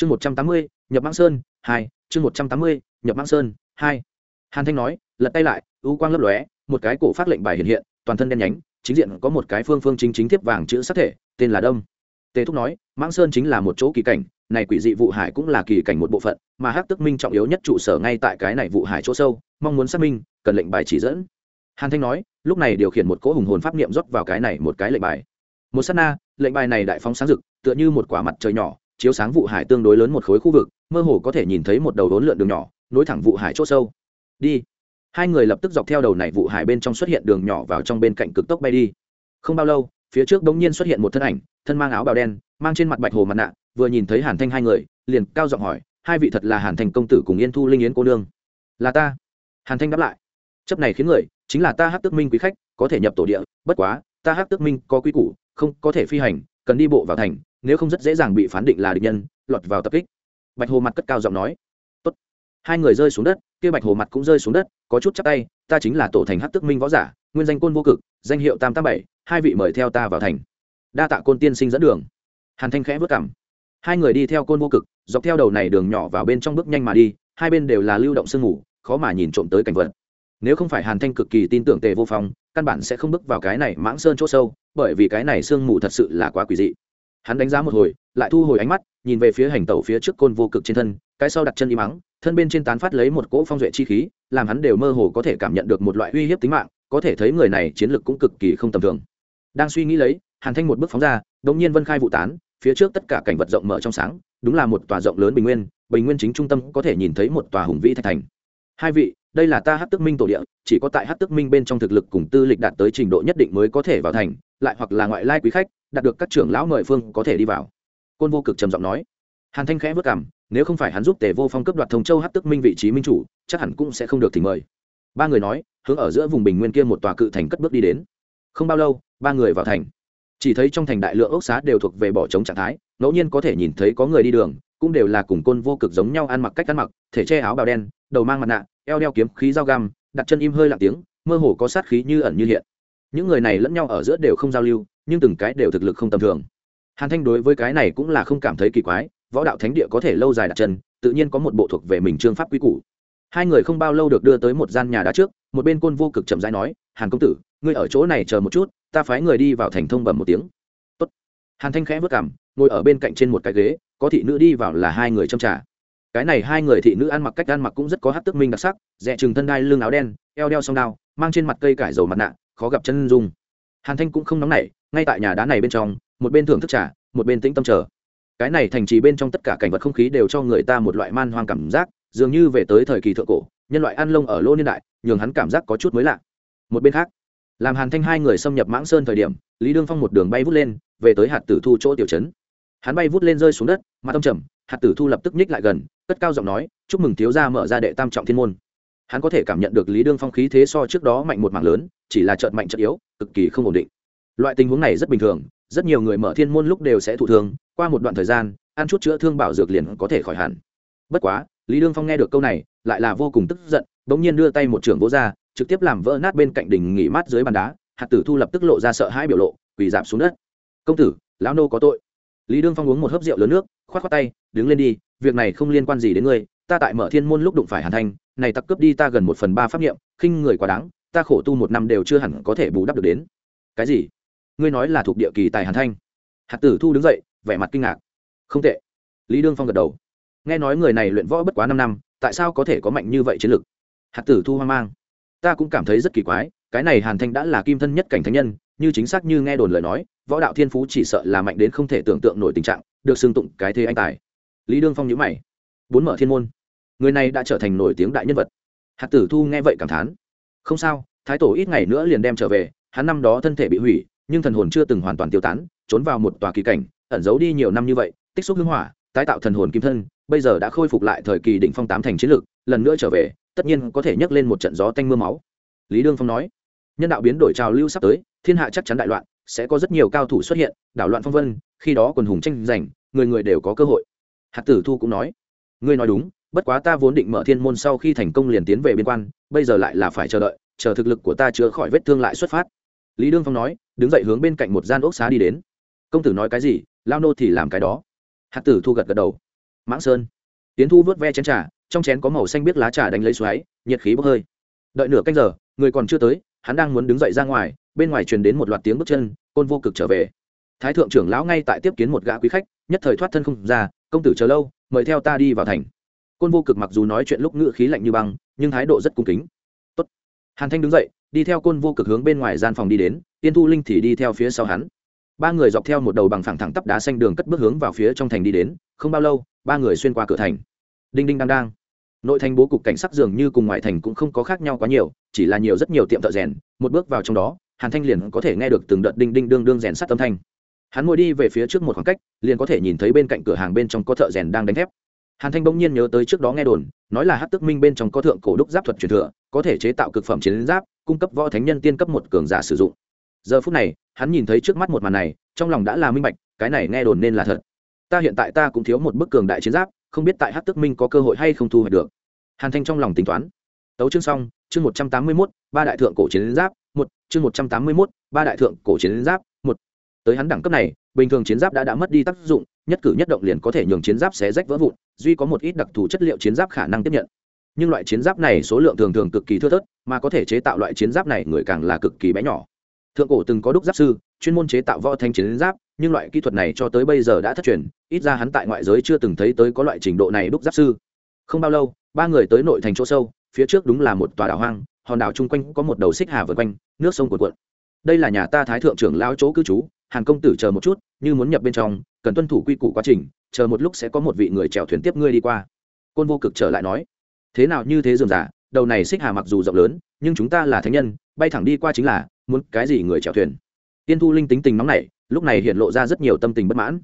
chương một trăm tám mươi, nhập mãng sơn, hai, chương một trăm tám mươi, nhập mãng sơn, hai. Hàn thanh nói, lật tay lại, ưu quang lấp lóe, một cái cổ phát lệnh bài hiện hiện, toàn thân đen nhánh, chính diện có một cái phương phương chính chính tiếp vàng chữ sắc thể, tên là đông. Tề thúc nói, mãng sơn chính là một chỗ kỳ cảnh, này quỷ dị vụ hải cũng là kỳ cảnh một bộ phận, mà hắc tức minh trọng yếu nhất trụ sở ngay tại cái này vụ hải chỗ sâu, mong muốn xác minh, cần lệnh bài chỉ dẫn. Hàn thanh nói, lúc này điều khiển một cỗ hùng hồn pháp niệm rót vào cái này một cái lệnh bài. Một s á t na, lệnh bài này đại phóng sáng rực, tựa như một quả mặt trời nhỏ chiếu sáng vụ hải tương đối lớn một khối khu vực, mơ hồ có thể nhìn thấy một đầu đốn lượn đường nhỏ, nối thẳng vụ hải c h ỗ sâu. Đi. Hai người lập tức dọc theo đầu này vụ hải bên trong xuất hiện đường nhỏ vào trong bên cạnh cực tốc bay đi. Không bao lâu, phía trước đ ố n g nhiên xuất hiện một thân ảnh, thân mang áo bào đen, mang trên mặt bạch hồ mặt nạ, vừa nhìn thấy hàn thanh hai người, liền cao giọng hỏi, hai vị thật là hàn thanh công tử cùng yên thu linh yến cô nương? Là ta. Hàn thanh đáp lại, chấp này khiến người, chính là ta hát tước minh quý khách, có thể nhập tổ địa, bất quá, ta hát tước minh có quy củ, không có thể phi hành, cần đi bộ vào thành nếu không rất dễ dàng bị phán định là địch nhân, lọt vào tập kích. Bạch hồ mặt cất cao giọng nói, Tốt. hai người rơi xuống đất, kia bạch hồ mặt cũng rơi xuống đất, có chút chắc tay, ta chính là tổ thành hát tức minh võ giả, nguyên danh côn vô cực, danh hiệu tam tam bảy, hai vị mời theo ta vào thành. Đa tạ côn tiên sinh dẫn đường. Hàn thanh khẽ vất cảm hai người đi theo côn vô cực, dọc theo đầu này đường nhỏ vào bên trong bước nhanh mà đi, hai bên đều là lưu động sương mù, khó mà nhìn trộm tới cảnh vật. Nếu không phải hàn thanh cực kỳ tin tưởng tề vô phong, căn bản sẽ không bước vào cái này mãng sơn chỗ sâu, bởi vì cái này sương mù thật sự là quá quỷ dị hắn đánh giá một hồi, lại thu hồi ánh mắt, nhìn về phía hành tẩu phía trước côn vô cực trên thân, cái sau đặt chân im mắng thân bên trên tán phát lấy một cỗ phong duệ chi khí, làm hắn đều mơ hồ có thể cảm nhận được một loại uy hiếp tính mạng, có thể thấy người này chiến lược cũng cực kỳ không tầm thường. Đang suy nghĩ lấy, hàn thanh một bước phóng ra, đống nhiên vân khai vụ tán, phía trước tất cả cảnh vật rộng mở trong sáng, đúng là một tòa rộng lớn bình nguyên bình nguyên chính trung tâm có thể nhìn thấy một tòa hùng vĩ thạch thành. Hai vị đây là ta hát tức minh tổ địa, chỉ có tại hát tức minh bên trong thực lực cùng tư lịch đạt tới trình độ nhất định mới có thể vào thành, lại hoặc là ngoại lai quý khách, đạt được các trưởng lão mời phương có thể đi vào. Côn vô cực trầm giọng nói. Hàn thanh khẽ vất cảm nếu không phải hắn giúp tề vô phong cấp đoạt thông châu hát tức minh vị trí minh chủ, chắc hẳn cũng sẽ không được thì mời. Ba người nói, hướng ở giữa vùng bình nguyên kia một tòa cự thành cất bước đi đến. Không bao lâu, ba người vào thành. Chỉ thấy trong thành đại lượng ốc xá đều thuộc về bỏ trống trạng thái, ngẫu nhiên có thể nhìn thấy có người đi đường, cũng đều là cùng côn vô cực giống nhau ăn mặc cách ăn mặc, thể che áo bào đen đầu mang mặt nạ, eo đeo kiếm khí dao găm, đặt chân im hơi lặng tiếng, mơ hồ có sát khí như ẩn như hiện. Những người này lẫn nhau ở giữa đều không giao lưu, nhưng từng cái đều thực lực không tầm thường. Hàn thanh đối với cái này cũng là không cảm thấy kỳ quái, võ đạo thánh địa có thể lâu dài đặt chân, tự nhiên có một bộ thuộc về mình trương pháp quy củ. Hai người không bao lâu được đưa tới một gian nhà đá trước, một bên côn vô cực chậm rãi nói, hàn công tử, ngươi ở chỗ này chờ một chút, ta phái người đi vào thành thông bẩm một tiếng. Tốt. hàn thanh khẽ vất cảm, ngồi ở bên cạnh trên một cái ghế, có thị nữ đi vào là hai người châm trà cái này hai người thị nữ ăn mặc cách ăn mặc cũng rất có hát tức minh đặc sắc rẽ chừng thân đai lưng áo đen, eo đeo song đao, mang trên mặt cây cải dầu mặt nạ, khó gặp chân dung. Hàn thanh cũng không nóng nảy, ngay tại nhà đá này bên trong, một bên thưởng thức trà, một bên tĩnh tâm chờ. Cái này thành trì bên trong tất cả cảnh vật không khí đều cho người ta một loại man hoang cảm giác, dường như về tới thời kỳ thượng cổ, nhân loại ăn lông ở lô niên đại, nhường hắn cảm giác có chút mới lạ. Một bên khác, làm hàn thanh hai người xâm nhập mãng sơn thời điểm, lý đương phong một đường bay vút lên, về tới hạt tử thu chỗ tiểu trấn. Hắn bay vút lên rơi xuống đất, mặt tâm trầm hạt tử thu lập tức nhích lại gần, cất cao giọng nói, chúc mừng thiếu gia mở ra đệ tam trọng thiên môn. Hắn có thể cảm nhận được lý đương phong khí thế so trước đó mạnh một mảng lớn, chỉ là trợn mạnh trợn yếu, cực kỳ không ổn định. Loại tình huống này rất bình thường, rất nhiều người mở thiên môn lúc đều sẽ thụ thương, qua một đoạn thời gian, ăn chút chữa thương bảo dược liền có thể khỏi hẳn. Bất quá, lý đương phong nghe được câu này, lại là vô cùng tức giận, bỗng nhiên đưa tay một trưởng vỗ ra, trực tiếp làm vỡ nát bên cạnh đỉnh nghỉ mát dưới bàn đá, hạt tử thu lập tức lộ ra sợ hãi biểu lộ, quỳ giảm xuống đất. Công tử, lão nô có tội lý đương phong uống một hớp rượu lớn nước, khoát khoát tay, đứng lên đi, việc này không liên quan gì đến ngươi, ta tại mở thiên môn lúc đụng phải hàn thanh, này tặc cướp đi ta gần một phần ba pháp nghiệm khinh người quá đáng, ta khổ tu một năm đều chưa hẳn có thể bù đắp được đến. Cái gì? Ngươi nói là thuộc địa kỳ tài hàn thanh? Hạt tử thu đứng dậy, vẻ mặt kinh ngạc. Không tệ. Lý đương phong gật đầu. Nghe nói người này luyện võ bất quá năm năm, tại sao có thể có mạnh như vậy chiến lực? Hạt tử thu hoang mang. Ta cũng cảm thấy rất kỳ quái, cái này hàn thanh đã là kim thân nhất cảnh thánh nhân, như chính xác như nghe đồn lời nói võ đạo thiên phú chỉ sợ là mạnh đến không thể tưởng tượng nổi tình trạng, được xưng tụng cái thế anh tài. Lý đương phong nhữ mày. Bốn mở thiên môn. Người này đã trở thành nổi tiếng đại nhân vật. Hạt tử thu nghe vậy cảm thán. Không sao, thái tổ ít ngày nữa liền đem trở về, hắn năm đó thân thể bị hủy, nhưng thần hồn chưa từng hoàn toàn tiêu tán, trốn vào một tòa kỳ cảnh, ẩn giấu đi nhiều năm như vậy, tích xúc hưng hỏa, tái tạo thần hồn kim thân, bây giờ đã khôi phục lại thời kỳ định phong tám thành chiến lược, lần nữa trở về, tất nhiên có thể nhấc lên một trận gió tanh mưa máu. Lý đương phong nói, nhân đạo biến đổi trào lưu sắp tới, thiên hạ chắc chắn đại loạn sẽ có rất nhiều cao thủ xuất hiện, đảo loạn phong vân, khi đó quần hùng tranh giành, người người đều có cơ hội. Hạt tử thu cũng nói, ngươi nói đúng, bất quá ta vốn định mở thiên môn sau khi thành công liền tiến về biên quan, bây giờ lại là phải chờ đợi, chờ thực lực của ta chữa khỏi vết thương lại xuất phát. Lý đương phong nói, đứng dậy hướng bên cạnh một gian ốc xá đi đến. Công tử nói cái gì, lao nô thì làm cái đó. Hạt tử thu gật gật đầu. Mãng sơn. Tiến thu vớt ve chén trà, trong chén có màu xanh biết lá trà đánh lấy xoáy, nhiệt khí bốc hơi. Đợi nửa canh giờ, người còn chưa tới hắn đang muốn đứng dậy ra ngoài, bên ngoài truyền đến một loạt tiếng bước chân, côn vô cực trở về. Thái thượng trưởng lão ngay tại tiếp kiến một gã quý khách, nhất thời thoát thân không ra, công tử chờ lâu, mời theo ta đi vào thành. Côn vô cực mặc dù nói chuyện lúc ngữ khí lạnh như băng, nhưng thái độ rất cung kính. Tốt. hàn thanh đứng dậy, đi theo côn vô cực hướng bên ngoài gian phòng đi đến, tiên thu linh thì đi theo phía sau hắn. Ba người dọc theo một đầu bằng phẳng thẳng tắp đá xanh đường cất bước hướng vào phía trong thành đi đến, không bao lâu, ba người xuyên qua cửa thành. Đinh đinh đang đang nội thành bố cục cảnh sắc dường như cùng ngoại thành cũng không có khác nhau quá nhiều, chỉ là nhiều rất nhiều tiệm thợ rèn, một bước vào trong đó, hàn thanh liền có thể nghe được từng đợt đinh đinh đương đương rèn sắt âm thanh. Hắn ngồi đi về phía trước một khoảng cách, liền có thể nhìn thấy bên cạnh cửa hàng bên trong có thợ rèn đang đánh thép. Hàn thanh bỗng nhiên nhớ tới trước đó nghe đồn, nói là hát tức minh bên trong có thượng cổ đúc giáp thuật truyền thừa, có thể chế tạo cực phẩm chiến giáp, cung cấp võ thánh nhân tiên cấp một cường giả sử dụng. Giờ phút này, hắn nhìn thấy trước mắt một màn này, trong lòng đã là minh bạch, cái này nghe đồn nên là thật. Ta hiện tại ta cũng thiếu một bức cường đại chiến giáp không biết tại hát tức minh có cơ hội hay không thu hoạch được. Hàn thanh trong lòng tính toán. Tấu chương xong, chương một trăm tám mươi mốt, ba đại thượng cổ chiến giáp, một, chương một trăm tám mươi mốt, ba đại thượng cổ chiến giáp, một. Tới hắn đẳng cấp này, bình thường chiến giáp đã đã mất đi tác dụng, nhất cử nhất động liền có thể nhường chiến giáp xé rách vỡ vụn, duy có một ít đặc thù chất liệu chiến giáp khả năng tiếp nhận. Nhưng loại chiến giáp này số lượng thường thường cực kỳ thưa thớt, mà có thể chế tạo loại chiến giáp này người càng là cực kỳ bé nhỏ. Thượng cổ từng có đúc giáp sư, chuyên môn chế tạo võ thanh chiến giáp nhưng loại kỹ thuật này cho tới bây giờ đã thất truyền, ít ra hắn tại ngoại giới chưa từng thấy tới có loại trình độ này đúc giáp sư. Không bao lâu, ba người tới nội thành chỗ sâu, phía trước đúng là một tòa đảo hoang, hòn đảo chung quanh có một đầu xích hà vượt quanh, nước sông cuộn cuộn. Đây là nhà ta thái thượng trưởng lao chỗ cư trú, hàn công tử chờ một chút, như muốn nhập bên trong, cần tuân thủ quy củ quá trình, chờ một lúc sẽ có một vị người chèo thuyền tiếp ngươi đi qua. Côn vô cực trở lại nói. Thế nào như thế dườm giả đầu này xích hà mặc dù rộng lớn, nhưng chúng ta là thánh nhân, bay thẳng đi qua chính là, muốn cái gì người chèo thuyền? Tiên thu linh tính tình nóng nảy lúc này hiện lộ ra rất nhiều tâm tình bất mãn.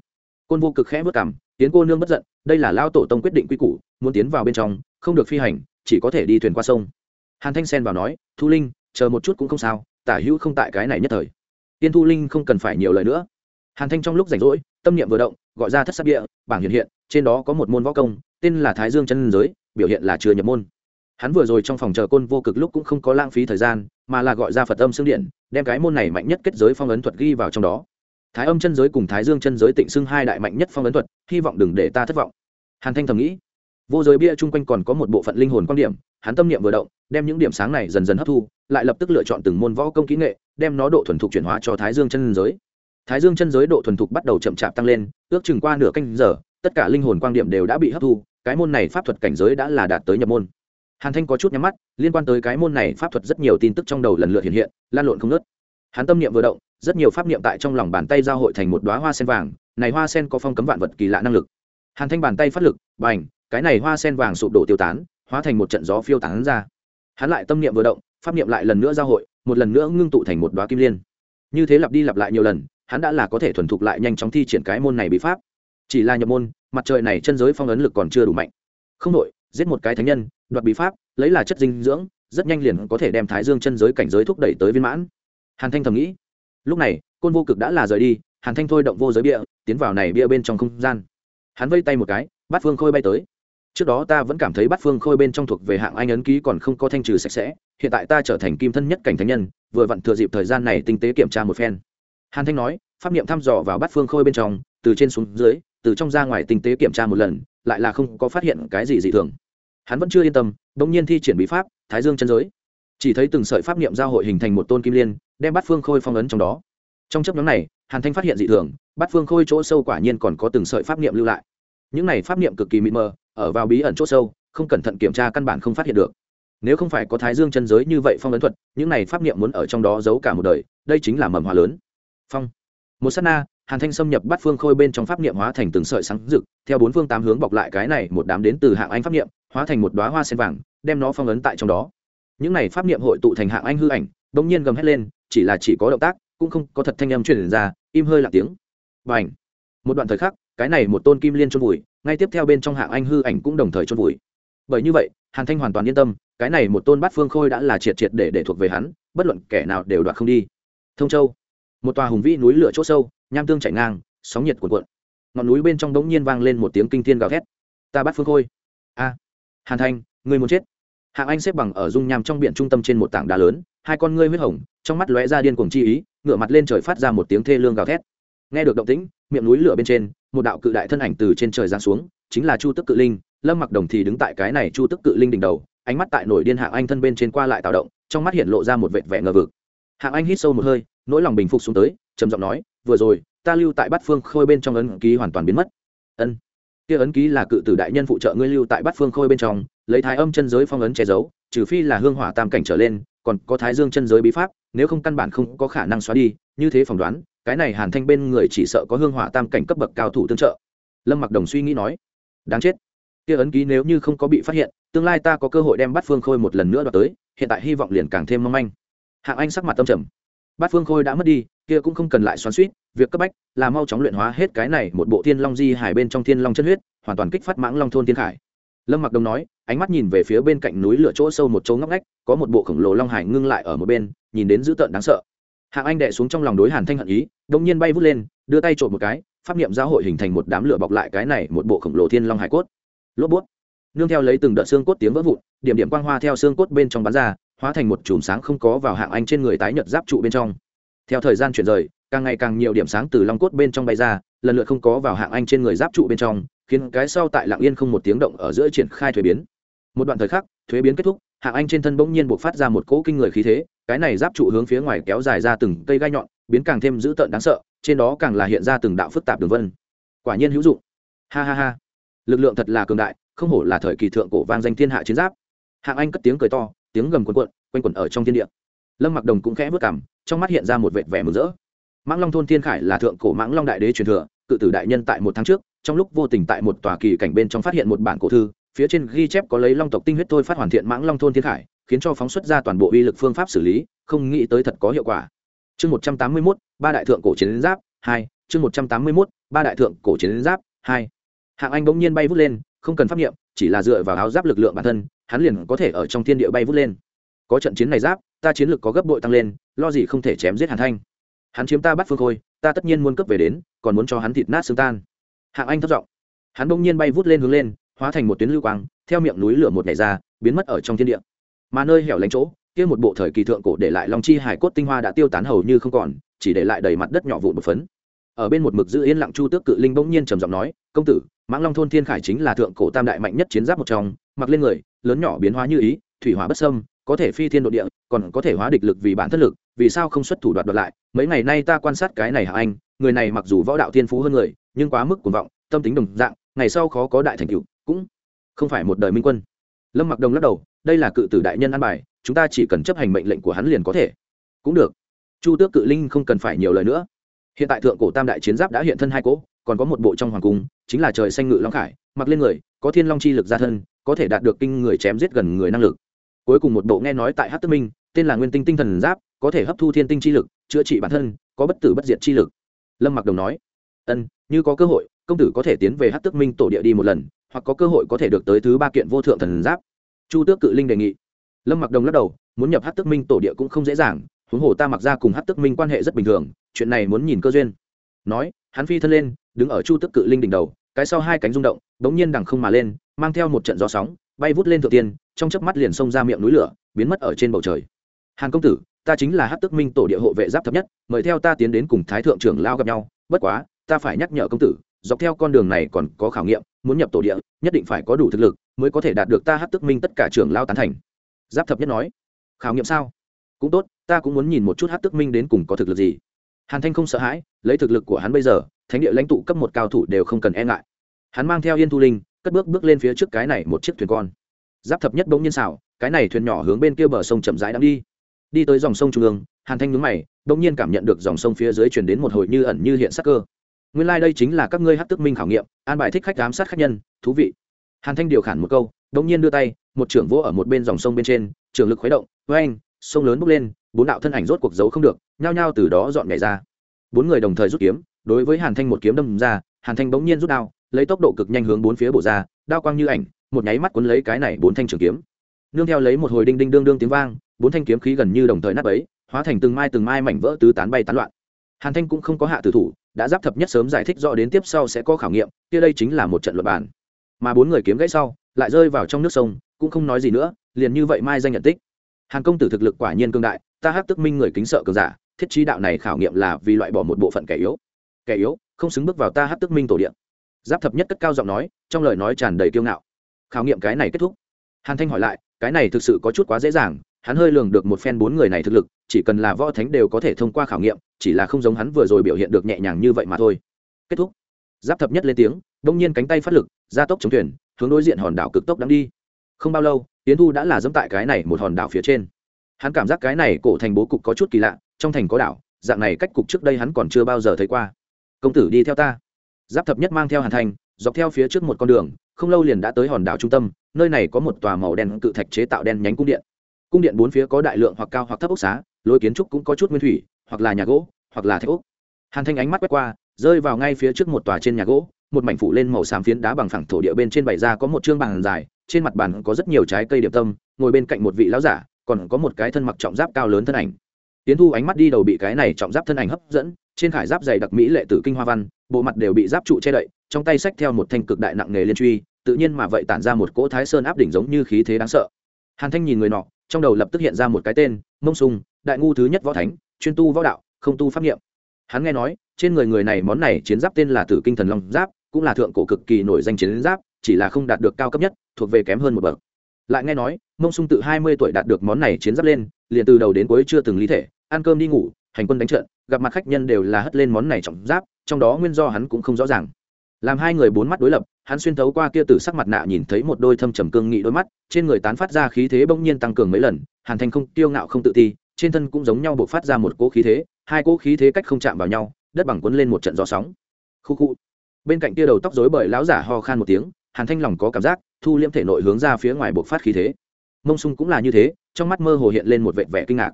Côn vô cực khẽ vất cảm tiến cô nương bất giận, đây là lao tổ tông quyết định quy củ, muốn tiến vào bên trong, không được phi hành, chỉ có thể đi thuyền qua sông. Hàn thanh sen vào nói, thu linh, chờ một chút cũng không sao, tả hữu không tại cái này nhất thời. Tiên thu linh không cần phải nhiều lời nữa. Hàn thanh trong lúc rảnh rỗi, tâm niệm vừa động, gọi ra thất sắc địa, bảng hiện hiện, trên đó có một môn võ công, tên là thái dương chân giới, biểu hiện là chưa nhập môn. Hắn vừa rồi trong phòng chờ côn vô cực lúc cũng không có lãng phí thời gian, mà là gọi ra phật âm xương điện, đem cái môn này mạnh nhất kết giới phong ấn thuật ghi vào trong đó thái âm chân giới cùng thái dương chân giới tịnh xưng hai đại mạnh nhất phong ấn thuật, hy vọng đừng để ta thất vọng. Hàn thanh thầm nghĩ. Vô giới bia chung quanh còn có một bộ phận linh hồn quan điểm, hắn tâm niệm vừa động, đem những điểm sáng này dần dần hấp thu, lại lập tức lựa chọn từng môn võ công kỹ nghệ, đem nó độ thuần thục chuyển hóa cho thái dương chân giới. Thái dương chân giới độ thuần thục bắt đầu chậm chạp tăng lên, ước chừng qua nửa canh giờ, tất cả linh hồn quan điểm đều đã bị hấp thu, cái môn này pháp thuật cảnh giới đã là đạt tới nhập môn. Hàn thanh có chút nhắm mắt, liên quan tới cái môn này pháp thuật rất nhiều tin tức trong đầu lần lượt hiện hiện, lan lộn không nớt hắn tâm niệm vừa động rất nhiều pháp niệm tại trong lòng bàn tay giao hội thành một đoá hoa sen vàng, này hoa sen có phong cấm vạn vật kỳ lạ năng lực. Hàn thanh bàn tay phát lực b à n h cái này hoa sen vàng sụp đổ tiêu tán, hóa thành một trận gió phiêu tán ra. Hắn lại tâm niệm vừa động, pháp niệm lại lần nữa giao hội, một lần nữa ngưng tụ thành một đoá kim liên. Như thế lặp đi lặp lại nhiều lần, hắn đã là có thể thuần thục lại nhanh chóng thi triển cái môn này bị pháp. Chỉ là nhập môn, mặt trời này chân giới phong ấn lực còn chưa đủ mạnh. Không đội giết một cái thánh nhân, đoạt bí pháp, lấy là chất dinh dưỡng, rất nhanh liền có thể đem thái dương chân giới cảnh giới thúc đẩy tới viên mãn. Hàn thanh thầm nghĩ lúc này, côn vô cực đã là rời đi, hàn thanh thôi động vô giới bia, tiến vào này bia bên trong không gian. Hắn vây tay một cái, bát phương khôi bay tới. Trước đó ta vẫn cảm thấy bát phương khôi bên trong thuộc về hạng anh ấn ký còn không có thanh trừ sạch sẽ, hiện tại ta trở thành kim thân nhất cảnh thánh nhân, vừa vặn thừa dịp thời gian này tinh tế kiểm tra một phen. Hàn thanh nói, pháp niệm thăm dò vào bát phương khôi bên trong, từ trên xuống dưới, từ trong ra ngoài tinh tế kiểm tra một lần, lại là không có phát hiện cái gì dị thường. Hắn vẫn chưa yên tâm bỗng nhiên thi triển bí pháp, thái dương chân giới chỉ thấy từng sợi pháp niệm giao hội hình thành một tôn kim liên, đem bát phương khôi phong ấn trong đó. Trong chấp nhóm này, hàn thanh phát hiện dị thường, bát phương khôi chỗ sâu quả nhiên còn có từng sợi pháp niệm lưu lại. Những này pháp niệm cực kỳ mịt mờ, ở vào bí ẩn chỗ sâu, không cẩn thận kiểm tra căn bản không phát hiện được. Nếu không phải có thái dương chân giới như vậy phong ấn thuật, những này pháp niệm muốn ở trong đó giấu cả một đời, đây chính là mầm hòa lớn. Phong. Một s á t na, hàn thanh xâm nhập bắt phương khôi bên trong pháp niệm hóa thành từng sợi sáng rực, theo bốn phương tám hướng bọc lại cái này một đám đến từ hạng anh pháp niệm, hóa thành một đoá hoa sen vàng, đem nó phong ấn tại trong đó những này pháp niệm hội tụ thành hạng anh hư ảnh, bỗng nhiên gầm hét lên, chỉ là chỉ có động tác, cũng không có thật thanh âm truyền ra, im hơi lạc tiếng. Và ảnh một đoạn thời khắc, cái này một tôn kim liên trôn vùi, ngay tiếp theo bên trong hạng anh hư ảnh cũng đồng thời trôn vùi. Bởi như vậy, hàn thanh hoàn toàn yên tâm, cái này một tôn bát phương khôi đã là triệt triệt để để thuộc về hắn, bất luận kẻ nào đều đoạt không đi. Thông châu. Một tòa hùng vĩ núi lửa c h ỗ sâu, nham tương chảy ngang, sóng nhiệt cuộn cuộn. Ngọn núi bên trong đống nhiên vang lên một tiếng kinh thiên gào thét. Ta bắt phương khôi. A! Hàn thanh người muốn chết? Hạng anh xếp bằng ở dung nham trong biển trung tâm trên một tảng đá lớn, hai con ngươi huyết hồng, trong mắt lóe ra điên cuồng chi ý ngựa mặt lên trời phát ra một tiếng thê lương gào thét. Nghe được động tĩnh, miệng núi lửa bên trên, một đạo cự đại thân ảnh từ trên trời giáng xuống, chính là chu tức cự linh. Lâm mặc đồng thì đứng tại cái này chu tức cự linh đỉnh đầu, ánh mắt tại nổi điên hạng anh thân bên trên qua lại tạo động, trong mắt hiện lộ ra một vệt vẻ ngờ vực. Hạng anh hít sâu một hơi, nỗi lòng bình phục xuống tới, trầm giọng nói, vừa rồi, ta lưu tại bát phương khôi bên trong ấn ký hoàn toàn biến mất. Ân, kia ấn ký là cự tử đại nhân phụ trợ ngươi lưu tại bát phương khôi bên trong lấy thái âm chân giới phong ấn che giấu, trừ phi là hương hỏa tam cảnh trở lên, còn có thái dương chân giới bí pháp, nếu không căn bản không có khả năng xóa đi, như thế phỏng đoán, cái này hàn thanh bên người chỉ sợ có hương hỏa tam cảnh cấp bậc cao thủ tương trợ. Lâm mặc đồng suy nghĩ nói, đáng chết. Kia ấn ký nếu như không có bị phát hiện, tương lai ta có cơ hội đem bắt phương khôi một lần nữa đoạt tới, hiện tại hy vọng liền càng thêm mong manh. Hạng anh sắc mặt tâm trầm. Bát phương khôi đã mất đi, kia cũng không cần lại xoắn suýt việc cấp bách là mau chóng luyện hóa hết cái này một bộ thiên long di hải bên trong thiên long chân huyết, hoàn toàn kích phát mãng long thôn thiên khải lâm mặc đồng nói, ánh mắt nhìn về phía bên cạnh núi lửa chỗ sâu một chỗ ngóc ngách, có một bộ khổng lồ long hải ngưng lại ở một bên, nhìn đến dữ tợn đáng sợ. Hạng anh đệ xuống trong lòng đối hàn thanh hận ý, đông nhiên bay vút lên, đưa tay trộm một cái, pháp niệm giáo hội hình thành một đám lửa bọc lại cái này một bộ khổng lồ thiên long hải cốt. Lốp bút. Nương theo lấy từng đợt xương cốt tiếng vỡ vụn, điểm điểm quang hoa theo xương cốt bên trong bắn ra, hóa thành một chùm sáng không có vào hạng anh trên người tái nhợt giáp trụ bên trong. Theo thời gian chuyển rời càng ngày càng nhiều điểm sáng từ long cốt bên trong bay ra, lần lượt không có vào hạng anh trên người giáp trụ bên trong, khiến cái sau tại lạng yên không một tiếng động ở giữa triển khai thuế biến. Một đoạn thời khắc, thuế biến kết thúc, hạng anh trên thân bỗng nhiên buộc phát ra một cỗ kinh người khí thế, cái này giáp trụ hướng phía ngoài kéo dài ra từng cây gai nhọn, biến càng thêm dữ tợn đáng sợ, trên đó càng là hiện ra từng đạo phức tạp đường vân. Quả nhiên hữu dụng. Ha ha ha. Lực lượng thật là cường đại, không hổ là thời kỳ thượng cổ vang danh thiên hạ chiến giáp. Hạng anh cất tiếng cười to, tiếng gầm cuộn cuộn, quanh quẩn ở trong thiên địa. Lâm mặc đồng cũng khẽ vất cảm trong mắt hiện ra một vệt vẻ mừng rỡ mãng long thôn thiên khải là thượng cổ mãng long đại đế truyền thừa, cự tử đại nhân tại một tháng trước, trong lúc vô tình tại một tòa kỳ cảnh bên trong phát hiện một bản cổ thư, phía trên ghi chép có lấy long tộc tinh huyết thôi phát hoàn thiện mãng long thôn thiên khải, khiến cho phóng xuất ra toàn bộ uy lực phương pháp xử lý, không nghĩ tới thật có hiệu quả. Chương một trăm tám mươi mốt, ba đại thượng cổ chiến giáp, hai, chương một trăm tám mươi mốt, ba đại thượng cổ chiến giáp, hai. Hạng anh bỗng nhiên bay vút lên, không cần pháp nghiệm chỉ là dựa vào áo giáp lực lượng bản thân, hắn liền có thể ở trong thiên địa bay vút lên. Có trận chiến này giáp, ta chiến lực có gấp bội tăng lên, lo gì không thể chém giết hàn thanh hắn chiếm ta bắt phương khôi, ta tất nhiên muốn cấp về đến, còn muốn cho hắn thịt nát xương tan. Hạng anh thất giọng. Hắn bỗng nhiên bay vút lên hướng lên, hóa thành một tuyến lưu quang, theo miệng núi lửa một ngày ra, biến mất ở trong thiên địa. Mà nơi hẻo lánh chỗ, kia một bộ thời kỳ thượng cổ để lại long chi hải cốt tinh hoa đã tiêu tán hầu như không còn, chỉ để lại đầy mặt đất nhỏ vụn một phấn. Ở bên một mực giữ yên lặng chu tước cự linh bỗng nhiên trầm giọng nói, công tử, mãng long thôn thiên khải chính là thượng cổ tam đại mạnh nhất chiến giáp một trong, mặc lên người, lớn nhỏ biến hóa như ý, thủy hỏa bất sâm có thể phi thiên độ địa, còn có thể hóa địch lực vì bản thân lực vì sao không xuất thủ đoạt đoạt lại? Mấy ngày nay ta quan sát cái này hạ anh? Người này mặc dù võ đạo thiên phú hơn người, nhưng quá mức cuồng vọng, tâm tính đồng dạng, ngày sau khó có đại thành tựu, cũng không phải một đời minh quân. Lâm mặc đồng lắc đầu, đây là cự tử đại nhân an bài, chúng ta chỉ cần chấp hành mệnh lệnh của hắn liền có thể. Cũng được. Chu tước cự linh không cần phải nhiều lời nữa. Hiện tại thượng cổ tam đại chiến giáp đã hiện thân hai cỗ còn có một bộ trong hoàng cung, chính là trời xanh ngự long khải, mặc lên người, có thiên long chi lực ra thân, có thể đạt được kinh người chém giết gần người năng lực. Cuối cùng một bộ nghe nói tại hát tức minh, tên là nguyên tinh tinh thần giáp có thể hấp thu thiên tinh chi lực, chữa trị bản thân, có bất tử bất diệt chi lực. Lâm mặc đồng nói. Ân, như có cơ hội, công tử có thể tiến về hát tước minh tổ địa đi một lần, hoặc có cơ hội có thể được tới thứ ba kiện vô thượng thần giáp. Chu tước cự linh đề nghị. Lâm mặc đồng lắc đầu, muốn nhập hát tước minh tổ địa cũng không dễ dàng, huống hồ ta mặc ra cùng hát tước minh quan hệ rất bình thường, chuyện này muốn nhìn cơ duyên. Nói, hắn phi thân lên, đứng ở chu tước cự linh đỉnh đầu, cái sau hai cánh rung động bỗng nhiên đằng không mà lên, mang theo một trận gió sóng, bay vút lên thượng tiên, trong chớp mắt liền xông ra miệng núi lửa, biến mất ở trên bầu trời. Hàn công tử ta chính là hát tức minh tổ địa hộ vệ giáp thấp nhất, mời theo ta tiến đến cùng thái thượng trưởng lao gặp nhau, bất quá, ta phải nhắc nhở công tử, dọc theo con đường này còn có khảo nghiệm, muốn nhập tổ địa, nhất định phải có đủ thực lực mới có thể đạt được ta hát tức minh tất cả trưởng lao tán thành. Giáp thập nhất nói. Khảo nghiệm sao? Cũng tốt, ta cũng muốn nhìn một chút hát tức minh đến cùng có thực lực gì. Hàn thanh không sợ hãi, lấy thực lực của hắn bây giờ, thánh địa lãnh tụ cấp một cao thủ đều không cần e ngại. Hắn mang theo yên thu linh, cất bước bước lên phía trước cái này một chiếc thuyền con. Giáp thập nhất bỗng nhiên xảo cái này thuyền nhỏ hướng bên kia bờ sông chậm rãi đang đi đi tới dòng sông trung ương, hàn thanh nhúng mày bỗng nhiên cảm nhận được dòng sông phía dưới chuyển đến một hồi như ẩn như hiện sắc cơ. Nguyên lai、like、đây chính là các ngươi hát tức minh khảo nghiệm, an bài thích khách giám sát khách nhân, thú vị. Hàn thanh điều khản một câu bỗng nhiên đưa tay, một trưởng vỗ ở một bên dòng sông bên trên, trường lực khuấy động với anh sông lớn bốc lên, bốn đạo thân ảnh rốt cuộc giấu không được, nhao nhao từ đó dọn nhảy ra. Bốn người đồng thời rút kiếm, đối với hàn thanh một kiếm đâm ra, hàn thanh bỗng nhiên rút đao, lấy tốc độ cực nhanh hướng bốn phía bổ ra, đao quang như ảnh, một nháy mắt cuốn lấy cái này bốn thanh trường kiếm. Nương theo lấy một hồi đinh đinh đương đương tiếng vang bốn thanh kiếm khí gần như đồng thời nát ấy hóa thành từng mai từng mai mảnh vỡ tứ tán bay tán loạn. Hàn thanh cũng không có hạ tử thủ, đã giáp thập nhất sớm giải thích rõ đến tiếp sau sẽ có khảo nghiệm, kia đây chính là một trận luật bản mà bốn người kiếm gãy sau, lại rơi vào trong nước sông, cũng không nói gì nữa, liền như vậy mai danh nhận tích. Hàn công tử thực lực quả nhiên cương đại, ta hát tức minh người kính sợ cường giả, thiết trí đạo này khảo nghiệm là vì loại bỏ một bộ phận kẻ yếu. Kẻ yếu, không xứng bước vào ta hát tức minh tổ điện giáp thập nhất cất cao giọng nói, trong lời nói tràn đầy kiêu ngạo. Khảo nghiệm cái này kết thúc. Hàn thanh hỏi lại, cái này thực sự có chút quá dễ dàng hắn hơi lường được một phen bốn người này thực lực, chỉ cần là võ thánh đều có thể thông qua khảo nghiệm, chỉ là không giống hắn vừa rồi biểu hiện được nhẹ nhàng như vậy mà thôi. Kết thúc. Giáp thập nhất lên tiếng, đông nhiên cánh tay phát lực, gia tốc chống thuyền, hướng đối diện hòn đảo cực tốc đang đi. Không bao lâu tiến thu đã là dẫm tại cái này một hòn đảo phía trên. Hắn cảm giác cái này cổ thành bố cục có chút kỳ lạ, trong thành có đảo, dạng này cách cục trước đây hắn còn chưa bao giờ thấy qua. Công tử đi theo ta. Giáp thập nhất mang theo hàn thành, dọc theo phía trước một con đường, không lâu liền đã tới hòn đảo trung tâm, nơi này có một tòa màu đen cự thạch chế tạo đen nhánh cung điện cung điện bốn phía có đại lượng hoặc cao hoặc thấp ốc xá, lối kiến trúc cũng có chút nguyên thủy, hoặc là nhà gỗ, hoặc là thạch ốc. Hàn thanh ánh mắt quét qua, rơi vào ngay phía trước một tòa trên nhà gỗ, một mảnh phủ lên màu xám phiến đá bằng phẳng thổ địa bên trên bày ra có một chương bàn dài, trên mặt bàn có rất nhiều trái cây điệp tâm, ngồi bên cạnh một vị lão giả, còn có một cái thân mặc trọng giáp cao lớn thân ảnh. Tiến thu ánh mắt đi đầu bị cái này trọng giáp thân ảnh hấp dẫn, trên khải giáp dày đặc mỹ lệ tử kinh hoa văn, bộ mặt đều bị giáp trụ che đậy, trong tay xách theo một thanh cực đại nặng nghề liên truy, tự nhiên mà vậy tản ra một cỗ thái sơn áp đỉnh giống như khí thế đáng sợ. Hàn thanh nhìn người nọ trong đầu lập tức hiện ra một cái tên, mông sung, đại ngu thứ nhất võ thánh, chuyên tu võ đạo, không tu pháp nghiệm hắn nghe nói, trên người người này món này chiến giáp tên là tử kinh thần long giáp, cũng là thượng cổ cực kỳ nổi danh chiến giáp, chỉ là không đạt được cao cấp nhất, thuộc về kém hơn một bậc. Lại nghe nói, mông sung tự hai mươi tuổi đạt được món này chiến giáp lên, liền từ đầu đến cuối chưa từng ly thể, ăn cơm đi ngủ, hành quân đánh trận, gặp mặt khách nhân đều là hất lên món này trọng giáp, trong đó nguyên do hắn cũng không rõ ràng làm hai người bốn mắt đối lập, hắn xuyên thấu qua kia từ sắc mặt nạ nhìn thấy một đôi thâm trầm cương nghị đôi mắt, trên người tán phát ra khí thế bỗng nhiên tăng cường mấy lần, hàn thành không, tiêu ngạo không tự ti, trên thân cũng giống nhau buộc phát ra một cỗ khí thế, hai cỗ khí thế cách không chạm vào nhau, đất bằng quấn lên một trận gió sóng. Khu khu. Bên cạnh kia đầu tóc rối bởi lão giả ho khan một tiếng, hàn thanh lòng có cảm giác, thu liễm thể nội hướng ra phía ngoài buộc phát khí thế. Mông sung cũng là như thế, trong mắt mơ hồ hiện lên một vệt vẻ kinh ngạc.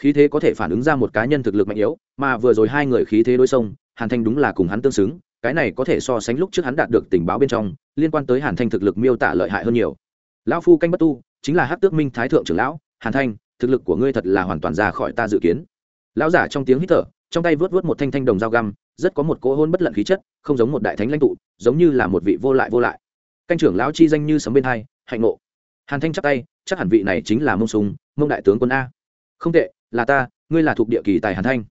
Khí thế có thể phản ứng ra một cá nhân thực lực mạnh yếu, mà vừa rồi hai người khí thế đối xông, hàn thanh đúng là cùng hắn tương xứng cái này có thể so sánh lúc trước hắn đạt được tình báo bên trong, liên quan tới hàn thanh thực lực miêu tả lợi hại hơn nhiều. Lão phu canh bất tu, chính là hát tước minh thái thượng trưởng lão, hàn thanh, thực lực của ngươi thật là hoàn toàn ra khỏi ta dự kiến. Lão giả trong tiếng hít thở, trong tay vớt vớt một thanh thanh đồng dao găm, rất có một cỗ hôn bất lận khí chất, không giống một đại thánh lãnh tụ, giống như là một vị vô lại vô lại. Canh trưởng lão chi danh như sấm bên hai, hạnh ngộ. Hàn thanh chắc tay, chắc hẳn vị này chính là mông Sùng, mông đại tướng quân a. Không tệ, là ta, ngươi là thuộc địa kỳ tài hàn thanh.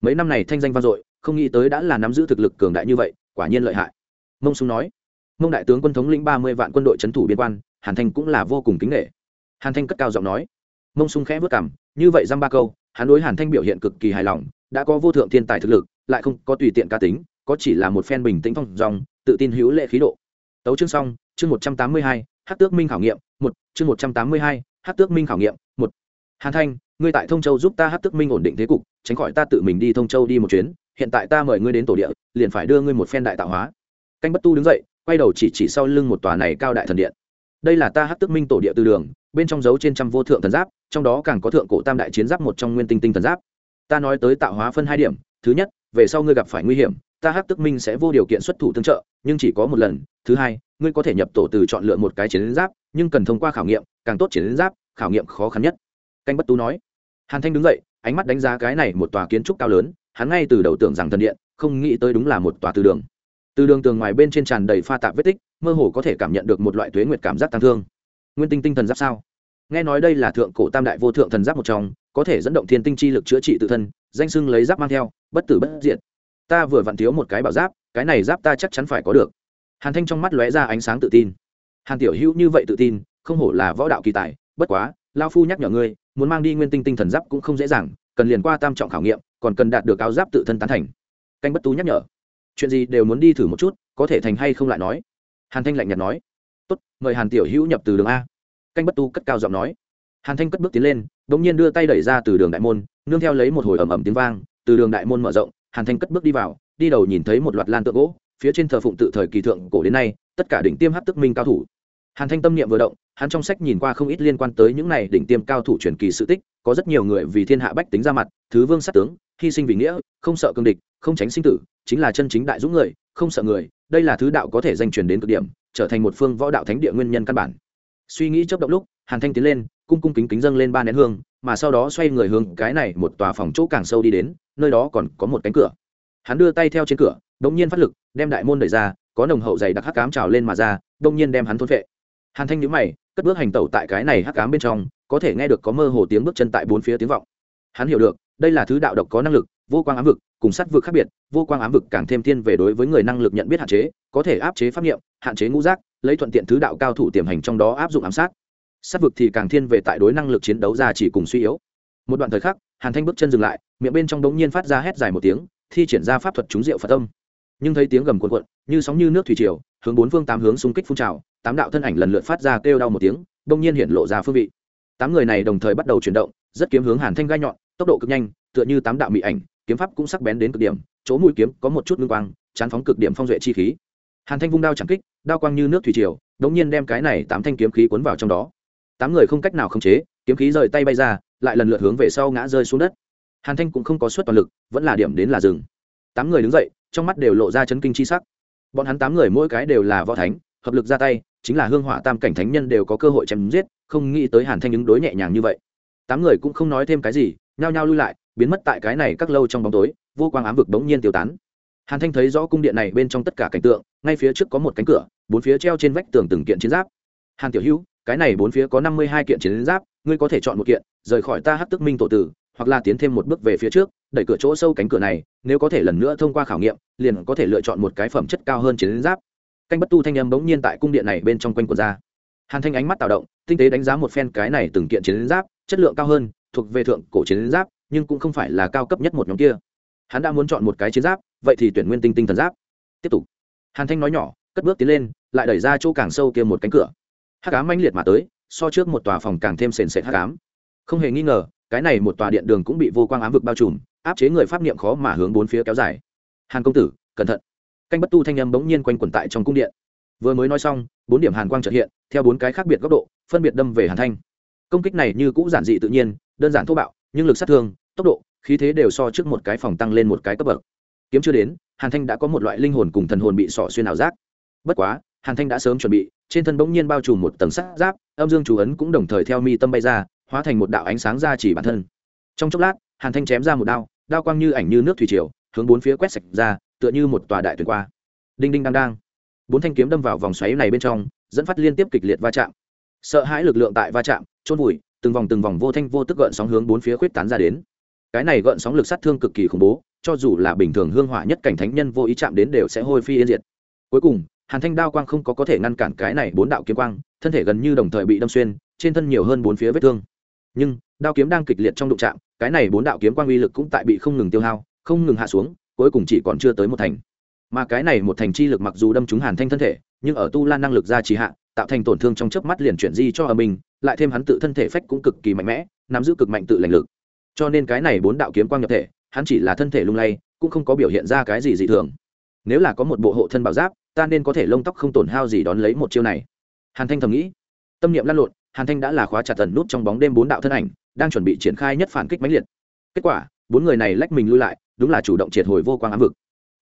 Mấy năm này thanh danh vang dội không nghĩ tới đã là nắm giữ thực lực cường đại như vậy, quả nhiên lợi hại. Mông sung nói, mông đại tướng quân thống lĩnh ba mươi vạn quân đội c h ấ n thủ biên quan, hàn thanh cũng là vô cùng kính nghệ hàn thanh cất cao giọng nói. Mông sung khẽ vất cảm như vậy dăm ba câu, hắn đối hàn thanh biểu hiện cực kỳ hài lòng, đã có vô thượng thiên tài thực lực, lại không có tùy tiện ca tính, có chỉ là một phen bình tĩnh phong dòng tự tin hữu lệ khí độ. Tấu chương xong, chương một trăm tám mươi hai hát tước minh khảo nghiệm, một, chương một trăm tám mươi hai hát tước minh khảo nghiệm, một. Hàn thanh, ngươi tại thông châu giúp ta hát tước minh ổn định thế cục, tránh khỏi ta tự mình đi thông châu đi một chuyến hiện tại ta mời ngươi đến tổ địa, liền phải đưa ngươi một phen đại tạo hóa. Canh bất tu đứng dậy, quay đầu chỉ chỉ sau lưng một tòa này cao đại thần điện. Đây là ta hát tức minh tổ địa tư đường, bên trong dấu trên trăm vô thượng thần giáp, trong đó càng có thượng cổ tam đại chiến giáp một trong nguyên tinh tinh thần giáp. Ta nói tới tạo hóa phân hai điểm, thứ nhất, về sau ngươi gặp phải nguy hiểm, ta hát tức minh sẽ vô điều kiện xuất thủ tương trợ, nhưng chỉ có một lần, thứ hai, ngươi có thể nhập tổ từ chọn lựa một cái chiến giáp, nhưng cần thông qua khảo nghiệm, càng tốt chiến giáp, khảo nghiệm khó khăn nhất. Canh bất tú nói. Hàn thanh đứng dậy, ánh mắt đánh giá cái này một tòa kiến trúc cao lớn hắn ngay từ đầu tưởng rằng thần điện không nghĩ tới đúng là một tòa từ đường. Từ đường tường ngoài bên trên tràn đầy pha tạp vết tích, mơ hồ có thể cảm nhận được một loại tuế nguyệt cảm giác tăng thương. Nguyên tinh tinh thần giáp sao? Nghe nói đây là thượng cổ tam đại vô thượng thần giáp một trong, có thể dẫn động thiên tinh chi lực chữa trị tự thân, danh sưng lấy giáp mang theo, bất tử bất diệt. Ta vừa vặn thiếu một cái bảo giáp, cái này giáp ta chắc chắn phải có được. Hàn thanh trong mắt lóe ra ánh sáng tự tin. Hàn tiểu hữu như vậy tự tin, không hổ là võ đạo kỳ tài, bất quá, lao phu nhắc nhở ngươi, muốn mang đi nguyên tinh tinh thần giáp cũng không dễ dàng, cần liền qua tam trọng khảo nghiệm còn cần đạt được áo giáp tự thân tán thành. Canh bất tú nhắc nhở. Chuyện gì đều muốn đi thử một chút, có thể thành hay không lại nói. Hàn thanh lạnh nhạt nói. Tốt, mời hàn tiểu hữu nhập từ đường a. Canh bất tu cất cao giọng nói. Hàn thanh cất bước tiến lên đ ỗ n g nhiên đưa tay đẩy ra từ đường đại môn, nương theo lấy một hồi ẩm ẩm tiếng vang, từ đường đại môn mở rộng, hàn thanh cất bước đi vào, đi đầu nhìn thấy một loạt lan tượng gỗ, phía trên thờ phụng tự thời kỳ thượng cổ đến nay, tất cả đỉnh tiêm hát tức minh cao thủ. Hàn thanh tâm niệm vừa động hắn trong sách nhìn qua không ít liên quan tới những này đỉnh tiêm cao thủ truyền kỳ sự tích, có rất nhiều người vì thiên hạ bách tính ra mặt, thứ vương sát tướng, hy sinh vì nghĩa, không sợ cương địch, không tránh sinh tử, chính là chân chính đại dũng người, không sợ người, đây là thứ đạo có thể danh truyền đến cực điểm, trở thành một phương võ đạo thánh địa nguyên nhân căn bản. Suy nghĩ chấp động lúc, hàn thanh tiến lên, cung cung kính kính dâng lên ba nén hương, mà sau đó xoay người hướng cái này một tòa phòng chỗ càng sâu đi đến, nơi đó còn có một cánh cửa. Hắn đưa tay theo trên cửa, đột nhiên phát lực, đem đại môn đẩy ra, có nồng hậu dày đặc hắc cám trào lên mà ra, đột nhiên đem hắn thôn vệ hàn thanh nhữ mày, cất bước hành tẩu tại cái này hắc cám bên trong, có thể nghe được có mơ hồ tiếng bước chân tại bốn phía tiếng vọng. Hắn hiểu được, đây là thứ đạo độc có năng lực, vô quang ám vực, cùng sát vực khác biệt, vô quang ám vực càng thêm thiên về đối với người năng lực nhận biết hạn chế, có thể áp chế pháp nghiệm hạn chế ngũ giác, lấy thuận tiện thứ đạo cao thủ tiềm hành trong đó áp dụng ám sát. Sát vực thì càng thiên về tại đối năng lực chiến đấu ra chỉ cùng suy yếu. Một đoạn thời khắc, hàn thanh bước chân dừng lại, miệng bên trong đống nhiên phát ra hét dài một tiếng, thi triển ra pháp thuật trúng rượu phật âm. Nhưng thấy tiếng gầm cuộn cuộn, như sóng như nước thủy triều, hướng bốn phương tám hướng xung kích phun trào tám đạo thân ảnh lần lượt phát ra kêu đau một tiếng, đông nhiên hiện lộ ra phương vị. Tám người này đồng thời bắt đầu chuyển động, rất kiếm hướng hàn thanh gai nhọn, tốc độ cực nhanh, tựa như tám đạo mỹ ảnh, kiếm pháp cũng sắc bén đến cực điểm, chỗ mũi kiếm có một chút ngưng quang, chán phóng cực điểm phong duệ chi khí. Hàn thanh vung đao chẳng kích, đao quang như nước thủy triều, đống nhiên đem cái này tám thanh kiếm khí cuốn vào trong đó. Tám người không cách nào khống chế, kiếm khí rời tay bay ra, lại lần lượt hướng về sau ngã rơi xuống đất. Hàn thanh cũng không có suất toàn lực, vẫn là điểm đến là rừng tám người đứng dậy, trong mắt đều lộ ra chấn kinh chi sắc. Bọn hắn tám người mỗi cái đều là võ thánh, hợp lực ra tay chính là hương hỏa tam cảnh thánh nhân đều có cơ hội chém giết, không nghĩ tới hàn thanh ứng đối nhẹ nhàng như vậy. Tám người cũng không nói thêm cái gì, nhao nhao lui lại, biến mất tại cái này các lâu trong bóng tối, vô quang ám vực bỗng nhiên tiêu tán. Hàn thanh thấy rõ cung điện này bên trong tất cả cảnh tượng, ngay phía trước có một cánh cửa, bốn phía treo trên vách tường từng kiện chiến giáp. Hàn tiểu hữu, cái này bốn phía có năm mươi hai kiện chiến giáp, ngươi có thể chọn một kiện, rời khỏi ta hát tức minh tổ tử, hoặc là tiến thêm một bước về phía trước, đẩy cửa chỗ sâu cánh cửa này, nếu có thể lần nữa thông qua khảo nghiệm, liền có thể lựa chọn một cái phẩm chất cao hơn chiến giáp canh bất tu thanh âm bỗng nhiên tại cung điện này bên trong quanh của ra. Hàn thanh ánh mắt tạo động, tinh tế đánh giá một phen cái này từng kiện chiến giáp, chất lượng cao hơn, thuộc về thượng cổ chiến giáp, nhưng cũng không phải là cao cấp nhất một nhóm kia. Hắn đã muốn chọn một cái chiến giáp, vậy thì tuyển nguyên tinh tinh thần giáp. Tiếp tục. Hàn thanh nói nhỏ, cất bước tiến lên, lại đẩy ra chỗ càng sâu kia một cánh cửa. Hắc ám mãnh liệt mà tới, so trước một tòa phòng càng thêm sền sệt hắc ám. Không hề nghi ngờ, cái này một tòa điện đường cũng bị vô quang ám vực bao trùm, áp chế người pháp niệm khó mà hướng bốn phía kéo dài. Hàn công tử, cẩn thận canh bất tu thanh âm bỗng nhiên quanh quẩn tại trong cung điện. Vừa mới nói xong, bốn điểm hàn quang trợ hiện, theo bốn cái khác biệt góc độ, phân biệt đâm về hàn thanh. Công kích này như cũ giản dị tự nhiên, đơn giản thô bạo, nhưng lực sát thương, tốc độ, khí thế đều so trước một cái phòng tăng lên một cái cấp bậc. Kiếm chưa đến, hàn thanh đã có một loại linh hồn cùng thần hồn bị sỏ xuyên ảo giác. Bất quá, hàn thanh đã sớm chuẩn bị, trên thân bỗng nhiên bao trùm một tầng sắt giáp, âm dương chú ấn cũng đồng thời theo mi tâm bay ra, hóa thành một đạo ánh sáng ra chỉ bản thân. Trong chốc lát, hàn thanh chém ra một đao đao quang như ảnh như nước thủy triều, hướng bốn phía quét sạch ra tựa như một tòa đại tuyển qua. Đinh đinh đang đang. Bốn thanh kiếm đâm vào vòng xoáy này bên trong, dẫn phát liên tiếp kịch liệt va chạm. Sợ hãi lực lượng tại va chạm trôn vùi, từng vòng từng vòng vô thanh vô tức gợn sóng hướng bốn phía khuyết tán ra đến. Cái này gợn sóng lực sát thương cực kỳ khủng bố, cho dù là bình thường hương hỏa nhất cảnh thánh nhân vô ý chạm đến đều sẽ hôi phi yên diệt. Cuối cùng, hàn thanh đao quang không có có thể ngăn cản cái này bốn đạo kiếm quang, thân thể gần như đồng thời bị đâm xuyên, trên thân nhiều hơn bốn phía vết thương. Nhưng, đao kiếm đang kịch liệt trong đụng chạm, cái này bốn đạo kiếm quang uy lực cũng tại bị không ngừng tiêu hao, không ngừng hạ xuống cuối cùng chỉ còn chưa tới một thành. Mà cái này một thành chi lực mặc dù đâm trúng hàn thanh thân thể, nhưng ở tu la năng lực ra trì hạ, tạo thành tổn thương trong chớp mắt liền chuyển di cho ở mình lại thêm hắn tự thân thể phách cũng cực kỳ mạnh mẽ, nắm giữ cực mạnh tự lành lực. Cho nên cái này bốn đạo kiếm quang nhập thể, hắn chỉ là thân thể lung lay, cũng không có biểu hiện ra cái gì dị thường. Nếu là có một bộ hộ thân bảo giáp, ta nên có thể lông tóc không tổn hao gì đón lấy một chiêu này. Hàn thanh thầm nghĩ. Tâm niệm lăn lộn, hàn thanh đã là khóa chặt tần nút trong bóng đêm bốn đạo thân ảnh, đang chuẩn bị triển khai nhất phản kích mãnh liệt. Kết quả, bốn người này lách mình lui lại đúng là chủ động triệt hồi vô quang ám vực.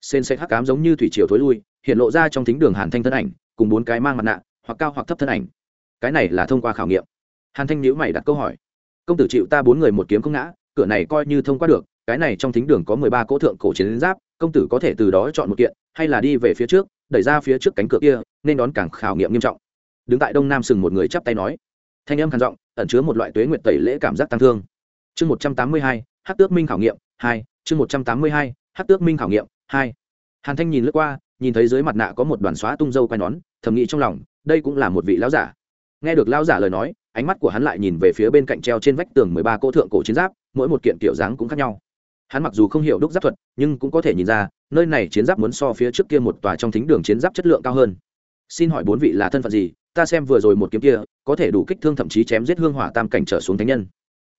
Sên sẽ hắc cám giống như thủy triều thối lui, hiện lộ ra trong thính đường hàn thanh thân ảnh, cùng bốn cái mang mặt nạ, hoặc cao hoặc thấp thân ảnh. Cái này là thông qua khảo nghiệm. Hàn thanh nhữ mày đặt câu hỏi. Công tử chịu ta bốn người một kiếm không ngã, cửa này coi như thông qua được, cái này trong thính đường có mười ba cỗ thượng cổ chiến giáp, công tử có thể từ đó chọn một kiện, hay là đi về phía trước, đẩy ra phía trước cánh cửa kia, nên đón càng khảo nghiệm nghiêm trọng. Đứng tại đông nam sừng một người chắp tay nói. Thanh âm khàn giọng, ẩn chứa một loại tuế nguyện tẩy lễ cảm giác tăng thương. Chương một trăm tám mươi hai hát tước minh khảo nghiệm, hai chương một trăm tám mươi hai, hát tước minh khảo nghiệm, hai. Hàn thanh nhìn lướt qua, nhìn thấy dưới mặt nạ có một đoàn xóa tung dâu quai nón, thầm nghĩ trong lòng, đây cũng là một vị lão giả. Nghe được lão giả lời nói, ánh mắt của hắn lại nhìn về phía bên cạnh treo trên vách tường mười ba cỗ thượng cổ chiến giáp, mỗi một kiện kiểu dáng cũng khác nhau. Hắn mặc dù không hiểu đúc giáp thuật, nhưng cũng có thể nhìn ra, nơi này chiến giáp muốn so phía trước kia một tòa trong thính đường chiến giáp chất lượng cao hơn. Xin hỏi bốn vị là thân phận gì? Ta xem vừa rồi một kiếm kia, có thể đủ kích thương thậm chí chém giết hương hỏa tam cảnh trở xuống thánh nhân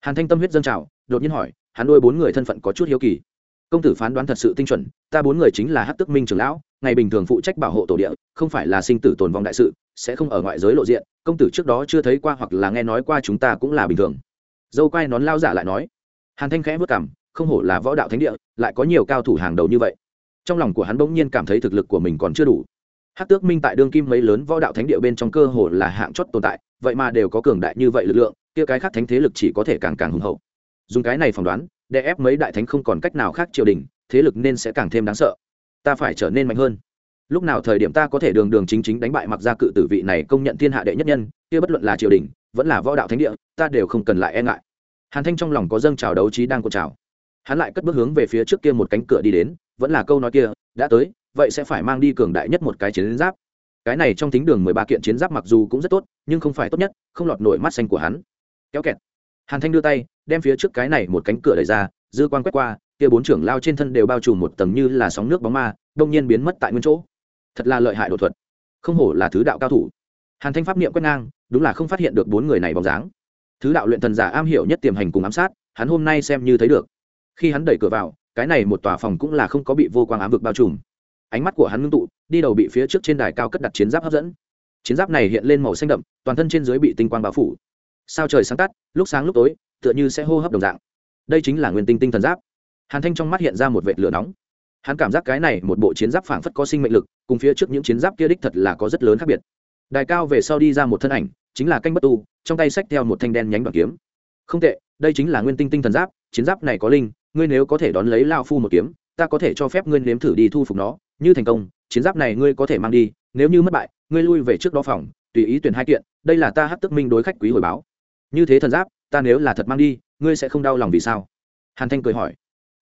hàn thanh tâm huyết dâng trào, đột nhiên hỏi, hắn đôi bốn người thân phận có chút hiếu kỳ. Công tử phán đoán thật sự tinh chuẩn, ta bốn người chính là hát tức minh trưởng lão, ngày bình thường phụ trách bảo hộ tổ địa, không phải là sinh tử tồn vong đại sự, sẽ không ở ngoại giới lộ diện, công tử trước đó chưa thấy qua hoặc là nghe nói qua chúng ta cũng là bình thường. Dâu quai nón lao giả lại nói. Hàn thanh khẽ vất cảm không hổ là võ đạo thánh địa, lại có nhiều cao thủ hàng đầu như vậy. Trong lòng của hắn bỗng nhiên cảm thấy thực lực của mình còn chưa đủ. Hát tước minh tại đương kim mấy lớn võ đạo thánh địa bên trong cơ hồ là hạng chót tồn tại, vậy mà đều có cường đại như vậy lực lượng kia cái khác thánh thế lực chỉ có thể càng càng hùng hậu. Dùng cái này phỏng đoán, để ép mấy đại thánh không còn cách nào khác triều đình, thế lực nên sẽ càng thêm đáng sợ. Ta phải trở nên mạnh hơn. Lúc nào thời điểm ta có thể đường đường chính chính đánh bại mặc gia cự tử vị này công nhận thiên hạ đệ nhất nhân, kia bất luận là triều đình, vẫn là võ đạo thánh địa, ta đều không cần lại e ngại. Hàn thanh trong lòng có dâng trào đấu trí đang cột trào. Hắn lại cất bước hướng về phía trước kia một cánh cửa đi đến, vẫn là câu nói kia, đã tới, vậy sẽ phải mang đi cường đại nhất một cái chiến giáp. Cái này trong thính đường mười ba kiện chiến giáp mặc dù cũng rất tốt, nhưng không phải tốt nhất, không lọt nổi mắt xanh của hắn kéo kẹt. Hàn thanh đưa tay, đem phía trước cái này một cánh cửa đẩy ra, dư quan quét qua, kia bốn trưởng lao trên thân đều bao trùm một tầng như là sóng nước bóng ma đông nhiên biến mất tại nguyên chỗ. Thật là lợi hại đột thuật. Không hổ là thứ đạo cao thủ. Hàn thanh pháp niệm quét ngang, đúng là không phát hiện được bốn người này bóng dáng. Thứ đạo luyện thần giả am hiểu nhất tiềm hành cùng ám sát, hắn hôm nay xem như thấy được. Khi hắn đẩy cửa vào, cái này một tòa phòng cũng là không có bị vô quang ám vực bao trùm. Ánh mắt của hắn ngưng tụ, đi đầu bị phía trước trên đài cao cất đặt chiến giáp hấp dẫn. Chiến giáp này hiện lên màu xanh đậm, toàn thân trên dưới bị tinh quang bao phủ sao trời sáng tắt, lúc sáng lúc tối, tựa như sẽ hô hấp đồng dạng. Đây chính là nguyên tinh tinh thần giáp. Hàn thanh trong mắt hiện ra một vệt lửa nóng. Hắn cảm giác cái này một bộ chiến giáp phảng phất có sinh mệnh lực, cùng phía trước những chiến giáp kia đích thật là có rất lớn khác biệt. Đài cao về sau đi ra một thân ảnh, chính là canh bất tu, trong tay xách theo một thanh đen nhánh bằng kiếm. Không tệ, đây chính là nguyên tinh tinh thần giáp, chiến giáp này có linh, ngươi nếu có thể đón lấy lao phu một kiếm, ta có thể cho phép ngươi nếm thử đi thu phục nó, như thành công, chiến giáp này ngươi có thể mang đi, nếu như mất bại, ngươi lui về trước đó phòng, tùy ý tuyển hai kiện, đây là ta hát tức minh đối khách quý hồi báo như thế thần giáp, ta nếu là thật mang đi, ngươi sẽ không đau lòng vì sao? Hàn thanh cười hỏi.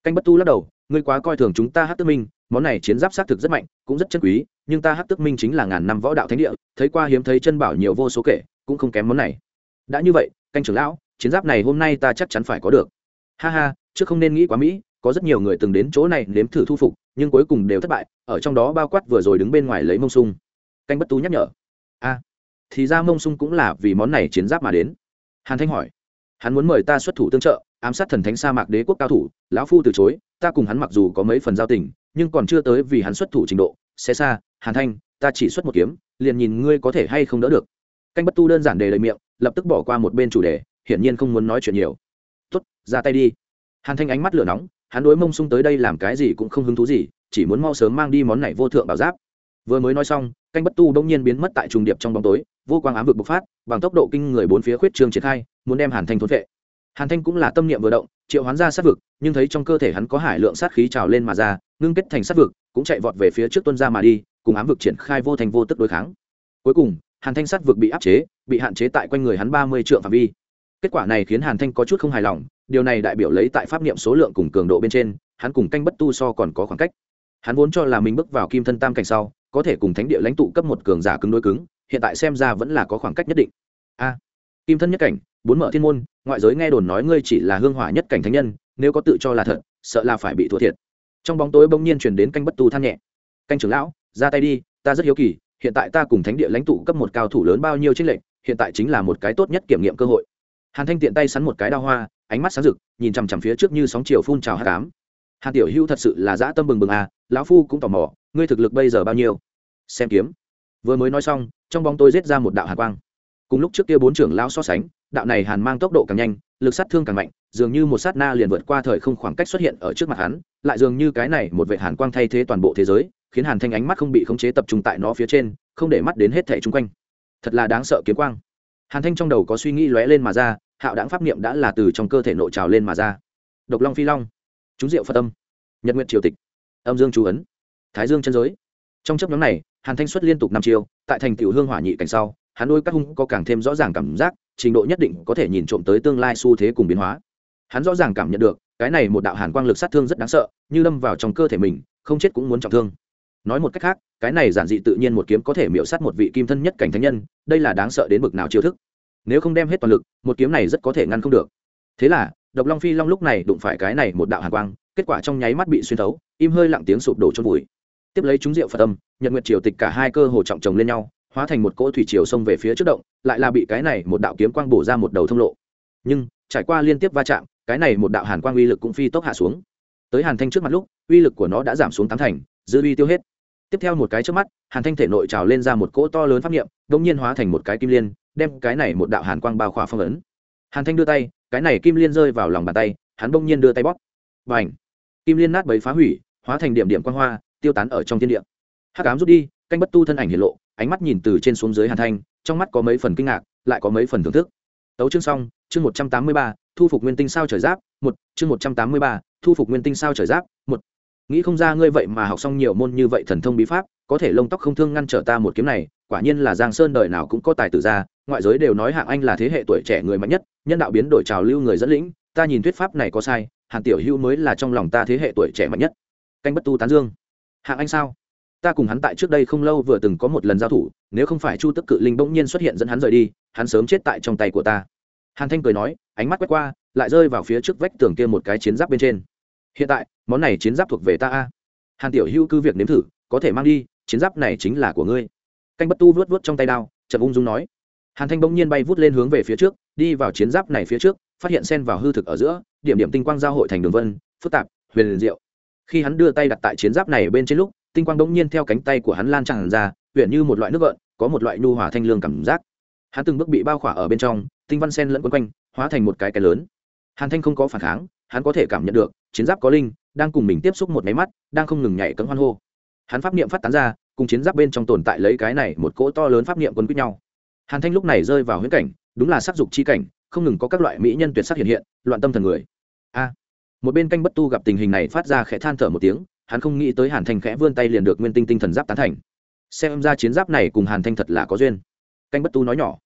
Canh bất tu lắc đầu, ngươi quá coi thường chúng ta hát tức minh, món này chiến giáp xác thực rất mạnh, cũng rất chân quý, nhưng ta hát tức minh chính là ngàn năm võ đạo thánh địa, thấy qua hiếm thấy chân bảo nhiều vô số kể, cũng không kém món này. Đã như vậy, canh trưởng lão, chiến giáp này hôm nay ta chắc chắn phải có được. Ha ha chứ không nên nghĩ quá mỹ, có rất nhiều người từng đến chỗ này nếm thử thu phục, nhưng cuối cùng đều thất bại, ở trong đó bao quát vừa rồi đứng bên ngoài lấy mông sung. Canh bất tu nhắc nhở. A thì ra mông sung cũng là vì món này chiến giáp mà đến hàn thanh hỏi, hắn muốn mời ta xuất thủ tương trợ, ám sát thần thánh sa mạc đế quốc cao thủ, lão phu từ chối, ta cùng hắn mặc dù có mấy phần giao tình, nhưng còn chưa tới vì hắn xuất thủ trình độ. Xé xa, hàn thanh, ta chỉ xuất một kiếm, liền nhìn ngươi có thể hay không đỡ được. Canh bất tu đơn giản đề lời miệng, lập tức bỏ qua một bên chủ đề, hiển nhiên không muốn nói chuyện nhiều. Tuất ra tay đi. Hàn thanh ánh mắt lửa nóng, hắn đối mông sung tới đây làm cái gì cũng không hứng thú gì, chỉ muốn mau sớm mang đi món này vô thượng bảo giáp. Vừa mới nói xong canh bất tu đông nhiên biến mất tại trùng điệp trong bóng tối, vô quang ám vực bộc phát, bằng tốc độ kinh người bốn phía khuyết trường triển khai, muốn đem hàn thanh thốn vệ. Hàn thanh cũng là tâm niệm vừa động, triệu hoán ra sát vực, nhưng thấy trong cơ thể hắn có hải lượng sát khí trào lên mà ra, ngưng kết thành sát vực, cũng chạy vọt về phía trước tuân ra mà đi, cùng ám vực triển khai vô thành vô tức đối kháng. Cuối cùng, hàn thanh sát vực bị áp chế, bị hạn chế tại quanh người hắn ba mươi triệu phạm vi. Kết quả này khiến hàn thanh có chút không hài lòng, điều này đại biểu lấy tại pháp niệm số lượng cùng cường độ bên trên, hắn cùng canh bất tu so còn có khoảng cách. Hắn vốn cho là mình bước vào kim thân tam cảnh sau có thể cùng thánh địa lãnh tụ cấp một cường giả cứng đối cứng, hiện tại xem ra vẫn là có khoảng cách nhất định. A, kim thân nhất cảnh, bốn mở thiên môn, ngoại giới nghe đồn nói ngươi chỉ là hương hỏa nhất cảnh thánh nhân, nếu có tự cho là thật, sợ là phải bị thua thiệt. Trong bóng tối bỗng nhiên chuyển đến canh bất tu than nhẹ. Canh trưởng lão, ra tay đi, ta rất hiếu kỳ, hiện tại ta cùng thánh địa lãnh tụ cấp một cao thủ lớn bao nhiêu trích lệnh hiện tại chính là một cái tốt nhất kiểm nghiệm cơ hội. Hàn thanh tiện tay sắn một cái đao hoa, ánh mắt sáng rực, nhìn chằm chằm phía trước như sóng chiều phun trào hát cám hàn tiểu hữu thật sự là dã tâm bừng bừng à lão phu cũng tò mò ngươi thực lực bây giờ bao nhiêu? Xem kiếm. Vừa mới nói xong, trong bóng tôi giết ra một đạo hàn quang. Cùng lúc trước kia bốn trưởng lao so sánh, đạo này hàn mang tốc độ càng nhanh, lực sát thương càng mạnh, dường như một sát na liền vượt qua thời không khoảng cách xuất hiện ở trước mặt hắn, lại dường như cái này một vệ hàn quang thay thế toàn bộ thế giới, khiến hàn thanh ánh mắt không bị khống chế tập trung tại nó phía trên, không để mắt đến hết thẻ chung quanh. Thật là đáng sợ kiếm quang. Hàn thanh trong đầu có suy nghĩ lóe lên mà ra, hạo đáng pháp niệm đã là từ trong cơ thể nội trào lên mà ra. Độc long phi long. Chúng diệu phật tâm nhật nguyện triều tịch. Âm dương chú ấn thái dương chân giới. Trong chấp nhóm này, hàn thanh xuất liên tục năm chiêu, tại thành tiểu hương hỏa nhị cảnh sau, hắn đôi các hung có càng thêm rõ ràng cảm giác, trình độ nhất định có thể nhìn trộm tới tương lai xu thế cùng biến hóa. Hắn rõ ràng cảm nhận được, cái này một đạo hàn quang lực sát thương rất đáng sợ, như lâm vào trong cơ thể mình, không chết cũng muốn trọng thương. Nói một cách khác, cái này giản dị tự nhiên một kiếm có thể miễu sát một vị kim thân nhất cảnh thánh nhân, đây là đáng sợ đến bực nào chiêu thức. Nếu không đem hết toàn lực, một kiếm này rất có thể ngăn không được. Thế là, độc long phi long lúc này đụng phải cái này một đạo hàn quang, kết quả trong nháy mắt bị xuyên thấu, im hơi lặng tiếng sụp đổ trong bụi tiếp lấy chúng rượu phật âm, nhật nguyệt triều tịch cả hai cơ hồ trọng chồng lên nhau, hóa thành một cỗ thủy triều xông về phía trước động, lại là bị cái này một đạo kiếm quang bổ ra một đầu thông lộ. Nhưng, trải qua liên tiếp va chạm, cái này một đạo hàn quang uy lực cũng phi tốc hạ xuống. Tới hàn thanh trước mặt lúc, uy lực của nó đã giảm xuống tám thành, dư uy tiêu hết. Tiếp theo một cái trước mắt, hàn thanh thể nội trào lên ra một cỗ to lớn pháp nghiệm đ ỗ n g nhiên hóa thành một cái kim liên, đem cái này một đạo hàn quang bao khỏa phong ấn. Hàn thanh đưa tay, cái này kim liên rơi vào lòng bàn tay, hắn bỗng nhiên đưa tay bóp. Và ảnh kim liên nát bấy phá hủy, hóa thành điểm điểm quan hoa tiêu tán ở trong thiên địa. Hắc ám rút đi, canh bất tu thân ảnh hiện lộ, ánh mắt nhìn từ trên xuống dưới hàn thanh, trong mắt có mấy phần kinh ngạc, lại có mấy phần thưởng thức. Tấu chương xong, chương một trăm tám mươi ba, thu phục nguyên tinh sao trời giáp, một, chương một trăm tám mươi ba, thu phục nguyên tinh sao trời giáp, một. Nghĩ không ra ngươi vậy mà học xong nhiều môn như vậy thần thông bí pháp, có thể lông tóc không thương ngăn trở ta một kiếm này, quả nhiên là giang sơn đời nào cũng có tài tử ra, ngoại giới đều nói hạng anh là thế hệ tuổi trẻ người mạnh nhất, nhân đạo biến đổi trào lưu người dẫn lĩnh, ta nhìn thuyết pháp này có sai, hàn tiểu hữu mới là trong lòng ta thế hệ tuổi trẻ mạnh nhất. Canh bất tu tán dương hạng anh sao? Ta cùng hắn tại trước đây không lâu vừa từng có một lần giao thủ, nếu không phải chu tức cự linh bỗng nhiên xuất hiện dẫn hắn rời đi, hắn sớm chết tại trong tay của ta. Hàn thanh cười nói, ánh mắt quét qua, lại rơi vào phía trước vách tường kia một cái chiến giáp bên trên. Hiện tại, món này chiến giáp thuộc về ta a. Hàn tiểu hữu cứ việc nếm thử, có thể mang đi, chiến giáp này chính là của ngươi. Canh bất tu vớt vớt trong tay đao, chậm ung dung nói. Hàn thanh bỗng nhiên bay vút lên hướng về phía trước, đi vào chiến giáp này phía trước, phát hiện sen vào hư thực ở giữa, điểm điểm tinh quang giao hội thành đường vân, phức tạp, huyền liền diệu khi hắn đưa tay đặt tại chiến giáp này bên trên lúc, tinh quang bỗng nhiên theo cánh tay của hắn lan tràn ra huyện như một loại nước gợn, có một loại nhu hòa thanh lương cảm giác. Hắn từng bước bị bao khỏa ở bên trong, tinh văn sen lẫn quấn quanh, hóa thành một cái cái lớn. Hàn thanh không có phản kháng, hắn có thể cảm nhận được, chiến giáp có linh, đang cùng mình tiếp xúc một máy mắt, đang không ngừng nhảy cấm hoan hô. Hắn pháp niệm phát tán ra, cùng chiến giáp bên trong tồn tại lấy cái này một cỗ to lớn pháp niệm quấn quýt nhau. Hàn thanh lúc này rơi vào huyễn cảnh, đúng là sắc dục chi cảnh, không ngừng có các loại mỹ nhân tuyệt sắc hiện hiện, loạn tâm thần người. A! Một bên canh bất tu gặp tình hình này phát ra khẽ than thở một tiếng, hắn không nghĩ tới hàn thanh khẽ vươn tay liền được nguyên tinh tinh thần giáp tán thành. Xem ra chiến giáp này cùng hàn thanh thật là có duyên. Canh bất tu nói nhỏ,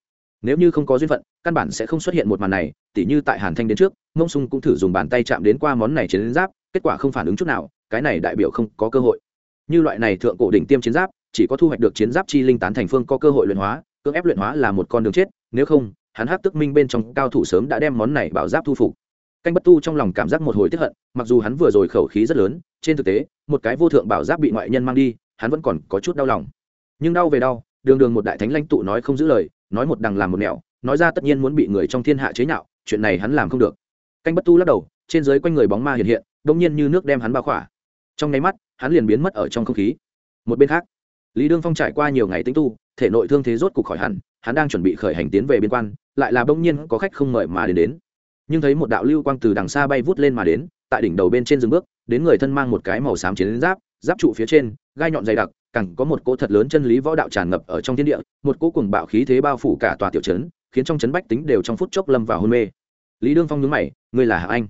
nếu như không có duyên phận, căn bản sẽ không xuất hiện một màn này, tỉ như tại hàn thanh đến trước mông sung cũng thử dùng bàn tay chạm đến qua món này chiến giáp, kết quả không phản ứng chút nào, cái này đại biểu không có cơ hội. Như loại này thượng cổ đỉnh tiêm chiến giáp, chỉ có thu hoạch được chiến giáp chi linh tán thành phương có cơ hội luyện hóa, cưỡng ép luyện hóa là một con đường chết, nếu không, hắn hát tức minh bên trong cao thủ sớm đã đem món này bảo giáp thu phục canh bất tu trong lòng cảm giác một hồi tiếp hận, mặc dù hắn vừa rồi khẩu khí rất lớn, trên thực tế, một cái vô thượng bảo giáp bị ngoại nhân mang đi, hắn vẫn còn có chút đau lòng. Nhưng đau về đau, đường đường một đại thánh lãnh tụ nói không giữ lời, nói một đằng làm một nẻo, nói ra tất nhiên muốn bị người trong thiên hạ chế nhạo, chuyện này hắn làm không được. Canh bất tu lắc đầu, trên dưới quanh người bóng ma hiện hiện đông nhiên như nước đem hắn bao khỏa. Trong nháy mắt, hắn liền biến mất ở trong không khí. Một bên khác, lý đương phong trải qua nhiều ngày tính tu, thể nội thương thế rốt cục khỏi hẳn, hắn đang chuẩn bị khởi hành tiến về biên quan, lại là bỗng nhiên có khách không mời mà đến đến nhưng thấy một đạo lưu quang từ đằng xa bay vút lên mà đến, tại đỉnh đầu bên trên rừng bước, đến người thân mang một cái màu xám chiến giáp giáp trụ phía trên, gai nhọn dày đặc, cẳng có một cỗ thật lớn chân lý võ đạo tràn ngập ở trong thiên địa, một cỗ cùng bạo khí thế bao phủ cả tòa tiểu trấn, khiến trong trấn bách tính đều trong phút chốc lâm vào hôn mê. Lý đương phong nhúng mày, ngươi là hạng anh?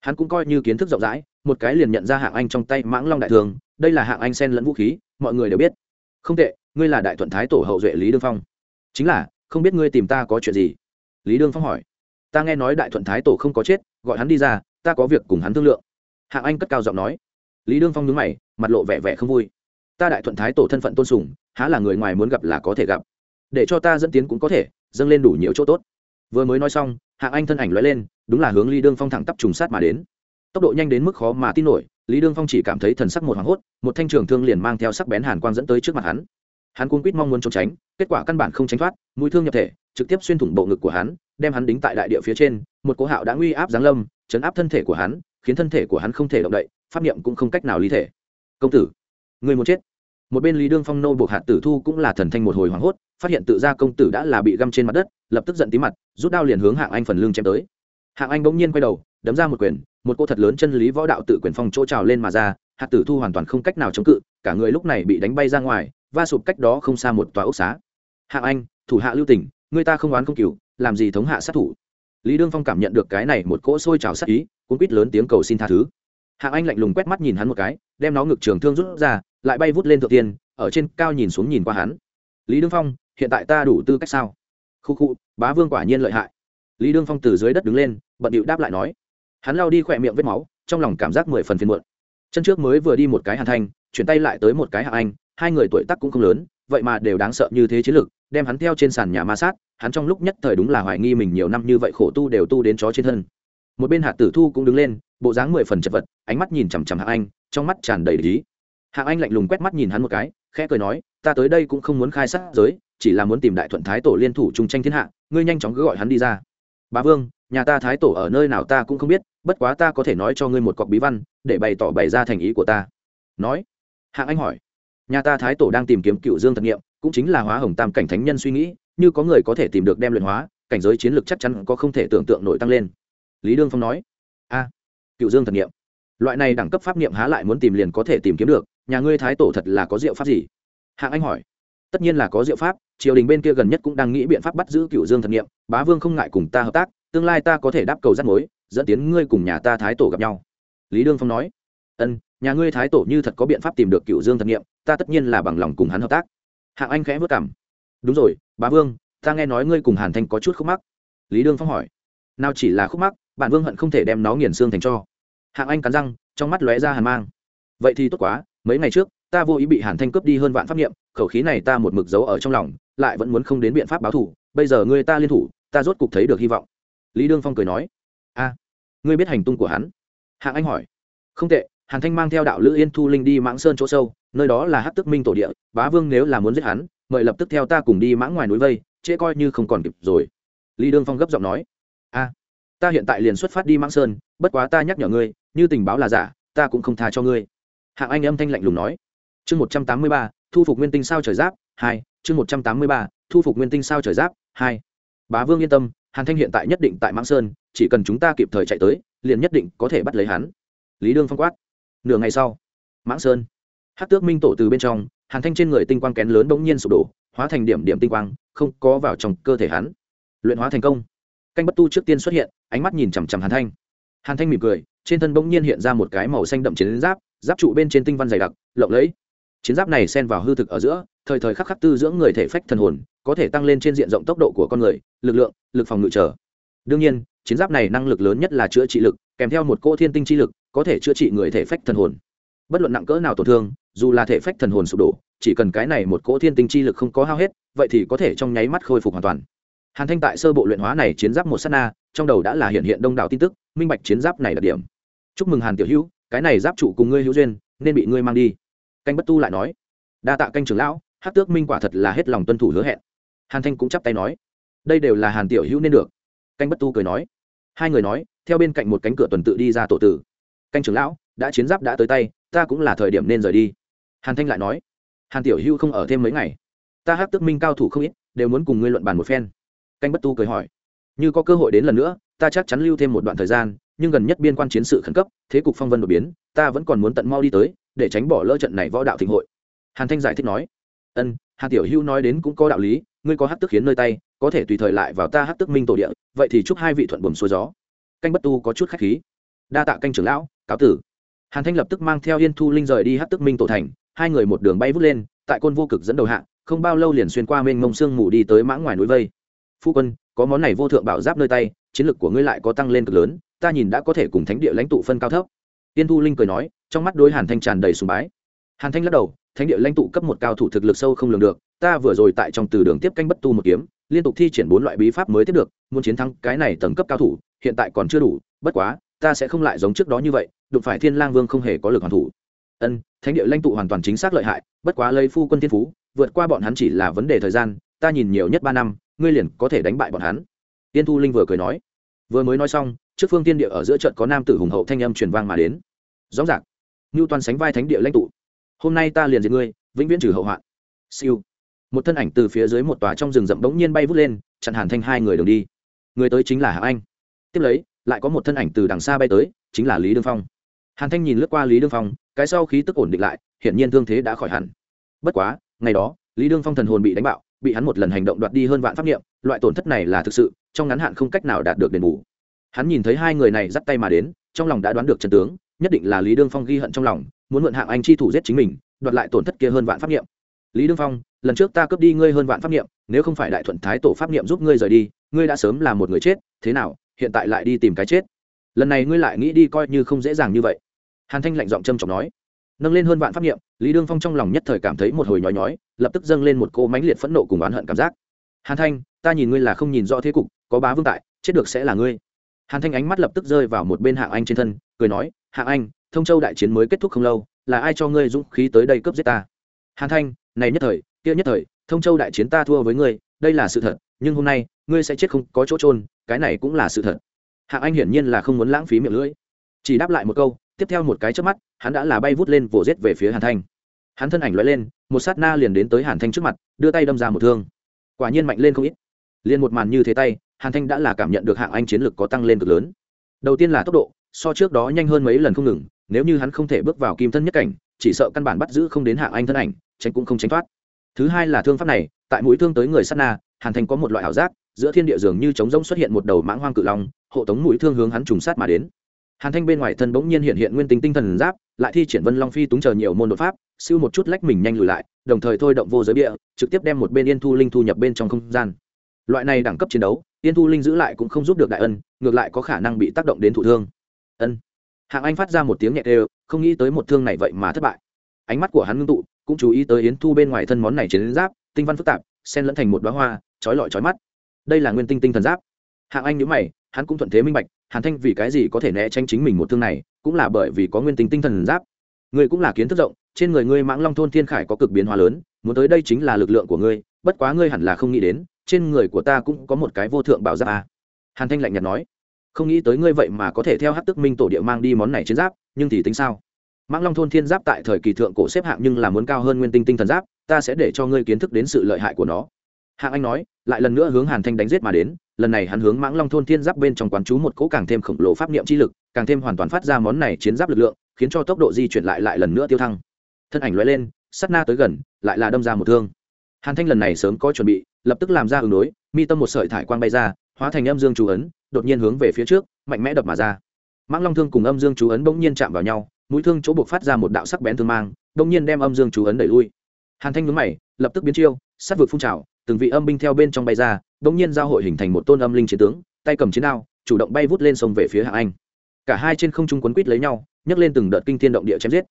Hắn cũng coi như kiến thức rộng rãi, một cái liền nhận ra hạng anh trong tay mãng long đại thường, đây là hạng anh sen lẫn vũ khí, mọi người đều biết. Không tệ, ngươi là đại thuận thái tổ hậu duệ lý đương phong. Chính là, không biết ngươi tìm ta có chuyện gì? Lý đương phong hỏi ta nghe nói đại thuận thái tổ không có chết, gọi hắn đi ra, ta có việc cùng hắn thương lượng. Hạng anh cất cao giọng nói. Lý đương phong nhướng mày, mặt lộ vẻ vẻ không vui. Ta đại thuận thái tổ thân phận tôn sùng, há là người ngoài muốn gặp là có thể gặp. Để cho ta dẫn tiến cũng có thể, dâng lên đủ nhiều chỗ tốt. Vừa mới nói xong, hạng anh thân ảnh l lên, đúng là hướng lý đương phong thẳng tắp trùng sát mà đến. Tốc độ nhanh đến mức khó mà tin nổi, lý đương phong chỉ cảm thấy thần sắc một hoảng hốt, một thanh trường thương liền mang theo sắc bén hàn quang dẫn tới trước mặt hắn. Hắn cuốn quýt mong muốn trốn tránh, kết quả căn bản không tránh thoát, mũi thương nhập thể, trực tiếp xuyên thủng bộ ngực của hắn đem hắn đính tại đại địa phía trên, một cố hạo đã nguy áp giáng lâm, chấn áp thân thể của hắn, khiến thân thể của hắn không thể động đậy, pháp niệm cũng không cách nào lý thể. Công tử, người muốn chết. Một bên lý đương phong nô buộc hạt tử thu cũng là thần thanh một hồi hoảng hốt, phát hiện tự ra công tử đã là bị găm trên mặt đất, lập tức giận tí mặt, rút đao liền hướng hạng anh phần lưng chém tới. Hạng anh bỗng nhiên quay đầu, đấm ra một quyền, một cô thật lớn chân lý võ đạo tự quyền phong chỗ trào lên mà ra, hạt tử thu hoàn toàn không cách nào chống cự, cả người lúc này bị đánh bay ra ngoài, va sụp cách đó không xa một tòa ốc xá. Hạng anh, thủ hạ lưu tỉnh người ta không oán không cừu làm gì thống hạ sát thủ. Lý đương phong cảm nhận được cái này một cỗ sôi trào sát ý cũng quýt lớn tiếng cầu xin tha thứ. Hạng anh lạnh lùng quét mắt nhìn hắn một cái, đem nó ngực trường thương rút ra, lại bay vút lên thượng tiên, ở trên cao nhìn xuống nhìn qua hắn. Lý đương phong, hiện tại ta đủ tư cách sao? Khu khu, bá vương quả nhiên lợi hại. Lý đương phong từ dưới đất đứng lên, bận điệu đáp lại nói. Hắn lao đi khỏe miệng vết máu, trong lòng cảm giác mười phần phiền muộn. Chân trước mới vừa đi một cái hàn thanh, chuyển tay lại tới một cái hạ anh, hai người tuổi tác cũng không lớn, vậy mà đều đáng sợ như thế chiến lược, đem hắn theo trên sàn nhà ma sát hắn trong lúc nhất thời đúng là hoài nghi mình nhiều năm như vậy khổ tu đều tu đến chó trên thân. Một bên hạ tử thu cũng đứng lên, bộ dáng mười phần chật vật, ánh mắt nhìn chằm chằm hạ anh, trong mắt tràn đầy lý hạ anh lạnh lùng quét mắt nhìn hắn một cái, khẽ cười nói, ta tới đây cũng không muốn khai sát giới, chỉ là muốn tìm đại thuận thái tổ liên thủ chung tranh thiên hạ, ngươi nhanh chóng cứ gọi hắn đi ra. Bà vương, nhà ta thái tổ ở nơi nào ta cũng không biết, bất quá ta có thể nói cho ngươi một cọc bí văn, để bày tỏ bày ra thành ý của ta. Nói? Hạng anh hỏi. Nhà ta thái tổ đang tìm kiếm cựu dương thật nghiệm, cũng chính là hóa hồng tam cảnh thánh nhân suy nghĩ như có người có thể tìm được đem luyện hóa, cảnh giới chiến lược chắc chắn có không thể tưởng tượng nổi tăng lên. Lý đương phong nói, a, cựu dương thần nghiệm loại này đẳng cấp pháp niệm há lại muốn tìm liền có thể tìm kiếm được, nhà ngươi thái tổ thật là có diệu pháp gì? Hạng anh hỏi, tất nhiên là có diệu pháp, triều đình bên kia gần nhất cũng đang nghĩ biện pháp bắt giữ cựu dương thần nghiệm bá vương không ngại cùng ta hợp tác, tương lai ta có thể đáp cầu rắt mối, dẫn tiến ngươi cùng nhà ta thái tổ gặp nhau. Lý đương phong nói, ân, nhà ngươi thái tổ như thật có biện pháp tìm được cựu dương thần nghiệm ta tất nhiên là bằng lòng cùng hắn hợp tác. Hạng anh khẽ vất cảm đúng rồi, bá vương, ta nghe nói ngươi cùng hàn thanh có chút khúc mắc. Lý đương phong hỏi. Nào chỉ là khúc mắc, bản vương hận không thể đem nó nghiền xương thành cho. Hạng anh cắn răng, trong mắt lóe ra hàn mang. Vậy thì tốt quá, mấy ngày trước, ta vô ý bị hàn thanh cướp đi hơn vạn pháp nghiệm khẩu khí này ta một mực giấu ở trong lòng, lại vẫn muốn không đến biện pháp báo thủ bây giờ ngươi ta liên thủ, ta rốt cục thấy được hy vọng. Lý đương phong cười nói. A, ngươi biết hành tung của hắn? Hạng anh hỏi. Không tệ, hàn thanh mang theo đạo lữ yên thu linh đi mãng sơn chỗ sâu, nơi đó là hát tức minh tổ địa, bá vương nếu là muốn giết hắn mời lập tức theo ta cùng đi mãng ngoài núi vây, trễ coi như không còn kịp rồi. Lý đương phong gấp giọng nói. A, ta hiện tại liền xuất phát đi mãng sơn, bất quá ta nhắc nhở ngươi, như tình báo là giả, ta cũng không tha cho ngươi. Hạng anh âm thanh lạnh lùng nói. Chương một trăm tám mươi ba, thu phục nguyên tinh sao trời giáp, hai, chương một trăm tám mươi ba, thu phục nguyên tinh sao trời giáp, hai. Bá vương yên tâm, hàn thanh hiện tại nhất định tại mãng sơn, chỉ cần chúng ta kịp thời chạy tới, liền nhất định có thể bắt lấy hắn. Lý đương phong quát. Nửa ngày sau, mãng sơn hát tước minh tổ từ bên trong hàn thanh trên người tinh quang kén lớn bỗng nhiên sụp đổ, hóa thành điểm điểm tinh quang, không có vào trong cơ thể hắn. Luyện hóa thành công. Canh bất tu trước tiên xuất hiện, ánh mắt nhìn chằm chằm hàn thanh. Hàn thanh mỉm cười, trên thân bỗng nhiên hiện ra một cái màu xanh đậm chiến giáp giáp trụ bên trên tinh văn dày đặc, lộng lẫy. Chiến giáp này xen vào hư thực ở giữa, thời thời khắc khắc tư dưỡng người thể phách thần hồn, có thể tăng lên trên diện rộng tốc độ của con người, lực lượng, lực phòng ngự trở. Đương nhiên, chiến giáp này năng lực lớn nhất là chữa trị lực, kèm theo một cỗ thiên tinh chi lực, có thể chữa trị người thể phách thần hồn. Bất luận nặng cỡ nào tổn thương dù là thể phách thần hồn sụp đổ, chỉ cần cái này một cỗ thiên tinh chi lực không có hao hết, vậy thì có thể trong nháy mắt khôi phục hoàn toàn. Hàn thanh tại sơ bộ luyện hóa này chiến giáp một s á t na, trong đầu đã là hiện hiện đông đảo tin tức, minh bạch chiến giáp này là điểm. Chúc mừng hàn tiểu hữu, cái này giáp trụ cùng ngươi hữu duyên, nên bị ngươi mang đi. Canh bất tu lại nói, đa tạ canh trưởng lão, hát tước minh quả thật là hết lòng tuân thủ hứa hẹn. Hàn thanh cũng chắp tay nói, đây đều là hàn tiểu hữu nên được. Canh bất tu cười nói, hai người nói, theo bên cạnh một cánh cửa tuần tự đi ra tổ tử. Canh trưởng lão, đã chiến giáp đã tới tay, ta cũng là thời điểm nên rời đi hàn thanh lại nói, hàn tiểu hưu không ở thêm mấy ngày. Ta hát tước minh cao thủ không ít, đều muốn cùng ngươi luận bàn một phen. Canh bất tu cười hỏi, như có cơ hội đến lần nữa, ta chắc chắn lưu thêm một đoạn thời gian, nhưng gần nhất biên quan chiến sự khẩn cấp, thế cục phong vân đột biến, ta vẫn còn muốn tận mau đi tới, để tránh bỏ lỡ trận này võ đạo thịnh hội. Hàn thanh giải thích nói, ân, hàn tiểu hưu nói đến cũng có đạo lý, ngươi có hát tức khiến nơi tay, có thể tùy thời lại vào ta hát tức minh tổ địa, vậy thì chúc hai vị thuận buồm xuôi gió. Canh bất tu có chút khách khí, đa tạ canh trưởng lão, cáo tử. Hàn thanh lập tức mang theo yên thu linh rời đi hát tức minh tổ thành hai người một đường bay vút lên, tại côn vô cực dẫn đầu hạ, không bao lâu liền xuyên qua mênh mông sương mù đi tới mã ngoài núi vây. Phu quân, có món này vô thượng bảo giáp nơi tay, chiến lực của ngươi lại có tăng lên cực lớn, ta nhìn đã có thể cùng thánh địa lãnh tụ phân cao thấp. Tiên thu linh cười nói, trong mắt đối hàn thanh tràn đầy sùng bái. Hàn thanh lắc đầu, thánh địa lãnh tụ cấp một cao thủ thực lực sâu không lường được, ta vừa rồi tại trong từ đường tiếp canh bất tu một kiếm, liên tục thi triển bốn loại bí pháp mới tiếp được, muốn chiến thắng cái này tầng cấp cao thủ, hiện tại còn chưa đủ, bất quá, ta sẽ không lại giống trước đó như vậy, đụng phải thiên lang vương không hề có lực hoàn thủ ân, thánh địa lãnh tụ hoàn toàn chính xác lợi hại, bất quá lấy phu quân thiên phú, vượt qua bọn hắn chỉ là vấn đề thời gian, ta nhìn nhiều nhất ba năm, ngươi liền có thể đánh bại bọn hắn. Tiên thu linh vừa cười nói. Vừa mới nói xong, trước phương tiên địa ở giữa trận có nam tử hùng hậu thanh âm truyền vang mà đến. Rõ ràng. Ngưu toàn sánh vai thánh địa lãnh tụ. Hôm nay ta liền diệt ngươi, vĩnh viễn trừ hậu hoạn. Siêu. Một thân ảnh từ phía dưới một tòa trong rừng rậm bỗng nhiên bay vút lên, chặn hàn thanh hai người đường đi. Người tới chính là hạ anh. Tiếp lấy, lại có một thân ảnh từ đằng xa bay tới, chính là lý đương phong. Hàn thanh nhìn lướt qua lý đương phong cái sau khí tức ổn định lại hiển nhiên thương thế đã khỏi hẳn. Bất quá ngày đó lý đương phong thần hồn bị đánh bạo bị hắn một lần hành động đoạt đi hơn vạn pháp niệm, loại tổn thất này là thực sự trong ngắn hạn không cách nào đạt được đền bù. Hắn nhìn thấy hai người này dắt tay mà đến trong lòng đã đoán được trận tướng nhất định là lý đương phong ghi hận trong lòng muốn mượn hạng anh chi thủ giết chính mình đoạt lại tổn thất kia hơn vạn pháp niệm. lý đương phong lần trước ta cướp đi ngươi hơn vạn pháp niệm, nếu không phải đại thuận thái tổ pháp niệm giúp ngươi rời đi ngươi đã sớm là một người chết thế nào hiện tại lại đi tìm cái chết? Lần này ngươi lại nghĩ đi coi như không dễ dàng như vậy hàn thanh lạnh giọng trâm trọng nói, nâng lên hơn vạn pháp niệm. lý đương phong trong lòng nhất thời cảm thấy một hồi nhói nhói, lập tức dâng lên một cô mãnh liệt phẫn nộ cùng oán hận cảm giác. Hàn thanh, ta nhìn ngươi là không nhìn rõ thế cục, có bá vương tại, chết được sẽ là ngươi. Hàn thanh ánh mắt lập tức rơi vào một bên hạng anh trên thân, cười nói hạng anh, thông châu đại chiến mới kết thúc không lâu, là ai cho ngươi dũng khí tới đây cướp giết ta? Hàn thanh, này nhất thời, kia nhất thời, thông châu đại chiến ta thua với ngươi, đây là sự thật, nhưng hôm nay, ngươi sẽ chết không có chỗ trôn cái này cũng là sự thật. Hạng anh hiển nhiên là không muốn lãng phí miệng lưỡi. Chỉ đáp lại một câu tiếp theo một cái trước mắt, hắn đã là bay vút lên vồ rết về phía hàn thanh. Hắn thân ảnh loại lên, một sát na liền đến tới hàn thanh trước mặt, đưa tay đâm ra một thương. Quả nhiên mạnh lên không ít. Liền một màn như thế tay, hàn thanh đã là cảm nhận được hạng anh chiến lực có tăng lên cực lớn. Đầu tiên là tốc độ, so trước đó nhanh hơn mấy lần không ngừng, nếu như hắn không thể bước vào kim thân nhất cảnh, chỉ sợ căn bản bắt giữ không đến hạng anh thân ảnh, tránh cũng không tránh thoát. Thứ hai là thương pháp này, tại mũi thương tới người sát na, hàn thanh có một loại ảo giác, giữa thiên địa dường như trống rỗng xuất hiện một đầu mãng hoang cự long, hộ tống mũi thương hướng hắn trùng sát mà đến hàn thanh bên ngoài thân bỗng nhiên hiện hiện nguyên tính tinh thần giáp, lại thi triển vân long phi túng chờ nhiều môn đột pháp, siêu một chút lách mình nhanh lùi lại, đồng thời thôi động vô giới địa trực tiếp đem một bên yên thu linh thu nhập bên trong không gian. Loại này đẳng cấp chiến đấu, yên thu linh giữ lại cũng không giúp được đại ân, ngược lại có khả năng bị tác động đến thụ thương. Ân. Hạng anh phát ra một tiếng nhẹ đều, không nghĩ tới một thương này vậy mà thất bại. Ánh mắt của hắn ngưng tụ, cũng chú ý tới yến thu bên ngoài thân món này chiến giáp, tinh văn phức tạp, xen lẫn thành một đoá hoa trói lọi trói mắt. Đây là nguyên tinh tinh thần giáp. Hạng anh nhớ mày hắn cũng thuận thế minh bạch, hàn thanh vì cái gì có thể né tránh chính mình một thương này, cũng là bởi vì có nguyên tinh tinh thần giáp. Ngươi cũng là kiến thức rộng, trên người ngươi mãng long thôn thiên khải có cực biến hóa lớn, muốn tới đây chính là lực lượng của ngươi, bất quá ngươi hẳn là không nghĩ đến, trên người của ta cũng có một cái vô thượng bảo giáp à. hàn thanh lạnh nhạt nói, không nghĩ tới ngươi vậy mà có thể theo hát tức minh tổ địa mang đi món này chiến giáp, nhưng thì tính sao? Mãng long thôn thiên giáp tại thời kỳ thượng cổ xếp hạng nhưng là muốn cao hơn nguyên tinh tinh thần giáp, ta sẽ để cho ngươi kiến thức đến sự lợi hại của nó. Hạng anh nói, lại lần nữa hướng hàn thanh đánh giết mà đến lần này hắn hướng mãng long thôn thiên giáp bên trong quán chú một cỗ càng thêm khổng lồ pháp niệm chi lực, càng thêm hoàn toàn phát ra món này chiến giáp lực lượng, khiến cho tốc độ di chuyển lại lại lần nữa tiêu thăng. Thân ảnh lóe lên sắt na tới gần, lại là đâm ra một thương. Hàn thanh lần này sớm có chuẩn bị, lập tức làm ra ứng đối, mi tâm một sợi thải quang bay ra, hóa thành âm dương chú ấn, đột nhiên hướng về phía trước, mạnh mẽ đập mà ra. Mãng long thương cùng âm dương chú ấn bỗng nhiên chạm vào nhau, mũi thương chỗ buộc phát ra một đạo sắc bén thương mang, bỗng nhiên đem âm dương chú ấn đẩy lui. Hàn thanh nhướng mày, lập tức biến chiêu, sát vực phun trào, từng vị âm binh theo bên trong bay ra bỗng nhiên giao hội hình thành một tôn âm linh chiến tướng, tay cầm chiến đao, chủ động bay vút lên sông về phía hạng anh. Cả hai trên không trung quấn quýt lấy nhau, nhấc lên từng đợt kinh thiên động địa chém giết.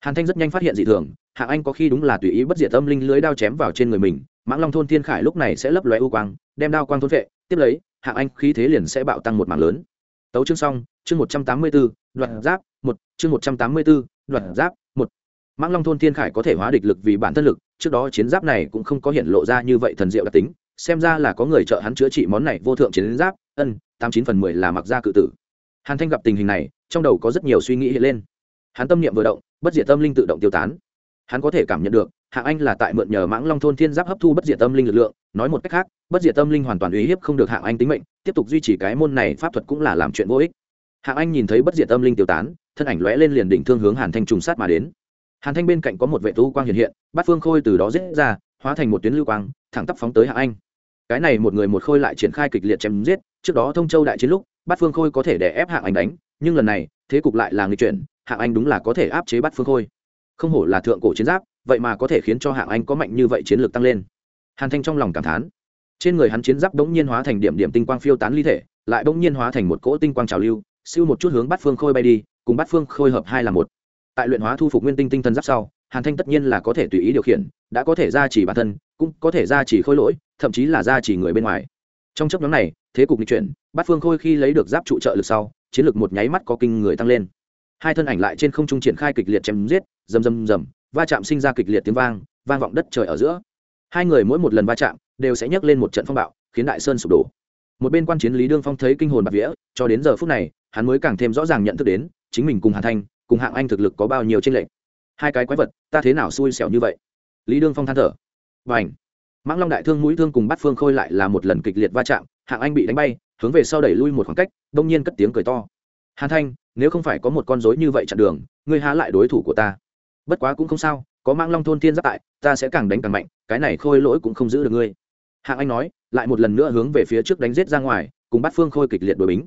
Hàn thanh rất nhanh phát hiện dị thường hạng anh có khi đúng là tùy ý bất diệt âm linh lưới đao chém vào trên người mình, mãng long thôn thiên khải lúc này sẽ lấp lóe u quang, đem đao quang thôn vệ tiếp lấy hạng anh khí thế liền sẽ bạo tăng một mảng lớn. Tấu chương xong, chương một trăm tám mươi bốn đoạn giáp một, chương một trăm tám mươi bốn đoạn giáp một. Mãng long thôn thiên khải có thể hóa địch lực vì bản thân lực, trước đó chiến giáp này cũng không có hiện lộ ra như vậy thần diệu đặc tính xem ra là có người trợ hắn chữa trị món này vô thượng chiến giáp, ân, tám chín phần mười là mặc ra cự tử. Hàn thanh gặp tình hình này, trong đầu có rất nhiều suy nghĩ hiện lên. Hắn tâm niệm vừa động, bất diệt tâm linh tự động tiêu tán. Hắn có thể cảm nhận được hạng anh là tại mượn nhờ mãng long thôn thiên giáp hấp thu bất diệt tâm linh lực lượng, nói một cách khác, bất diệt tâm linh hoàn toàn uy hiếp không được hạng anh tính mệnh, tiếp tục duy trì cái môn này pháp thuật cũng là làm chuyện vô ích. Hạng anh nhìn thấy bất diệt tâm linh tiêu tán, thân ảnh lóe lên liền đỉnh thương hướng hàn thanh trùng sát mà đến. Hàn thanh bên cạnh có một vệ tu quang hiện hiện, bát phương khôi từ đó rết ra, hóa thành một tuyến lưu quang, thẳng tắp phóng tới hạng anh cái này một người một khôi lại triển khai kịch liệt chém giết, trước đó thông châu đại chiến lúc, bát phương khôi có thể đè ép hạng anh đánh, nhưng lần này, thế cục lại là người chuyển, hạng anh đúng là có thể áp chế bát phương khôi. Không hổ là thượng cổ chiến giáp, vậy mà có thể khiến cho hạng anh có mạnh như vậy chiến lược tăng lên. Hàn thanh trong lòng cảm thán. Trên người hắn chiến giáp đống nhiên hóa thành điểm điểm tinh quang phiêu tán ly thể, lại đống nhiên hóa thành một cỗ tinh quang trào lưu, siêu một chút hướng bát phương khôi bay đi, cùng bát phương khôi hợp hai là một. Tại luyện hóa thu phục nguyên tinh tinh thần giáp sau, hàn thanh tất nhiên là có thể tùy ý điều khiển, đã có thể ra chỉ bản thân cũng có thể ra chỉ khôi lỗi, thậm chí là ra chỉ người bên ngoài. Trong chấp nhóm này, thế cục nghịch chuyển, bát phương khôi khi lấy được giáp trụ trợ lực sau, chiến lược một nháy mắt có kinh người tăng lên. Hai thân ảnh lại trên không trung triển khai kịch liệt chém giết, rầm rầm rầm, va chạm sinh ra kịch liệt tiếng vang vang vọng đất trời ở giữa. Hai người mỗi một lần va chạm, đều sẽ nhấc lên một trận phong bạo, khiến đại sơn sụp đổ. Một bên quan chiến lý đương phong thấy kinh hồn bạc vía, cho đến giờ phút này, hắn mới càng thêm rõ ràng nhận thức đến, chính mình cùng hàn thanh, cùng hạng anh thực lực có bao nhiêu tranh lệch. Hai cái quái vật, ta thế nào xui xẻo như vậy? Lý đương phong than thở và ảnh. Mãng long đại thương mũi thương cùng bắt phương khôi lại là một lần kịch liệt va chạm, hạng anh bị đánh bay, hướng về sau đẩy lui một khoảng cách, đông nhiên cất tiếng cười to. Hàn thanh, nếu không phải có một con rối như vậy chặn đường, ngươi há lại đối thủ của ta. Bất quá cũng không sao, có mãng long thôn thiên giáp tại, ta sẽ càng đánh càng mạnh, cái này khôi lỗi cũng không giữ được ngươi. Hạng anh nói, lại một lần nữa hướng về phía trước đánh giết ra ngoài, cùng bắt phương khôi kịch liệt đuổi bính.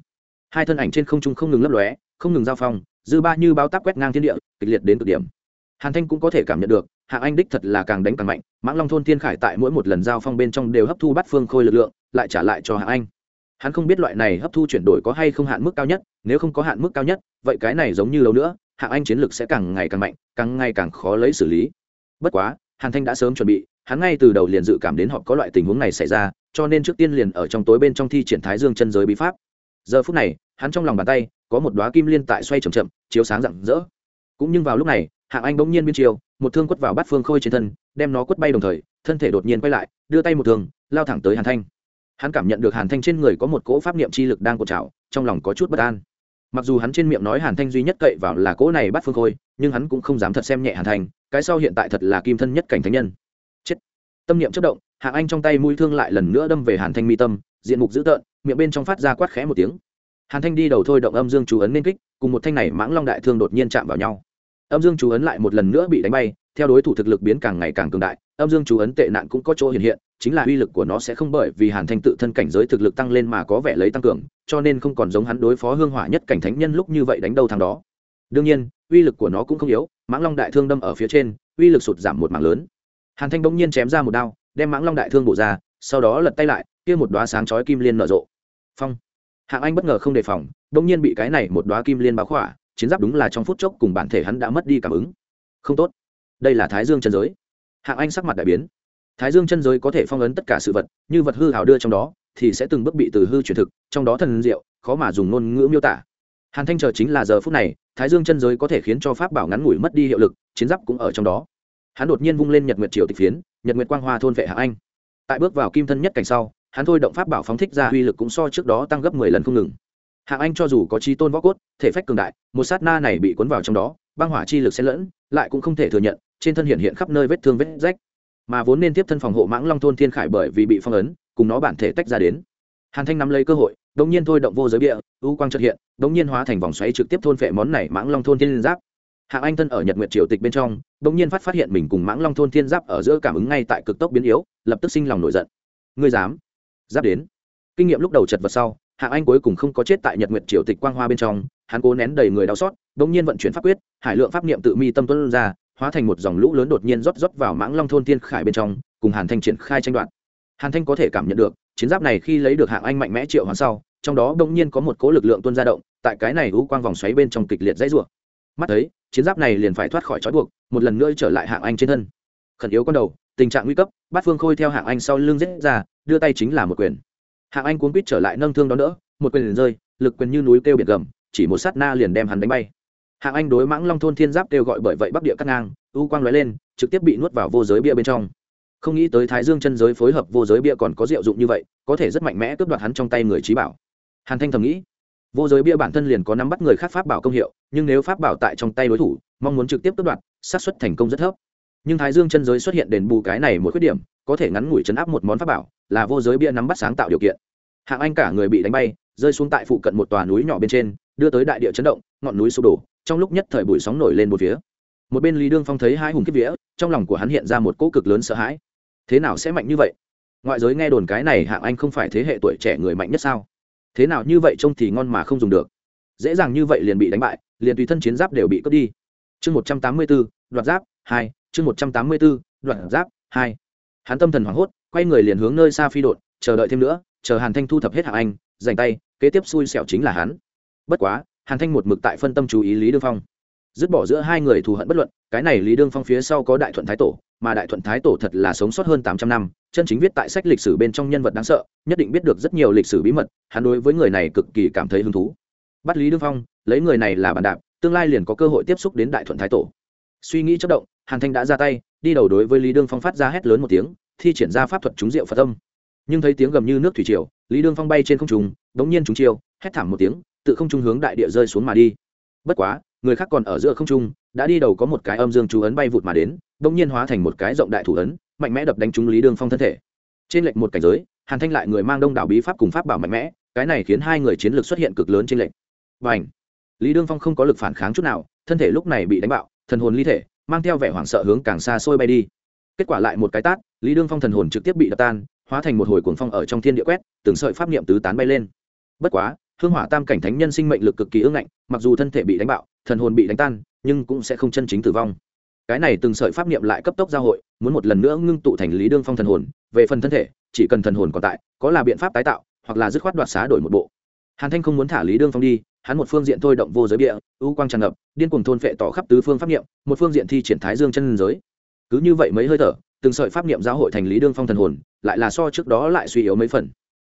Hai thân ảnh trên không trung không ngừng lấp lóe, không ngừng giao phong, dư ba như bao tác quét ngang thiên địa, kịch liệt đến cực điểm. Hàn thanh cũng có thể cảm nhận được hạng anh đích thật là càng đánh càng mạnh, mãng long thôn thiên khải tại mỗi một lần giao phong bên trong đều hấp thu bắt phương khôi lực lượng, lại trả lại cho hạng anh. Hắn không biết loại này hấp thu chuyển đổi có hay không hạn mức cao nhất, nếu không có hạn mức cao nhất, vậy cái này giống như lâu nữa hạng anh chiến lược sẽ càng ngày càng mạnh, càng ngày càng khó lấy xử lý. Bất quá, hàn thanh đã sớm chuẩn bị, hắn ngay từ đầu liền dự cảm đến họ có loại tình huống này xảy ra, cho nên trước tiên liền ở trong tối bên trong thi triển thái dương chân giới bí pháp. Giờ phút này, hắn trong lòng bàn tay, có một đoá kim liên tại xoay c h ậ m chậm, chiếu sáng rạng rỡ. Cũng nhưng vào lúc này hạng anh bỗng nhiên biên chiều, một thương quất vào bát phương khôi trên thân, đem nó quất bay đồng thời, thân thể đột nhiên quay lại, đưa tay một thương, lao thẳng tới hàn thanh. Hắn cảm nhận được hàn thanh trên người có một cỗ pháp niệm chi lực đang cột trào, trong lòng có chút bất an. Mặc dù hắn trên miệng nói hàn thanh duy nhất cậy vào là cỗ này bắt phương khôi, nhưng hắn cũng không dám thật xem nhẹ hàn thanh, cái sau hiện tại thật là kim thân nhất cảnh thánh nhân. Chết. Tâm niệm chất động, hạng anh trong tay mũi thương lại lần nữa đâm về hàn thanh mi tâm, diện mục dữ tợn, miệng bên trong phát ra quát khẽ một tiếng. Hàn thanh đi đầu thôi động âm dương chú ấn nên kích, cùng một thanh này mãng long đại thương đột nhiên chạm vào nhau âm dương chú ấn lại một lần nữa bị đánh bay, theo đối thủ thực lực biến càng ngày càng cường đại, âm dương chú ấn tệ nạn cũng có chỗ hiện hiện, chính là uy lực của nó sẽ không bởi vì hàn thanh tự thân cảnh giới thực lực tăng lên mà có vẻ lấy tăng cường, cho nên không còn giống hắn đối phó hương hỏa nhất cảnh thánh nhân lúc như vậy đánh đâu thằng đó. Đương nhiên, uy lực của nó cũng không yếu, mãng long đại thương đâm ở phía trên, uy lực sụt giảm một mảng lớn. Hàn thanh bỗng nhiên chém ra một đao, đem mãng long đại thương bổ ra, sau đó lật tay lại, kia một đoá sáng chói kim liên nở rộ. Phong. Hạng anh bất ngờ không đề phòng, bỗng nhiên bị cái này một đoá kim liên báo khỏa chiến giáp đúng là trong phút chốc cùng bản thể hắn đã mất đi cảm ứng. Không tốt. Đây là thái dương chân giới. Hạng anh sắc mặt đại biến. Thái dương chân giới có thể phong ấn tất cả sự vật, như vật hư hào đưa trong đó, thì sẽ từng bước bị từ hư chuyển thực, trong đó thần diệu, khó mà dùng ngôn ngữ miêu tả. Hàn thanh chờ chính là giờ phút này, thái dương chân giới có thể khiến cho pháp bảo ngắn ngủi mất đi hiệu lực, chiến giáp cũng ở trong đó. Hắn đột nhiên vung lên nhật nguyệt triều tịch phiến, nhật nguyệt quang hoa thôn vệ hạng anh. Tại bước vào kim thân nhất cảnh sau, hắn thôi động pháp bảo phóng thích ra uy lực cũng so trước đó tăng gấp mười lần không ngừng hạng anh cho dù có trí tôn võ cốt, thể phách cường đại, một sát na này bị cuốn vào trong đó, băng hỏa chi lực xen lẫn, lại cũng không thể thừa nhận, trên thân hiện hiện khắp nơi vết thương vết rách. Mà vốn nên tiếp thân phòng hộ mãng long thôn thiên khải bởi vì bị phong ấn, cùng nó bản thể tách ra đến. Hàn thanh nắm lấy cơ hội đống nhiên thôi động vô giới địa u quang trật hiện đống nhiên hóa thành vòng xoáy trực tiếp thôn phệ món này mãng long thôn thiên giáp. Hạng anh thân ở nhật nguyệt triều tịch bên trong đống nhiên phát phát hiện mình cùng mãng long thôn thiên giáp ở giữa cảm ứng ngay tại cực tốc biến yếu, lập tức sinh lòng nổi giận. Ngươi dám? Giáp đến. Kinh nghiệm lúc đầu chật vật sau hạng anh cuối cùng không có chết tại nhật nguyệt triều tịch quang hoa bên trong, hắn cố nén đầy người đau xót đống nhiên vận chuyển pháp quyết, hải lượng pháp niệm tự mi tâm tuân ra, hóa thành một dòng lũ lớn đột nhiên rót rót vào mãng long thôn tiên khải bên trong, cùng hàn thanh triển khai tranh đoạt. Hàn thanh có thể cảm nhận được, chiến giáp này khi lấy được hạng anh mạnh mẽ triệu hoàn sau, trong đó bỗng nhiên có một cố lực lượng tuôn ra động, tại cái này u quang vòng xoáy bên trong kịch liệt dãy rủa. Mắt thấy, chiến giáp này liền phải thoát khỏi trói buộc, một lần nữa trở lại hạng anh trên thân. Khẩn yếu con đầu, tình trạng nguy cấp, bát phương khôi theo hạng anh sau lưng giết ra, đưa tay chính là một quyền hạng anh cuốn quýt trở lại nâng thương đó đỡ, một quyền liền rơi, lực quyền như núi kêu biển gầm, chỉ một sát na liền đem hắn đánh bay. Hạng anh đối mãng long thôn thiên giáp kêu gọi bởi vậy bắc địa cắt ngang, u quang lóe lên, trực tiếp bị nuốt vào vô giới bia bên trong. Không nghĩ tới thái dương chân giới phối hợp vô giới bia còn có diệu dụng như vậy, có thể rất mạnh mẽ cướp đoạt hắn trong tay người trí bảo. Hàn thanh thầm nghĩ, vô giới bia bản thân liền có nắm bắt người khác pháp bảo công hiệu, nhưng nếu pháp bảo tại trong tay đối thủ, mong muốn trực tiếp cướp đoạt, xác suất thành công rất thấp nhưng thái dương chân giới xuất hiện đền bù cái này một khuyết điểm, có thể ngắn ngủi chấn áp một món pháp bảo, là vô giới bia nắm bắt sáng tạo điều kiện. Hạng anh cả người bị đánh bay, rơi xuống tại phụ cận một tòa núi nhỏ bên trên, đưa tới đại địa chấn động, ngọn núi sụp đổ, trong lúc nhất thời bụi sóng nổi lên một phía. Một bên lý đương phong thấy hai hùng kiếp vía, trong lòng của hắn hiện ra một cỗ cực lớn sợ hãi. Thế nào sẽ mạnh như vậy? Ngoại giới nghe đồn cái này hạng anh không phải thế hệ tuổi trẻ người mạnh nhất sao? Thế nào như vậy trông thì ngon mà không dùng được. Dễ dàng như vậy liền bị đánh bại, liền tùy thân chiến giáp đều bị cướp đi. Chương một trăm tám mươi bốn đoạt giáp hai, chương một trăm tám mươi b ố giáp, hai. Hắn tâm thần hoảng hốt, quay người liền hướng nơi xa phi đột, chờ đợi thêm nữa, chờ hàn thanh thu thập hết hạng anh dành tay, kế tiếp xui xẻo chính là hắn. Bất quá, hàn thanh một mực tại phân tâm chú ý lý đương phong. Dứt bỏ giữa hai người thù hận bất luận, cái này lý đương phong phía sau có đại thuận thái tổ, mà đại thuận thái tổ thật là sống sót hơn tám trăm năm, chân chính viết tại sách lịch sử bên trong nhân vật đáng sợ, nhất định biết được rất nhiều lịch sử bí mật, hắn đối với người này cực kỳ cảm thấy hứng thú. Bắt lý đương phong, lấy người này là bàn đạp, tương lai liền có cơ hội tiếp xúc đến đại thuận thái tổ. Suy nghĩ chất động hàn thanh đã ra tay, đi đầu đối với lý đương phong phát ra hét lớn một tiếng, thi triển ra pháp thuật trúng rượu phật tâm nhưng thấy tiếng gầm như nước thủy triều, lý đương phong bay trên không trung, đống nhiên trúng chiêu, hét thảm một tiếng, tự không trung hướng đại địa rơi xuống mà đi. Bất quá, người khác còn ở giữa không trung, đã đi đầu có một cái âm dương chú ấn bay vụt mà đến, đống nhiên hóa thành một cái rộng đại thủ ấn, mạnh mẽ đập đánh trúng lý đương phong thân thể. Trên lệnh một cảnh giới, hàn thanh lại người mang đông đảo bí pháp cùng pháp bảo mạnh mẽ, cái này khiến hai người chiến lược xuất hiện cực lớn trên lệnh và ảnh lý đương phong không có lực phản kháng chút nào, thân thể lúc này bị đánh bạo, thần hồn ly thể mang theo vẻ hoảng sợ hướng càng xa xôi bay đi. Kết quả lại một cái tát, lý đương phong thần hồn trực tiếp bị đập tan, hóa thành một hồi cuồng phong ở trong thiên địa quét, từng sợi pháp niệm tứ tán bay lên. Bất quá, hương hỏa tam cảnh thánh nhân sinh mệnh lực cực kỳ ương ngạnh, mặc dù thân thể bị đánh bạo, thần hồn bị đánh tan, nhưng cũng sẽ không chân chính tử vong. Cái này từng sợi pháp niệm lại cấp tốc giao hội, muốn một lần nữa ngưng tụ thành lý đương phong thần hồn, về phần thân thể, chỉ cần thần hồn còn tại, có là biện pháp tái tạo, hoặc là dứt khoát đoạt xá đổi một bộ. Hàn thanh không muốn thả lý đương phong đi hắn một phương diện thôi động vô giới địa ưu quang tràn ngập, điên cuồng thôn phệ tỏ khắp tứ phương pháp niệm, một phương diện thi triển thái dương chân giới. Cứ như vậy mấy hơi thở, từng sợi pháp niệm giáo hội thành lý đương phong thần hồn, lại là so trước đó lại suy yếu mấy phần.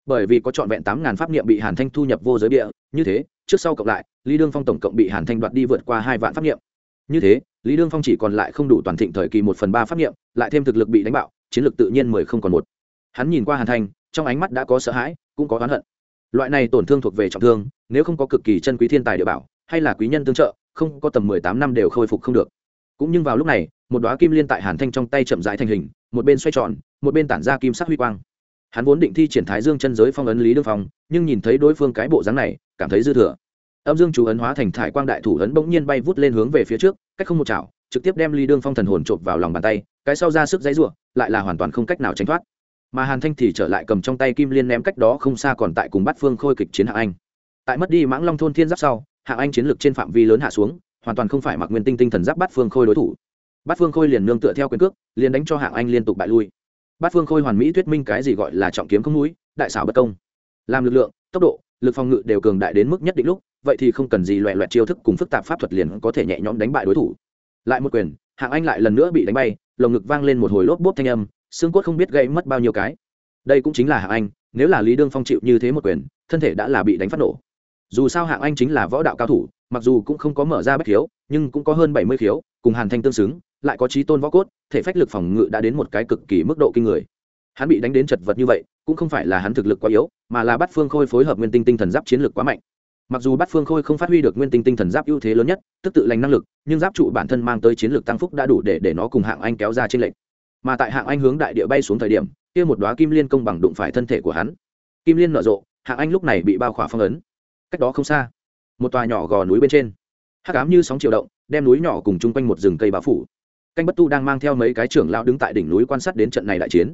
Bởi vì có trọn vẹn tám ngàn pháp niệm bị hàn thanh thu nhập vô giới địa như thế, trước sau cộng lại, lý đương phong tổng cộng bị hàn thanh đoạt đi vượt qua hai vạn pháp niệm. Như thế, lý đương phong chỉ còn lại không đủ toàn thịnh thời kỳ một phần ba pháp niệm, lại thêm thực lực bị đánh bạo, chiến lược tự nhiên mười không còn một. Hắn nhìn qua hàn thanh, trong ánh mắt đã có sợ hãi, cũng có oán hận loại này tổn thương thuộc về trọng thương, nếu không có cực kỳ chân quý thiên tài địa bảo, hay là quý nhân tương trợ, không có tầm mười tám năm đều khôi phục không được. Cũng nhưng vào lúc này, một đoá kim liên tại hàn thanh trong tay chậm rãi thành hình, một bên xoay tròn, một bên tản ra kim sắc huy quang. Hắn vốn định thi triển thái dương chân giới phong ấn lý đương phong, nhưng nhìn thấy đối phương cái bộ dáng này, cảm thấy dư thừa. Âm dương chú ấn hóa thành thải quang đại thủ ấn bỗng nhiên bay vút lên hướng về phía trước, cách không một chảo, trực tiếp đem lý đương phong thần hồn chộp vào lòng bàn tay, cái sau ra sức dãy ruộng lại là hoàn toàn không cách nào tránh thoát mà hàn thanh thì trở lại cầm trong tay kim liên ném cách đó không xa còn tại cùng Bát phương khôi kịch chiến hạng anh. Tại mất đi mãng long thôn thiên giáp sau hạng anh chiến lược trên phạm vi lớn hạ xuống, hoàn toàn không phải mặc nguyên tinh tinh thần giáp Bát phương khôi đối thủ. Bát phương khôi liền nương tựa theo quyền cước, liền đánh cho hạng anh liên tục bại lui. Bát phương khôi hoàn mỹ thuyết minh cái gì gọi là trọng kiếm không núi, đại xảo bất công. Làm lực lượng, tốc độ, lực phòng ngự đều cường đại đến mức nhất định lúc, vậy thì không cần gì loẹ loẹt chiêu thức cùng phức tạp pháp thuật liền có thể nhẹ nhõm đánh bại đối thủ. Lại một quyền hạng anh lại lần nữa bị đánh bay, lồng ngực vang lên một hồi lốp bốp thanh âm xương cốt không biết gãy mất bao nhiêu cái. Đây cũng chính là hạng anh, nếu là lý đương phong chịu như thế một quyền, thân thể đã là bị đánh phát nổ. Dù sao hạng anh chính là võ đạo cao thủ, mặc dù cũng không có mở ra bách khiếu, nhưng cũng có hơn bảy mươi khiếu, cùng hàn thanh tương xứng, lại có trí tôn võ cốt, thể phách lực phòng ngự đã đến một cái cực kỳ mức độ kinh người. Hắn bị đánh đến chật vật như vậy, cũng không phải là hắn thực lực quá yếu, mà là bắt phương khôi phối hợp nguyên tinh tinh thần giáp chiến lược quá mạnh. Mặc dù bắt phương khôi không phát huy được nguyên tinh tinh thần giáp ưu thế lớn nhất, tức tự lành năng lực, nhưng giáp trụ bản thân mang tới chiến lược tăng phúc đã đủ để để nó cùng hạng anh kéo ra trên lệnh mà tại hạng anh hướng đại địa bay xuống thời điểm, kia một đoá kim liên công bằng đụng phải thân thể của hắn. Kim liên nở rộ, hạng anh lúc này bị bao khỏa phong ấn. Cách đó không xa, một tòa nhỏ gò núi bên trên, hắc ám như sóng chiều động, đem núi nhỏ cùng chung quanh một rừng cây bao phủ. Canh bất tu đang mang theo mấy cái trưởng lão đứng tại đỉnh núi quan sát đến trận này đại chiến.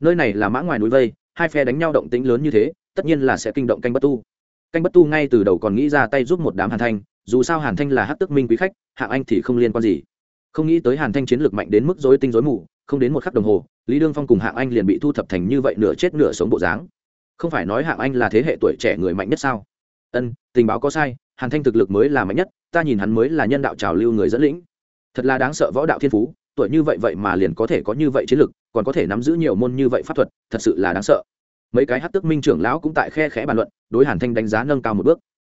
Nơi này là mã ngoài núi vây, hai phe đánh nhau động tĩnh lớn như thế, tất nhiên là sẽ kinh động canh bất tu. Canh bất tu ngay từ đầu còn nghĩ ra tay giúp một đám hàn thanh, dù sao hàn thanh là hát tức minh quý khách, hạng anh thì không liên quan gì. Không nghĩ tới hàn thanh chiến lược mạnh đến mức dối tinh dối mù không đến một khắc đồng hồ, lý đương phong cùng hạng anh liền bị thu thập thành như vậy nửa chết nửa sống bộ dáng. Không phải nói hạng anh là thế hệ tuổi trẻ người mạnh nhất sao? Ân, tình báo có sai, hàn thanh thực lực mới là mạnh nhất, ta nhìn hắn mới là nhân đạo trào lưu người dẫn lĩnh. Thật là đáng sợ võ đạo thiên phú, tuổi như vậy vậy mà liền có thể có như vậy chiến lực, còn có thể nắm giữ nhiều môn như vậy pháp thuật, thật sự là đáng sợ. Mấy cái hát tức minh trưởng lão cũng tại khe khẽ bàn luận, đối hàn thanh đánh giá nâng cao một bước.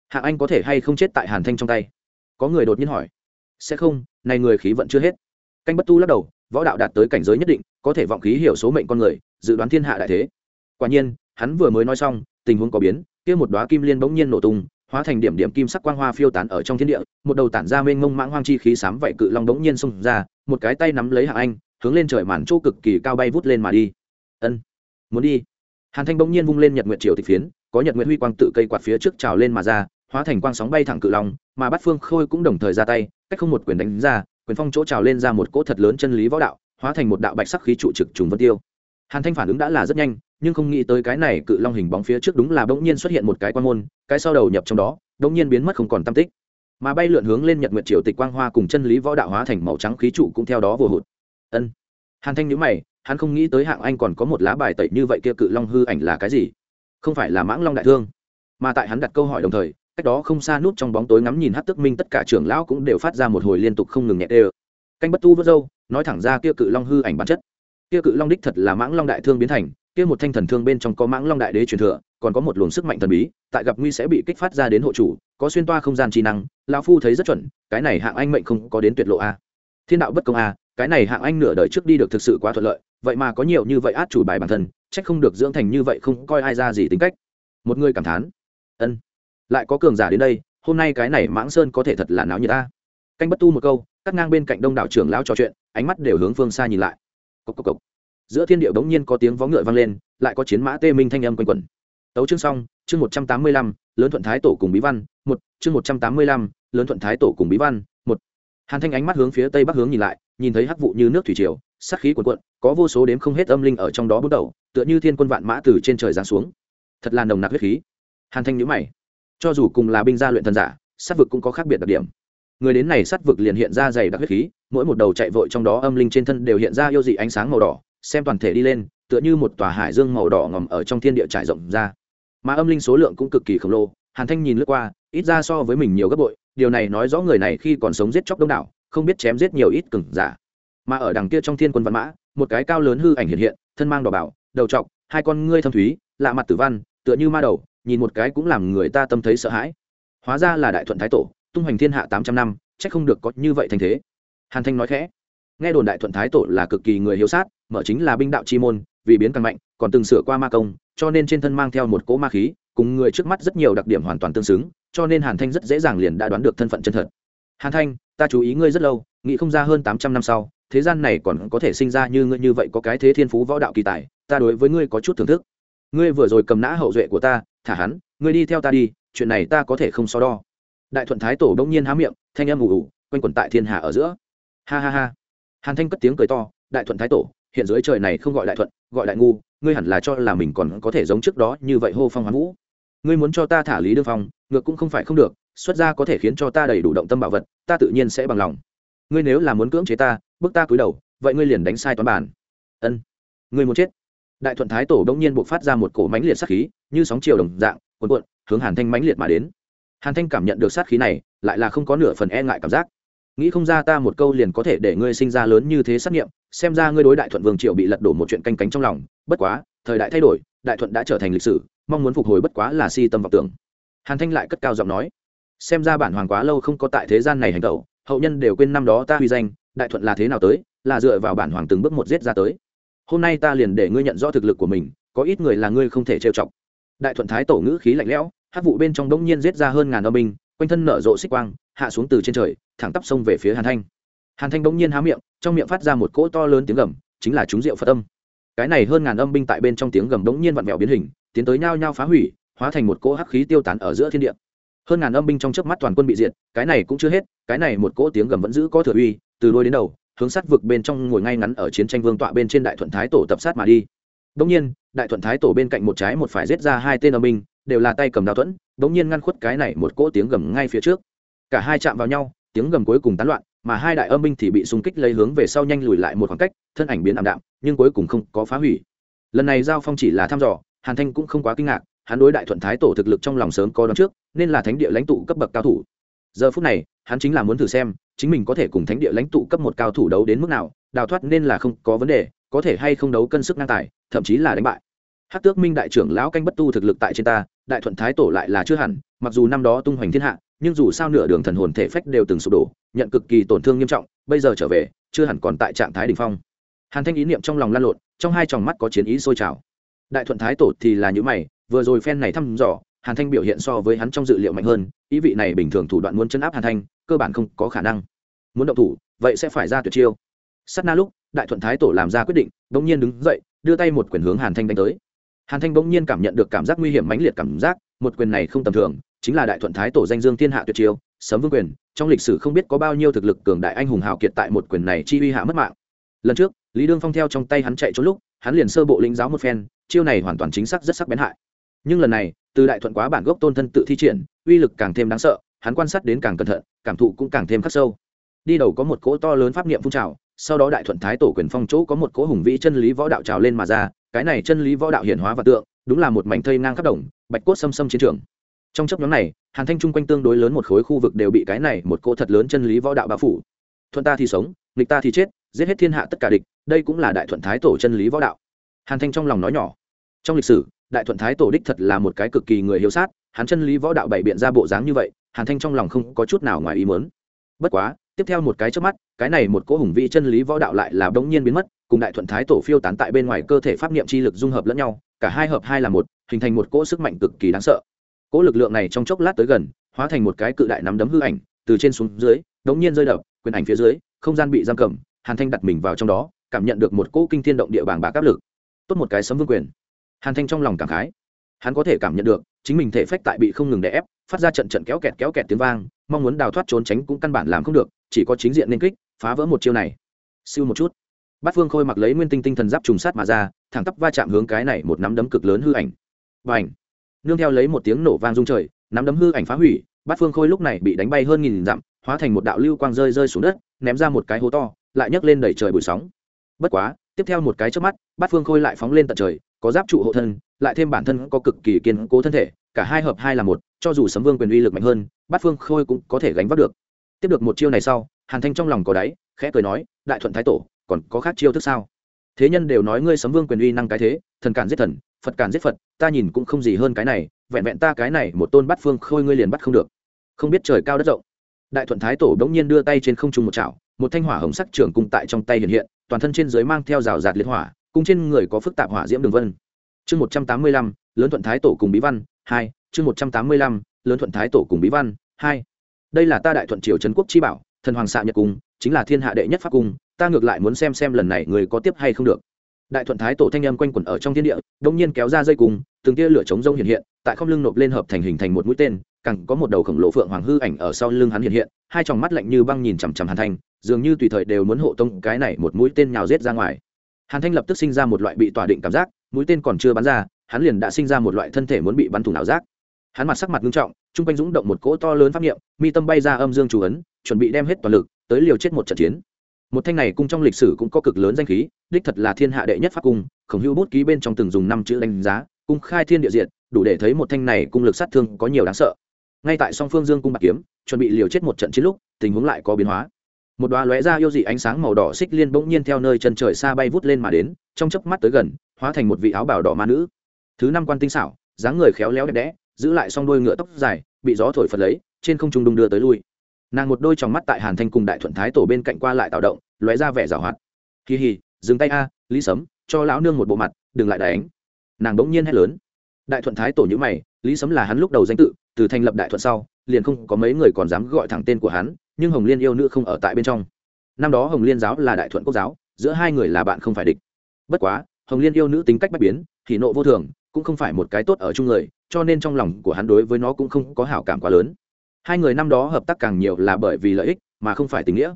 Hạng anh có thể hay không chết tại hàn thanh trong tay? Có người đột nhiên hỏi. Sẽ không, này người khí vận chưa hết. Canh bất tu lắc đầu võ đạo đạt tới cảnh giới nhất định, có thể vọng khí hiểu số mệnh con người, dự đoán thiên hạ đại thế. Quả nhiên, hắn vừa mới nói xong, tình huống có biến, kia một đoá kim liên bỗng nhiên nổ tung, hóa thành điểm điểm kim sắc quang hoa phiêu tán ở trong thiên địa, một đầu tản ra mênh mông mãng hoang chi khí sám vậy cự long bỗng nhiên xông ra, một cái tay nắm lấy Hạ anh, hướng lên trời màn chỗ cực kỳ cao bay vút lên mà đi. Ân, muốn đi. Hàn thanh bỗng nhiên vung lên nhật nguyệt triều tịch phiến, có nhật nguyệt huy quang tự cây quạt phía trước trào lên mà ra, hóa thành quang sóng bay thẳng cự long, mà bát phương khôi cũng đồng thời ra tay, cách không một quyền đánh ra quyền phong chỗ trào lên ra một cỗ thật lớn chân lý võ đạo, hóa thành một đạo bạch sắc khí trụ trực trùng vân tiêu. Hàn thanh phản ứng đã là rất nhanh, nhưng không nghĩ tới cái này cự long hình bóng phía trước đúng là bỗng nhiên xuất hiện một cái quan môn, cái sau đầu nhập trong đó, bỗng nhiên biến mất không còn tam tích. Mà bay lượn hướng lên nhật nguyệt triều tịch quang hoa cùng chân lý võ đạo hóa thành màu trắng khí trụ cũng theo đó vừa hụt. Ân. Hàn thanh nhíu mày, hắn không nghĩ tới hạng anh còn có một lá bài tẩy như vậy kia cự long hư ảnh là cái gì? Không phải là mãng long đại thương. Mà tại hắn đặt câu hỏi đồng thời cách đó không xa nút trong bóng tối ngắm nhìn hát tức minh tất cả trưởng lão cũng đều phát ra một hồi liên tục không ngừng nhẹ đê canh bất tu vớt dâu nói thẳng ra kia cự long hư ảnh bản chất. Kia cự long đích thật là mãng long đại thương biến thành, kia một thanh thần thương bên trong có mãng long đại đế truyền thừa, còn có một luồng sức mạnh thần bí, tại gặp nguy sẽ bị kích phát ra đến hộ chủ, có xuyên toa không gian trí năng, lão phu thấy rất chuẩn, cái này hạng anh mệnh không có đến tuyệt lộ a. Thiên đạo bất công a, cái này hạng anh nửa đời trước đi được thực sự quá thuận lợi, vậy mà có nhiều như vậy át chủ bài bản thân trách không được dưỡng thành như vậy không coi ai ra gì tính cách. Một người cảm thán. Ân lại có cường giả đến đây, hôm nay cái này mãng sơn có thể thật là náo như ta. Canh bất tu một câu, cắt ngang bên cạnh đông đảo trưởng lão trò chuyện, ánh mắt đều hướng phương xa nhìn lại. Cốc cốc cốc. giữa thiên điệu đống nhiên có tiếng vó ngựa vang lên, lại có chiến mã tê minh thanh âm quanh quẩn. Tấu chương xong, chương một trăm tám mươi lăm, lớn thuận thái tổ cùng bí văn, một, chương một trăm tám mươi lăm, lớn thuận thái tổ cùng bí văn, một. Hàn thanh ánh mắt hướng phía tây bắc hướng nhìn lại, nhìn thấy hắc vụ như nước thủy triều, sát khí cuồn cuộn, có vô số đếm không hết âm linh ở trong đó bước đầu, tựa như thiên quân vạn mã từ trên trời giáng xuống. Thật là nồng nặc huyết khí. Hàn thanh nhíu mày cho dù cùng là binh gia luyện thần giả, sát vực cũng có khác biệt đặc điểm. Người đến này sát vực liền hiện ra dày đặc huyết khí, mỗi một đầu chạy vội trong đó âm linh trên thân đều hiện ra yêu dị ánh sáng màu đỏ, xem toàn thể đi lên, tựa như một tòa hải dương màu đỏ ngòm ở trong thiên địa trải rộng ra. Mà âm linh số lượng cũng cực kỳ khổng lồ, hàn thanh nhìn lướt qua, ít ra so với mình nhiều gấp bội, điều này nói rõ người này khi còn sống giết chóc đông đảo, không biết chém giết nhiều ít cừng giả. Mà ở đằng kia trong thiên quân văn mã, một cái cao lớn hư ảnh hiện hiện, thân mang đỏ bảo đầu trọc, hai con ngươi thâm thúy, lạ mặt tử văn, tựa như ma đầu nhìn một cái cũng làm người ta tâm thấy sợ hãi. Hóa ra là đại thuận thái tổ, tung hoành thiên hạ tám trăm năm c h ắ c không được có như vậy thành thế. Hàn thanh nói khẽ. Nghe đồn đại thuận thái tổ là cực kỳ người hiếu sát, mở chính là binh đạo chi môn, vì biến càng mạnh, còn từng sửa qua ma công, cho nên trên thân mang theo một cỗ ma khí, cùng người trước mắt rất nhiều đặc điểm hoàn toàn tương xứng, cho nên hàn thanh rất dễ dàng liền đã đoán được thân phận chân thật. Hàn thanh, ta chú ý ngươi rất lâu, nghĩ không ra hơn tám trăm năm sau, thế gian này còn có thể sinh ra như ngươi như vậy có cái thế thiên phú võ đạo kỳ tài, ta đối với ngươi có chút thưởng thức. Ngươi vừa rồi cầm nã hậu duệ của ta thả hắn, ngươi đi theo ta đi, chuyện này ta có thể không so đo. Đại thuận thái tổ đông nhiên há miệng, thanh âm ù ù, quanh quẩn tại thiên hạ ở giữa. Ha ha ha. Hàn thanh cất tiếng cười to, đại thuận thái tổ, hiện dưới trời này không gọi đại thuận, gọi đại ngu, ngươi hẳn là cho là mình còn có thể giống trước đó như vậy hô phong hoán vũ. Ngươi muốn cho ta thả lý đương phong, ngược cũng không phải không được, xuất ra có thể khiến cho ta đầy đủ động tâm bảo vật, ta tự nhiên sẽ bằng lòng. Ngươi nếu là muốn cưỡng chế ta, bước ta cúi đầu, vậy ngươi liền đánh sai toán bản. Ân. Ngươi muốn chết đại thuận thái tổ đông nhiên buộc phát ra một cổ mánh liệt sát khí, như sóng chiều đồng dạng, cuộn cuộn, hướng hàn thanh mãnh liệt mà đến. Hàn thanh cảm nhận được sát khí này, lại là không có nửa phần e ngại cảm giác. Nghĩ không ra ta một câu liền có thể để ngươi sinh ra lớn như thế sát nghiệm, xem ra ngươi đối đại thuận vương triều bị lật đổ một chuyện canh cánh trong lòng. Bất quá, thời đại thay đổi, đại thuận đã trở thành lịch sử, mong muốn phục hồi bất quá là si tâm vọng tưởng. Hàn thanh lại cất cao giọng nói, xem ra bản hoàng quá lâu không có tại thế gian này hành tẩu, hậu nhân đều quên năm đó ta huy danh, đại thuận là thế nào tới, là dựa vào bản hoàng từng bước một giết ra tới hôm nay ta liền để ngươi nhận rõ thực lực của mình, có ít người là ngươi không thể trêu chọc. Đại thuận thái tổ ngữ khí lạnh lẽo, hát vụ bên trong đông nhiên giết ra hơn ngàn âm binh, quanh thân nở rộ xích quang, hạ xuống từ trên trời, thẳng tắp sông về phía hàn thanh. Hàn thanh đống nhiên há miệng, trong miệng phát ra một cỗ to lớn tiếng gầm, chính là chúng rượu phật âm. Cái này hơn ngàn âm binh tại bên trong tiếng gầm đống nhiên vặn vẹo biến hình, tiến tới nhao nhao phá hủy, hóa thành một cỗ hắc khí tiêu tán ở giữa thiên địa. Hơn ngàn âm binh trong chớp mắt toàn quân bị diệt, cái này cũng chưa hết, cái này một cỗ tiếng gầm vẫn giữ có thừa uy, từ đôi đến đầu hướng sát vực bên trong ngồi ngay ngắn ở chiến tranh vương tọa bên trên đại thuận thái tổ tập sát mà đi Đống nhiên, đại thuận thái tổ bên cạnh một trái một phải giết ra hai tên âm binh, đều là tay cầm đao thuẫn, đống nhiên ngăn khuất cái này một cỗ tiếng gầm ngay phía trước. Cả hai chạm vào nhau, tiếng gầm cuối cùng tán loạn, mà hai đại âm binh thì bị xung kích lấy hướng về sau nhanh lùi lại một khoảng cách, thân ảnh biến ảm đạm, nhưng cuối cùng không có phá hủy. Lần này giao phong chỉ là thăm dò, Hàn Thanh cũng không quá kinh ngạc, hắn đối đại thuận thái tổ thực lực trong lòng sớm có đoán trước, nên là thánh địa lãnh tụ cấp bậc cao thủ. Giờ phút này, hắn chính là muốn thử xem, chính mình có thể cùng thánh địa lãnh tụ cấp một cao thủ đấu đến mức nào, đào thoát nên là không có vấn đề, có thể hay không đấu cân sức ngang tài, thậm chí là đánh bại. Hát tước minh đại trưởng lão canh bất tu thực lực tại trên ta đại thuận thái tổ lại là chưa hẳn mặc dù năm đó tung hoành thiên hạ nhưng dù sao nửa đường thần hồn thể phách đều từng sụp đổ nhận cực kỳ tổn thương nghiêm trọng bây giờ trở về chưa hẳn còn tại trạng thái đ ỉ n h phong. Hàn thanh ý niệm trong lòng lan lộn trong hai tròng mắt có chiến ý sôi trào. Đại thuận thái tổ thì là những mày vừa rồi phen này thăm dò hàn thanh biểu hiện so với hắn trong dự liệu mạnh hơn, ý vị này bình thường thủ đoạn muốn chấn áp hàn thanh, cơ bản không có khả năng. Muốn động thủ, vậy sẽ phải ra tuyệt chiêu. Sắt na lúc, đại thuận thái tổ làm ra quyết định, bỗng nhiên đứng dậy, đưa tay một quyền hướng hàn thanh đánh tới. Hàn thanh bỗng nhiên cảm nhận được cảm giác nguy hiểm mãnh liệt cảm giác, một quyền này không tầm thường, chính là đại thuận thái tổ danh dương thiên hạ tuyệt chiêu, sấm vương quyền, trong lịch sử không biết có bao nhiêu thực lực cường đại anh hùng hào kiệt tại một quyền này chi uy hạ mất mạng. Lần trước, lý đương phong theo trong tay hắn chạy trốn lúc, hắn liền sơ bộ lĩnh giáo một phen, chiêu này hoàn toàn chính xác rất sắc bén hại. Nhưng lần này từ đại thuận quá bản gốc tôn thân tự thi triển, uy lực càng thêm đáng sợ, hắn quan sát đến càng cẩn thận, cảm thụ cũng càng thêm khắc sâu. Đi đầu có một cỗ to lớn pháp niệm phun trào, sau đó đại thuận thái tổ quyền phong chỗ có một cỗ hùng vĩ chân lý võ đạo trào lên mà ra, cái này chân lý võ đạo hiển hóa và tượng, đúng là một mảnh thây ngang khắp đồng, bạch cốt xâm xâm chiến trường. Trong chấp nhóm này, hàn thanh chung quanh tương đối lớn một khối khu vực đều bị cái này một cỗ thật lớn chân lý võ đạo bao phủ. Thuận ta thì sống, nghịch ta thì chết, giết hết thiên hạ tất cả địch, đây cũng là đại thuận thái tổ chân lý võ đạo. Hàn thanh trong lòng nói nhỏ. Trong lịch sử đại thuận thái tổ đích thật là một cái cực kỳ người hiếu sát, hắn chân lý võ đạo bày biện ra bộ dáng như vậy, hàn thanh trong lòng không có chút nào ngoài ý mớn bất quá, tiếp theo một cái trước mắt, cái này một cỗ hùng vi chân lý võ đạo lại là bỗng nhiên biến mất, cùng đại thuận thái tổ phiêu tán tại bên ngoài cơ thể pháp niệm chi lực dung hợp lẫn nhau, cả hai hợp hai là một, hình thành một cỗ sức mạnh cực kỳ đáng sợ. Cỗ lực lượng này trong chốc lát tới gần, hóa thành một cái cự đại nắm đấm hư ảnh, từ trên xuống dưới, đống nhiên rơi đập, quyền ảnh phía dưới, không gian bị giam cầm, hàn thanh đặt mình vào trong đó, cảm nhận được một cỗ kinh thiên động địa bảng bạc áp lực. Tốt một cái sấm vương quyền hàn thanh trong lòng cảm khái. Hắn có thể cảm nhận được, chính mình thể phách tại bị không ngừng đè ép, phát ra trận trận kéo kẹt kéo kẹt tiếng vang, mong muốn đào thoát trốn tránh cũng căn bản làm không được, chỉ có chính diện nên kích, phá vỡ một chiêu này. Siêu một chút. Bát phương khôi mặc lấy nguyên tinh tinh thần giáp trùng sát mà ra, thẳng tắp va chạm hướng cái này một nắm đấm cực lớn hư ảnh. Và ảnh nương theo lấy một tiếng nổ vang rung trời, nắm đấm hư ảnh phá hủy, bát phương khôi lúc này bị đánh bay hơn nghìn dặm, hóa thành một đạo lưu quang rơi rơi xuống đất, ném ra một cái hố to, lại nhấc lên đẩy trời bụi sóng. Bất quá, tiếp theo một cái trước mắt, bát phương khôi lại phóng lên tận trời có giáp trụ hộ thân, lại thêm bản thân có cực kỳ kiên cố thân thể, cả hai hợp hai là một, cho dù sấm vương quyền uy lực mạnh hơn, bát phương khôi cũng có thể gánh vác được. Tiếp được một chiêu này sau, hàn thanh trong lòng có đáy, khẽ cười nói, đại thuận thái tổ, còn có khác chiêu thức sao? Thế nhân đều nói ngươi sấm vương quyền uy năng cái thế, thần cản giết thần, phật cản giết phật, ta nhìn cũng không gì hơn cái này, vẹn vẹn ta cái này một tôn bát phương khôi ngươi liền bắt không được. Không biết trời cao đất rộng, đại thuận thái tổ đ ỗ n g nhiên đưa tay trên không trung một chảo, một thanh hỏa hồng sắc trưởng cung tại trong tay hiện hiện, toàn thân trên dưới mang theo rào rạt liệt hỏa cùng trên người có phức tạp hỏa diễm đường vân. Chương một trăm tám mươi lăm, lớn thuận thái tổ cùng bí văn, hai, chương một trăm tám mươi lăm, lớn thuận thái tổ cùng bí văn, hai. Đây là ta đại thuận triều trấn quốc chi bảo, thần hoàng xạ nhật cung, chính là thiên hạ đệ nhất pháp cung, ta ngược lại muốn xem xem lần này người có tiếp hay không được. Đại thuận thái tổ thanh âm quanh quẩn ở trong thiên địa, đông nhiên kéo ra dây cùng từng tia lửa chống rông hiện hiện, tại không lưng nộp lên hợp thành hình thành một mũi tên cẳng có một đầu khổng lồ phượng hoàng hư ảnh ở sau lưng hắn hiện hiện, hai tròng mắt lạnh như băng nhìn chằm chằm hàn thành, dường như tùy thời đều muốn hộ tông cái này một mũi tên nhào rết ra ngoài hàn thanh lập tức sinh ra một loại bị tỏa định cảm giác, mũi tên còn chưa bắn ra, hắn liền đã sinh ra một loại thân thể muốn bị bắn thủng ảo giác. Hắn mặt sắc mặt nghiêm trọng chung quanh dũng động một cỗ to lớn pháp niệm, mi tâm bay ra âm dương chủ ấn, chuẩn bị đem hết toàn lực tới liều chết một trận chiến. Một thanh này cung trong lịch sử cũng có cực lớn danh khí, đích thật là thiên hạ đệ nhất pháp cung, khổng hữu bút ký bên trong từng dùng năm chữ đánh giá, cung khai thiên địa diện đủ để thấy một thanh này cung lực sát thương có nhiều đáng sợ. Ngay tại song phương dương cung bạc kiếm, chuẩn bị liều chết một trận chiến lúc, tình huống lại có biến hóa một đoá lóe ra yêu dị ánh sáng màu đỏ xích liên bỗng nhiên theo nơi chân trời xa bay vút lên mà đến, trong chớp mắt tới gần, hóa thành một vị áo bào đỏ ma nữ. Thứ năm quan tinh xảo, dáng người khéo léo đẹp đẽ, giữ lại song đôi ngựa tóc dài, bị gió thổi phật lấy, trên không trung đung đưa tới lui. Nàng một đôi tròng mắt tại hàn thanh cùng đại thuận thái tổ bên cạnh qua lại tạo động, lóe ra vẻ rào hoạt. Kỳ hì, dừng tay a, lý sấm, cho lão nương một bộ mặt, đừng lại đánh. Nàng bỗng nhiên hét lớn. Đại thuận thái tổ nhữ mày, lý sấm là hắn lúc đầu danh tự, từ thành lập đại thuận sau, liền không có mấy người còn dám gọi thẳng tên của hắn nhưng hồng liên yêu nữ không ở tại bên trong năm đó hồng liên giáo là đại thuận quốc giáo giữa hai người là bạn không phải địch bất quá hồng liên yêu nữ tính cách bách biến thì nộ vô thường cũng không phải một cái tốt ở chung người cho nên trong lòng của hắn đối với nó cũng không có hảo cảm quá lớn hai người năm đó hợp tác càng nhiều là bởi vì lợi ích mà không phải tình nghĩa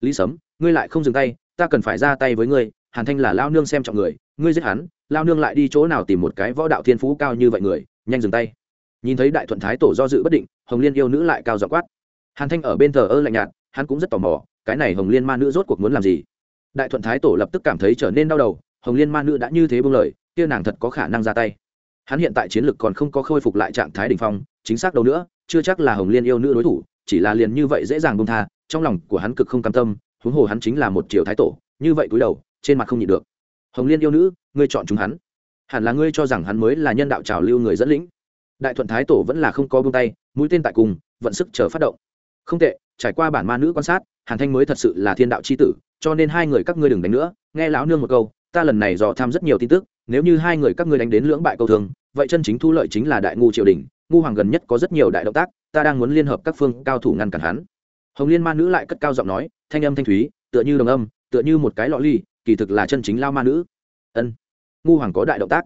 lý sấm ngươi lại không dừng tay ta cần phải ra tay với ngươi hàn thanh là lao nương xem trọng người ngươi giết hắn lao nương lại đi chỗ nào tìm một cái võ đạo thiên phú cao như vậy người nhanh dừng tay nhìn thấy đại thuận thái tổ do dự bất định hồng liên yêu nữ lại cao dọ quát hàn thanh ở bên thờ ơ lạnh nhạt, hắn cũng rất tò mò, cái này hồng liên ma nữ rốt cuộc muốn làm gì? Đại thuận thái tổ lập tức cảm thấy trở nên đau đầu, hồng liên ma nữ đã như thế bưng lời, kia nàng thật có khả năng ra tay. Hắn hiện tại chiến lực còn không có khôi phục lại trạng thái đ ỉ n h phong, chính xác đâu nữa, chưa chắc là hồng liên yêu nữ đối thủ, chỉ là liền như vậy dễ dàng bông tha, trong lòng của hắn cực không cam tâm, huống hồ hắn chính là một triều thái tổ, như vậy cúi đầu, trên mặt không nhịn được. Hồng liên yêu nữ, ngươi chọn chúng hắn. Hẳn là ngươi cho rằng hắn mới là nhân đạo trào lưu người dẫn lĩnh. Đại thuận thái tổ vẫn là không có bông tay, mũi tên tại cùng, vận sức chờ phát động không tệ, trải qua bản ma nữ quan sát, hàn thanh mới thật sự là thiên đạo c h i tử, cho nên hai người các ngươi đừng đánh nữa, nghe lão nương một câu, ta lần này dò tham rất nhiều tin tức, nếu như hai người các ngươi đánh đến lưỡng bại câu thường, vậy chân chính thu lợi chính là đại ngu triều đình, ngu hoàng gần nhất có rất nhiều đại động tác, ta đang muốn liên hợp các phương cao thủ ngăn cản hắn. Hồng liên ma nữ lại cất cao giọng nói, thanh âm thanh thúy, tựa như đồng âm, tựa như một cái lọ ly, kỳ thực là chân chính lao ma nữ. Ân, ngu hoàng có đại động tác.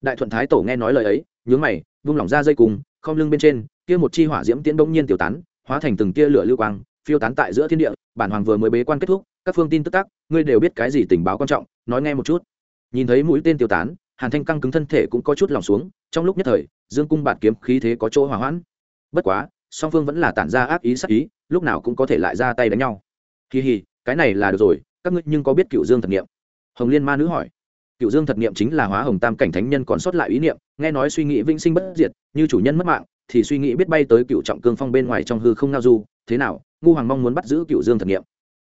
Đại thuận thái tổ nghe nói lời ấy, nhướng mày, vung lỏng ra dây cùng không lưng bên trên, kia một chi hỏa diễm tiễn bỗng nhiên tiểu tán hóa thành từng tia lửa lưu quang, phiêu tán tại giữa thiên địa, bản hoàng vừa mới bế quan kết thúc, các phương tin tức tác ngươi đều biết cái gì tình báo quan trọng, nói nghe một chút. Nhìn thấy mũi tên tiêu tán, hàn thanh căng cứng thân thể cũng có chút lòng xuống, trong lúc nhất thời, dương cung bạt kiếm khí thế có chỗ hỏa hoãn. Bất quá, song phương vẫn là tản ra ác ý sắc ý, lúc nào cũng có thể lại ra tay đánh nhau. Kỳ hì, cái này là được rồi, các ngươi nhưng có biết cựu dương thật nghiệm hồng liên ma nữ hỏi. Cựu dương thật nghiệm chính là hóa hồng tam cảnh thánh nhân còn sót lại ý niệm, nghe nói suy nghĩ vĩnh sinh bất diệt, như chủ nhân mất mạng thì suy nghĩ biết bay tới cựu trọng cương phong bên ngoài trong hư không ngao du, thế nào, ngu hoàng mong muốn bắt giữ cựu dương thật nghiệm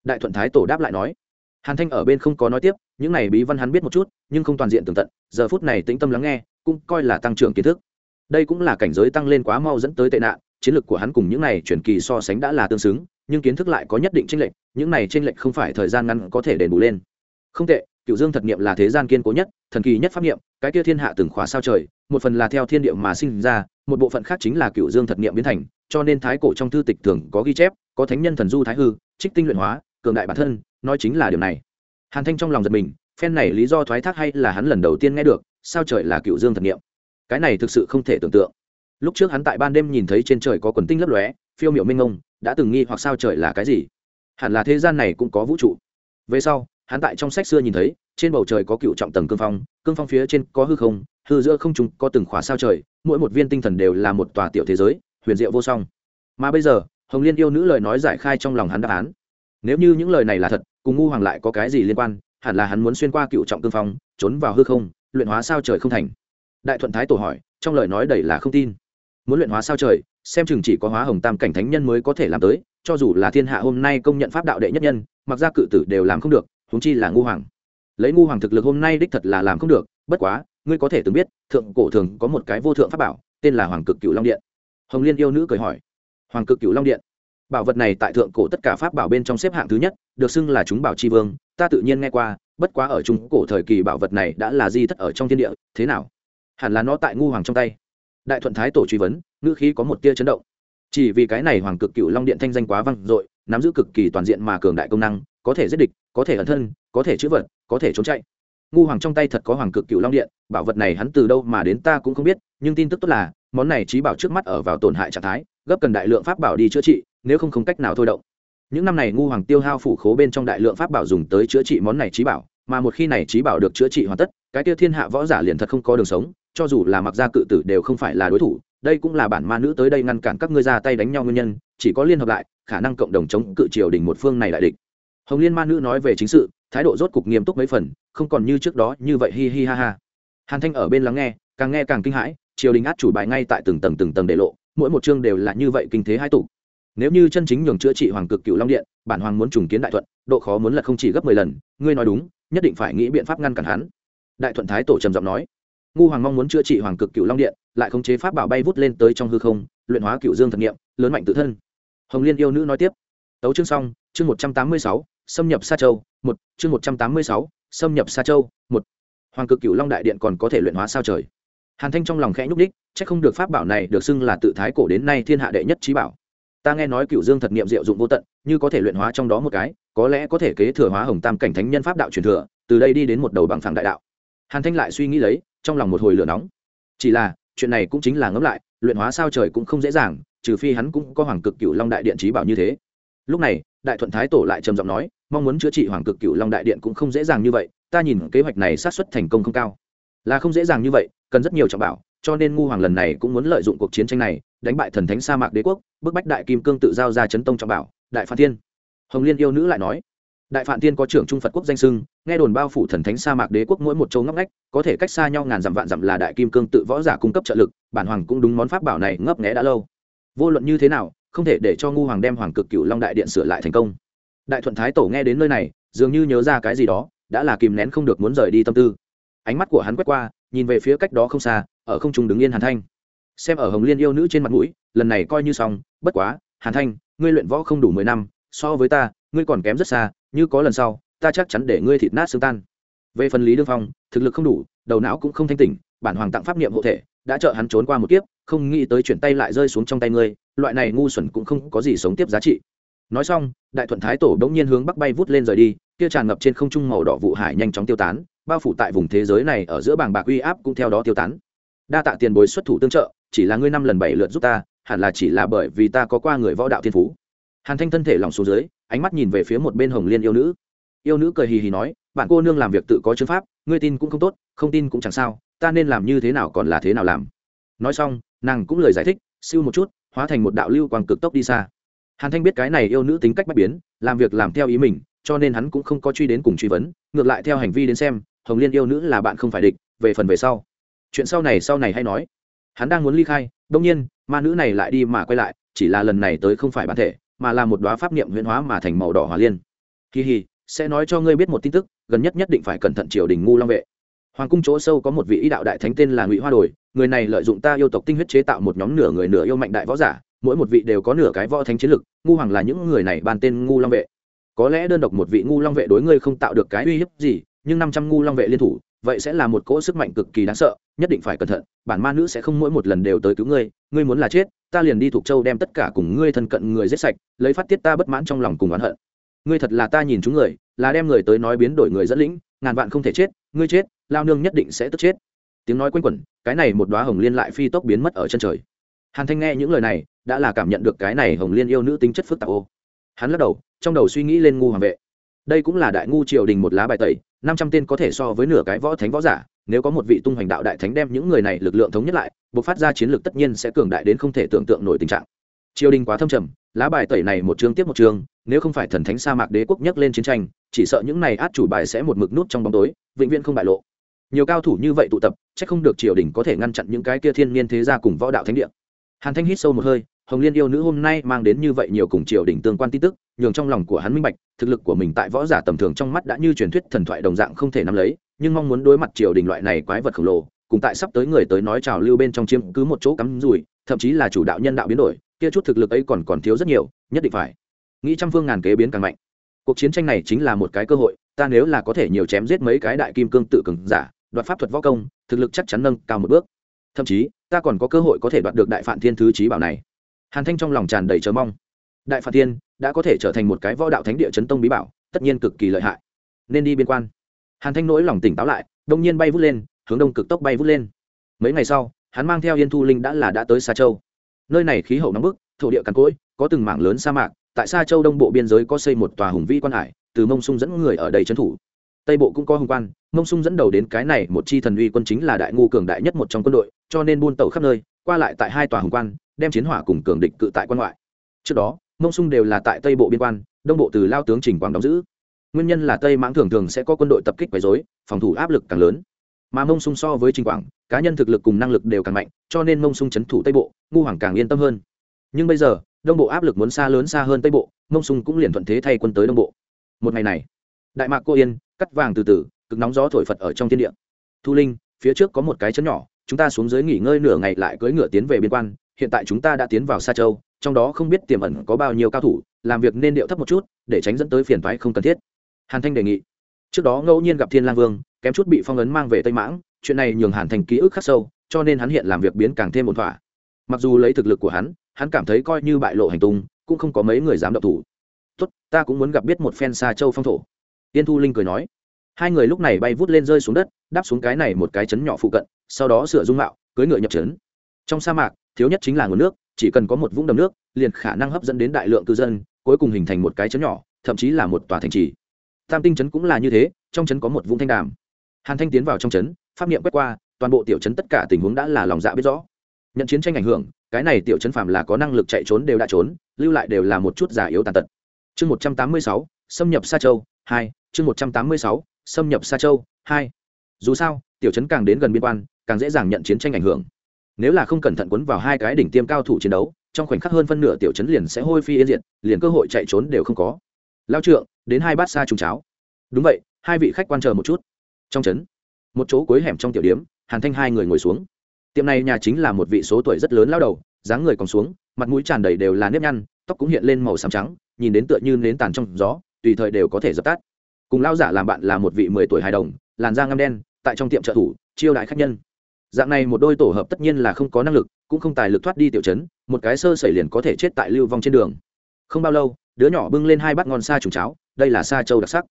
đại thuận thái tổ đáp lại nói, hàn thanh ở bên không có nói tiếp, những này bí văn hắn biết một chút, nhưng không toàn diện tường tận, giờ phút này tĩnh tâm lắng nghe, cũng coi là tăng trưởng kiến thức. Đây cũng là cảnh giới tăng lên quá mau dẫn tới tệ nạn, chiến lược của hắn cùng những này chuyển kỳ so sánh đã là tương xứng, nhưng kiến thức lại có nhất định tranh lệch, những này tranh lệch không phải thời gian ngắn có thể đền bù lên. Không tệ, cựu dương thật nghiệm là thế gian kiên cố nhất, thần kỳ nhất pháp nghiệm cái kia thiên hạ từng khóa sao trời, một phần là theo thiên địa mà sinh ra một bộ phận khác chính là cựu dương thật nghiệm biến thành, cho nên thái cổ trong thư tịch thường có ghi chép, có thánh nhân thần du thái hư, trích tinh luyện hóa, cường đại bản thân, nói chính là điều này. Hàn thanh trong lòng giật mình, phen này lý do thoái thác hay là hắn lần đầu tiên nghe được, sao trời là cựu dương thật nghiệm cái này thực sự không thể tưởng tượng. Lúc trước hắn tại ban đêm nhìn thấy trên trời có quần tinh lấp lóe, phiêu miệu minh ông đã từng nghi hoặc sao trời là cái gì? Hẳn là thế gian này cũng có vũ trụ. Về sau, hắn tại trong sách xưa nhìn thấy, trên bầu trời có cựu trọng tầng cương phong cương phong phía trên có hư không hư giữa không trung có từng khóa sao trời, mỗi một viên tinh thần đều là một tòa tiểu thế giới, huyền diệu vô song. Mà bây giờ, hồng liên yêu nữ lời nói giải khai trong lòng hắn đáp án. Nếu như những lời này là thật, cùng ngu hoàng lại có cái gì liên quan, hẳn là hắn muốn xuyên qua cựu trọng cương phong, trốn vào hư không, luyện hóa sao trời không thành. Đại thuận thái tổ hỏi, trong lời nói đầy là không tin. Muốn luyện hóa sao trời, xem chừng chỉ có hóa hồng tam cảnh thánh nhân mới có thể làm tới, cho dù là thiên hạ hôm nay công nhận pháp đạo đệ nhất nhân, mặc ra cự tử đều làm không được, huống chi là ngu hoàng. Lấy ngu hoàng thực lực hôm nay đích thật là làm không được, bất quá ngươi có thể từng biết, thượng cổ thường có một cái vô thượng pháp bảo, tên là hoàng cực cựu long điện. Hồng liên yêu nữ cười hỏi, hoàng cực cựu long điện? Bảo vật này tại thượng cổ tất cả pháp bảo bên trong xếp hạng thứ nhất, được xưng là chúng bảo c h i vương, ta tự nhiên nghe qua, bất quá ở trung cổ thời kỳ bảo vật này đã là di thất ở trong thiên địa, thế nào? Hẳn là nó tại ngu hoàng trong tay. Đại thuận thái tổ truy vấn, ngữ khí có một tia chấn động. Chỉ vì cái này hoàng cực cựu long điện thanh danh quá văng dội, nắm giữ cực kỳ toàn diện mà cường đại công năng, có thể giết địch, có thể ẩn thân, có thể chữ vật, có thể trốn chạy ngu hoàng trong tay thật có hoàng cực cựu long điện, bảo vật này hắn từ đâu mà đến ta cũng không biết, nhưng tin tức tốt là, món này trí bảo trước mắt ở vào tổn hại trạng thái, gấp cần đại lượng pháp bảo đi chữa trị, nếu không không cách nào thôi động. Những năm này ngu hoàng tiêu hao phủ khố bên trong đại lượng pháp bảo dùng tới chữa trị món này trí bảo, mà một khi này trí bảo được chữa trị hoàn tất, cái tiêu thiên hạ võ giả liền thật không có đường sống, cho dù là mặc gia cự tử đều không phải là đối thủ, đây cũng là bản ma nữ tới đây ngăn cản các ngươi ra tay đánh nhau nguyên nhân, chỉ có liên hợp lại, khả năng cộng đồng chống cự triều đình một phương này đại địch hồng liên ma nữ nói về chính sự, thái độ rốt cục nghiêm túc mấy phần, không còn như trước đó như vậy hi hi ha ha. Hàn thanh ở bên lắng nghe, càng nghe càng kinh hãi, triều đình át chủ bài ngay tại từng tầng từng tầng để lộ, mỗi một chương đều là như vậy kinh thế hai tụ. Nếu như chân chính nhường chữa trị hoàng cực cựu long điện, bản hoàng muốn trùng kiến đại thuận, độ khó muốn là không chỉ gấp mười lần, ngươi nói đúng, nhất định phải nghĩ biện pháp ngăn cản hắn. Đại thuận thái tổ trầm giọng nói, ngu hoàng mong muốn chữa trị hoàng cực cựu long điện, lại khống chế pháp bảo bay vút lên tới trong hư không, luyện hóa cựu dương thực nghiệm lớn mạnh tự thân. Hồng liên yêu nữ nói tiếp, tấu chương xong, chương một trăm tám mươi sáu xâm nhập sa châu, một, chương một trăm tám mươi sáu, xâm nhập sa châu, một. Hoàng cực cửu long đại điện còn có thể luyện hóa sao trời? Hàn thanh trong lòng khẽ nhúc đích chắc không được pháp bảo này được xưng là tự thái cổ đến nay thiên hạ đệ nhất trí bảo. Ta nghe nói cửu dương thật niệm diệu dụng vô tận, như có thể luyện hóa trong đó một cái, có lẽ có thể kế thừa hóa hồng tam cảnh thánh nhân pháp đạo truyền thừa, từ đây đi đến một đầu bằng phẳng đại đạo. Hàn thanh lại suy nghĩ lấy, trong lòng một hồi lửa nóng. Chỉ là, chuyện này cũng chính là ngẫm lại, luyện hóa sao trời cũng không dễ dàng, trừ phi hắn cũng có hoàng cực cửu long đại điện trí bảo như thế lúc này, đại thuận thái tổ lại trầm giọng nói, mong muốn chữa trị hoàng cực cựu long đại điện cũng không dễ dàng như vậy, ta nhìn kế hoạch này sát xuất thành công không cao. Là không dễ dàng như vậy, cần rất nhiều trọng bảo, cho nên ngu hoàng lần này cũng muốn lợi dụng cuộc chiến tranh này, đánh bại thần thánh sa mạc đế quốc, bức bách đại kim cương tự giao ra chấn tông trọng bảo, đại phan thiên. Hồng liên yêu nữ lại nói, đại phạm thiên có trưởng trung phật quốc danh sưng nghe đồn bao phủ thần thánh sa mạc đế quốc mỗi một châu ngóc ngách, có thể cách xa nhau ngàn dặm vạn dặm là đại kim cương tự võ giả cung cấp trợ lực, bản hoàng cũng đúng món pháp bảo này ngấp nghé đã lâu. Vô luận như thế nào không thể để cho ngu hoàng đem hoàng cực cựu long đại điện sửa lại thành công. Đại thuận thái tổ nghe đến nơi này, dường như nhớ ra cái gì đó, đã là kìm nén không được muốn rời đi tâm tư. Ánh mắt của hắn quét qua, nhìn về phía cách đó không xa, ở không trung đứng yên hàn thanh. Xem ở hồng liên yêu nữ trên mặt mũi, lần này coi như xong, bất quá, hàn thanh, ngươi luyện võ không đủ mười năm, so với ta, ngươi còn kém rất xa, như có lần sau, ta chắc chắn để ngươi thịt nát xương tan. Về phần lý đương phong, thực lực không đủ, đầu não cũng không thanh tỉnh, bản hoàng tặng pháp niệm hộ thể, đã trợ hắn trốn qua một kiếp không nghĩ tới chuyển tay lại rơi xuống trong tay ngươi, loại này ngu xuẩn cũng không có gì sống tiếp giá trị. Nói xong, đại thuận thái tổ đ ỗ n g nhiên hướng bắc bay vút lên rời đi, kia tràn ngập trên không trung màu đỏ vụ hải nhanh chóng tiêu tán, bao phủ tại vùng thế giới này ở giữa bảng bạc uy áp cũng theo đó tiêu tán. Đa tạ tiền bối xuất thủ tương trợ, chỉ là ngươi năm lần bảy lượt giúp ta, hẳn là chỉ là bởi vì ta có qua người võ đạo thiên phú. Hàn thanh thân thể lòng xuống dưới, ánh mắt nhìn về phía một bên hồng liên yêu nữ. Yêu nữ cười hì hì nói, bạn cô nương làm việc tự có chứng pháp, ngươi tin cũng không tốt, không tin cũng chẳng sao, ta nên làm như thế nào còn là thế nào làm. Nói xong nàng cũng lời giải thích, siêu một chút, hóa thành một đạo lưu quang cực tốc đi xa. Hàn thanh biết cái này yêu nữ tính cách bất biến, làm việc làm theo ý mình, cho nên hắn cũng không có truy đến cùng truy vấn, ngược lại theo hành vi đến xem, hồng liên yêu nữ là bạn không phải địch, về phần về sau. Chuyện sau này sau này hay nói. Hắn đang muốn ly khai đông nhiên, ma nữ này lại đi mà quay lại, chỉ là lần này tới không phải bản thể, mà là một đoá pháp niệm huyễn hóa mà thành màu đỏ hỏa liên. Kỳ hì, sẽ nói cho ngươi biết một tin tức, gần nhất nhất định phải cẩn thận triều đình ngu long vệ. Hoàng cung chỗ sâu có một vị ý đạo đại thánh tên là ngụy hoa đồi người này lợi dụng ta yêu tộc tinh huyết chế tạo một nhóm nửa người nửa yêu mạnh đại võ giả, mỗi một vị đều có nửa cái võ thánh chiến lực, ngu hoàng là những người này bàn tên ngu long vệ. Có lẽ đơn độc một vị ngu long vệ đối ngươi không tạo được cái uy hiếp gì, nhưng năm trăm ngu long vệ liên thủ, vậy sẽ là một cỗ sức mạnh cực kỳ đáng sợ, nhất định phải cẩn thận, bản ma nữ sẽ không mỗi một lần đều tới cứu ngươi ngươi muốn là chết, ta liền đi thuộc châu đem tất cả cùng ngươi thân cận người giết sạch, lấy phát tiết ta bất mãn trong lòng cùng oán hận. Ngươi thật là ta nhìn chúng người, là đem người tới nói biến đổi người dẫn lĩnh, ngàn vạn không thể chết, ngươi chết, lao nương nhất định sẽ tức chết tiếng nói quanh quẩn, cái này một đoá hồng liên lại phi tốc biến mất ở chân trời. Hàn thanh nghe những lời này, đã là cảm nhận được cái này hồng liên yêu nữ tính chất phức tạp ô. Hắn lắc đầu, trong đầu suy nghĩ lên ngu hoàng vệ. Đây cũng là đại ngu triều đình một lá bài tẩy, năm trăm tên có thể so với nửa cái võ thánh võ giả, nếu có một vị tung hoành đạo đại thánh đem những người này lực lượng thống nhất lại buộc phát ra chiến lược tất nhiên sẽ cường đại đến không thể tưởng tượng nổi tình trạng. Triều đình quá thâm trầm, lá bài tẩy này một chương tiếp một chương, nếu không phải thần thánh sa mạc đế quốc nhắc lên chiến tranh, chỉ sợ những này át chủ bài sẽ một mực nút trong bóng tối, vĩnh viễn không bại lộ nhiều cao thủ như vậy tụ tập, chắc không được triều đình có thể ngăn chặn những cái kia thiên niên thế gia cùng võ đạo thánh địa. Hàn thanh hít sâu một hơi, hồng liên yêu nữ hôm nay mang đến như vậy nhiều cùng triều đình tương quan tin tức, nhường trong lòng của hắn minh bạch, thực lực của mình tại võ giả tầm thường trong mắt đã như truyền thuyết thần thoại đồng dạng không thể nắm lấy, nhưng mong muốn đối mặt triều đình loại này quái vật khổng lồ, cùng tại sắp tới người tới nói trào lưu bên trong chiếm cứ một chỗ cắm rùi thậm chí là chủ đạo nhân đạo biến đổi, kia chút thực lực ấy còn còn thiếu rất nhiều, nhất định phải. Nghĩ trăm phương ngàn kế biến càng mạnh. Cuộc chiến tranh này chính là một cái cơ hội, ta nếu là có thể nhiều chém giết mấy cái đại kim cương tự cường giả đoạt pháp thuật võ công, thực lực chắc chắn nâng cao một bước. Thậm chí, ta còn có cơ hội có thể đoạt được đại phạm thiên thứ trí bảo này. Hàn thanh trong lòng tràn đầy chờ mong. Đại phạm thiên đã có thể trở thành một cái võ đạo thánh địa chấn tông bí bảo, tất nhiên cực kỳ lợi hại. Nên đi biên quan. Hàn thanh nỗi lòng tỉnh táo lại, đông nhiên bay vút lên, hướng đông cực tốc bay vút lên. Mấy ngày sau, hắn mang theo yên thu linh đã là đã tới xa châu. Nơi này khí hậu nóng bức, thổ địa cằn cỗi, có từng mảng lớn sa mạc, tại xa châu đông bộ biên giới có xây một tòa hùng vĩ quan hải, từ mông sung dẫn người ở đây trấn thủ. Tây bộ cũng có hùng quan mông sung dẫn đầu đến cái này, một chi thần uy quân chính là đại ngu cường đại nhất một trong quân đội, cho nên buôn tàu khắp nơi, qua lại tại hai tòa hùng quan, đem chiến hỏa cùng cường địch cự tại quan ngoại. Trước đó mông sung đều là tại tây bộ biên quan, đông bộ từ lao tướng trình quang đóng giữ. Nguyên nhân là tây mãng thường thường sẽ có quân đội tập kích quấy dối phòng thủ áp lực càng lớn. Mà mông sung so với trình quảng, cá nhân thực lực cùng năng lực đều càng mạnh, cho nên mông sung c h ấ n thủ tây bộ, ngu hoàng càng yên tâm hơn. Nhưng bây giờ, đông bộ áp lực muốn xa lớn xa hơn tây bộ mông sung cũng liền thuận thế thay quân tới đông bộ. Một ngày này, đại mạc cô yên cắt vàng từ từ cực nóng gió thổi phật ở trong thiên địa. Thu linh, phía trước có một cái chấn nhỏ, chúng ta xuống dưới nghỉ ngơi nửa ngày lại cưỡi ngựa tiến về biên quan, hiện tại chúng ta đã tiến vào xa châu, trong đó không biết tiềm ẩn có bao nhiêu cao thủ, làm việc nên điệu thấp một chút, để tránh dẫn tới phiền thoái không cần thiết. Hàn thanh đề nghị. Trước đó ngẫu nhiên gặp thiên lang vương, kém chút bị phong ấn mang về tây mãng, chuyện này nhường hàn thành ký ức khắc sâu, cho nên hắn hiện làm việc biến càng thêm ổn thỏa. Mặc dù lấy thực lực của hắn hắn cảm thấy coi như bại lộ hành tung, cũng không có mấy người dám động thủ. Tốt, ta cũng muốn gặp biết một phen xa châu phong thổ. Tiên thu linh cười nói hai người lúc này bay vút lên rơi xuống đất, đáp xuống cái này một cái chấn nhỏ phụ cận, sau đó sửa dung mạo cưới ngựa nhập trấn. Trong sa mạc, thiếu nhất chính là nguồn nước, chỉ cần có một vũng đầm nước, liền khả năng hấp dẫn đến đại lượng cư dân, cuối cùng hình thành một cái chấn nhỏ, thậm chí là một tòa thành trì. Tam tinh trấn cũng là như thế, trong trấn có một vũng thanh đàm. Hàn thanh tiến vào trong trấn pháp niệm quét qua, toàn bộ tiểu trấn tất cả tình huống đã là lòng dạ biết rõ. Nhận chiến tranh ảnh hưởng, cái này tiểu trấn phàm là có năng lực chạy trốn đều đã trốn, lưu lại đều là một chút giả yếu tàn tật. Chương một trăm tám mươi sáu, xâm nhập sa châu, hai, chương một trăm tám mươi sáu xâm nhập sa châu, hai. Dù sao, tiểu trấn càng đến gần biên quan, càng dễ dàng nhận chiến tranh ảnh hưởng. Nếu là không cẩn thận quấn vào hai cái đỉnh tiêm cao thủ chiến đấu, trong khoảnh khắc hơn phân nửa tiểu trấn liền sẽ hôi phi yên diệt, liền cơ hội chạy trốn đều không có. Lao trượng, đến hai bát xa trùng cháo. Đúng vậy, hai vị khách quan chờ một chút. Trong trấn, một chỗ cuối hẻm trong tiểu điếm hàn thanh hai người ngồi xuống. Tiệm này nhà chính là một vị số tuổi rất lớn lao đầu, dáng người còn xuống, mặt mũi tràn đầy đều là nếp nhăn, tóc cũng hiện lên màu xám trắng, nhìn đến tựa như nến tàn trong gió, tùy thời đều có thể dập tắt cùng lao giả làm bạn là một vị mười tuổi hài đồng, làn da ngăm đen, tại trong tiệm trợ thủ, chiêu đại khách nhân. Dạng này một đôi tổ hợp tất nhiên là không có năng lực, cũng không tài lực thoát đi tiểu chấn, một cái sơ xảy liền có thể chết tại lưu vong trên đường. Không bao lâu, đứa nhỏ bưng lên hai bát ngon sa trùng cháo, đây là sa châu đặc sắc.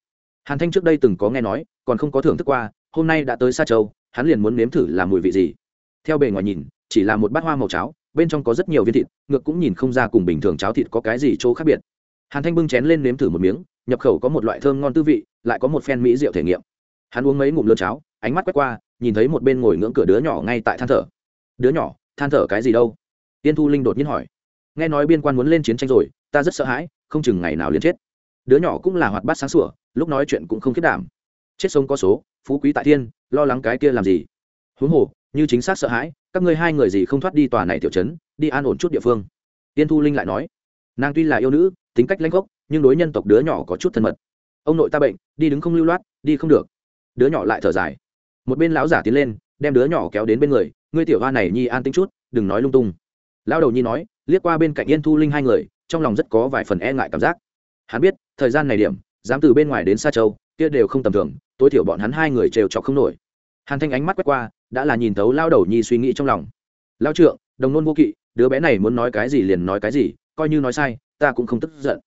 Hàn thanh trước đây từng có nghe nói, còn không có thưởng thức qua, hôm nay đã tới sa châu, hắn liền muốn nếm thử làm mùi vị gì. Theo bề ngoài nhìn, chỉ là một bát hoa màu cháo, bên trong có rất nhiều viên thịt, ngược cũng nhìn không ra cùng bình thường cháo thịt có cái gì chỗ khác biệt. Hàn thanh bưng chén lên nếm thử một miếng nhập khẩu có một loại thơm ngon tư vị, lại có một phen mỹ rượu thể nghiệm. Hắn uống mấy ngụm lươn cháo, ánh mắt quét qua, nhìn thấy một bên ngồi ngưỡng cửa đứa nhỏ ngay tại than thở. Đứa nhỏ, than thở cái gì đâu? Tiên thu linh đột nhiên hỏi. Nghe nói biên quan muốn lên chiến tranh rồi, ta rất sợ hãi, không chừng ngày nào liền chết. Đứa nhỏ cũng là hoạt bát sáng sủa, lúc nói chuyện cũng không khiết đảm. Chết sống có số, phú quý tại thiên, lo lắng cái kia làm gì? Huống hồ, như chính xác sợ hãi, các ngươi hai người gì không thoát đi tòa này tiểu trấn, đi an ổn chút địa phương. Tiên thu linh lại nói. Nàng tuy là yêu nữ, tính cách lãnh gốc nhưng đối nhân tộc đứa nhỏ có chút thân mật. Ông nội ta bệnh, đi đứng không lưu loát, đi không được. Đứa nhỏ lại thở dài. Một bên lão giả tiến lên, đem đứa nhỏ kéo đến bên người, ngươi tiểu hoa này nhi an tính chút, đừng nói lung tung. Lão đầu nhi nói, liếc qua bên cạnh yên thu linh hai người, trong lòng rất có vài phần e ngại cảm giác. Hắn biết, thời gian này điểm, dám từ bên ngoài đến xa châu, kia đều không tầm thường, tối thiểu bọn hắn hai người trêu trọc không nổi. Hàn thanh ánh mắt quét qua, đã là nhìn thấu lao đầu nhi suy nghĩ trong lòng. Lao trượng, đồng nôn vô kỵ, đứa bé này muốn nói cái gì liền nói cái gì, coi như nói sai, ta cũng không tức giận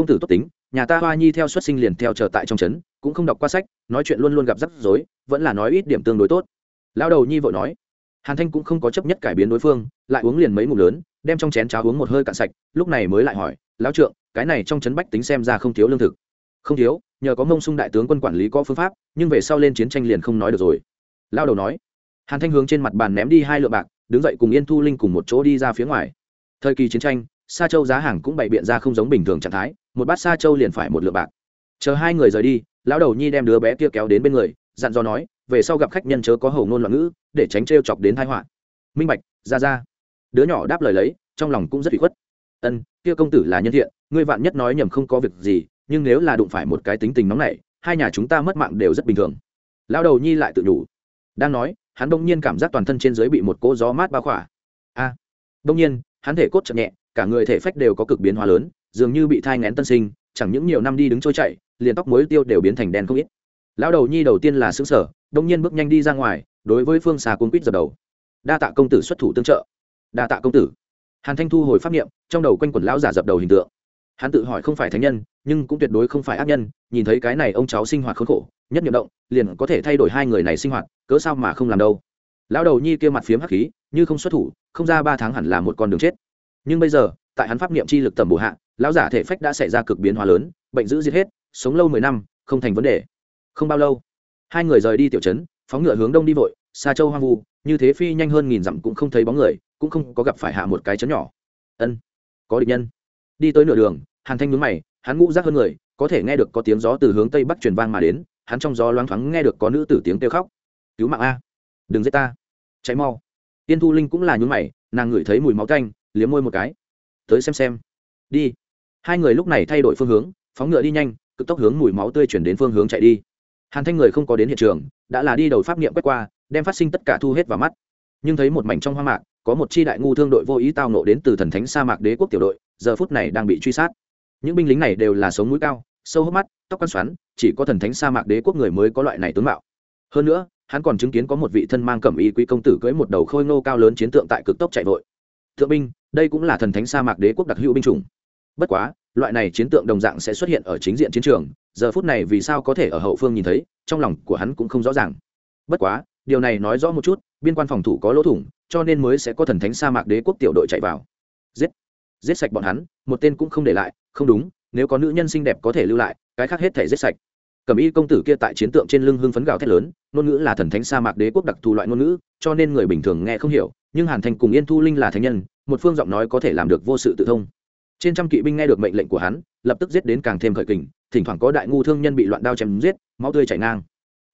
công tử tốt tính, nhà ta hoa nhi theo xuất sinh liền theo chờ tại trong trấn, cũng không đọc qua sách, nói chuyện luôn luôn gặp rắc rối, vẫn là nói ít điểm tương đối tốt. Lao đầu nhi vội nói. Hàn thanh cũng không có chấp nhất cải biến đối phương, lại uống liền mấy ngụm lớn, đem trong chén cháo uống một hơi cạn sạch, lúc này mới lại hỏi, lão trượng, cái này trong trấn bách tính xem ra không thiếu lương thực. Không thiếu, nhờ có mông sung đại tướng quân quản lý có phương pháp, nhưng về sau lên chiến tranh liền không nói được rồi. Lao đầu nói. Hàn thanh hướng trên mặt bàn ném đi hai lượng bạc, đứng dậy cùng yên thu linh cùng một chỗ đi ra phía ngoài. Thời kỳ chiến tranh, sa châu giá hàng cũng bày biện ra không giống bình thường trạng thái một bát sa châu liền phải một lượng bạc. Chờ hai người rời đi lão đầu nhi đem đứa bé kia kéo đến bên người dặn dò nói về sau gặp khách nhân chớ có hầu ngôn loạn ngữ để tránh trêu chọc đến thái họa. Minh bạch ra ra. Đứa nhỏ đáp lời lấy trong lòng cũng rất bị khuất. Ân kia công tử là nhân thiện ngươi vạn nhất nói nhầm không có việc gì nhưng nếu là đụng phải một cái tính tình nóng nảy hai nhà chúng ta mất mạng đều rất bình thường. Lão đầu nhi lại tự nhủ. Đang nói hắn đông nhiên cảm giác toàn thân trên dưới bị một cỗ gió mát bao khỏa. A à, đông nhiên hắn thể cốt chậm nhẹ cả người thể phách đều có cực biến hóa lớn, dường như bị thai ngén tân sinh, chẳng những nhiều năm đi đứng trôi chạy, liền tóc muối tiêu đều biến thành đen không ít. Lão đầu nhi đầu tiên là xứng sở đông nhiên bước nhanh đi ra ngoài, đối với phương xà cuốn quýt dập đầu. Đa tạ công tử xuất thủ tương trợ. Đa tạ công tử. Hàn thanh thu hồi pháp niệm, trong đầu quanh quần lão giả dập đầu hình tượng. Hắn tự hỏi không phải thánh nhân, nhưng cũng tuyệt đối không phải ác nhân, nhìn thấy cái này ông cháu sinh hoạt khốn khổ, nhất nhiệm động, liền có thể thay đổi hai người này sinh hoạt, cớ sao mà không làm đâu. Lão đầu nhi kia mặt phiếm hắc khí, như không xuất thủ, không ra ba tháng hẳn là một con đường chết nhưng bây giờ, tại hắn pháp niệm chi lực tầm bổ hạ, lão giả thể phách đã xảy ra cực biến hóa lớn, bệnh dữ giết hết, sống lâu mười năm, không thành vấn đề. Không bao lâu, hai người rời đi tiểu trấn, phóng ngựa hướng đông đi vội xa châu hoang vu, như thế phi nhanh hơn nghìn dặm cũng không thấy bóng người, cũng không có gặp phải hạ một cái chấn nhỏ. Ân, có địch nhân. Đi tới nửa đường, hàn thanh nhướng mày, hắn ngũ rác hơn người, có thể nghe được có tiếng gió từ hướng tây bắc truyền vang mà đến, hắn trong gió loáng thoáng nghe được có nữ tử tiếng kêu khóc. Cứu mạng a, đừng giết ta cháy mau. Tiên thu linh cũng là nhún mày, nàng ngửi thấy mùi máu canh liếm môi một cái. Tới xem xem. Đi. Hai người lúc này thay đổi phương hướng, phóng ngựa đi nhanh, cực tốc hướng mùi máu tươi chuyển đến phương hướng chạy đi. Hàn thanh người không có đến hiện trường, đã là đi đầu pháp niệm quét qua, đem phát sinh tất cả thu hết vào mắt. Nhưng thấy một mảnh trong hoang mạc, có một chi đại ngu thương đội vô ý tao nộ đến từ thần thánh sa mạc đế quốc tiểu đội, giờ phút này đang bị truy sát. Những binh lính này đều là sống mũi cao, sâu hốc mắt, tóc quăn xoắn, chỉ có thần thánh sa mạc đế quốc người mới có loại này tướng mạo. Hơn nữa, hắn còn chứng kiến có một vị thân mang cẩm y quý công tử cưỡi một đầu khôi ngô cao lớn chiến tượng tại cực tốc chạy vội thượng binh, đây cũng là thần thánh sa mạc đế quốc đặc hữu binh chủng. Bất quá, loại này chiến tượng đồng dạng sẽ xuất hiện ở chính diện chiến trường, giờ phút này vì sao có thể ở hậu phương nhìn thấy, trong lòng của hắn cũng không rõ ràng. Bất quá, điều này nói rõ một chút, biên quan phòng thủ có lỗ thủng, cho nên mới sẽ có thần thánh sa mạc đế quốc tiểu đội chạy vào. Giết! Giết sạch bọn hắn, một tên cũng không để lại, không đúng, nếu có nữ nhân xinh đẹp có thể lưu lại, cái khác hết thể giết sạch cẩm y công tử kia tại chiến tượng trên lưng hưng phấn gào thét lớn, ngôn ngữ là thần thánh sa mạc đế quốc đặc thù loại ngôn ngữ, cho nên người bình thường nghe không hiểu, nhưng hàn thành cùng yên thu linh là thánh nhân, một phương giọng nói có thể làm được vô sự tự thông. Trên trăm kỵ binh nghe được mệnh lệnh của hắn, lập tức giết đến càng thêm khởi kình, thỉnh thoảng có đại ngu thương nhân bị loạn đao chém giết, máu tươi chảy ngang.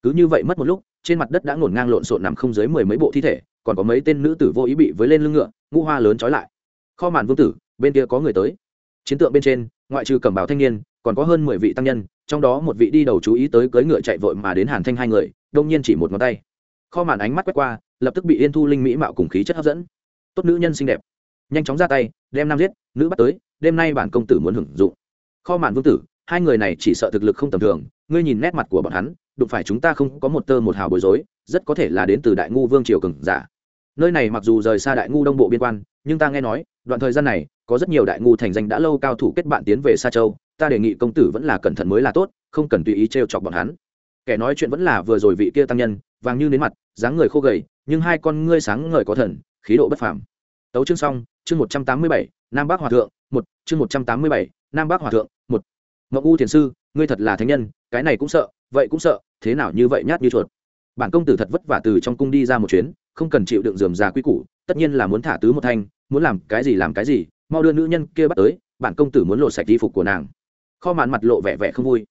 Cứ như vậy mất một lúc, trên mặt đất đã ngổn ngang lộn xộn nằm không dưới mười mấy bộ thi thể, còn có mấy tên nữ tử vô ý bị với lên lưng ngựa, ngũ hoa lớn trói lại. Kho màn vương tử, bên kia có người tới. Chiến tượng bên trên, ngoại trừ cẩm bào thanh niên, còn có hơn mười vị tăng nhân trong đó một vị đi đầu chú ý tới cưỡi ngựa chạy vội mà đến hàn thanh hai người, đông nhiên chỉ một ngón tay. Kho màn ánh mắt quét qua, lập tức bị yên thu linh mỹ mạo cùng khí chất hấp dẫn. Tốt nữ nhân xinh đẹp. Nhanh chóng ra tay, đem nam giết, nữ bắt tới, đêm nay bản công tử muốn hưởng dụng. Kho màn vương tử, hai người này chỉ sợ thực lực không tầm thường, ngươi nhìn nét mặt của bọn hắn, đụng phải chúng ta không có một tơ một hào bối rối, rất có thể là đến từ đại ngu vương triều cường giả. Nơi này mặc dù rời xa đại ngu đông bộ biên quan, nhưng ta nghe nói, đoạn thời gian này có rất nhiều đại ngu thành danh đã lâu cao thủ kết bạn tiến về xa châu, ta đề nghị công tử vẫn là cẩn thận mới là tốt, không cần tùy ý t r e o chọc bọn hắn. Kẻ nói chuyện vẫn là vừa rồi vị kia tăng nhân, vàng như nến mặt, dáng người khô gầy, nhưng hai con ngươi sáng ngời có thần, khí độ bất phàm. Tấu chương xong, chương một trăm tám mươi bảy, nam bắc hòa thượng, một, chương một trăm tám mươi bảy, nam bắc hòa thượng, một. Ngọc u thiền sư, ngươi thật là thánh nhân, cái này cũng sợ, vậy cũng sợ, thế nào như vậy nhát như chuột. Bản công tử thật vất vả từ trong cung đi ra một chuyến, không cần chịu đựng dườm già quy củ, tất nhiên là muốn thả tứ một thanh, muốn làm cái gì làm cái gì mau đưa nữ nhân kia bắt tới, bản công tử muốn lộ sạch y phục của nàng. Kho mạn mặt lộ vẻ vẻ không vui.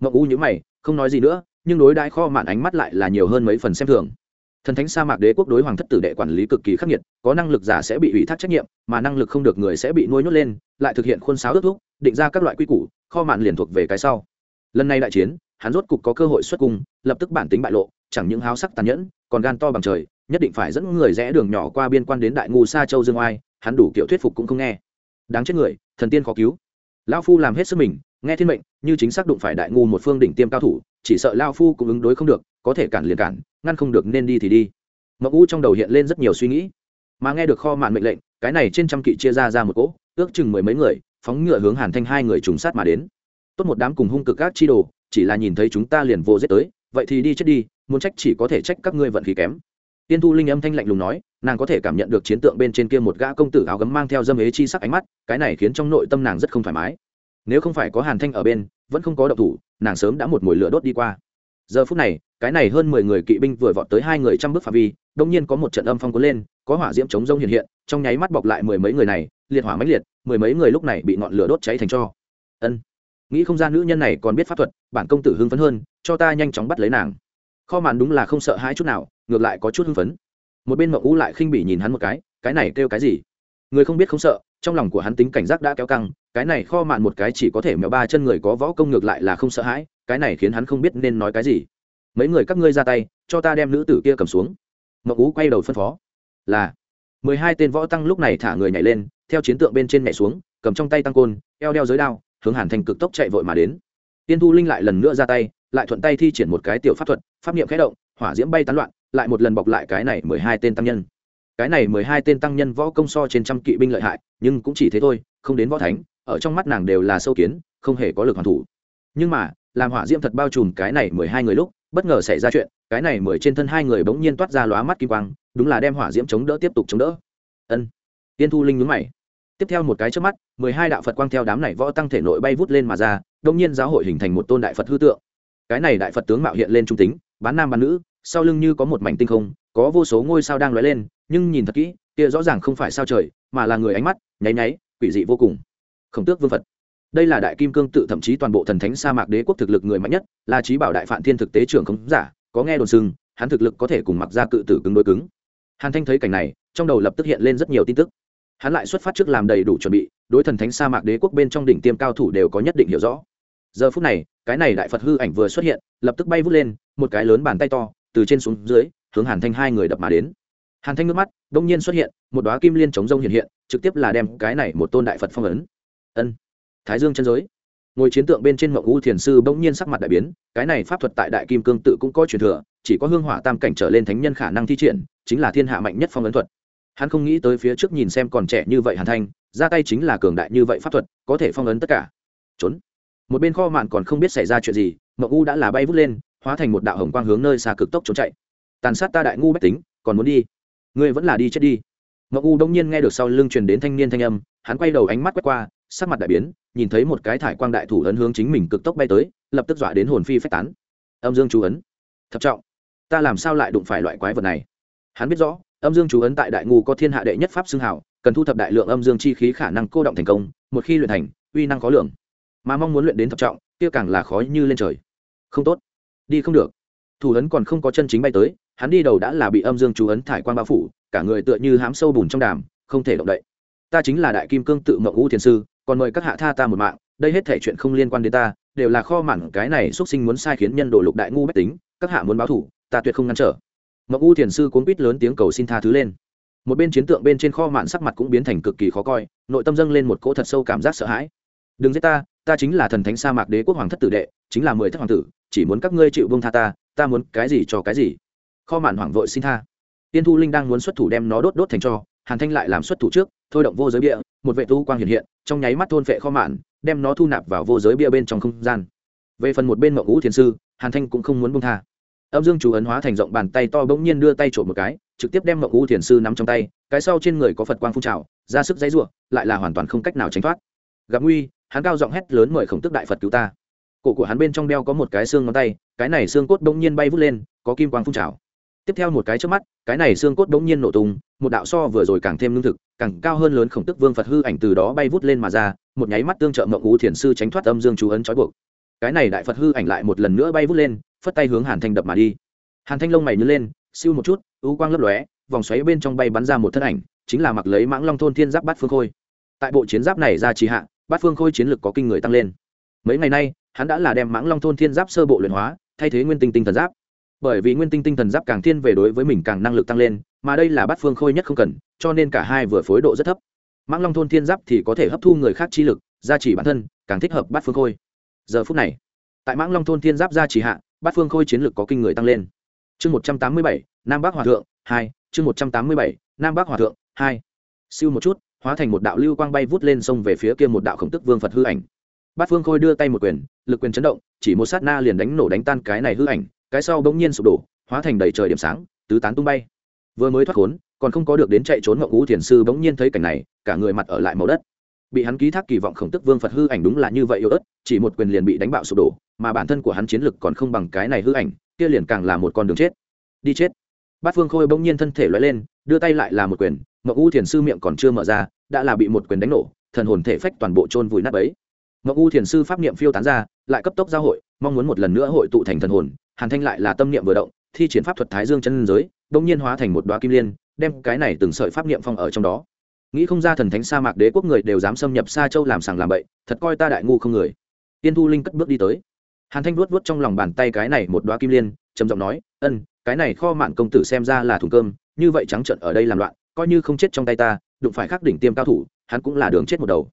Mậu u nhữ mày, không nói gì nữa, nhưng đối đãi kho mạn ánh mắt lại là nhiều hơn mấy phần xem thường. Thần thánh sa mạc đế quốc đối hoàng thất tử đệ quản lý cực kỳ khắc nghiệt, có năng lực giả sẽ bị ủy thác trách nhiệm, mà năng lực không được người sẽ bị nuôi nhốt lên, lại thực hiện khuôn sáo ước thúc, định ra các loại quy củ, kho mạn liền thuộc về cái sau. Lần này đại chiến, hắn rốt cục có cơ hội xuất cung, lập tức bản tính bại lộ, chẳng những háo sắc tàn nhẫn, còn gan to bằng trời nhất định phải dẫn người rẽ đường nhỏ qua biên quan đến đại ngu xa châu dương oai, hắn đủ kiểu thuyết phục cũng không nghe. Đáng chết người, thần tiên khó cứu. Lao phu làm hết sức mình, nghe thiên mệnh, như chính xác đụng phải đại ngu một phương đỉnh tiêm cao thủ, chỉ sợ lao phu cũng ứng đối không được, có thể cản liền cản, ngăn không được nên đi thì đi. Mậu u trong đầu hiện lên rất nhiều suy nghĩ. Mà nghe được kho mạn mệnh lệnh, cái này trên trăm kỵ chia ra ra một cỗ, ước chừng mười mấy người, phóng ngựa hướng hàn thanh hai người trùng sát mà đến. Tốt một đám cùng hung cực các chi đồ, chỉ là nhìn thấy chúng ta liền vô giết tới, vậy thì đi chết đi, muốn trách chỉ có thể trách các ngươi vận khí kém tiên thu linh âm thanh lạnh lùng nói, nàng có thể cảm nhận được chiến tượng bên trên kia một gã công tử áo gấm mang theo dâm ế chi sắc ánh mắt, cái này khiến trong nội tâm nàng rất không thoải mái. Nếu không phải có hàn thanh ở bên, vẫn không có độc thủ, nàng sớm đã một mồi lửa đốt đi qua. Giờ phút này, cái này hơn mười người kỵ binh vừa vọt tới hai người trăm bước phạm vi đông nhiên có một trận âm phong cuốn lên, có hỏa diễm chống rông hiện hiện, trong nháy mắt bọc lại mười mấy người này, liệt hỏa mãnh liệt, mười mấy người lúc này bị ngọn lửa đốt cháy thành cho. Ân. Nghĩ không ra nữ nhân này còn biết pháp thuật, bản công tử hưng phấn hơn, cho ta nhanh chóng bắt lấy nàng. Kho màn đúng là không sợ hãi chút nào ngược lại có chút hưng phấn. Một bên mậu u lại khinh bỉ nhìn hắn một cái cái này kêu cái gì? Người không biết không sợ, trong lòng của hắn tính cảnh giác đã kéo căng, cái này kho mạn một cái chỉ có thể mèo ba chân người có võ công ngược lại là không sợ hãi, cái này khiến hắn không biết nên nói cái gì. Mấy người các ngươi ra tay, cho ta đem nữ tử kia cầm xuống. Mậu ú quay đầu phân phó. Là. Mười hai tên võ tăng lúc này thả người nhảy lên, theo chiến tượng bên trên nhảy xuống, cầm trong tay tăng côn, eo đeo giới đao, hướng hàn thành cực tốc chạy vội mà đến. Tiên thu linh lại lần nữa ra tay, lại thuận tay thi triển một cái tiểu pháp thuật, pháp niệm khẽ động, hỏa diễm bay tán loạn lại một lần bọc lại cái này mười hai tên tăng nhân. Cái này mười hai tên tăng nhân võ công so trên trăm kỵ binh lợi hại, nhưng cũng chỉ thế thôi, không đến võ thánh, ở trong mắt nàng đều là sâu kiến, không hề có lực hoàn thủ. Nhưng mà, làm hỏa diễm thật bao trùm cái này mười hai người lúc, bất ngờ xảy ra chuyện, cái này mười trên thân hai người bỗng nhiên toát ra lóa mắt kim quang, đúng là đem hỏa diễm chống đỡ tiếp tục chống đỡ. Ân. Tiên thu linh nhúng mày. Tiếp theo một cái trước mắt, mười hai đạo phật quang theo đám này võ tăng thể nội bay vút lên mà ra đông nhiên giáo hội hình thành một tôn đại phật hư tượng. Cái này đại phật tướng mạo hiện lên trung tính, bán nam bán nữ sau lưng như có một mảnh tinh không, có vô số ngôi sao đang lóe lên, nhưng nhìn thật kỹ, kia rõ ràng không phải sao trời, mà là người ánh mắt, nháy nháy, quỷ dị vô cùng. Khổng tước vương phật. Đây là đại kim cương tự thậm chí toàn bộ thần thánh sa mạc đế quốc thực lực người mạnh nhất, là trí bảo đại phạm thiên thực tế trưởng khống giả, có nghe đồn sưng hắn thực lực có thể cùng mặc ra cự tử cứng đối cứng. Hàn thanh thấy cảnh này, trong đầu lập tức hiện lên rất nhiều tin tức. Hắn lại xuất phát trước làm đầy đủ chuẩn bị, đối thần thánh sa mạc đế quốc bên trong đỉnh tiêm cao thủ đều có nhất định hiểu rõ. Giờ phút này, cái này đại phật hư ảnh vừa xuất hiện, lập tức bay vút lên, một cái lớn bàn tay to từ trên xuống dưới, hướng hàn thanh hai người đập mà đến. Hàn thanh nước mắt đông nhiên xuất hiện, một đoá kim liên chống rông hiện hiện, trực tiếp là đem cái này một tôn đại phật phong ấn. Ân, thái dương chân giới. Ngồi chiến tượng bên trên mộng u thiền sư bỗng nhiên sắc mặt đại biến, cái này pháp thuật tại đại kim cương tự cũng có truyền thừa, chỉ có hương hỏa tam cảnh trở lên thánh nhân khả năng thi triển, chính là thiên hạ mạnh nhất phong ấn thuật. Hắn không nghĩ tới phía trước nhìn xem còn trẻ như vậy hàn thanh, ra tay chính là cường đại như vậy pháp thuật, có thể phong ấn tất cả. Trốn. Một bên kho mạn còn không biết xảy ra chuyện gì mậu u đã là bay vút lên hóa thành một đạo hồng quang hướng nơi xa cực tốc trốn chạy. Tàn sát ta đại ngu bách tính, còn muốn đi? Ngươi vẫn là đi chết đi. Mậu u đông nhiên nghe được sau lưng truyền đến thanh niên thanh âm, hắn quay đầu ánh mắt quét qua, sắc mặt đại biến, nhìn thấy một cái thải quang đại thủ ấn hướng chính mình cực tốc bay tới, lập tức dọa đến hồn phi phách tán. Âm dương chú ấn. Thập trọng. Ta làm sao lại đụng phải loại quái vật này? Hắn biết rõ, âm dương chú ấn tại đại ngu có thiên hạ đệ nhất pháp xưng hảo cần thu thập đại lượng âm dương chi khí khả năng cô động thành công, một khi luyện thành, uy năng khó lường. Mà mong muốn luyện đến thập trọng, kia càng là khó như lên trời. Không tốt đi không được. Thủ ấn còn không có chân chính bay tới, hắn đi đầu đã là bị âm dương chú ấn thải quan bao phủ, cả người tựa như hám sâu bùn trong đàm, không thể động đậy. Ta chính là đại kim cương tự mộng ngũ thiền sư, còn mời các hạ tha ta một mạng, đây hết thể chuyện không liên quan đến ta, đều là kho mảng cái này xuất sinh muốn sai khiến nhân đồ lục đại ngu bách tính, các hạ muốn báo thủ, ta tuyệt không ngăn trở. Mộng u thiền sư cuốn quýt lớn tiếng cầu xin tha thứ lên. Một bên chiến tượng bên trên kho mạn sắc mặt cũng biến thành cực kỳ khó coi, nội tâm dâng lên một cỗ thật sâu cảm giác sợ hãi. Đừng giết ta ta chính là thần thánh sa mạc đế quốc hoàng thất tử đệ, chính là mười thất hoàng tử, chỉ muốn các ngươi chịu vương tha ta ta muốn cái gì cho cái gì. Kho mạn hoảng vội xin tha. Tiên thu linh đang muốn xuất thủ đem nó đốt đốt thành cho, hàn thanh lại làm xuất thủ trước, thôi động vô giới bia, một vệ tu quang hiện hiện, trong nháy mắt thôn phệ kho mạn, đem nó thu nạp vào vô giới bia bên trong không gian. Về phần một bên mậu ngũ thiền sư, hàn thanh cũng không muốn bông tha. Âm dương chú ấn hóa thành rộng bàn tay to bỗng nhiên đưa tay trộm một cái, trực tiếp đem mậu ngũ thiền sư nắm trong tay, cái sau trên người có phật quang phun trào, ra sức dãy ruộng lại là hoàn toàn không cách nào tránh thoát. Gặp nguy hắn cao giọng hét lớn mời khổng tức đại phật cứu ta. Cổ của hắn bên trong đeo có một cái xương ngón tay, cái này xương cốt bỗng nhiên bay vút lên, có kim quang phun trào. Tiếp theo một cái trước mắt, cái này xương cốt bỗng nhiên nổ tung, một đạo so vừa rồi càng thêm lương thực, càng cao hơn lớn khổng tức vương phật hư ảnh từ đó bay vút lên mà ra, một nháy mắt tương trợ mộng ngũ thiền sư tránh thoát âm dương chú ấn trói buộc. Cái này đại phật hư ảnh lại một lần nữa bay vút lên, phất tay hướng hàn thanh đập mà đi. Hàn thanh lông mày nhớ lên, siêu một chút ú quang lấp lóe, vòng xoáy bên trong bay bắn ra một thân ảnh, chính là mặc lấy mãng long thôn thiên giáp bát phương khôi. Tại bộ chiến giáp này ra trì hạ bát phương khôi chiến lực có kinh người tăng lên. Mấy ngày nay, hắn đã là đem mãng long thôn thiên giáp sơ bộ luyện hóa, thay thế nguyên tinh tinh thần giáp. Bởi vì nguyên tinh tinh thần giáp càng thiên về đối với mình càng năng lực tăng lên, mà đây là bát phương khôi nhất không cần, cho nên cả hai vừa phối độ rất thấp. Mãng long thôn thiên giáp thì có thể hấp thu người khác chi lực, gia trì bản thân, càng thích hợp bát phương khôi. Giờ phút này, tại mãng long thôn thiên giáp gia trì hạ, bát phương khôi chiến lực có kinh người tăng lên. Chương một trăm tám mươi bảy, nam bắc hòa thượng hai, chương một trăm tám mươi bảy, nam bắc hòa thượng hai. Siêu một chút hóa thành một đạo lưu quang bay vút lên sông về phía kia một đạo khổng tức vương phật hư ảnh. Bát phương khôi đưa tay một quyền, lực quyền chấn động, chỉ một sát na liền đánh nổ đánh tan cái này hư ảnh, cái sau bỗng nhiên sụp đổ, hóa thành đầy trời điểm sáng, tứ tán tung bay. Vừa mới thoát khốn, còn không có được đến chạy trốn ngậu ngũ thiền sư bỗng nhiên thấy cảnh này, cả người mặt ở lại màu đất. Bị hắn ký thác kỳ vọng khổng tức vương phật hư ảnh đúng là như vậy yếu ớt, chỉ một quyền liền bị đánh bạo sụp đổ, mà bản thân của hắn chiến lực còn không bằng cái này hư ảnh, kia liền càng là một con đường chết. Đi chết. Bát phương khôi bỗng nhiên thân thể loại lên, đưa tay lại là một quyền ngọc u thiền sư miệng còn chưa mở ra, đã là bị một quyền đánh nổ, thần hồn thể phách toàn bộ trôn vùi nát ấy ngọc u thiền sư pháp niệm phiêu tán ra, lại cấp tốc giao hội, mong muốn một lần nữa hội tụ thành thần hồn, hàn thanh lại là tâm niệm vừa động, thi triển pháp thuật thái dương chân giới bỗng nhiên hóa thành một đoá kim liên, đem cái này từng sợi pháp niệm phong ở trong đó. Nghĩ không ra thần thánh sa mạc đế quốc người đều dám xâm nhập xa châu làm sàng làm bậy, thật coi ta đại ngu không người. Tiên thu linh cất bước đi tới. Hàn thanh vuốt vuốt trong lòng bàn tay cái này một đoá kim liên, trầm giọng nói, ân, cái này kho mạn công tử xem ra là thùng cơm, như vậy trắng trợn ở đây làm loạn coi như không chết trong tay ta, đụng phải khắc đỉnh tiêm cao thủ, hắn cũng là đường chết một đầu.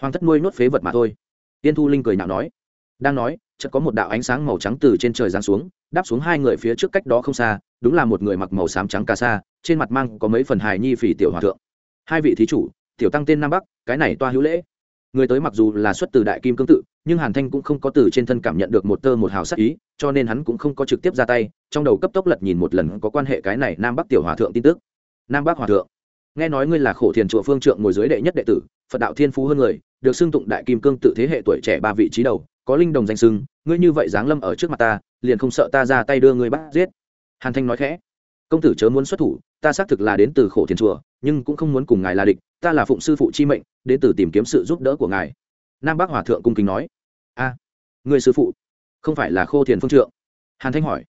Hoàng thất nuôi nốt phế vật mà thôi. Tiên thu linh cười nhạo nói. Đang nói, chợt có một đạo ánh sáng màu trắng từ trên trời giáng xuống, đáp xuống hai người phía trước cách đó không xa, đúng là một người mặc màu xám trắng ca sa, trên mặt mang có mấy phần hài nhi phỉ tiểu hòa thượng. Hai vị thí chủ, tiểu tăng tên nam bắc, cái này toa hữu lễ. Người tới mặc dù là xuất từ đại kim cương tự, nhưng hàn thanh cũng không có từ trên thân cảm nhận được một tơ một hào sắc ý, cho nên hắn cũng không có trực tiếp ra tay, trong đầu cấp tốc lật nhìn một lần có quan hệ cái này nam bắc tiểu hòa thượng tin tức nam bắc hòa thượng. Nghe nói ngươi là khổ thiền chùa phương trượng ngồi dưới đệ nhất đệ tử, phật đạo thiên phú hơn người, được xưng tụng đại kim cương tự thế hệ tuổi trẻ ba vị trí đầu, có linh đồng danh sưng ngươi như vậy giáng lâm ở trước mặt ta, liền không sợ ta ra tay đưa ngươi bắt giết. Hàn thanh nói khẽ, công tử chớ muốn xuất thủ, ta xác thực là đến từ khổ thiền chùa, nhưng cũng không muốn cùng ngài là địch, ta là phụng sư phụ chi mệnh, đến từ tìm kiếm sự giúp đỡ của ngài. Nam bác hòa thượng cung kính nói, a người sư phụ, không phải là khô thiền phương trượng. Hàn thanh hỏi,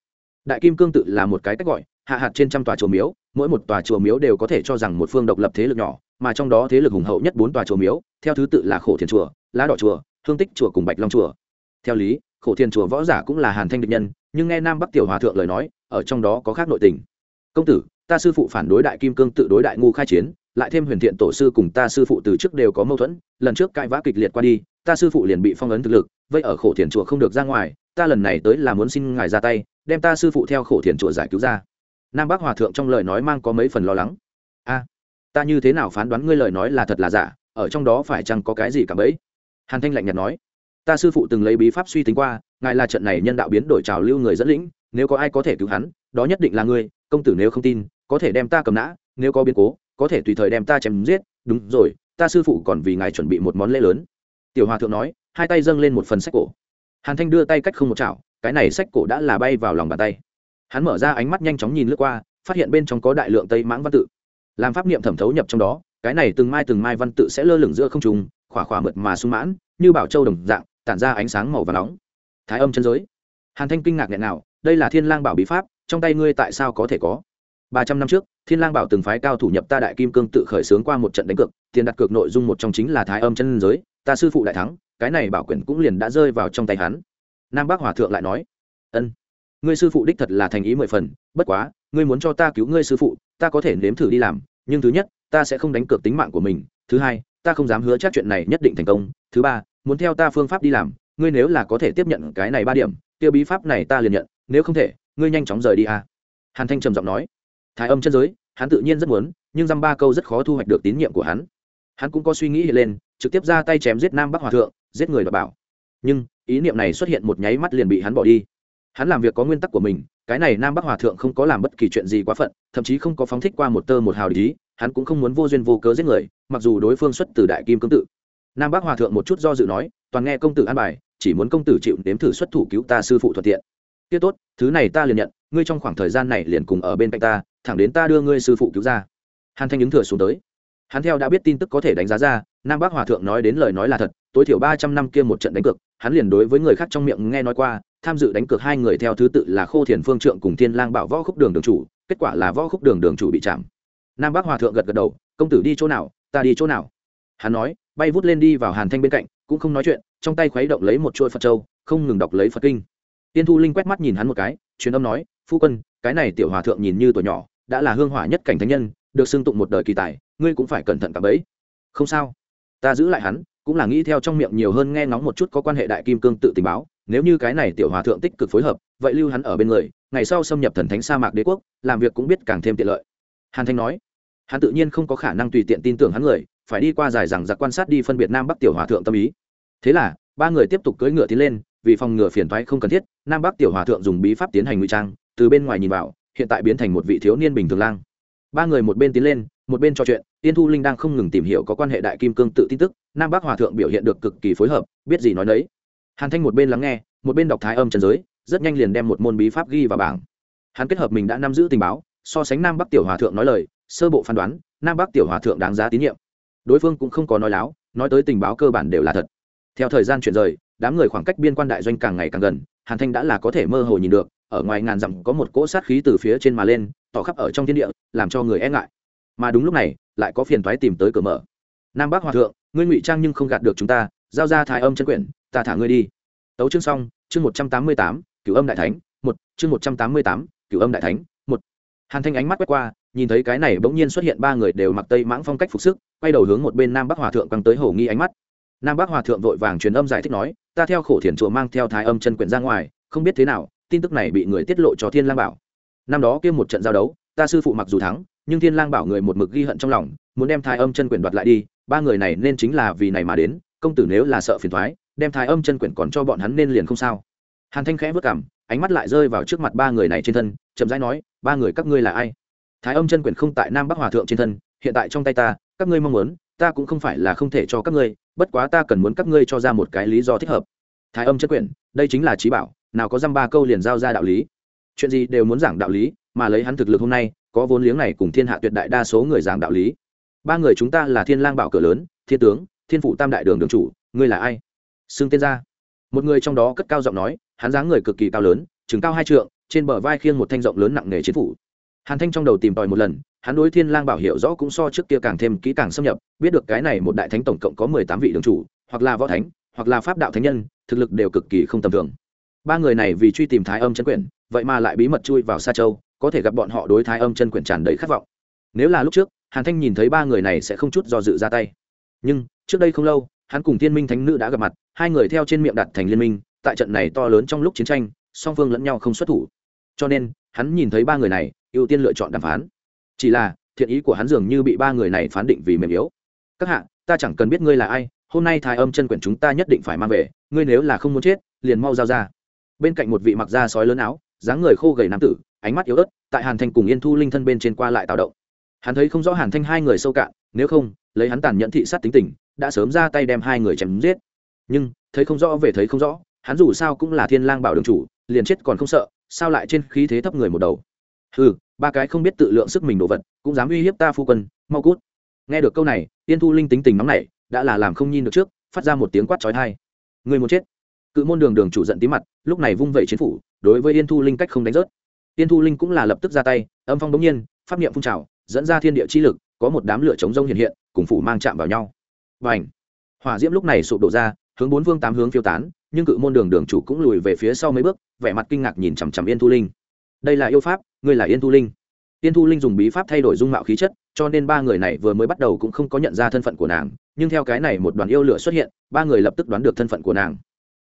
đại kim cương tự là một cái cách gọi, hạ hạt trên trăm tòa chùa miếu mỗi một tòa chùa miếu đều có thể cho rằng một phương độc lập thế lực nhỏ, mà trong đó thế lực hùng hậu nhất bốn tòa chùa miếu, theo thứ tự là khổ thiền chùa, lá đỏ chùa, hương tích chùa cùng bạch long chùa. Theo lý, khổ thiền chùa võ giả cũng là hàn thanh địch nhân, nhưng nghe nam bắc tiểu hòa thượng lời nói, ở trong đó có khác nội tình. Công tử, ta sư phụ phản đối đại kim cương tự đối đại ngu khai chiến, lại thêm huyền thiện tổ sư cùng ta sư phụ từ trước đều có mâu thuẫn, lần trước cãi vã kịch liệt qua đi, ta sư phụ liền bị phong ấn thực lực, vậy ở khổ thiền chùa không được ra ngoài, ta lần này tới là muốn xin ngài ra tay, đem ta sư phụ theo khổ thiền chùa giải cứu ra nam bắc hòa thượng trong lời nói mang có mấy phần lo lắng. A, ta như thế nào phán đoán ngươi lời nói là thật là giả, ở trong đó phải chăng có cái gì cả bấy? Hàn thanh lạnh nhạt nói, ta sư phụ từng lấy bí pháp suy tính qua, ngài là trận này nhân đạo biến đổi trào lưu người dẫn lĩnh, nếu có ai có thể cứu hắn, đó nhất định là ngươi, công tử nếu không tin, có thể đem ta cầm nã, nếu có biến cố, có thể tùy thời đem ta chém giết, đúng rồi, ta sư phụ còn vì ngài chuẩn bị một món lễ lớn. Tiểu hòa thượng nói, hai tay dâng lên một phần sách cổ. Hàn thanh đưa tay cách không một chảo, cái này sách cổ đã là bay vào lòng bàn tay hắn mở ra ánh mắt nhanh chóng nhìn lướt qua, phát hiện bên trong có đại lượng tây mãng văn tự. Làm pháp niệm thẩm thấu nhập trong đó, cái này từng mai từng mai văn tự sẽ lơ lửng giữa không trùng khỏa khỏa mượt mà sung mãn, như bảo châu đồng dạng, tản ra ánh sáng màu và nóng. Thái âm chân giới. Hàn thanh kinh ngạc nghẹn nào đây là thiên lang bảo bí pháp, trong tay ngươi tại sao có thể có? Ba trăm năm trước, thiên lang bảo từng phái cao thủ nhập ta đại kim cương tự khởi xướng qua một trận đánh cược, tiền đặt cược nội dung một trong chính là thái âm chân giới, ta sư phụ đại thắng, cái này bảo quyển cũng liền đã rơi vào trong tay hắn. Nam bác hòa thượng lại nói, ân ngươi sư phụ đích thật là thành ý mười phần, bất quá, ngươi muốn cho ta cứu ngươi sư phụ, ta có thể nếm thử đi làm, nhưng thứ nhất, ta sẽ không đánh cược tính mạng của mình, thứ hai, ta không dám hứa chắc chuyện này nhất định thành công, thứ ba, muốn theo ta phương pháp đi làm, ngươi nếu là có thể tiếp nhận cái này ba điểm, tiêu bí pháp này ta liền nhận, nếu không thể, ngươi nhanh chóng rời đi à. hàn thanh trầm giọng nói. Thái âm chân giới, hắn tự nhiên rất muốn, nhưng dăm ba câu rất khó thu hoạch được tín nhiệm của hắn. Hắn cũng có suy nghĩ hiện lên, trực tiếp ra tay chém giết nam bắc hòa thượng, giết người và bảo. Nhưng, ý niệm này xuất hiện một nháy mắt liền bị hắn bỏ đi hắn làm việc có nguyên tắc của mình, cái này nam bắc hòa thượng không có làm bất kỳ chuyện gì quá phận, thậm chí không có phóng thích qua một tơ một hào lý hắn cũng không muốn vô duyên vô cớ giết người, mặc dù đối phương xuất từ đại kim cương tự. Nam bắc hòa thượng một chút do dự nói, toàn nghe công tử an bài, chỉ muốn công tử chịu nếm thử xuất thủ cứu ta sư phụ thuận tiện. Tiết tốt, thứ này ta liền nhận, ngươi trong khoảng thời gian này liền cùng ở bên cạnh ta, thẳng đến ta đưa ngươi sư phụ cứu ra. Hàn thanh ứng thừa xuống tới. Hắn theo đã biết tin tức có thể đánh giá ra, nam bắc hòa thượng nói đến lời nói là thật, tối thiểu ba trăm năm kia một trận đánh cược, hắn liền đối với người khác trong miệng nghe nói qua tham dự đánh cược hai người theo thứ tự là khô thiền phương trượng cùng thiên lang bảo võ khúc đường đường chủ, kết quả là võ khúc đường đường chủ bị chạm. Nam bắc hòa thượng gật gật đầu, công tử đi chỗ nào, ta đi chỗ nào. Hắn nói, bay vút lên đi vào hàn thanh bên cạnh, cũng không nói chuyện, trong tay khuấy động lấy một chuỗi phật châu, không ngừng đọc lấy phật kinh. Tiên thu linh quét mắt nhìn hắn một cái, truyền âm nói, phu quân, cái này tiểu hòa thượng nhìn như tuổi nhỏ, đã là hương hỏa nhất cảnh thánh nhân, được xưng tụng một đời kỳ tài, ngươi cũng phải cẩn thận cả bấy. Không sao. Ta giữ lại hắn, cũng là nghĩ theo trong miệng nhiều hơn nghe ngóng một chút có quan hệ đại kim cương tự tình báo nếu như cái này tiểu hòa thượng tích cực phối hợp, vậy lưu hắn ở bên người, ngày sau xâm nhập thần thánh sa mạc đế quốc, làm việc cũng biết càng thêm tiện lợi. Hàn thanh nói, hắn tự nhiên không có khả năng tùy tiện tin tưởng hắn người, phải đi qua dài rằng giặc quan sát đi phân biệt nam bắc tiểu hòa thượng tâm ý. Thế là, ba người tiếp tục cưỡi ngựa tiến lên, vì phòng ngừa phiền thoái không cần thiết, nam bắc tiểu hòa thượng dùng bí pháp tiến hành ngụy trang, từ bên ngoài nhìn vào, hiện tại biến thành một vị thiếu niên bình thường lang. Ba người một bên tiến lên, một bên trò chuyện, tiên thu linh đang không ngừng tìm hiểu có quan hệ đại kim cương tự tin tức, nam bắc hòa thượng biểu hiện được cực kỳ phối hợp, biết gì nói đấy hàn thanh một bên lắng nghe, một bên đọc thái âm trần giới, rất nhanh liền đem một môn bí pháp ghi vào bảng. Hắn kết hợp mình đã nắm giữ tình báo, so sánh nam bắc tiểu hòa thượng nói lời, sơ bộ phán đoán, nam bắc tiểu hòa thượng đáng giá tín nhiệm. Đối phương cũng không có nói láo, nói tới tình báo cơ bản đều là thật. Theo thời gian chuyển rời, đám người khoảng cách biên quan đại doanh càng ngày càng gần, hàn thanh đã là có thể mơ hồ nhìn được, ở ngoài ngàn dặm có một cỗ sát khí từ phía trên mà lên, tỏ khắp ở trong thiên địa, làm cho người e ngại. Mà đúng lúc này, lại có phiền thoái tìm tới cửa mở. Nam bắc hòa thượng, ngươi ngụy trang nhưng không gạt được chúng ta giao ra thái âm chân quyển, ta thả ngươi đi. Tấu chương xong, chương một trăm tám mươi tám, cửu âm đại thánh, một, chương một trăm tám mươi tám, cửu âm đại thánh, một. Hàn thanh ánh mắt quét qua, nhìn thấy cái này bỗng nhiên xuất hiện ba người đều mặc tây mãng phong cách phục sức, quay đầu hướng một bên nam bắc hòa thượng quăng tới hổ nghi ánh mắt. Nam bắc hòa thượng vội vàng truyền âm giải thích nói, ta theo khổ thiền chùa mang theo thái âm chân quyển ra ngoài, không biết thế nào, tin tức này bị người tiết lộ cho thiên lang bảo. Năm đó kia một trận giao đấu, ta sư phụ mặc dù thắng, nhưng thiên lang bảo người một mực ghi hận trong lòng, muốn đem thái âm chân quyển đoạt lại đi, ba người này nên chính là vì này mà đến công tử nếu là sợ phiền thoái, đem thái âm chân quyển còn cho bọn hắn nên liền không sao. Hàn thanh khẽ vất cảm, ánh mắt lại rơi vào trước mặt ba người này trên thân, chậm rãi nói, ba người các ngươi là ai? Thái âm chân quyển không tại nam bắc hòa thượng trên thân, hiện tại trong tay ta, các ngươi mong muốn, ta cũng không phải là không thể cho các ngươi, bất quá ta cần muốn các ngươi cho ra một cái lý do thích hợp. Thái âm chân quyển, đây chính là trí bảo, nào có dăm ba câu liền giao ra đạo lý. Chuyện gì đều muốn giảng đạo lý, mà lấy hắn thực lực hôm nay, có vốn liếng này cùng thiên hạ tuyệt đại đa số người giảng đạo lý. Ba người chúng ta là thiên lang bảo cửa lớn, thiên tướng thiên phụ tam đại đường đường chủ, ngươi là ai? Xưng tên ra. Một người trong đó cất cao giọng nói, hắn dáng người cực kỳ cao lớn chừng cao hai trượng, trên bờ vai khiêng một thanh rộng lớn nặng nề chiến phủ. Hàn thanh trong đầu tìm tòi một lần, hắn đối thiên lang bảo hiểu rõ cũng so trước kia càng thêm kỹ càng xâm nhập, biết được cái này một đại thánh tổng cộng có mười tám vị đường chủ, hoặc là võ thánh, hoặc là pháp đạo thánh nhân, thực lực đều cực kỳ không tầm thường. Ba người này vì truy tìm thái âm chân quyển, vậy mà lại bí mật chui vào xa châu, có thể gặp bọn họ đối thái âm chân quyển tràn đầy khát vọng. Nếu là lúc trước, hàn thanh nhìn thấy ba người này sẽ không chút do dự ra tay. Nhưng trước đây không lâu, hắn cùng thiên minh thánh nữ đã gặp mặt, hai người theo trên miệng đặt thành liên minh, tại trận này to lớn trong lúc chiến tranh, song phương lẫn nhau không xuất thủ. Cho nên, hắn nhìn thấy ba người này, ưu tiên lựa chọn đàm phán. Chỉ là, thiện ý của hắn dường như bị ba người này phán định vì mềm yếu. Các hạ, ta chẳng cần biết ngươi là ai, hôm nay thái âm chân quyển chúng ta nhất định phải mang về, ngươi nếu là không muốn chết, liền mau giao ra. Bên cạnh một vị mặc da sói lớn áo, dáng người khô gầy nam tử, ánh mắt yếu ớt, tại hàn thanh cùng yên thu linh thân bên trên qua lại tạo động. Hắn thấy không rõ hàn thanh hai người sâu cạn, nếu không, lấy hắn tàn nhẫn thị sát tính tình đã sớm ra tay đem hai người chém giết. Nhưng thấy không rõ về thấy không rõ hắn dù sao cũng là thiên lang bảo đường chủ liền chết còn không sợ sao lại trên khí thế thấp người một đầu? Hừ, ba cái không biết tự lượng sức mình đồ vật cũng dám uy hiếp ta phu quân mau cút. Nghe được câu này tiên thu linh tính tình nóng nảy đã là làm không nhìn được trước phát ra một tiếng quát chói tai. Người muốn chết. Cự môn đường đường chủ giận tí mặt lúc này vung vẩy chiến phủ đối với yên thu linh cách không đánh rớt. Yên thu linh cũng là lập tức ra tay âm phong bỗng nhiên pháp niệm phun trào dẫn ra thiên địa chi lực có một đám lửa chống rông hiện hiện cùng phủ mang chạm vào nhau và ảnh. Hỏa diễm lúc này sụp đổ ra, hướng bốn vương tám hướng phiêu tán, nhưng cự môn đường đường chủ cũng lùi về phía sau mấy bước, vẻ mặt kinh ngạc nhìn chằm chằm yên thu linh. Đây là yêu pháp, ngươi là yên thu linh. Yên thu linh dùng bí pháp thay đổi dung mạo khí chất, cho nên ba người này vừa mới bắt đầu cũng không có nhận ra thân phận của nàng, nhưng theo cái này một đoàn yêu lửa xuất hiện, ba người lập tức đoán được thân phận của nàng.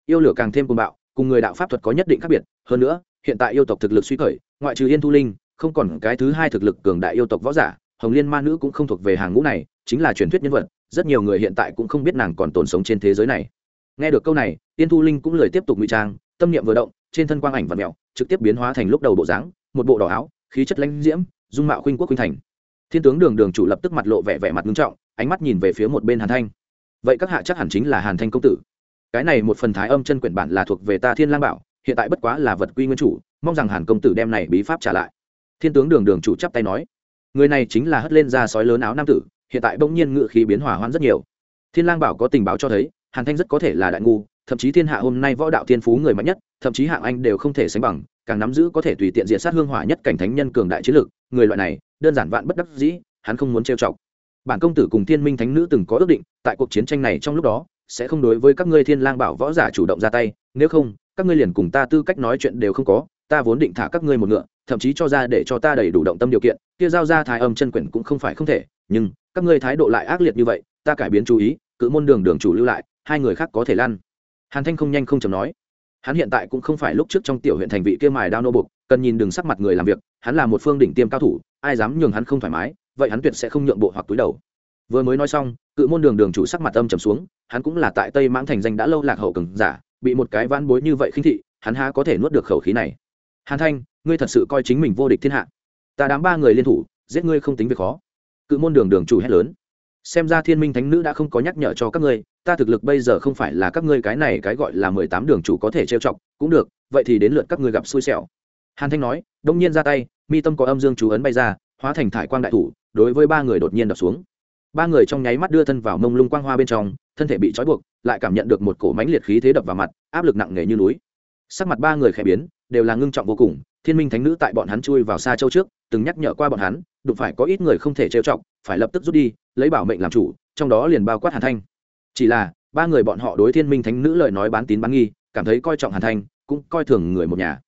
Yêu lửa càng thêm cuồng bạo, cùng người đạo pháp thuật có nhất định khác biệt, hơn nữa, hiện tại yêu tộc thực lực suy khởi, ngoại trừ yên thu linh, không còn cái thứ hai thực lực cường đại yêu tộc võ giả, hồng liên ma nữ cũng không thuộc về hàng ngũ này, chính là truyền thuyết nhân vật rất nhiều người hiện tại cũng không biết nàng còn tồn sống trên thế giới này. Nghe được câu này, tiên thu linh cũng lời tiếp tục ngụy trang, tâm niệm vừa động, trên thân quang ảnh và mẹo trực tiếp biến hóa thành lúc đầu bộ dáng, một bộ đỏ áo, khí chất lãnh diễm, dung mạo khuynh quốc khuynh thành. Thiên tướng đường đường chủ lập tức mặt lộ vẻ vẻ mặt nghiêm trọng, ánh mắt nhìn về phía một bên hàn thanh. Vậy các hạ chắc hẳn chính là hàn thanh công tử. Cái này một phần thái âm chân quyển bản là thuộc về ta thiên lang bảo, hiện tại bất quá là vật quy nguyên chủ, mong rằng hàn công tử đem này bí pháp trả lại. Thiên tướng đường đường chủ chắp tay nói, người này chính là hất lên ra sói lớn áo nam tử hiện tại bỗng nhiên ngự khí biến hỏa hoạn rất nhiều. Thiên lang bảo có tình báo cho thấy hàn thanh rất có thể là đại ngu thậm chí thiên hạ hôm nay võ đạo thiên phú người mạnh nhất thậm chí hạng anh đều không thể sánh bằng càng nắm giữ có thể tùy tiện diện sát hương hỏa nhất cảnh thánh nhân cường đại chiến lực, người loại này đơn giản vạn bất đắc dĩ hắn không muốn trêu chọc. Bản công tử cùng thiên minh thánh nữ từng có ước định tại cuộc chiến tranh này trong lúc đó sẽ không đối với các ngươi thiên lang bảo võ giả chủ động ra tay nếu không các ngươi liền cùng ta tư cách nói chuyện đều không có ta vốn định thả các ngươi một ngựa, thậm chí cho ra để cho ta đầy đủ động tâm điều kiện, kia giao ra thái âm chân quyển cũng không phải không thể, nhưng các ngươi thái độ lại ác liệt như vậy, ta cải biến chú ý, cự môn đường đường chủ lưu lại, hai người khác có thể lăn. Hàn thanh không nhanh không chầm nói. Hắn hiện tại cũng không phải lúc trước trong tiểu huyện thành vị kia mài đao nô bục cần nhìn đường sắc mặt người làm việc, hắn là một phương đỉnh tiêm cao thủ, ai dám nhường hắn không thoải mái, vậy hắn tuyệt sẽ không nhượng bộ hoặc túi đầu. Vừa mới nói xong, cự môn đường đường chủ sắc mặt âm trầm xuống, hắn cũng là tại tây mãng thành danh đã lâu lạc hậu cường giả, bị một cái vãn bối như vậy khinh thị, hắn há có thể nuốt được khẩu khí này hàn thanh, ngươi thật sự coi chính mình vô địch thiên hạ. Ta đám ba người liên thủ, giết ngươi không tính việc khó. Cự môn đường đường chủ hét lớn. Xem ra thiên minh thánh nữ đã không có nhắc nhở cho các ngươi, ta thực lực bây giờ không phải là các ngươi cái này cái gọi là mười tám đường chủ có thể trêu chọc, cũng được, vậy thì đến lượt các ngươi gặp xui xẻo. Hàn thanh nói, đông nhiên ra tay, mi tâm có âm dương chú ấn bay ra, hóa thành thải quang đại thủ, đối với ba người đột nhiên đập xuống. Ba người trong nháy mắt đưa thân vào mông lung quang hoa bên trong, thân thể bị trói buộc, lại cảm nhận được một cổ mánh liệt khí thế đập vào mặt, áp lực nặng nề như núi. Sắc mặt ba người khẽ biến đều là ngưng trọng vô cùng, thiên minh thánh nữ tại bọn hắn chui vào xa châu trước, từng nhắc nhở qua bọn hắn, đụng phải có ít người không thể trêu chọc, phải lập tức rút đi, lấy bảo mệnh làm chủ, trong đó liền bao quát hàn thanh. Chỉ là, ba người bọn họ đối thiên minh thánh nữ lời nói bán tín bán nghi, cảm thấy coi trọng hàn thanh, cũng coi thường người một nhà.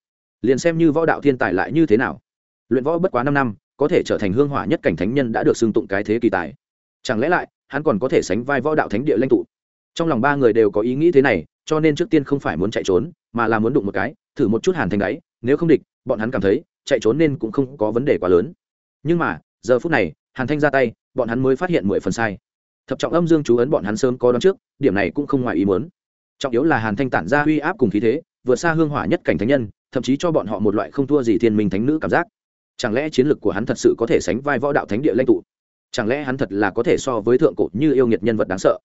Liền xem như võ đạo thiên tài lại như thế nào. Luyện võ bất quá năm năm, có thể trở thành hương hỏa nhất cảnh thánh nhân đã được xưng tụng cái thế kỳ tài. Chẳng lẽ lại, hắn còn có thể sánh vai võ đạo thánh địa lãnh tụ? Trong lòng ba người đều có ý nghĩ thế này, cho nên trước tiên không phải muốn chạy trốn, mà là muốn đụng một cái, thử một chút hàn thành đáy, nếu không địch, bọn hắn cảm thấy, chạy trốn nên cũng không có vấn đề quá lớn. Nhưng mà, giờ phút này, hàn thanh ra tay, bọn hắn mới phát hiện mười phần sai. Thập trọng âm dương chú ấn bọn hắn sớm có đón trước, điểm này cũng không ngoài ý muốn. Trọng yếu là hàn thanh tản ra uy áp cùng khí thế, vượt xa hương hỏa nhất cảnh thánh nhân, thậm chí cho bọn họ một loại không thua gì thiên minh thánh nữ cảm giác. Chẳng lẽ chiến lược của hắn thật sự có thể sánh vai võ đạo thánh địa lãnh tụ? Chẳng lẽ hắn thật là có thể so với thượng cổ như yêu nghiệt nhân vật đáng sợ?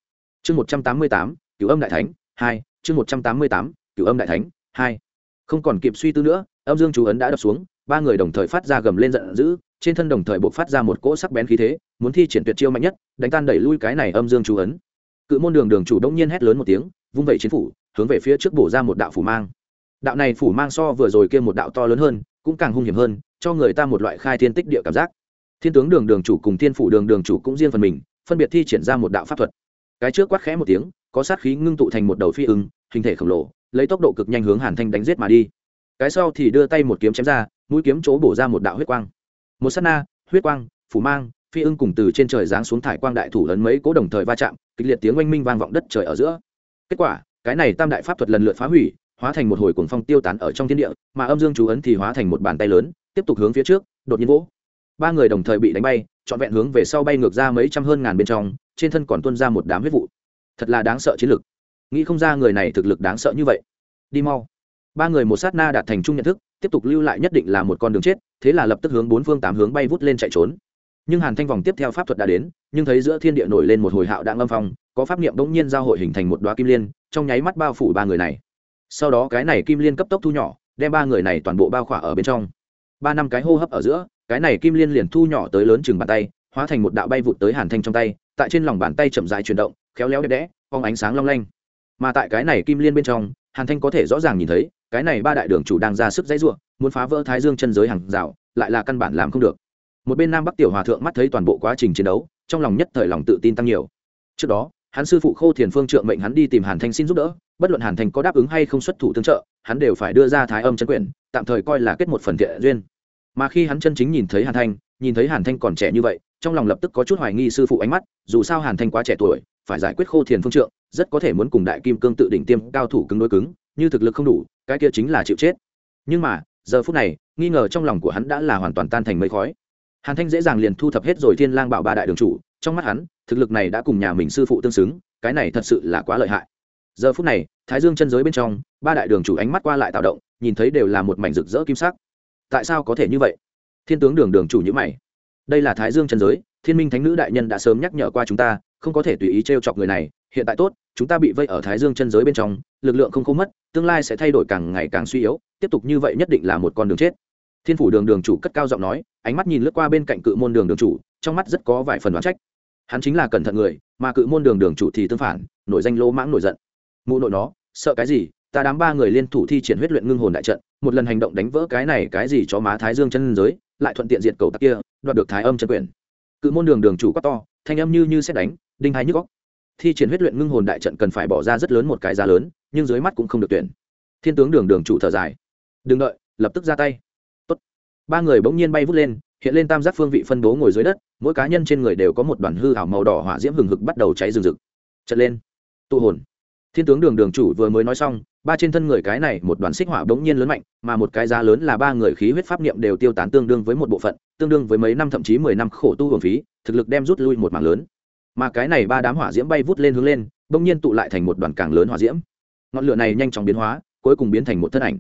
Chương một trăm tám mươi tám, cửu âm đại thánh, hai, chương một trăm tám mươi tám, cửu âm đại thánh, hai. Không còn kịp suy tư nữa, âm dương chú ấn đã đập xuống, ba người đồng thời phát ra gầm lên giận dữ, trên thân đồng thời buộc phát ra một cỗ sắc bén khí thế, muốn thi triển tuyệt chiêu mạnh nhất, đánh tan đẩy lui cái này âm dương chú ấn. Cự môn đường đường chủ đông nhiên hét lớn một tiếng, vung vẩy chiến phủ, hướng về phía trước bổ ra một đạo phủ mang. Đạo này phủ mang so vừa rồi kia một đạo to lớn hơn, cũng càng hung hiểm hơn, cho người ta một loại khai thiên tích địa cảm giác. Thiên tướng đường đường chủ cùng thiên phủ đường đường chủ cũng riêng phần mình, phân biệt thi triển ra một đạo pháp thuật cái trước quát khẽ một tiếng, có sát khí ngưng tụ thành một đầu phi ưng, hình thể khổng lồ, lấy tốc độ cực nhanh hướng hàn thanh đánh giết mà đi. Cái sau thì đưa tay một kiếm chém ra, mũi kiếm chỗ bổ ra một đạo huyết quang. Một s á t na, huyết quang, phủ mang, phi ưng cùng từ trên trời giáng xuống thải quang đại thủ lớn mấy cố đồng thời va chạm, kịch liệt tiếng oanh minh vang vọng đất trời ở giữa. Kết quả, cái này tam đại pháp thuật lần lượt phá hủy, hóa thành một hồi cuồng phong tiêu tán ở trong thiên địa, mà âm dương chú ấn thì hóa thành một bàn tay lớn, tiếp tục hướng phía trước, đột nhiên vỗ ba người đồng thời bị đánh bay trọn vẹn hướng về sau bay ngược ra mấy trăm hơn ngàn bên trong trên thân còn tuôn ra một đám huyết vụ thật là đáng sợ chiến lực nghĩ không ra người này thực lực đáng sợ như vậy đi mau ba người một sát na đạt thành chung nhận thức tiếp tục lưu lại nhất định là một con đường chết thế là lập tức hướng bốn phương tám hướng bay vút lên chạy trốn nhưng hàn thanh vòng tiếp theo pháp thuật đã đến nhưng thấy giữa thiên địa nổi lên một hồi hạo đạn âm phong có pháp niệm bỗng nhiên giao hội hình thành một đoá kim liên trong nháy mắt bao phủ ba người này sau đó cái này kim liên cấp tốc thu nhỏ đem ba người này toàn bộ bao khỏa ở bên trong ba năm cái hô hấp ở giữa cái này kim liên liền thu nhỏ tới lớn chừng bàn tay hóa thành một đạo bay vụt tới hàn thanh trong tay tại trên lòng bàn tay chậm dài chuyển động khéo léo đẹp đẽ phong ánh sáng long lanh. Mà tại cái này kim liên bên trong hàn thanh có thể rõ ràng nhìn thấy cái này ba đại đường chủ đang ra sức dãy ruộng muốn phá vỡ thái dương chân giới hàng rào lại là căn bản làm không được. Một bên nam bắc tiểu hòa thượng mắt thấy toàn bộ quá trình chiến đấu trong lòng nhất thời lòng tự tin tăng nhiều. Trước đó hắn sư phụ khô thiền phương trượng mệnh hắn đi tìm hàn thanh xin giúp đỡ bất luận hàn thanh có đáp ứng hay không xuất thủ tương trợ hắn đều phải đưa ra thái âm chân quyền, tạm thời coi là kết một phần thiện duyên mà khi hắn chân chính nhìn thấy hàn thanh, nhìn thấy hàn thanh còn trẻ như vậy, trong lòng lập tức có chút hoài nghi sư phụ ánh mắt, dù sao hàn thanh quá trẻ tuổi, phải giải quyết khô thiền phương trượng, rất có thể muốn cùng đại kim cương tự đỉnh tiêm cao thủ cứng đối cứng, như thực lực không đủ, cái kia chính là chịu chết. Nhưng mà, giờ phút này, nghi ngờ trong lòng của hắn đã là hoàn toàn tan thành mây khói. Hàn thanh dễ dàng liền thu thập hết rồi thiên lang bảo ba đại đường chủ, trong mắt hắn, thực lực này đã cùng nhà mình sư phụ tương xứng, cái này thật sự là quá lợi hại. Giờ phút này, thái dương chân giới bên trong, ba đại đường chủ ánh mắt qua lại tạo động, nhìn thấy đều là một mảnh rực rỡ kim sắc tại sao có thể như vậy? Thiên tướng đường đường chủ như mày. Đây là thái dương chân giới, thiên minh thánh nữ đại nhân đã sớm nhắc nhở qua chúng ta, không có thể tùy ý t chọc người này, hiện tại tốt, chúng ta bị vây ở thái dương chân giới bên trong, lực lượng không không mất, tương lai sẽ thay đổi càng ngày càng suy yếu, tiếp tục như vậy nhất định là một con đường chết. Thiên phủ đường đường chủ cất cao giọng nói, ánh mắt nhìn lướt qua bên cạnh cự môn đường đường chủ, trong mắt rất có vài phần đoán trách. Hắn chính là cẩn thận người, mà cự môn đường đường chủ thì tương phản, nổi danh lỗ mãng nổi giận. Mụ nội nó, sợ cái gì ta đám ba người liên thủ thi triển huyết luyện ngưng hồn đại trận, một lần hành động đánh vỡ cái này cái gì cho má thái dương chân giới, lại thuận tiện diệt cầu tặc kia, đoạt được thái âm chân quyền. Cự môn đường đường chủ quát to, thanh âm như như xét đánh, đinh hai nhức góc thi triển huyết luyện ngưng hồn đại trận cần phải bỏ ra rất lớn một cái giá lớn, nhưng dưới mắt cũng không được tuyển. Thiên tướng đường đường chủ thở dài. Đừng đợi, lập tức ra tay. Tốt. ba người bỗng nhiên bay vút lên, hiện lên tam giác phương vị phân bố ngồi dưới đất, mỗi cá nhân trên người đều có một đoàn hư ảo màu đỏ hỏa diễm hừng hực bắt đầu cháy rừng rực. Trận lên. Tụ hồn thiên tướng đường đường chủ vừa mới nói xong, ba trên thân người cái này một đoàn xích hỏa bỗng nhiên lớn mạnh, mà một cái giá lớn là ba người khí huyết pháp niệm đều tiêu tán tương đương với một bộ phận, tương đương với mấy năm thậm chí mười năm khổ tu hồn phí, thực lực đem rút lui một mảng lớn. Mà cái này ba đám hỏa diễm bay vút lên hướng lên, bỗng nhiên tụ lại thành một đoàn càng lớn hỏa diễm. Ngọn lửa này nhanh chóng biến hóa, cuối cùng biến thành một thân ảnh.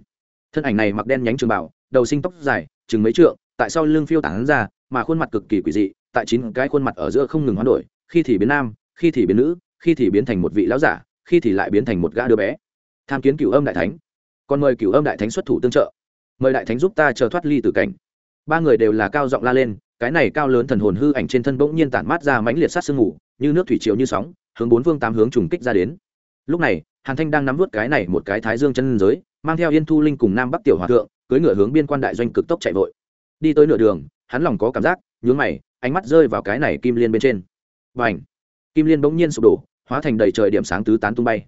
Thân ảnh này mặc đen nhánh trường bảo đầu sinh tóc dài, chừng mấy trượng, tại sau lưng phiêu tản ra, mà khuôn mặt cực kỳ quỷ dị, tại chín cái khuôn mặt ở giữa không ngừng hoán đổi, khi thì biến nam, khi thì biến nữ, khi thì biến thành một vị lão giả khi thì lại biến thành một gã đứa bé. Tham kiến cửu âm đại thánh. Còn mời cửu âm đại thánh xuất thủ tương trợ. Mời đại thánh giúp ta chờ thoát ly từ cảnh. Ba người đều là cao giọng la lên, cái này cao lớn thần hồn hư ảnh trên thân bỗng nhiên tản mát ra mãnh liệt sát sương ngủ như nước thủy triều như sóng, hướng bốn phương tám hướng trùng kích ra đến. Lúc này, hàn thanh đang nắm vút cái này một cái thái dương chân giới, mang theo yên thu linh cùng nam bắc tiểu hòa thượng, cưỡi ngựa hướng biên quan đại doanh cực tốc chạy vội. Đi tới nửa đường, hắn lòng có cảm giác, nhướng mày, ánh mắt rơi vào cái này kim liên bên trên. Và ảnh kim liên bỗng nhiên sụp đổ hóa thành đầy trời điểm sáng tứ tán tung bay.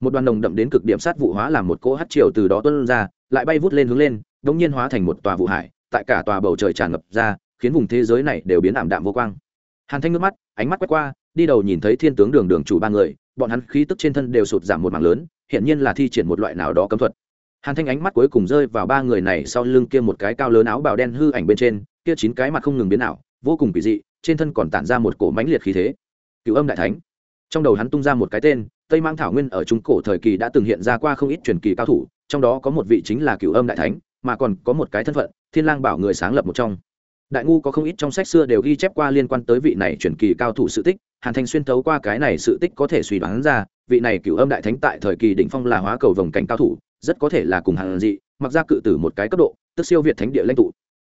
Một đoàn đồng đậm đến cực điểm sát vụ hóa làm một cỗ hát triều từ đó tuân ra, lại bay vút lên hướng lên bỗng nhiên hóa thành một tòa vụ hải, tại cả tòa bầu trời tràn ngập ra, khiến vùng thế giới này đều biến ảm đạm vô quang. Hàn thanh nước mắt, ánh mắt quét qua, đi đầu nhìn thấy thiên tướng đường đường chủ ba người, bọn hắn khí tức trên thân đều sụt giảm một mảng lớn hiện nhiên là thi triển một loại nào đó cấm thuật. Hàn thanh ánh mắt cuối cùng rơi vào ba người này sau lưng kia một cái cao lớn áo bào đen hư ảnh bên trên, kia chín cái mặt không ngừng biến ảo, vô cùng kỳ dị, trên thân còn tản ra một cổ mãnh liệt khí thế. Cựu âm đại thánh trong đầu hắn tung ra một cái tên, tây mang thảo nguyên ở trung cổ thời kỳ đã từng hiện ra qua không ít truyền kỳ cao thủ, trong đó có một vị chính là cựu âm đại thánh, mà còn có một cái thân phận, thiên lang bảo người sáng lập một trong. Đại ngu có không ít trong sách xưa đều ghi chép qua liên quan tới vị này truyền kỳ cao thủ sự tích, hàn thanh xuyên thấu qua cái này sự tích có thể suy đoán ra, vị này cựu âm đại thánh tại thời kỳ đỉnh phong là hóa cầu vòng cảnh cao thủ, rất có thể là cùng hàn dị, mặc ra cự tử một cái cấp độ, tức siêu việt thánh địa lãnh tụ.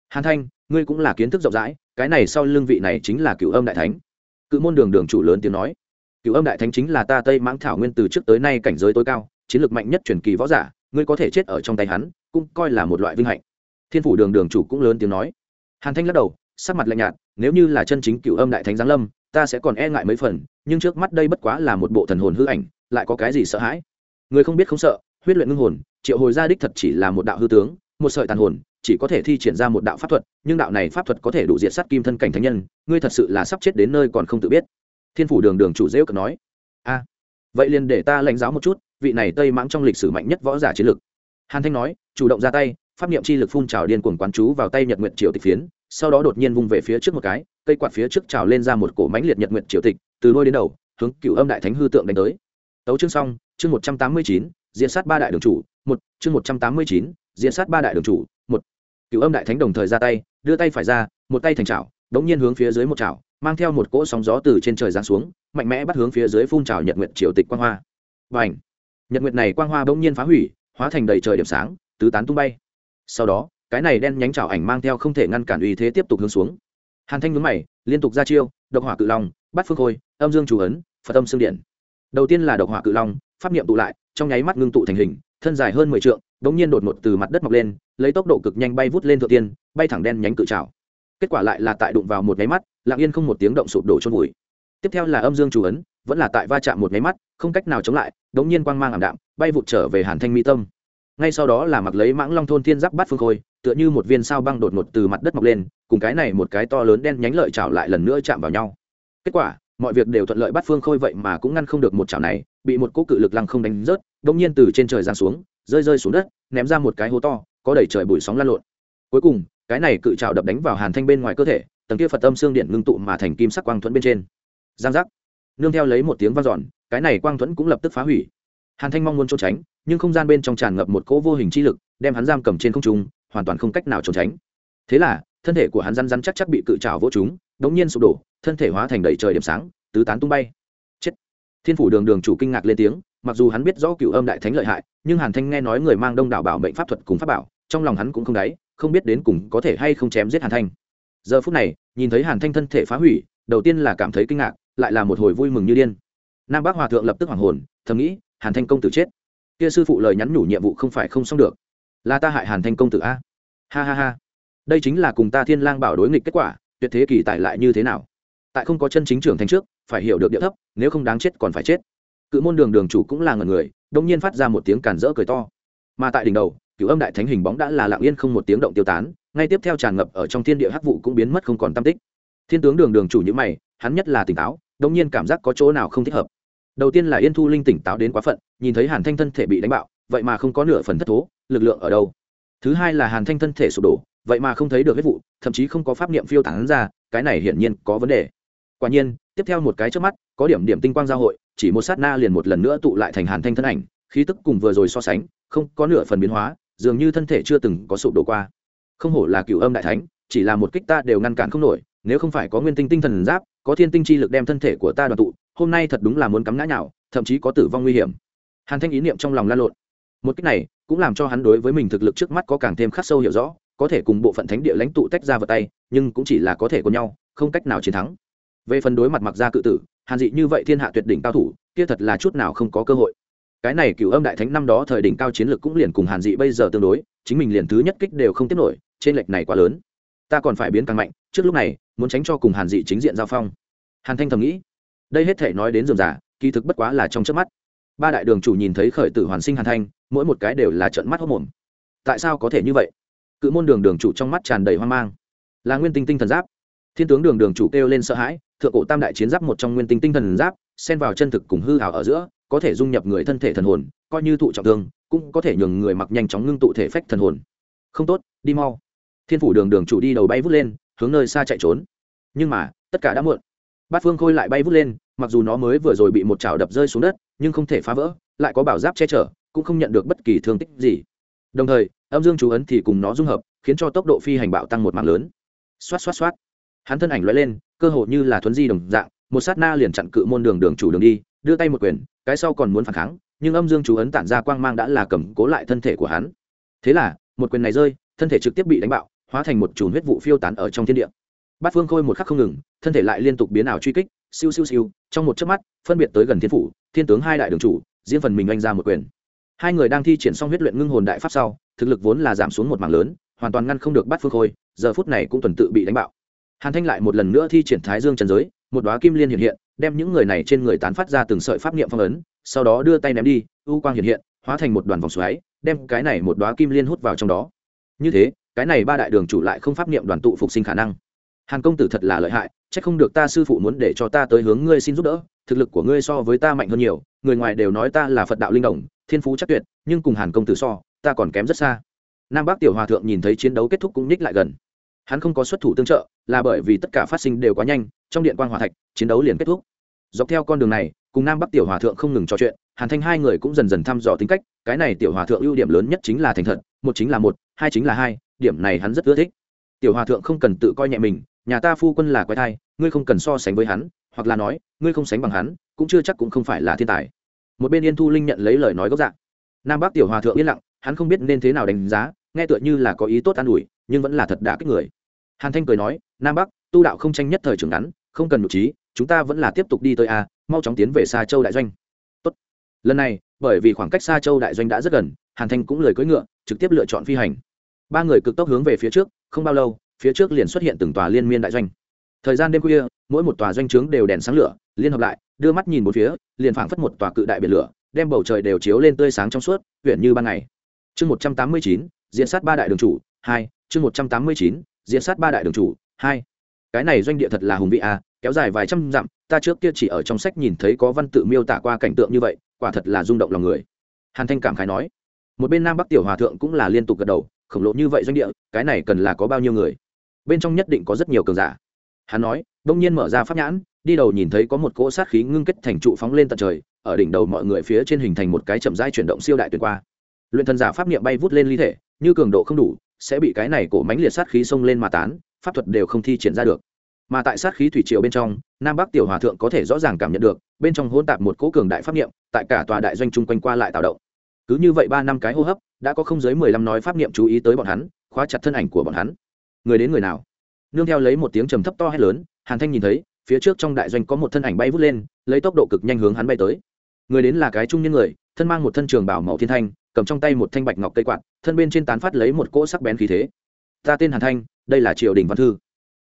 Hàn thanh, ngươi cũng là kiến thức rộng rãi, cái này sau lưng vị này chính là cựu âm đại thánh. Cự môn đường đường chủ lớn tiếng nói cựu âm đại thánh chính là ta tây mãng thảo nguyên từ trước tới nay cảnh giới tối cao, chiến lược mạnh nhất truyền kỳ võ giả, ngươi có thể chết ở trong tay hắn, cũng coi là một loại vinh hạnh. Thiên phủ đường đường chủ cũng lớn tiếng nói. Hàn thanh lắc đầu, sắc mặt lạnh nhạt, nếu như là chân chính cựu âm đại thánh giáng lâm, ta sẽ còn e ngại mấy phần, nhưng trước mắt đây bất quá là một bộ thần hồn hư ảnh, lại có cái gì sợ hãi? Người không biết không sợ, huyết luyện ngưng hồn, triệu hồi gia đích thật chỉ là một đạo hư tướng, một sợi tàn hồn, chỉ có thể thi triển ra một đạo pháp thuật, nhưng đạo này pháp thuật có thể đủ diện sát kim thân cảnh thánh nhân, ngươi thật sự là sắp chết đến nơi còn không tự biết thiên phủ đường đường chủ dễ cực nói, a, vậy liền để ta lãnh giáo một chút, vị này tây mãng trong lịch sử mạnh nhất võ giả chiến lực. Hàn thanh nói, chủ động ra tay, pháp niệm chi lực phun trào điên cuồng quán chú vào tay nhật nguyện triều tịch phiến, sau đó đột nhiên vung về phía trước một cái, cây quạt phía trước trào lên ra một cổ mãnh liệt nhật nguyện triều tịch, từ đôi đến đầu, hướng cựu âm đại thánh hư tượng đánh tới. Tấu chương xong, chương một trăm tám mươi chín, diễn sát ba đại đường chủ, một, chương một trăm tám mươi chín, diễn sát ba đại đường chủ, một. Cựu âm đại thánh đồng thời ra tay, đưa tay phải ra, một tay thành trào đống nhiên hướng phía dưới một trào mang theo một cỗ sóng gió từ trên trời giáng xuống, mạnh mẽ bắt hướng phía dưới phun trào nhật nguyệt triều tịch quang hoa. Và ảnh nhật nguyệt này quang hoa bỗng nhiên phá hủy, hóa thành đầy trời điểm sáng, tứ tán tung bay. Sau đó, cái này đen nhánh trào ảnh mang theo không thể ngăn cản uy thế tiếp tục hướng xuống. Hàn thanh nhướng mày, liên tục ra chiêu, độc hỏa cự long bắt phương khôi, âm dương chủ ấn, phật âm xương điện. Đầu tiên là độc hỏa cự long, pháp niệm tụ lại, trong nháy mắt ngưng tụ thành hình, thân dài hơn mười trượng, bỗng nhiên đột ngột từ mặt đất mọc lên, lấy tốc độ cực nhanh bay vút lên thượng tiên, bay thẳng đen nhánh cự trào kết quả lại là tại đụng vào một nháy mắt lặng yên không một tiếng động sụp đổ trôn vùi. Tiếp theo là âm dương chủ ấn, vẫn là tại va chạm một nháy mắt, không cách nào chống lại, đống nhiên quang mang ảm đạm, bay vụt trở về hàn thanh mỹ tâm. Ngay sau đó là mặc lấy mãng long thôn thiên giáp bát phương khôi, tựa như một viên sao băng đột ngột từ mặt đất mọc lên, cùng cái này một cái to lớn đen nhánh lợi chảo lại lần nữa chạm vào nhau. Kết quả, mọi việc đều thuận lợi bắt phương khôi vậy mà cũng ngăn không được một chảo này, bị một cỗ cự lực lăng không đánh rớt, đống nhiên từ trên trời giáng xuống, rơi rơi xuống đất, ném ra một cái hố to, có đẩy trời bụi sóng lan lộn. Cuối cùng, cái này cự chảo đập đánh vào hàn thanh bên ngoài cơ thể tầng kia phật âm xương điện ngưng tụ mà thành kim sắc quang thuẫn bên trên. Giang giác. Nương theo lấy một tiếng vang dọn, cái này quang thuẫn cũng lập tức phá hủy. Hàn thanh mong muốn trốn tránh, nhưng không gian bên trong tràn ngập một cỗ vô hình chi lực, đem hắn giam cầm trên không trung, hoàn toàn không cách nào trốn tránh. Thế là, thân thể của hắn răn răn chắc chắc bị cự trào vỗ chúng đống nhiên sụp đổ, thân thể hóa thành đầy trời điểm sáng, tứ tán tung bay. Chết. Thiên phủ đường đường chủ kinh ngạc lên tiếng, mặc dù hắn biết rõ cựu âm đại thánh lợi hại, nhưng hàn thanh nghe nói người mang đông đảo bảo mệnh pháp thuật cùng pháp bảo, trong lòng hắn cũng không đáy, không biết đến cùng có thể hay không chém giết hàn thanh giờ phút này, nhìn thấy hàn thanh thân thể phá hủy, đầu tiên là cảm thấy kinh ngạc, lại là một hồi vui mừng như điên. Nam bác hòa thượng lập tức hoàng hồn, thầm nghĩ, hàn thanh công tử chết. Kia sư phụ lời nhắn nhủ nhiệm vụ không phải không xong được. Là ta hại hàn thanh công tử a. Ha ha ha. Đây chính là cùng ta thiên lang bảo đối nghịch kết quả, tuyệt thế kỳ tại lại như thế nào? Tại không có chân chính trưởng thành trước, phải hiểu được địa thấp, nếu không đáng chết còn phải chết. Cự môn đường đường chủ cũng là ngần người đông nhiên phát ra một tiếng càn rỡ cười to. Mà tại đỉnh đầu, cửu âm đại thánh hình bóng đã là lặng yên không một tiếng động tiêu tán ngay tiếp theo tràn ngập ở trong thiên địa hắc vụ cũng biến mất không còn tâm tích. Thiên tướng đường đường chủ như mày, hắn nhất là tỉnh táo đông nhiên cảm giác có chỗ nào không thích hợp. Đầu tiên là yên thu linh tỉnh táo đến quá phận, nhìn thấy hàn thanh thân thể bị đánh bạo, vậy mà không có nửa phần thất thố, lực lượng ở đâu? Thứ hai là hàn thanh thân thể sụp đổ, vậy mà không thấy được huyết vụ, thậm chí không có pháp niệm phiêu tán ra, cái này hiển nhiên có vấn đề. Quả nhiên, tiếp theo một cái trước mắt, có điểm điểm tinh quang giao hội, chỉ một sát na liền một lần nữa tụ lại thành hàn thanh thân ảnh, khí tức cùng vừa rồi so sánh, không có nửa phần biến hóa, dường như thân thể chưa từng có sụp đổ qua không hổ là cựu âm đại thánh, chỉ là một kích ta đều ngăn cản không nổi, nếu không phải có nguyên tinh tinh thần giáp, có thiên tinh chi lực đem thân thể của ta đoàn tụ, hôm nay thật đúng là muốn cắm ngã nhào, thậm chí có tử vong nguy hiểm. Hàn thanh ý niệm trong lòng lan lộn. Một cách này cũng làm cho hắn đối với mình thực lực trước mắt có càng thêm khắc sâu hiểu rõ, có thể cùng bộ phận thánh địa lãnh tụ tách ra vào tay, nhưng cũng chỉ là có thể có nhau, không cách nào chiến thắng. Về phần đối mặt mặc ra cự tử, hàn dị như vậy thiên hạ tuyệt đỉnh cao thủ, kia thật là chút nào không có cơ hội. Cái này cựu âm đại thánh năm đó thời đỉnh cao chiến lược cũng liền cùng hàn dị bây giờ tương đối, chính mình liền thứ nhất kích đều không tiếp nổi trên lệch này quá lớn. Ta còn phải biến càng mạnh, trước lúc này, muốn tránh cho cùng hàn dị chính diện giao phong. Hàn thanh thầm nghĩ, đây hết thể nói đến dườm giả kỳ thực bất quá là trong trước mắt. Ba đại đường chủ nhìn thấy khởi tử hoàn sinh hàn thanh, mỗi một cái đều là trận mắt hốc mồm. Tại sao có thể như vậy? Cự môn đường đường chủ trong mắt tràn đầy hoang mang. Là nguyên tinh tinh thần giáp. Thiên tướng đường đường chủ kêu lên sợ hãi, thượng cổ tam đại chiến giáp một trong nguyên tinh tinh thần giáp, xen vào chân thực cùng hư hào ở giữa, có thể dung nhập người thân thể thần hồn, coi như thụ trọng thương, cũng có thể nhường người mặc nhanh chóng ngưng tụ thể phách thần hồn. Không tốt, đi mau thiên phủ đường đường chủ đi đầu bay vút lên, hướng nơi xa chạy trốn. Nhưng mà, tất cả đã muộn. Bát phương khôi lại bay vút lên, mặc dù nó mới vừa rồi bị một chảo đập rơi xuống đất, nhưng không thể phá vỡ, lại có bảo giáp che chở, cũng không nhận được bất kỳ thương tích gì. Đồng thời, âm dương chú ấn thì cùng nó dung hợp, khiến cho tốc độ phi hành bạo tăng một mạng lớn. Xoát xoát xoát. Hắn thân ảnh loại lên, cơ hồ như là thuấn di đồng dạng, một sát na liền chặn cự môn đường đường chủ đường đi, đưa tay một quyền, cái sau còn muốn phản kháng, nhưng âm dương chú ấn tản ra quang mang đã là cầm cố lại thân thể của hắn. Thế là, một quyền này rơi, thân thể trực tiếp bị đánh bạo hóa thành một chùm huyết vụ phiêu tán ở trong thiên địa. Bát phương khôi một khắc không ngừng, thân thể lại liên tục biến ảo truy kích, siêu siêu siêu, trong một chớp mắt, phân biệt tới gần thiên phủ, thiên tướng hai đại đường chủ, riêng phần mình oanh ra một quyền. Hai người đang thi triển xong huyết luyện ngưng hồn đại pháp sau, thực lực vốn là giảm xuống một mảng lớn, hoàn toàn ngăn không được bắt phương khôi, giờ phút này cũng tuần tự bị đánh bạo. Hàn thanh lại một lần nữa thi triển thái dương trần giới, một đoá kim liên hiện hiện, đem những người này trên người tán phát ra từng sợi pháp niệm phong ấn, sau đó đưa tay ném đi, u quang hiện hiện, hóa thành một đoàn vòng xoáy, đem cái này một đoá kim liên hút vào trong đó. Như thế cái này ba đại đường chủ lại không pháp niệm đoàn tụ phục sinh khả năng. Hàn công tử thật là lợi hại c h ắ c không được ta sư phụ muốn để cho ta tới hướng ngươi xin giúp đỡ, thực lực của ngươi so với ta mạnh hơn nhiều, người ngoài đều nói ta là phật đạo linh đồng, thiên phú chắc tuyệt, nhưng cùng hàn công tử so, ta còn kém rất xa. Nam bắc tiểu hòa thượng nhìn thấy chiến đấu kết thúc cũng nhích lại gần. Hắn không có xuất thủ tương trợ, là bởi vì tất cả phát sinh đều quá nhanh, trong điện quan hòa thạch, chiến đấu liền kết thúc. Dọc theo con đường này, cùng nam bắc tiểu hòa thượng không ngừng trò chuyện, hàn thanh hai người cũng dần dần thăm dò tính cách, cái này tiểu hòa thượng ưu điểm lớn nhất chính là thành thật, một chính là một, hai chính là hai điểm này hắn rất ưa thích. Tiểu hòa thượng không cần tự coi nhẹ mình, nhà ta phu quân là quái thai, ngươi không cần so sánh với hắn, hoặc là nói, ngươi không sánh bằng hắn, cũng chưa chắc cũng không phải là thiên tài. Một bên yên thu linh nhận lấy lời nói gốc dạng nam bắc tiểu hòa thượng yên lặng, hắn không biết nên thế nào đánh giá, nghe tựa như là có ý tốt an ủi, nhưng vẫn là thật đã kích người. Hàn thanh cười nói, nam bắc, tu đạo không tranh nhất thời trưởng ngắn, không cần nhụ trí, chúng ta vẫn là tiếp tục đi tới a, mau chóng tiến về xa châu đại doanh. Tốt. lần này, bởi vì khoảng cách xa châu đại doanh đã rất gần, hàn thanh cũng lời cưỡi ngựa, trực tiếp lựa chọn phi hành ba người cực tốc hướng về phía trước, không bao lâu, phía trước liền xuất hiện từng tòa liên miên đại doanh. Thời gian đêm khuya, mỗi một tòa doanh trướng đều đèn sáng lửa, liên hợp lại, đưa mắt nhìn một phía, liền phảng phất một tòa cự đại biển lửa, đem bầu trời đều chiếu lên tươi sáng trong suốt huyện như ban ngày. Chương một trăm tám mươi chín, diễn sát ba đại đường chủ, hai, chương một trăm tám mươi chín, diễn sát ba đại đường chủ, hai. Cái này doanh địa thật là hùng vị à? kéo dài vài trăm dặm, ta trước kia chỉ ở trong sách nhìn thấy có văn tự miêu tả qua cảnh tượng như vậy, quả thật là rung động lòng người. Hàn thanh cảm khái nói. Một bên nam bắc tiểu hòa thượng cũng là liên tục gật đầu khổng lồ như vậy doanh địa, cái này cần là có bao nhiêu người? Bên trong nhất định có rất nhiều cường giả. Hắn nói, đông nhiên mở ra pháp nhãn, đi đầu nhìn thấy có một cỗ sát khí ngưng kết thành trụ phóng lên tận trời, ở đỉnh đầu mọi người phía trên hình thành một cái chậm rãi chuyển động siêu đại tuyệt qua. Luyện thần giả pháp niệm bay vút lên ly thể, như cường độ không đủ, sẽ bị cái này cổ mánh liệt sát khí xông lên mà tán, pháp thuật đều không thi triển ra được. Mà tại sát khí thủy triều bên trong, nam bắc tiểu hòa thượng có thể rõ ràng cảm nhận được, bên trong hỗn tạp một cỗ cường đại pháp niệm, tại cả tòa đại doanh chung quanh qua lại tạo động. Cứ như vậy ba năm cái hô hấp đã có không dưới mười lăm nói pháp niệm chú ý tới bọn hắn, khóa chặt thân ảnh của bọn hắn. Người đến người nào? Nương theo lấy một tiếng trầm thấp to hay lớn, hàn thanh nhìn thấy, phía trước trong đại doanh có một thân ảnh bay vút lên, lấy tốc độ cực nhanh hướng hắn bay tới. Người đến là cái trung niên người, thân mang một thân trường bảo màu thiên thanh, cầm trong tay một thanh bạch ngọc cây quạt, thân bên trên tán phát lấy một cỗ sắc bén khí thế. Ta tên hàn thanh, đây là triều đình văn thư.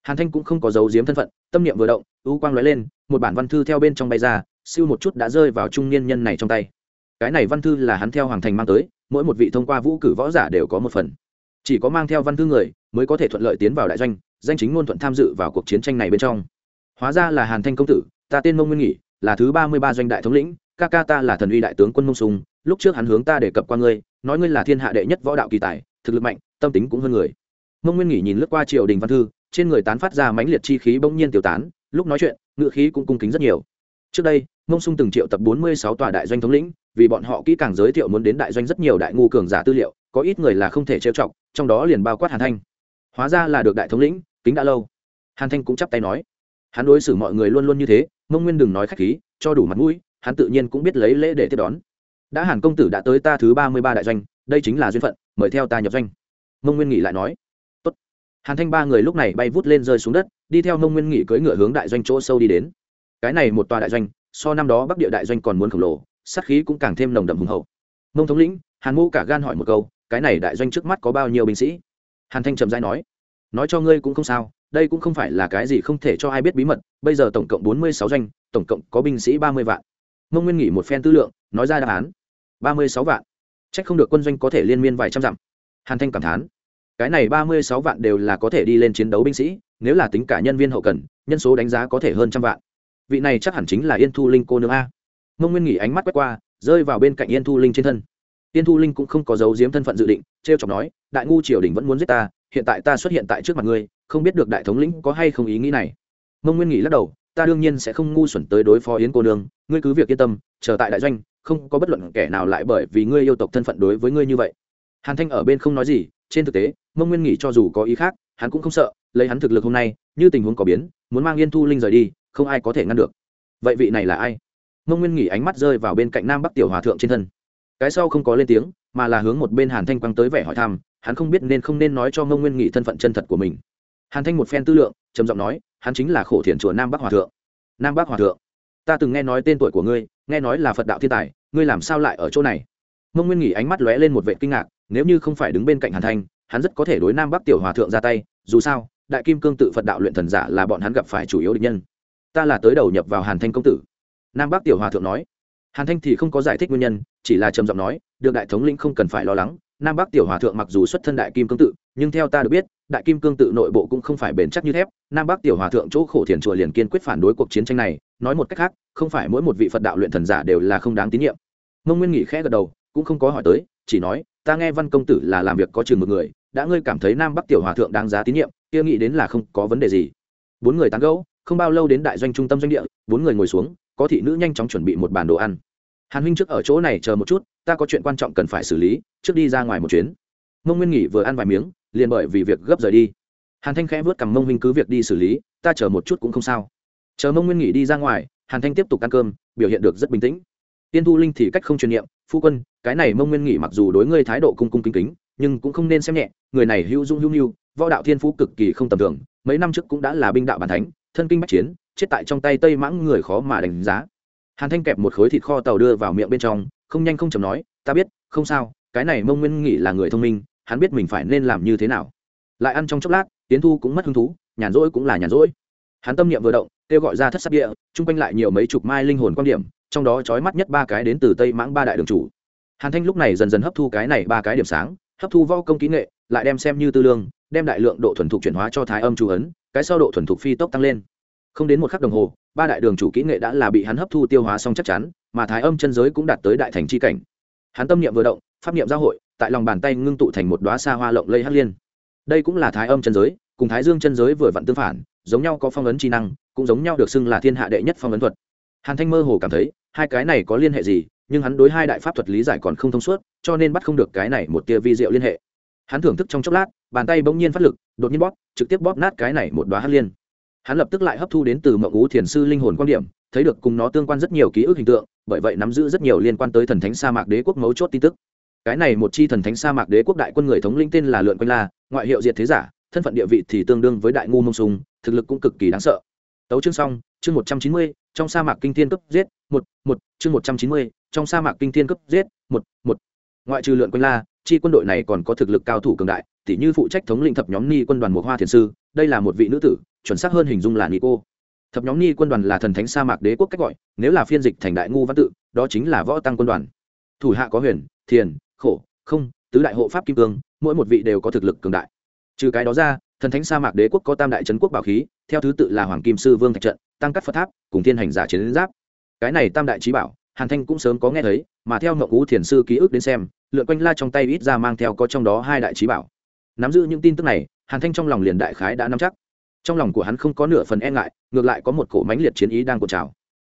Hàn thanh cũng không có dấu diếm thân phận, tâm niệm vừa động, u quang lóe lên, một bản văn thư theo bên trong bay ra, siêu một chút đã rơi vào trung niên nhân này trong tay. Cái này văn thư là hắn theo hoàng thành mang tới mỗi một vị thông qua vũ cử võ giả đều có một phần. Chỉ có mang theo văn thư người mới có thể thuận lợi tiến vào đại doanh, danh chính ngôn thuận tham dự vào cuộc chiến tranh này bên trong. Hóa ra là hàn thanh công tử, ta tên mông nguyên nghỉ là thứ ba mươi ba doanh đại thống lĩnh, ca ca ta là thần uy đại tướng quân mông sùng lúc trước hắn hướng ta đề cập qua ngươi, nói ngươi là thiên hạ đệ nhất võ đạo kỳ tài, thực lực mạnh, tâm tính cũng hơn người. Mông nguyên nghỉ nhìn lướt qua triều đình văn thư, trên người tán phát ra mãnh liệt chi khí bỗng nhiên tiêu tán, lúc nói chuyện, ngựa khí cũng cung kính rất nhiều. Trước đây, mông sung từng triệu tập bốn mươi sáu tòa đại doanh thống lĩnh vì bọn họ kỹ càng giới thiệu muốn đến đại doanh rất nhiều đại ngu cường giả tư liệu, có ít người là không thể trêu chọc, trong đó liền bao quát hàn thanh. Hóa ra là được đại thống lĩnh, kính đã lâu. Hàn thanh cũng chắp tay nói. Hắn đối xử mọi người luôn luôn như thế, mông nguyên đừng nói khách khí, cho đủ mặt mũi, hắn tự nhiên cũng biết lấy lễ để tiếp đón. Đã hàn công tử đã tới ta thứ ba mươi ba đại doanh, đây chính là duyên phận, mời theo ta nhập doanh. Mông nguyên nghỉ lại nói. Tốt. hàn thanh ba người lúc này bay vút lên rơi xuống đất, đi theo mông nguyên nghỉ cưỡi ngựa hướng đại doanh chỗ sâu đi đến. Cái này một tòa đại doanh, so năm đó bắc địa đại doanh còn muốn khổng lồ sát khí cũng càng thêm nồng đậm hùng hậu. Mông thống lĩnh, hàn mô cả gan hỏi một câu, cái này đại doanh trước mắt có bao nhiêu binh sĩ? Hàn thanh trầm dai nói nói cho ngươi cũng không sao, đây cũng không phải là cái gì không thể cho ai biết bí mật, bây giờ tổng cộng bốn mươi sáu doanh, tổng cộng có binh sĩ ba mươi vạn. Mông nguyên nghỉ một phen tư lượng, nói ra đáp án, ba mươi sáu vạn. C h ắ c không được quân doanh có thể liên miên vài trăm dặm. Hàn thanh cảm thán, cái này ba mươi sáu vạn đều là có thể đi lên chiến đấu binh sĩ, nếu là tính cả nhân viên hậu cần, nhân số đánh giá có thể hơn trăm vạn. Vị này chắc hẳn chính là yên thu linh cô nương a mông nguyên nghỉ ánh mắt quét qua, rơi vào bên cạnh yên thu linh trên thân. Yên thu linh cũng không có dấu diếm thân phận dự định t r e o chọc nói, đại ngu triều đình vẫn muốn giết ta, hiện tại ta xuất hiện tại trước mặt ngươi, không biết được đại thống lĩnh có hay không ý nghĩ này. Mông nguyên nghỉ lắc đầu, ta đương nhiên sẽ không ngu xuẩn tới đối phó yến cô nương, ngươi cứ việc yên tâm, chờ tại đại doanh, không có bất luận kẻ nào lại bởi vì ngươi yêu tộc thân phận đối với ngươi như vậy. Hàn thanh ở bên không nói gì, trên thực tế mông nguyên nghỉ cho dù có ý khác, hắn cũng không sợ, lấy hắn thực lực hôm nay, như tình huống có biến, muốn mang yên thu linh rời đi, không ai có thể ngăn được. Vậy vị này là ai? Mông nguyên nghỉ ánh mắt rơi vào bên cạnh nam bắc tiểu hòa thượng trên thân. Cái sau không có lên tiếng, mà là hướng một bên hàn thanh quăng tới vẻ hỏi thăm, hắn không biết nên không nên nói cho mông nguyên nghỉ thân phận chân thật của mình. Hàn thanh một phen tư lượng, trầm giọng nói, hắn chính là khổ thiền chùa nam bắc hòa thượng. Nam bắc hòa thượng, ta từng nghe nói tên tuổi của ngươi, nghe nói là phật đạo thiên tài, ngươi làm sao lại ở chỗ này? Mông nguyên nghỉ ánh mắt lóe lên một vệ kinh ngạc, nếu như không phải đứng bên cạnh hàn thanh, hắn rất có thể đối nam bắc tiểu hòa thượng ra tay, dù sao, đại kim cương tự phật đạo luyện thần giả là bọn hắn gặp phải chủ yếu địch nhân. Ta là tới đầu nhập vào hàn thanh công tử nam bắc tiểu hòa thượng nói. Hàn thanh thì không có giải thích nguyên nhân, chỉ là trầm giọng nói, được đại thống lĩnh không cần phải lo lắng, nam bắc tiểu hòa thượng mặc dù xuất thân đại kim cương tự, nhưng theo ta được biết, đại kim cương tự nội bộ cũng không phải bền chắc như thép, nam bắc tiểu hòa thượng chỗ khổ thiền chùa liền kiên quyết phản đối cuộc chiến tranh này, nói một cách khác, không phải mỗi một vị phật đạo luyện thần giả đều là không đáng tín nhiệm. Mông nguyên nghị khẽ gật đầu, cũng không có hỏi tới, chỉ nói, ta nghe văn công tử là làm việc có chừng một người, đã ngươi cảm thấy nam bắc tiểu hòa thượng đáng giá tín nhiệm, kia nghĩ đến là không có vấn đề gì. Bốn người tán gẫu, không bao lâu đến đại doanh trung tâm doanh địa, bốn người ngồi xuống có thị nữ nhanh chóng chuẩn bị một bàn đồ ăn. Hàn huynh trước ở chỗ này chờ một chút, ta có chuyện quan trọng cần phải xử lý, trước đi ra ngoài một chuyến. Mông nguyên nghỉ vừa ăn vài miếng, liền bởi vì việc gấp rời đi. Hàn thanh khẽ vớt cầm mông huynh cứ việc đi xử lý, ta chờ một chút cũng không sao. Chờ mông nguyên nghỉ đi ra ngoài, hàn thanh tiếp tục ăn cơm, biểu hiện được rất bình tĩnh. Tiên thu linh thì cách không truyền niệm, phu quân, cái này mông nguyên nghỉ mặc dù đối ngươi thái độ cung cung kính kính, nhưng cũng không nên xem nhẹ, người này hữu dung hữu nhu võ đạo thiên phú cực kỳ không tầm thường, mấy năm trước cũng đã là binh đạo bàn thánh, thân kinh bách chiến chết tại trong tay tây mãng người khó mà đánh giá. Hàn thanh kẹp một khối thịt kho tàu đưa vào miệng bên trong, không nhanh không chầm nói, ta biết, không sao, cái này mông nguyên nghỉ là người thông minh, hắn biết mình phải nên làm như thế nào. Lại ăn trong chốc lát tiến thu cũng mất hứng thú, nhàn rỗi cũng là nhàn rỗi. Hắn tâm niệm vừa động, kêu gọi ra thất sắc địa, chung quanh lại nhiều mấy chục mai linh hồn quan điểm, trong đó trói mắt nhất ba cái đến từ tây mãng ba đại đường chủ. Hàn thanh lúc này dần dần hấp thu cái này ba cái điểm sáng, hấp thu võ công kỹ nghệ, lại đem xem như tư lương, đem đại lượng độ thuần thục chuyển hóa cho thái âm chú ấn, cái sau độ thuần thục phi tốc tăng lên không đến một khắc đồng hồ, ba đại đường chủ kỹ nghệ đã là bị hắn hấp thu tiêu hóa xong chắc chắn, mà thái âm chân giới cũng đạt tới đại thành c h i cảnh. Hắn tâm niệm vừa động, pháp niệm giao hội, tại lòng bàn tay ngưng tụ thành một đoá xa hoa lộng lây hắc liên. Đây cũng là thái âm chân giới, cùng thái dương chân giới vừa vặn tương phản, giống nhau có phong ấn trí năng, cũng giống nhau được xưng là thiên hạ đệ nhất phong ấn thuật. Hàn thanh mơ hồ cảm thấy, hai cái này có liên hệ gì, nhưng hắn đối hai đại pháp thuật lý giải còn không thông suốt, cho nên bắt không được cái này một tia vi diệu liên hệ. Hắn thưởng thức trong chốc lát, bàn tay bỗng nhiên phát lực, đột nhiên bóp, trực tiếp bóp nát cái này một đoá hắc liên hắn lập tức lại hấp thu đến từ mậu ngũ thiền sư linh hồn quan điểm, thấy được cùng nó tương quan rất nhiều ký ức hình tượng, bởi vậy nắm giữ rất nhiều liên quan tới thần thánh sa mạc đế quốc mấu chốt tin tức. Cái này một chi thần thánh sa mạc đế quốc đại quân người thống linh tên là lượn quanh la, ngoại hiệu diệt thế giả, thân phận địa vị thì tương đương với đại ngu mông sùng, thực lực cũng cực kỳ đáng sợ. Tấu chương xong, chương một trăm chín mươi, trong sa mạc kinh thiên cấp giết, một một, chương một trăm chín mươi, trong sa mạc kinh thiên cấp giết, một một. Ngoại trừ lượn quanh la, chi quân đội này còn có thực lực cao thủ cường đại tỷ như phụ trách thống lĩnh thập nhóm ni quân đoàn Mộc hoa thiền sư đây là một vị nữ tử, chuẩn xác hơn hình dung là ni cô thập nhóm ni quân đoàn là thần thánh sa mạc đế quốc cách gọi, nếu là phiên dịch thành đại ngu văn tự, đó chính là võ tăng quân đoàn. Thủ hạ có huyền, thiền, khổ, không, tứ đại hộ pháp kim cương, mỗi một vị đều có thực lực cường đại. Trừ cái đó ra, thần thánh sa mạc đế quốc có tam đại trấn quốc bảo khí, theo thứ tự là hoàng kim sư vương thạch trận, tăng cắt phật tháp, cùng thiên hành giả chiến giáp. Cái này tam đại trí bảo, hàn thanh cũng sớm có nghe thấy, mà theo ngọc ngũ thiền sư ký ức đến xem, lượn quanh la trong tay ít ra mang theo có trong đó hai đại trí bảo. Nắm giữ những tin tức này hàn thanh trong lòng liền đại khái đã nắm chắc. Trong lòng của hắn không có nửa phần e ngại, ngược lại có một cổ mãnh liệt chiến ý đang cột trào.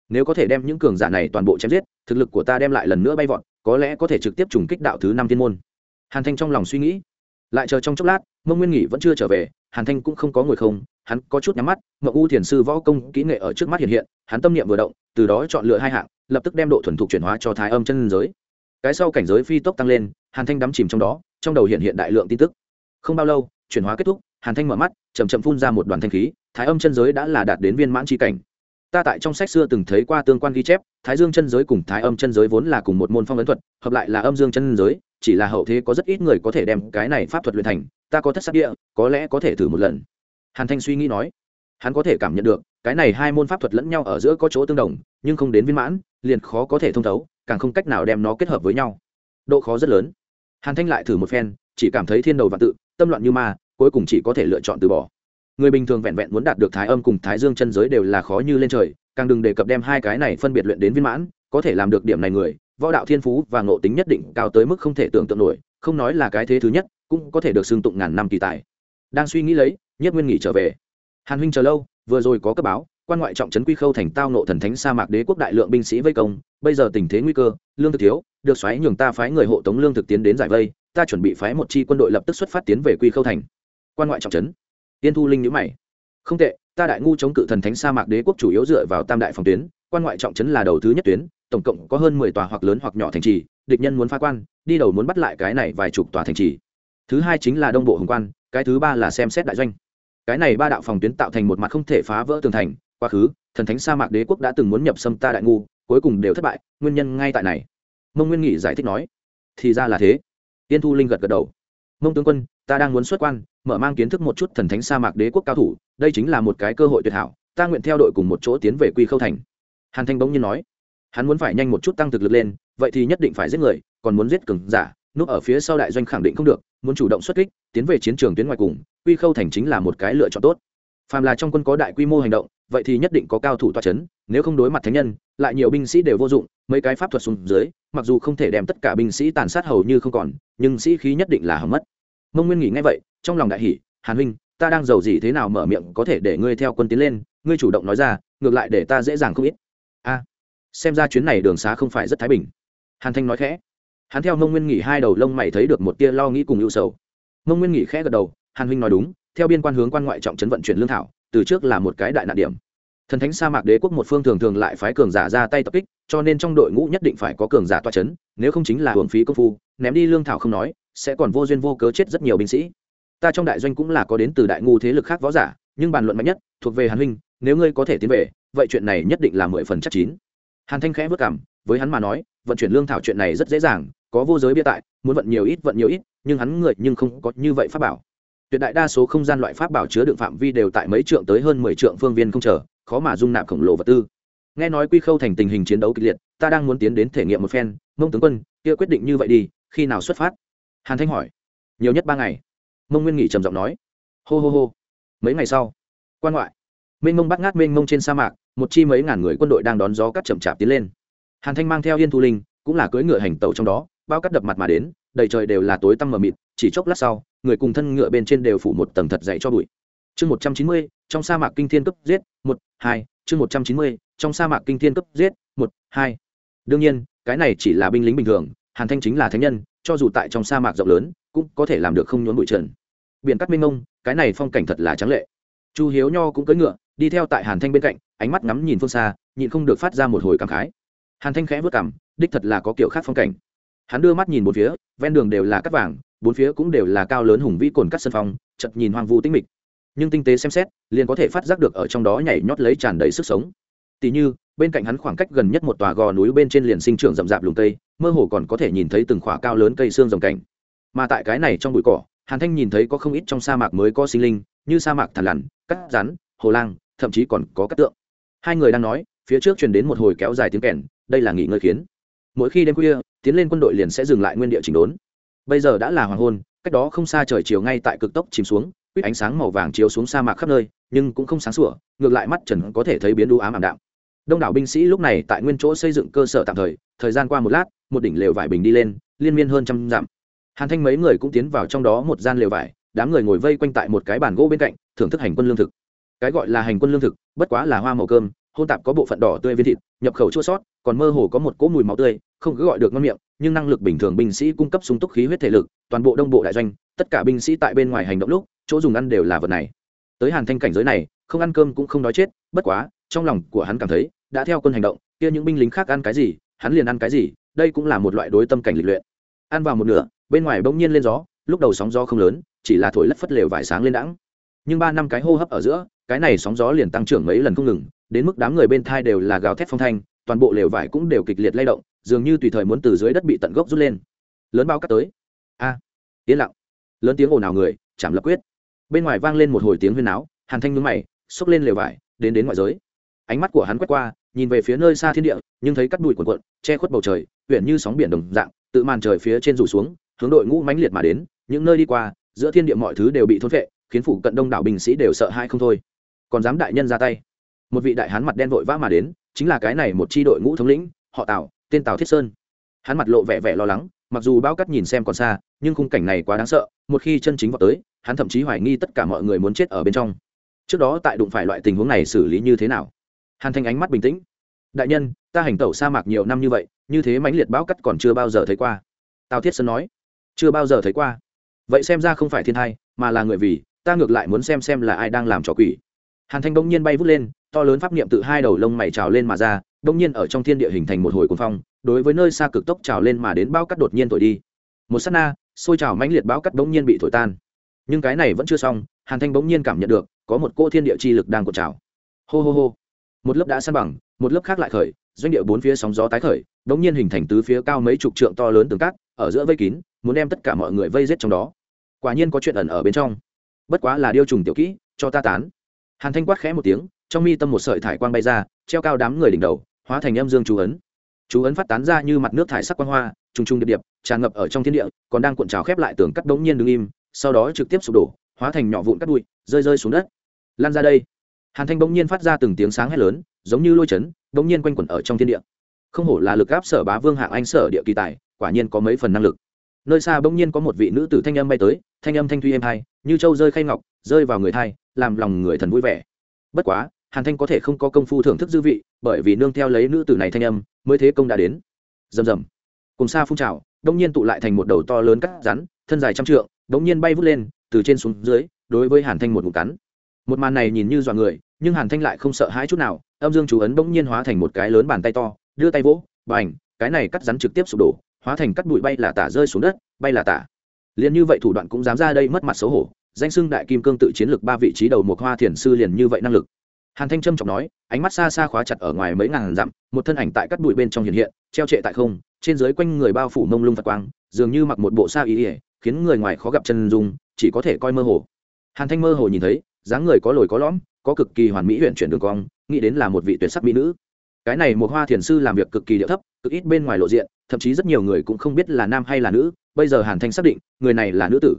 Nếu có thể đem những cường giả này toàn bộ chém giết, thực lực của ta đem lại lần nữa bay vọt, có lẽ có thể trực tiếp trùng kích đạo thứ năm thiên môn. Hàn thanh trong lòng suy nghĩ. Lại chờ trong chốc lát, mông nguyên nghỉ vẫn chưa trở về, hàn thanh cũng không có ngồi không, hắn có chút nhắm mắt, mậu u thiền sư võ công, kỹ nghệ ở trước mắt hiện hiện, hắn tâm niệm vừa động, từ đó chọn lựa hai hạng, lập tức đem độ thuần thục chuyển hóa cho thái âm chân giới. Cái sau cảnh giới phi tốc tăng lên, hàn thanh đắm chìm trong đó, trong đầu hiện hiện đại lượng tin tức. Không bao lâu chuyển hóa kết thúc, hàn thanh mở mắt chầm chậm phun ra một đoàn thanh khí, thái âm chân giới đã là đạt đến viên mãn tri cảnh. Ta tại trong sách xưa từng thấy qua tương quan ghi chép, thái dương chân giới cùng thái âm chân giới vốn là cùng một môn phong ấn thuật, hợp lại là âm dương chân giới, chỉ là hậu thế có rất ít người có thể đem cái này pháp thuật luyện thành, ta có thất sắc địa, có lẽ có thể thử một lần. Hàn thanh suy nghĩ nói, hắn có thể cảm nhận được, cái này hai môn pháp thuật lẫn nhau ở giữa có chỗ tương đồng, nhưng không đến viên mãn, liền khó có thể thông thấu, càng không cách nào đem nó kết hợp với nhau. Độ khó rất lớn. Hàn thanh lại thử một phen, chỉ cảm thấy thiên đầu và tự, tâm loạn như ma cuối cùng chỉ có thể lựa chọn từ bỏ. Người bình thường vẹn vẹn muốn đạt được thái âm cùng thái dương chân giới đều là khó như lên trời, càng đừng đề cập đem hai cái này phân biệt luyện đến viên mãn, có thể làm được điểm này người, võ đạo thiên phú và ngộ tính nhất định cao tới mức không thể tưởng tượng nổi, không nói là cái thế thứ nhất, cũng có thể được xưng tụng ngàn năm kỳ tài. Đang suy nghĩ lấy, nhất nguyên nghỉ trở về. Hàn huynh chờ lâu, vừa rồi có cấp báo, quan ngoại trọng trấn quy khâu thành tao nộ thần thánh sa mạc đế quốc đại lượng binh sĩ vây công, bây giờ tình thế nguy cơ, lương thực thiếu, được xoáy nhường ta phái người hộ tống lương thực tiến đến giải vây, ta chuẩn bị phái một chi quân đội lập tức xuất phát tiến về quy khâu thành quan ngoại trọng trấn. Tiên thu linh nhữ mày. Không tệ, ta đại ngu chống cự thần thánh sa mạc đế quốc chủ yếu dựa vào tam đại phòng tuyến, quan ngoại trọng trấn là đầu thứ nhất tuyến, tổng cộng có hơn mười tòa hoặc lớn hoặc nhỏ thành trì, địch nhân muốn phá quan, đi đầu muốn bắt lại cái này vài chục tòa thành trì. Thứ hai chính là đông bộ hồng quan, cái thứ ba là xem xét đại doanh. Cái này ba đạo phòng tuyến tạo thành một mặt không thể phá vỡ tường thành, quá khứ, thần thánh sa mạc đế quốc đã từng muốn nhập xâm ta đại ngu, cuối cùng đều thất bại, nguyên nhân ngay tại này. Mông nguyên nghị giải thích nói, thì ra là thế. Tiên thu linh gật gật đầu. Mông tướng quân ta đang muốn xuất quan, mở mang kiến thức một chút thần thánh sa mạc đế quốc cao thủ, đây chính là một cái cơ hội tuyệt hảo, ta nguyện theo đội cùng một chỗ tiến về quy khâu thành. Hàn thanh bỗng nhiên nói. Hắn muốn phải nhanh một chút tăng thực lực lên, vậy thì nhất định phải giết người, còn muốn giết cường giả, núp ở phía sau đại doanh khẳng định không được, muốn chủ động xuất kích, tiến về chiến trường tuyến ngoài cùng, quy khâu thành chính là một cái lựa chọn tốt. Phàm là trong quân có đại quy mô hành động, vậy thì nhất định có cao thủ toa c h ấ n nếu không đối mặt thánh nhân, lại nhiều binh sĩ đều vô dụng, mấy cái pháp thuật xuống dưới, mặc dù không thể đem tất cả binh sĩ tàn sát hầu như không còn, nhưng sĩ khí nhất định là hầm mất mông nguyên nghỉ ngay vậy, trong lòng đại hỷ hàn huynh, ta đang giàu gì thế nào mở miệng có thể để ngươi theo quân tiến lên, ngươi chủ động nói ra, ngược lại để ta dễ dàng không ít. A, xem ra chuyến này đường xá không phải rất thái bình. Hàn thanh nói khẽ. Hắn theo mông nguyên nghỉ hai đầu lông mày thấy được một tia lo nghĩ cùng ưu sầu. Mông nguyên nghỉ khẽ gật đầu, hàn huynh nói đúng, theo biên quan hướng quan ngoại trọng trấn vận chuyển lương thảo, từ trước là một cái đại nạn điểm. Thần thánh sa mạc đế quốc một phương thường thường lại phái cường giả ra tay tập kích, cho nên trong đội ngũ nhất định phải có cường giả toa c h ấ n nếu không chính là hưởng phí công phu, ném đi lương thảo không nói sẽ còn vô duyên vô cớ chết rất nhiều binh sĩ. Ta trong đại doanh cũng là có đến từ đại ngu thế lực khác võ giả, nhưng bàn luận mạnh nhất, thuộc về hàn huynh, nếu ngươi có thể tiến về, vậy chuyện này nhất định là mười phần chắc chín. Hàn thanh khẽ vất cảm, với hắn mà nói, vận chuyển lương thảo chuyện này rất dễ dàng, có vô giới bia tại, muốn vận nhiều ít vận nhiều ít, nhưng hắn người nhưng không có như vậy pháp bảo. Tuyệt đại đa số không gian loại pháp bảo chứa đựng phạm vi đều tại mấy trượng tới hơn mười trượng phương viên không chờ, khó mà dung nạp khổng lồ vật tư. Nghe nói quy khâu thành tình hình chiến đấu kịch liệt, ta đang muốn tiến đến thể nghiệm một phen, mông tướng quân, kia quyết định như vậy đi, khi nào xuất phát? Hàn thanh hỏi. Nhiều nhất ba ngày. Mông nguyên nghỉ trầm giọng nói. Hô hô hô. Mấy ngày sau, quan ngoại. Mênh mông bắt ngát mênh mông trên sa mạc, một chi mấy ngàn người quân đội đang đón gió cắt chậm chạp tiến lên. Hàn thanh mang theo yên thu linh, cũng là cưỡi ngựa hành tẩu trong đó, bao cắt đập mặt mà đến, đầy trời đều là tối tăm mờ mịt, chỉ chốc lát sau, người cùng thân ngựa bên trên đều phủ một tầng thật dậy cho bụi. Chương một trăm chín mươi, trong sa mạc kinh thiên cấp giết, một, hai, chương một trăm chín mươi, trong sa mạc kinh thiên cấp giết, một, hai. Đương nhiên, cái này chỉ là binh lính bình thường hàn thanh chính là thánh nhân, cho dù tại trong sa mạc rộng lớn, cũng có thể làm được không nhốn bụi trần. Biển cắt minh ông cái này phong cảnh thật là trắng lệ. Chu hiếu nho cũng cưỡi ngựa, đi theo tại hàn thanh bên cạnh, ánh mắt ngắm nhìn phương xa, nhịn không được phát ra một hồi cảm khái. Hàn thanh khẽ vất cảm, đích thật là có kiểu khác phong cảnh. Hắn đưa mắt nhìn bốn phía, ven đường đều là cắt vàng, bốn phía cũng đều là cao lớn hùng vĩ cồn cắt sân phong chật nhìn hoang vu tĩnh mịch. Nhưng tinh tế xem xét, liền có thể phát giác được ở trong đó nhảy nhót lấy tràn đầy sức sống. Tỉ như, bên cạnh hắn khoảng cách gần nhất một tòa gò núi bên trên liền sinh trưởng rậm rạp lùng cây mơ hồ còn có thể nhìn thấy từng khỏa cao lớn cây xương rồng cảnh. Mà tại cái này trong bụi cỏ, hàn thanh nhìn thấy có không ít trong sa mạc mới có sinh linh, như sa mạc thằn lằn, cắt rắn, hồ lang, thậm chí còn có các tượng. Hai người đang nói, phía trước truyền đến một hồi kéo dài tiếng kèn, đây là nghỉ ngơi khiến. Mỗi khi đêm khuya, tiến lên quân đội liền sẽ dừng lại nguyên địa chỉnh đốn. Bây giờ đã là hoàng hôn, cách đó không xa trời chiều ngay tại cực tốc chìm xuống, quýt ánh sáng màu vàng chiếu xuống sa mạc khắp nơi, nhưng cũng không sáng sủa, ngược lại mắt trần có thể thấy biến đu ám ảm đạm. Đông đảo binh sĩ lúc này tại nguyên chỗ xây dựng cơ sở tạm thời thời gian qua một lát một đỉnh lều vải bình đi lên, liên miên hơn trăm dặm. Hàn thanh mấy người cũng tiến vào trong đó một gian lều vải, đám người ngồi vây quanh tại một cái bàn gỗ bên cạnh, thưởng thức hành quân lương thực. Cái gọi là hành quân lương thực, bất quá là hoa màu cơm, hôn tạp có bộ phận đỏ tươi viên thịt, nhập khẩu chua sót, còn mơ hồ có một cỗ mùi máu tươi, không cứ gọi được ngon miệng, nhưng năng lực bình thường binh sĩ cung cấp sung túc khí huyết thể lực, toàn bộ đông bộ đại doanh, tất cả binh sĩ tại bên ngoài hành động lúc, chỗ dùng ăn đều là vật này. Tới hàn thanh cảnh giới này, không ăn cơm cũng không nói chết, bất quá, trong lòng của hắn cảm thấy, đã theo quân hành động, kia những binh lính khác ăn cái gì, hắn liền ăn cái gì đây cũng là một loại đối tâm cảnh lịch luyện. Ăn vào một nửa bên ngoài bỗng nhiên lên gió lúc đầu sóng gió không lớn chỉ là thổi lất phất lều vải sáng lên đãng. Nhưng ba năm cái hô hấp ở giữa cái này sóng gió liền tăng trưởng mấy lần không ngừng đến mức đám người bên thai đều là gào thét phong thanh toàn bộ lều vải cũng đều kịch liệt lay động dường như tùy thời muốn từ dưới đất bị tận gốc rút lên. Lớn bao cắt tới. A à, yên lặng. Lớn tiếng ồn ào người chạm lập quyết. Bên ngoài vang lên một hồi tiếng huyên náo hàn thanh nhướng mày xốc lên lều vải đến đến ngoại giới. Ánh mắt của hắn quét qua nhìn về phía nơi xa thiên địa, nhưng thấy cắt bụi cuộn cuộn, che khuất bầu trời huyện như sóng biển đồng dạng, tự màn trời phía trên rủ xuống, hướng đội ngũ mãnh liệt mà đến, những nơi đi qua, giữa thiên địa mọi thứ đều bị thôn vệ khiến phủ cận đông đảo binh sĩ đều sợ hãi không thôi. Còn dám đại nhân ra tay. Một vị đại hán mặt đen vội vã mà đến, chính là cái này một chi đội ngũ thống lĩnh, họ tào, tên tào thiết sơn. Hắn mặt lộ vẻ vẻ lo lắng, mặc dù bao cắt nhìn xem còn xa, nhưng khung cảnh này quá đáng sợ, một khi chân chính vào tới, hắn thậm chí hoài nghi tất cả mọi người muốn chết ở bên trong. Trước đó tại đụng phải loại tình huống này xử lý như thế nào? Hàn thanh ánh mắt bình tĩnh. Đại nhân, ta hành tẩu sa mạc nhiều năm như vậy, như thế mãnh liệt bão cắt còn chưa bao giờ thấy qua. Tào thiết sơn nói. Chưa bao giờ thấy qua. Vậy xem ra không phải thiên thai, mà là người vì, ta ngược lại muốn xem xem là ai đang làm trò quỷ. Hàn thanh bỗng nhiên bay vút lên, to lớn pháp niệm tự hai đầu lông mày trào lên mà ra, bỗng nhiên ở trong thiên địa hình thành một hồi cuồng phong, đối với nơi xa cực tốc trào lên mà đến bao cắt đột nhiên thổi đi. Một sát na, xôi trào mãnh liệt bão cắt bỗng nhiên bị thổi tan. Nhưng cái này vẫn chưa xong, hàn thanh bỗng nhiên cảm nhận được, có một cô thiên địa chi lực đang cột trào. Hô hô hô một lớp đã san bằng, một lớp khác lại khởi, doanh địa bốn phía sóng gió tái khởi, đống nhiên hình thành tứ phía cao mấy chục trượng to lớn tường cát, ở giữa vây kín, muốn đem tất cả mọi người vây giết trong đó. Quả nhiên có chuyện ẩn ở bên trong. Bất quá là điêu trùng tiểu kỹ, cho ta tán. Hàn thanh quát khẽ một tiếng, trong mi tâm một sợi thải quang bay ra, treo cao đám người đỉnh đầu, hóa thành âm dương chú ấn. Chú ấn phát tán ra như mặt nước thải sắc quang hoa, trùng trùng điệp điệp, tràn ngập ở trong thiên địa, còn đang cuộn trào khép lại tường cắt đống nhiên đứng im, sau đó trực tiếp sụp đổ, hóa thành nhỏ vụn cắt bụi, rơi rơi xuống đất. Lan ra đây hàn thanh bỗng nhiên phát ra từng tiếng sáng hét lớn, giống như lôi chấn, bỗng nhiên quanh quẩn ở trong thiên địa. Không hổ là lực áp sở bá vương hạng anh sở địa kỳ tài, quả nhiên có mấy phần năng lực. Nơi xa bỗng nhiên có một vị nữ tử thanh âm bay tới, thanh âm thanh thuy êm hai, như châu rơi khay ngọc, rơi vào người thai, làm lòng người thần vui vẻ. Bất quá, hàn thanh có thể không có công phu thưởng thức dư vị, bởi vì nương theo lấy nữ tử này thanh âm, mới thế công đã đến. Rầm rầm. Cùng xa phun trào đông nhiên tụ lại thành một đầu to lớn cắt rắn, thân dài trăm trượng, bỗng nhiên bay vút lên, từ trên xuống dưới, đối với hàn thanh một ngụm cắn một màn này nhìn như dọa người, nhưng hàn thanh lại không sợ hãi chút nào, âm dương chú ấn bỗng nhiên hóa thành một cái lớn bàn tay to, đưa tay vỗ và ảnh cái này cắt rắn trực tiếp sụp đổ, hóa thành cắt bụi bay là tả rơi xuống đất, bay là tả. Liền như vậy thủ đoạn cũng dám ra đây mất mặt xấu hổ, danh xưng đại kim cương tự chiến lược ba vị trí đầu một hoa thiền sư liền như vậy năng lực. Hàn thanh trâm trọng nói, ánh mắt xa xa khóa chặt ở ngoài mấy ngàn dặm, một thân ảnh tại cắt bụi bên trong hiện hiện, treo trệ tại không, trên dưới quanh người bao phủ mông lung phật quang, dường như mặc một bộ sa ý ỉa khiến người ngoài khó gặp chân dung, chỉ có thể coi mơ hồ. Hàn thanh mơ hồ nhìn thấy dáng người có lồi có lõm, có cực kỳ hoàn mỹ huyện chuyển đường cong, nghĩ đến là một vị tuyệt sắc mỹ nữ. Cái này một hoa thiền sư làm việc cực kỳ điệu thấp, cực ít bên ngoài lộ diện, thậm chí rất nhiều người cũng không biết là nam hay là nữ, bây giờ hàn thanh xác định, người này là nữ tử.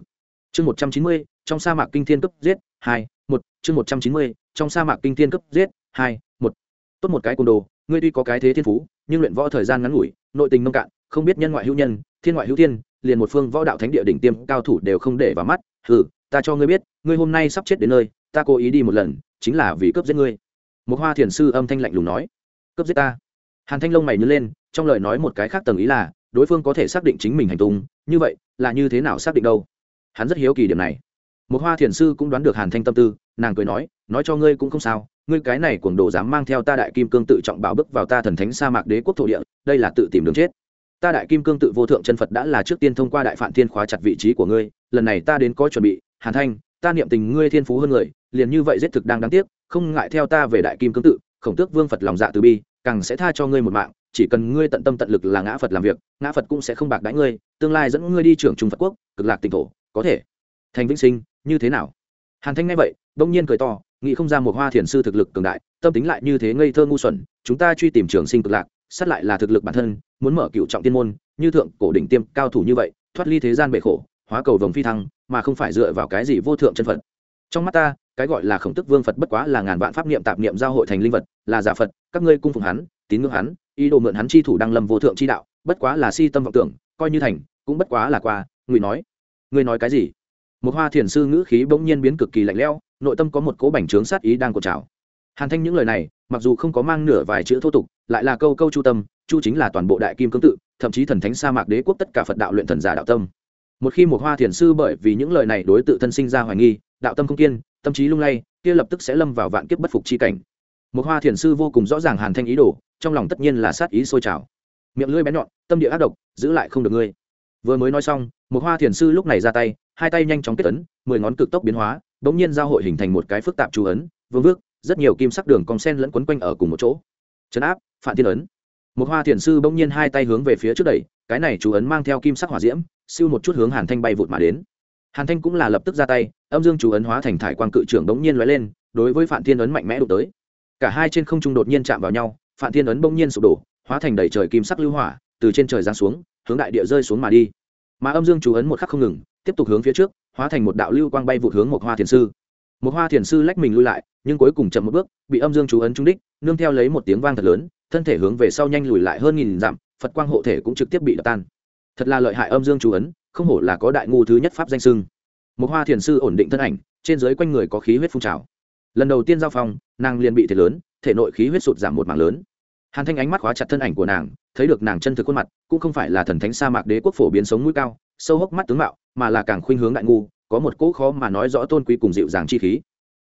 Chương một trăm chín mươi, trong sa mạc kinh thiên cấp giết, hai, một, chương một trăm chín mươi, trong sa mạc kinh thiên cấp giết, hai, một. Tốt một cái côn đồ, ngươi tuy có cái thế thiên phú, nhưng luyện võ thời gian ngắn ngủi, nội tình nông cạn, không biết nhân ngoại hữu nhân, thiên ngoại hữu thiên, liền một phương võ đạo thánh địa đỉnh tiêm cao thủ đều không để vào mắt. Hừ, ta cho ngươi biết ngươi hôm nay sắp chết đến nơi, ta cố ý đi một lần, chính là vì cướp giết ngươi. Một hoa thiền sư âm thanh lạnh lùng nói. Cướp giết ta? Hàn thanh lông mày nhớ lên, trong lời nói một cái khác tầng ý là, đối phương có thể xác định chính mình hành tung, như vậy, là như thế nào xác định đâu? Hắn rất hiếu kỳ điểm này. Một hoa thiền sư cũng đoán được hàn thanh tâm tư, nàng cười nói nói cho ngươi cũng không sao, ngươi cái này cuồng đồ dám mang theo ta đại kim cương tự trọng bảo bước vào ta thần thánh sa mạc đế quốc thổ địa, đây là tự tìm đường chết. Ta đại kim cương tự vô thượng chân phật đã là trước tiên thông qua đại phản thiên khóa chặt vị trí của ngươi, lần này ta đến có chuẩn bị, hàn thanh ta niệm tình ngươi thiên phú hơn người, liền như vậy giết thực đang đáng tiếc, không ngại theo ta về đại kim cương tự, khổng tước vương phật lòng dạ từ bi, càng sẽ tha cho ngươi một mạng, chỉ cần ngươi tận tâm tận lực là ngã phật làm việc, ngã phật cũng sẽ không bạc đãi ngươi, tương lai dẫn ngươi đi trưởng trung phật quốc, cực lạc tỉnh thổ, có thể. Thành vĩnh sinh, như thế nào? Hàn thanh nghe vậy bỗng nhiên cười to, nghĩ không ra một hoa thiền sư thực lực cường đại, tâm tính lại như thế ngây thơ ngu xuẩn, chúng ta truy tìm trường sinh cực lạc, sát lại là thực lực bản thân, muốn mở cựu trọng tiên môn, như thượng cổ đỉnh tiêm cao thủ như vậy, thoát ly thế gian bệ khổ, hóa cầu vồng phi thăng mà không phải dựa vào cái gì vô thượng chân phật. Trong mắt ta, cái gọi là khổng tức vương phật bất quá là ngàn vạn pháp niệm tạp niệm giao hội thành linh vật, là giả phật, các ngươi cung phụng hắn, tín ngưỡng hắn, ý đồ mượn hắn chi thủ đăng lâm vô thượng chi đạo, bất quá là si tâm vọng tưởng, coi như thành, cũng bất quá là qua ngụy nói. Ngươi nói cái gì? Một hoa thiền sư ngữ khí bỗng nhiên biến cực kỳ lạnh lẽo, nội tâm có một cố bành trướng sát ý đang cột trào. Hàn thanh những lời này, mặc dù không có mang nửa vài chữ thô tục, lại là câu câu chu tâm, chu chính là toàn bộ đại kim cương tự, thậm chí thần thánh sa mạc đế quốc tất cả phật đạo luyện thần giả đạo tâm một khi một hoa thiền sư bởi vì những lời này đối tự thân sinh ra hoài nghi, đạo tâm không kiên, tâm trí lung lay, kia lập tức sẽ lâm vào vạn kiếp bất phục chi cảnh. Một hoa thiền sư vô cùng rõ ràng hàn thanh ý đồ, trong lòng tất nhiên là sát ý sôi trào. Miệng lưỡi bén nhọn, tâm địa ác độc, giữ lại không được ngươi. Vừa mới nói xong, một hoa thiền sư lúc này ra tay, hai tay nhanh chóng kết ấn, mười ngón cực tốc biến hóa đ ỗ n g nhiên giao hội hình thành một cái phức tạp chú ấn, vương vước, rất nhiều kim sắc đường cong sen lẫn quấn quanh ở cùng một chỗ. Chấn áp, phản thiên ấn. Một hoa thiền sư bỗng nhiên hai tay hướng về phía trước đẩy, cái này chú ấn mang theo kim sắc hỏa diễm siêu một chút hướng hàn thanh bay vụt mà đến. Hàn thanh cũng là lập tức ra tay, âm dương chú ấn hóa thành thải quang cự trưởng đống nhiên lóe lên, đối với phạm thiên ấn mạnh mẽ đụng tới. Cả hai trên không trung đột nhiên chạm vào nhau phạm thiên ấn bỗng nhiên sụp đổ, hóa thành đầy trời kim sắc lưu hỏa, từ trên trời giáng xuống, hướng đại địa rơi xuống mà đi. Mà âm dương chú ấn một khắc không ngừng, tiếp tục hướng phía trước, hóa thành một đạo lưu quang bay vụt hướng một hoa thiền sư. Một hoa thiền sư lách mình lui lại, nhưng cuối cùng chậm một bước, bị âm dương chú ấn trúng đích, nương theo lấy một tiếng vang thật lớn, thân thể hướng về sau nhanh lùi lại hơn nghìn dặm, phật quang hộ thể cũng trực tiếp bị đập tan thật là lợi hại âm dương chú ấn, không hổ là có đại ngu thứ nhất pháp danh sưng một hoa thiền sư ổn định thân ảnh, trên dưới quanh người có khí huyết phun trào. Lần đầu tiên giao phong, nàng liền bị thiệt lớn, thể nội khí huyết sụt giảm một mảng lớn. Hàn thanh ánh mắt khóa chặt thân ảnh của nàng, thấy được nàng chân thực khuôn mặt, cũng không phải là thần thánh sa mạc đế quốc phổ biến sống mũi cao, sâu hốc mắt tướng mạo, mà là càng khuynh hướng đại ngu, có một cỗ khó mà nói rõ tôn quý cùng dịu dàng chi khí.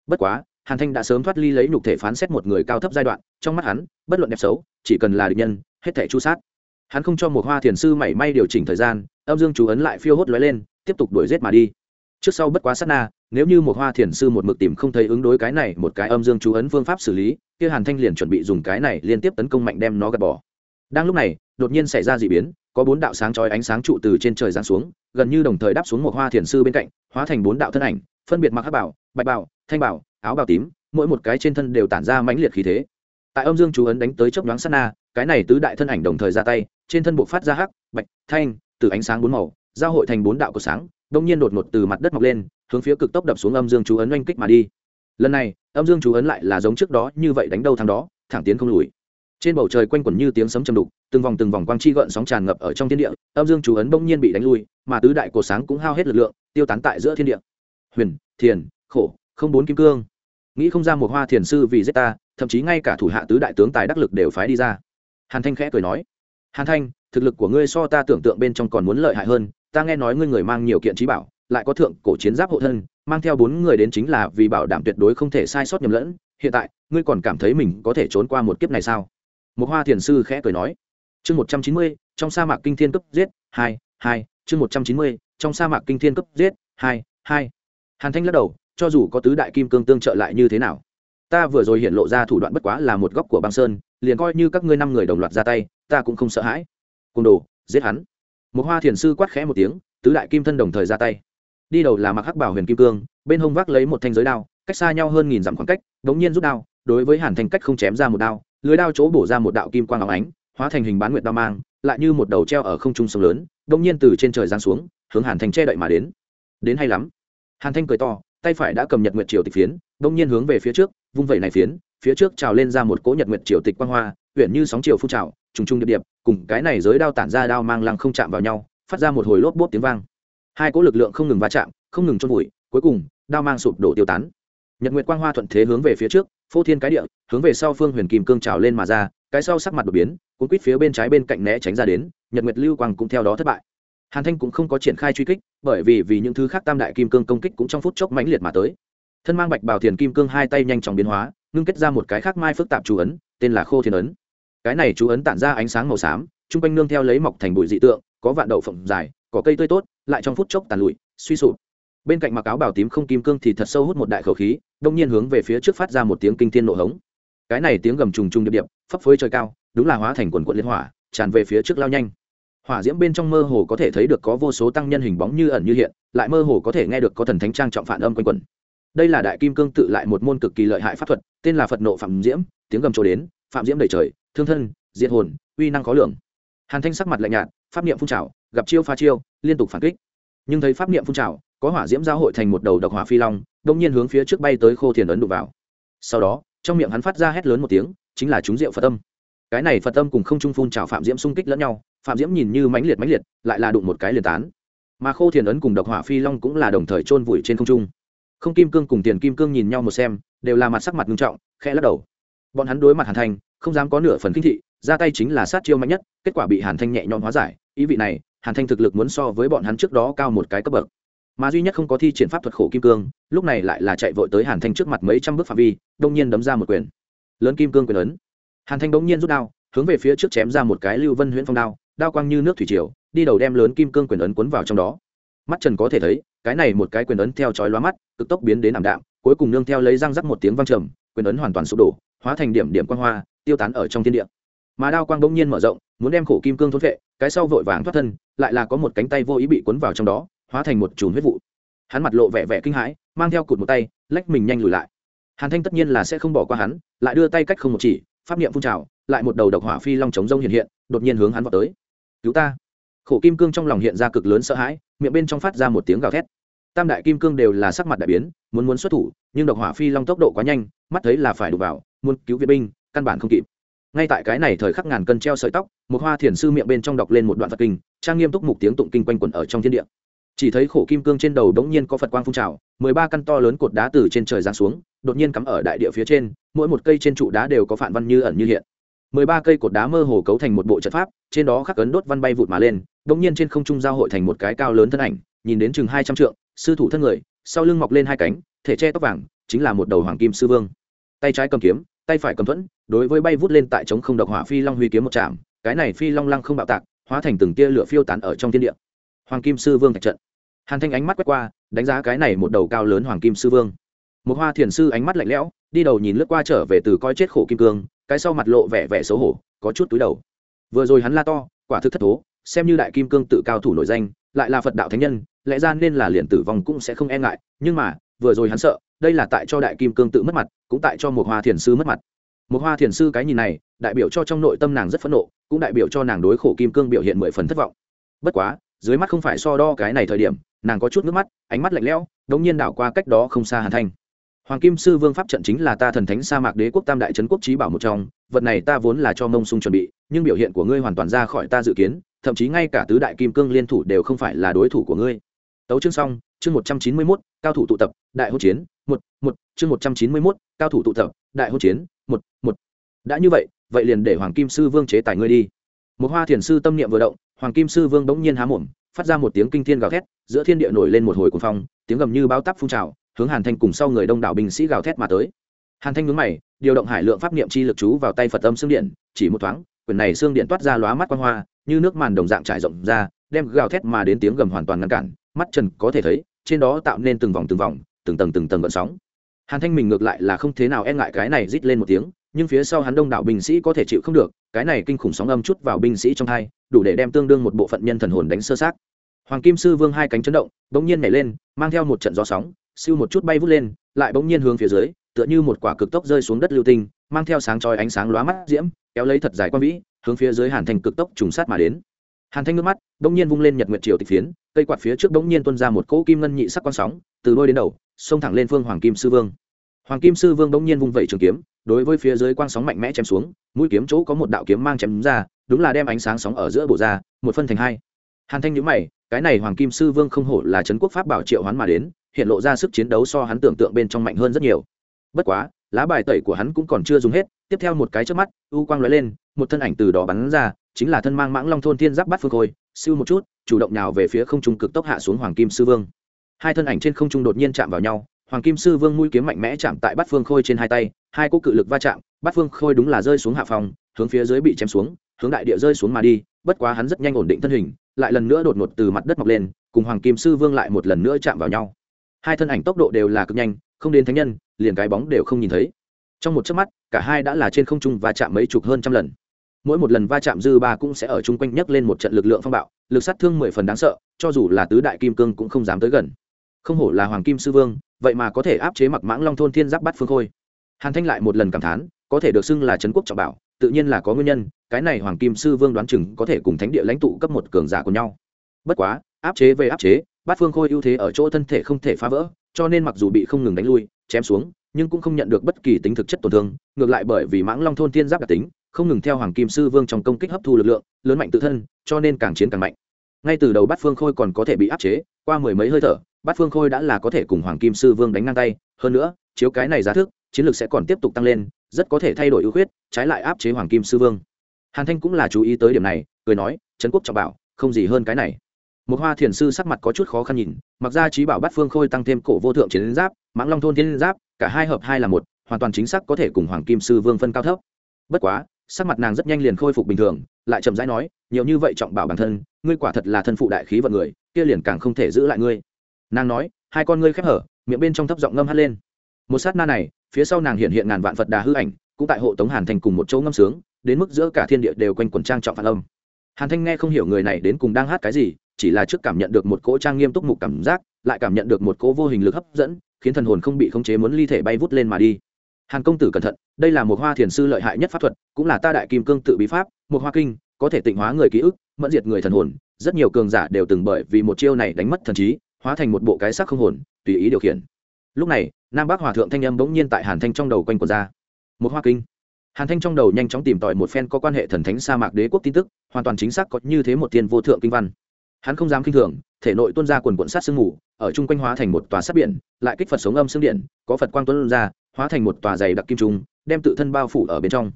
Bất quá, hàn thanh đã sớm thoát ly lấy nhục thể phán xét một người cao thấp giai đoạn, trong mắt hắn, bất luận đẹp xấu, chỉ cần là địch nhân, hết thể chu sát hắn không cho một hoa thiền sư mảy may điều chỉnh thời gian, âm dương chú ấn lại phiêu hốt lóe lên, tiếp tục đuổi giết mà đi. Trước sau bất quá sát na, nếu như một hoa thiền sư một mực tìm không thấy ứng đối cái này một cái âm dương chú ấn phương pháp xử lý, kia hàn thanh liền chuẩn bị dùng cái này liên tiếp tấn công mạnh đem nó gạt bỏ. Đang lúc này, đột nhiên xảy ra d ị biến, có bốn đạo sáng chói ánh sáng trụ từ trên trời giáng xuống, gần như đồng thời đáp xuống một hoa thiền sư bên cạnh, hóa thành bốn đạo thân ảnh, phân biệt mặc hắc bảo, bạch bảo, thanh bảo, áo bảo tím, mỗi một cái trên thân đều tản ra mãnh liệt khí thế. Tại âm dương chú ấn đánh tới chốc nhoáng sát na, cái này tứ đại thân ảnh đồng thời ra tay trên thân buộc phát ra hắc, bạch, thanh, từ ánh sáng bốn màu, giao hội thành bốn đạo của sáng, đông nhiên đột ngột từ mặt đất mọc lên, hướng phía cực tốc đập xuống âm dương chú ấn oanh kích mà đi. Lần này, âm dương chú ấn lại là giống trước đó, như vậy đánh đâu thằng đó, thẳng tiến không lùi. Trên bầu trời quanh quẩn như tiếng sấm chầm đục, từng vòng từng vòng quang chi gợn sóng tràn ngập ở trong thiên địa, âm dương chú ấn bỗng nhiên bị đánh lui, mà tứ đại cổ sáng cũng hao hết lực lượng, tiêu tán tại giữa thiên địa. Huyền, thiền, khổ, không bốn kim cương. Nghĩ không ra một hoa thiền sư vì giết ta, thậm chí ngay cả thủ hạ tứ đại tướng tài đắc lực đều phái đi ra. Hàn thanh khẽ cười nói hàn thanh, thực lực của ngươi so ta tưởng tượng bên trong còn muốn lợi hại hơn, ta nghe nói ngươi người mang nhiều kiện trí bảo, lại có thượng cổ chiến giáp hộ thân, mang theo bốn người đến chính là vì bảo đảm tuyệt đối không thể sai sót nhầm lẫn. Hiện tại, ngươi còn cảm thấy mình có thể trốn qua một kiếp này sao? Một hoa thiền sư khẽ cười nói. Chương một trăm chín mươi, trong sa mạc kinh thiên cấp giết, hai hai, chương một trăm chín mươi, trong sa mạc kinh thiên cấp giết, hai hai. Hàn thanh lắc đầu, cho dù có tứ đại kim cương tương trợ lại như thế nào? Ta vừa rồi hiện lộ ra thủ đoạn bất quá là một góc của băng sơn, liền coi như các ngươi năm người đồng loạt ra tay ta cũng không sợ hãi. Côn đồ, giết hắn. Một hoa thiền sư quát khẽ một tiếng, tứ đại kim thân đồng thời ra tay. Đi đầu là mặc hắc bảo huyền kim cương, bên hông vác lấy một thanh giới đao, cách xa nhau hơn nghìn dặm khoảng cách đống nhiên rút đao, đối với hàn thanh cách không chém ra một đao, lưới đao chỗ bổ ra một đạo kim quang áo ánh, hóa thành hình bán nguyệt đao mang, lại như một đầu treo ở không trung sông lớn đống nhiên từ trên trời giáng xuống, hướng hàn thanh che đậy mà đến. Đến hay lắm. Hàn thanh cười to, tay phải đã cầm nhật nguyệt triều tịch phiến đống nhiên hướng về phía trước, vung vẩy này phiến, phía trước trào lên ra một cỗ nhật nguyệt triều tịch quang hoa huyện như sóng triều phun trào trùng trùng điệp điệp, cùng cái này giới đao tản ra đao mang lăng không chạm vào nhau, phát ra một hồi lốp bốp tiếng vang. Hai cỗ lực lượng không ngừng va chạm, không ngừng chôn vùi, cuối cùng, đao mang sụp đổ tiêu tán. Nhật nguyệt quang hoa thuận thế hướng về phía trước, phô thiên cái địa, hướng về sau phương huyền kim cương trào lên mà ra, cái sau sắc mặt đột biến, cuốn quýt phía bên trái bên cạnh né tránh ra đến, nhật nguyệt lưu quang cũng theo đó thất bại. Hàn thanh cũng không có triển khai truy kích, bởi vì vì những thứ khác tam đại kim cương công kích cũng trong phút chốc mãnh liệt mà tới. Thân mang bạch bào thiền kim cương hai tay nhanh chóng biến hóa, ngưng kết ra một cái khác mai phức tạp chủ ấn, tên là khô thiên ấn cái này chú ấn tản ra ánh sáng màu xám, chung quanh nương theo lấy mọc thành bụi dị tượng, có vạn đậu phộng dài, có cây tươi tốt, lại trong phút chốc tàn lụi, suy sụp. Bên cạnh mặc áo bảo tím không kim cương thì thật sâu hút một đại khẩu khí, đông nhiên hướng về phía trước phát ra một tiếng kinh thiên nổ hống. Cái này tiếng gầm trùng trùng điệp điệp, phấp phới trời cao, đúng là hóa thành quần quận liên hỏa, tràn về phía trước lao nhanh. Hỏa diễm bên trong mơ hồ có thể thấy được có vô số tăng nhân hình bóng như ẩn như hiện, lại mơ hồ có thể nghe được có thần thánh trang trọng phản âm quanh quẩn. Đây là đại kim cương tự lại một môn cực kỳ lợi hại pháp thuật, tên là phật nộ phạm diễm, tiếng gầm trổ đến, phạm diễm đầy trời thương thân, diệt hồn, uy năng khó lường. Hàn thanh sắc mặt lạnh nhạt, pháp niệm phun trào, gặp chiêu pha chiêu, liên tục phản kích. Nhưng thấy pháp niệm phun trào, có hỏa diễm giao hội thành một đầu độc hỏa phi long đông nhiên hướng phía trước bay tới khô thiền ấn đục vào. Sau đó, trong miệng hắn phát ra hét lớn một tiếng, chính là chúng rượu phật tâm. Cái này phật tâm cùng không trung phun trào phạm diễm xung kích lẫn nhau, phạm diễm nhìn như mãnh liệt mãnh liệt, lại là đụng một cái liền tán. Mà khô thiền ấn cùng độc hỏa phi long cũng là đồng thời chôn vùi trên không trung. Không kim cương cùng tiền kim cương nhìn nhau một xem, đều là mặt sắc mặt nghiêm trọng, khẽ lắc đầu bọn hắn đối mặt hàn thanh, không dám có nửa phần kinh thị, ra tay chính là sát chiêu mạnh nhất, kết quả bị hàn thanh nhẹ nhõm hóa giải. Ý vị này, hàn thanh thực lực muốn so với bọn hắn trước đó cao một cái cấp bậc. Mà duy nhất không có thi triển pháp thuật khổ kim cương, lúc này lại là chạy vội tới hàn thanh trước mặt mấy trăm bước phạm vi, đông nhiên đấm ra một quyền. Lớn kim cương quyền lớn. Hàn thanh đông nhiên rút đao, hướng về phía trước chém ra một cái lưu vân huyễn phong đao đao quang như nước thủy triều, đi đầu đem lớn kim cương quyền ấn cuốn vào trong đó. Mắt trần có thể thấy, cái này một cái quyền ấn theo chói lóa mắt, cực tốc biến đến ảm đạm, cuối cùng nương theo lấy răng rắc một tiếng vang trầm, quyền ấn hoàn toàn sụp đổ hóa thành điểm điểm quang hoa, tiêu tán ở trong thiên địa. Mà đao quang bỗng nhiên mở rộng, muốn đem khổ kim cương thôn vệ cái sau vội vàng thoát thân, lại là có một cánh tay vô ý bị cuốn vào trong đó, hóa thành một chùm huyết vụ. Hắn mặt lộ vẻ vẻ kinh hãi, mang theo cụt một tay, lách mình nhanh lùi lại. Hàn thanh tất nhiên là sẽ không bỏ qua hắn, lại đưa tay cách không một chỉ, pháp niệm phun trào, lại một đầu độc hỏa phi long chống rông hiện hiện, đột nhiên hướng hắn vào tới. Cứu ta. Khổ kim cương trong lòng hiện ra cực lớn sợ hãi, miệng bên trong phát ra một tiếng gào thét tam đại kim cương đều là sắc mặt đại biến, muốn muốn xuất thủ, nhưng độc hỏa phi long tốc độ quá nhanh, mắt thấy là phải đụng vào, muốn cứu viện binh, căn bản không kịp. Ngay tại cái này thời khắc ngàn cân treo sợi tóc, một hoa thiền sư miệng bên trong đọc lên một đoạn phật kinh, trang nghiêm túc mục tiếng tụng kinh quanh quẩn ở trong thiên địa. Chỉ thấy khổ kim cương trên đầu đống nhiên có phật quang phun trào, mười ba căn to lớn cột đá từ trên trời giáng xuống, đột nhiên cắm ở đại địa phía trên, mỗi một cây trên trụ đá đều có phản văn như ẩn như hiện. Mười ba cây cột đá mơ hồ cấu thành một bộ trận pháp, trên đó khắc ấn đốt văn bay vụt mà lên đống nhiên trên không trung giao hội thành một cái cao lớn thân ảnh, nhìn đến chừng hai trăm trượng sư thủ thân người, sau lưng mọc lên hai cánh, thể che tóc vàng, chính là một đầu hoàng kim sư vương. Tay trái cầm kiếm, tay phải cầm thuẫn, đối với bay vút lên tại trống không độc hỏa phi long huy kiếm một chạm cái này phi long lăng không bạo tạc, hóa thành từng tia lửa phiêu tán ở trong thiên địa. Hoàng kim sư vương thạch trận. Hàn thanh ánh mắt quét qua, đánh giá cái này một đầu cao lớn hoàng kim sư vương. Một hoa thiền sư ánh mắt lạnh lẽo, đi đầu nhìn lướt qua trở về từ coi chết khổ kim cương, cái sau mặt lộ vẻ vẻ xấu hổ, có chút túi đầu. Vừa rồi hắn la to, quả thực thất thố, xem như đại kim cương tự cao thủ nổi danh, lại là phật đạo thánh nhân lẽ ra nên là liền tử vong cũng sẽ không e ngại, nhưng mà, vừa rồi hắn sợ, đây là tại cho đại kim cương tự mất mặt, cũng tại cho một hoa thiền sư mất mặt. Một hoa thiền sư cái nhìn này, đại biểu cho trong nội tâm nàng rất phẫn nộ, cũng đại biểu cho nàng đối khổ kim cương biểu hiện mười phần thất vọng. Bất quá, dưới mắt không phải so đo cái này thời điểm, nàng có chút nước mắt, ánh mắt lạnh lẽo, đống nhiên đảo qua cách đó không xa hàn thanh. Hoàng kim sư vương pháp trận chính là ta thần thánh sa mạc đế quốc tam đại trấn quốc trí bảo một trong, vật này ta vốn là cho mông sung chuẩn bị, nhưng biểu hiện của ngươi hoàn toàn ra khỏi ta dự kiến, thậm chí ngay cả tứ đại kim cương liên thủ đều không phải là đối thủ của ngươi tấu chương xong, chương một trăm chín mươi mốt, cao thủ tụ tập, đại hỗn chiến, một một, chương một trăm chín mươi mốt, cao thủ tụ tập, đại hỗn chiến, một một. Đã như vậy vậy liền để hoàng kim sư vương chế tài ngươi đi. Một hoa thiền sư tâm niệm vừa động, hoàng kim sư vương bỗng nhiên há mồm, phát ra một tiếng kinh thiên gào thét, giữa thiên địa nổi lên một hồi cuồng phong, tiếng gầm như bao tắp phun trào, hướng hàn thanh cùng sau người đông đảo binh sĩ gào thét mà tới. Hàn thanh nhướng mày, điều động hải lượng pháp niệm chi lực chú vào tay phật âm xương điện, chỉ một thoáng, quyền này xương điện toát ra lóa mắt quang hoa, như nước màn đồng dạng trải rộng ra, đem gào thét mà đến tiếng gầm hoàn toàn ngăn cản mắt trần có thể thấy, trên đó tạo nên từng vòng từng vòng, từng tầng từng tầng gợn sóng. Hàn thanh mình ngược lại là không thế nào e ngại cái này rít lên một tiếng, nhưng phía sau hắn đông đảo binh sĩ có thể chịu không được, cái này kinh khủng sóng âm chút vào binh sĩ trong hai, đủ để đem tương đương một bộ phận nhân thần hồn đánh sơ sát hoàng kim sư vương hai cánh chấn động, bỗng nhiên nhảy lên, mang theo một trận gió sóng, siêu một chút bay vút lên, lại bỗng nhiên hướng phía dưới, tựa như một quả cực tốc rơi xuống đất lưu tinh, mang theo sáng chói ánh sáng lóa mắt diễm, kéo lấy thật dài quan vĩ, hướng phía dưới hàn thành cực tốc trùng sát mà đến hàn thanh nước mắt, bỗng nhiên vung lên nhật nguyệt triều tịch phiến, cây quạt phía trước bỗng nhiên tuôn ra một cỗ kim ngân nhị sắc quang sóng, từ đôi đến đầu, xông thẳng lên phương hoàng kim sư vương. Hoàng kim sư vương bỗng nhiên vung vẩy trường kiếm, đối với phía dưới quang sóng mạnh mẽ chém xuống, mũi kiếm chỗ có một đạo kiếm mang chém ra, đúng là đem ánh sáng sóng ở giữa bộ ra, một phân thành hai. Hàn thanh nhữ mày, cái này hoàng kim sư vương không hổ là trấn quốc pháp bảo triệu hoán mà đến, hiện lộ ra sức chiến đấu so hắn tưởng tượng bên trong mạnh hơn rất nhiều. Bất quá, lá bài tẩy của hắn cũng còn chưa dùng hết, tiếp theo một cái trước mắt, u quang lóe lên, một thân ảnh từ đó bắn ra chính là thân mang mãng long thôn thiên giáp bắt phương khôi, siêu một chút, chủ động nào về phía không trung cực tốc hạ xuống hoàng kim sư vương. Hai thân ảnh trên không trung đột nhiên chạm vào nhau, hoàng kim sư vương mũi kiếm mạnh mẽ chạm tại bát phương khôi trên hai tay, hai cỗ cự lực va chạm, bát phương khôi đúng là rơi xuống hạ phòng, hướng phía dưới bị chém xuống, hướng đại địa rơi xuống mà đi, bất quá hắn rất nhanh ổn định thân hình, lại lần nữa đột ngột từ mặt đất mọc lên, cùng hoàng kim sư vương lại một lần nữa chạm vào nhau. Hai thân ảnh tốc độ đều là cực nhanh, không đến thánh nhân, liền cái bóng đều không nhìn thấy. Trong một chớp mắt, cả hai đã là trên không trung và chạm mấy chục hơn trăm lần mỗi một lần va chạm dư ba cũng sẽ ở chung quanh nhấc lên một trận lực lượng phong bạo, lực sát thương mười phần đáng sợ, cho dù là tứ đại kim cương cũng không dám tới gần. Không hổ là hoàng kim sư vương, vậy mà có thể áp chế mặc mãng long thôn thiên giáp bắt phương khôi. Hàn thanh lại một lần cảm thán, có thể được xưng là trấn quốc trọng bảo, tự nhiên là có nguyên nhân, cái này hoàng kim sư vương đoán chừng có thể cùng thánh địa lãnh tụ cấp một cường giả của nhau. Bất quá, áp chế về áp chế, bát phương khôi ưu thế ở chỗ thân thể không thể phá vỡ, cho nên mặc dù bị không ngừng đánh lui, chém xuống, nhưng cũng không nhận được bất kỳ tính thực chất tổn thương, ngược lại bởi vì mãng long thôn thiên giáp đặc tính không ngừng theo hoàng kim sư vương trong công kích hấp thu lực lượng, lớn mạnh tự thân, cho nên càng chiến càng mạnh. Ngay từ đầu bát phương khôi còn có thể bị áp chế, qua mười mấy hơi thở, bát phương khôi đã là có thể cùng hoàng kim sư vương đánh ngang tay. Hơn nữa, chiếu cái này giá thức, chiến lược sẽ còn tiếp tục tăng lên, rất có thể thay đổi ưu khuyết, trái lại áp chế hoàng kim sư vương. Hàn thanh cũng là chú ý tới điểm này, cười nói, trấn quốc trọng bảo, không gì hơn cái này. Một hoa thiền sư sắc mặt có chút khó khăn nhìn, mặc ra trí bảo bát phương khôi tăng thêm cổ vô thượng chiến giáp, mãng long thôn thiên giáp, cả hai hợp hai là một, hoàn toàn chính xác có thể cùng hoàng kim sư vương phân cao thấp. Bất quá sắc mặt nàng rất nhanh liền khôi phục bình thường, lại chậm rãi nói, nhiều như vậy trọng bảo bản thân, ngươi quả thật là thân phụ đại khí vận người, kia liền càng không thể giữ lại ngươi. Nàng nói, hai con ngươi khép hở, miệng bên trong thấp giọng ngâm hát lên. Một sát na này, phía sau nàng hiện hiện ngàn vạn phật đà hư ảnh, cũng tại hộ tống hàn thành cùng một chỗ ngâm sướng, đến mức giữa cả thiên địa đều quanh quần trang trọng phản âm. Hàn thanh nghe không hiểu người này đến cùng đang hát cái gì, chỉ là trước cảm nhận được một cỗ trang nghiêm túc mục cảm giác, lại cảm nhận được một cỗ vô hình lực hấp dẫn, khiến thần hồn không bị khống chế muốn ly thể bay vút lên mà đi hàn công tử cẩn thận, đây là một hoa thiền sư lợi hại nhất pháp thuật, cũng là ta đại kim cương tự bí pháp, một hoa kinh, có thể tịnh hóa người ký ức, mẫn diệt người thần hồn, rất nhiều cường giả đều từng bởi vì một chiêu này đánh mất thần trí, hóa thành một bộ cái sắc không hồn, tùy ý điều khiển. Lúc này, nam bắc hòa thượng thanh âm bỗng nhiên tại hàn thanh trong đầu quanh quần ra. Một hoa kinh. Hàn thanh trong đầu nhanh chóng tìm tòi một phen có quan hệ thần thánh sa mạc đế quốc tin tức, hoàn toàn chính xác có như thế một tiên vô thượng kinh văn. Hắn không dám kinh thường, thể nội tuôn ra quần quận sát sương mù, ở chung quanh hóa thành một tòa sát biển, lại kích phật sống âm xương điện, có phật quang tuôn ra hóa thành một tòa dày đặc kim trung, đem tự thân bao phủ ở bên trong.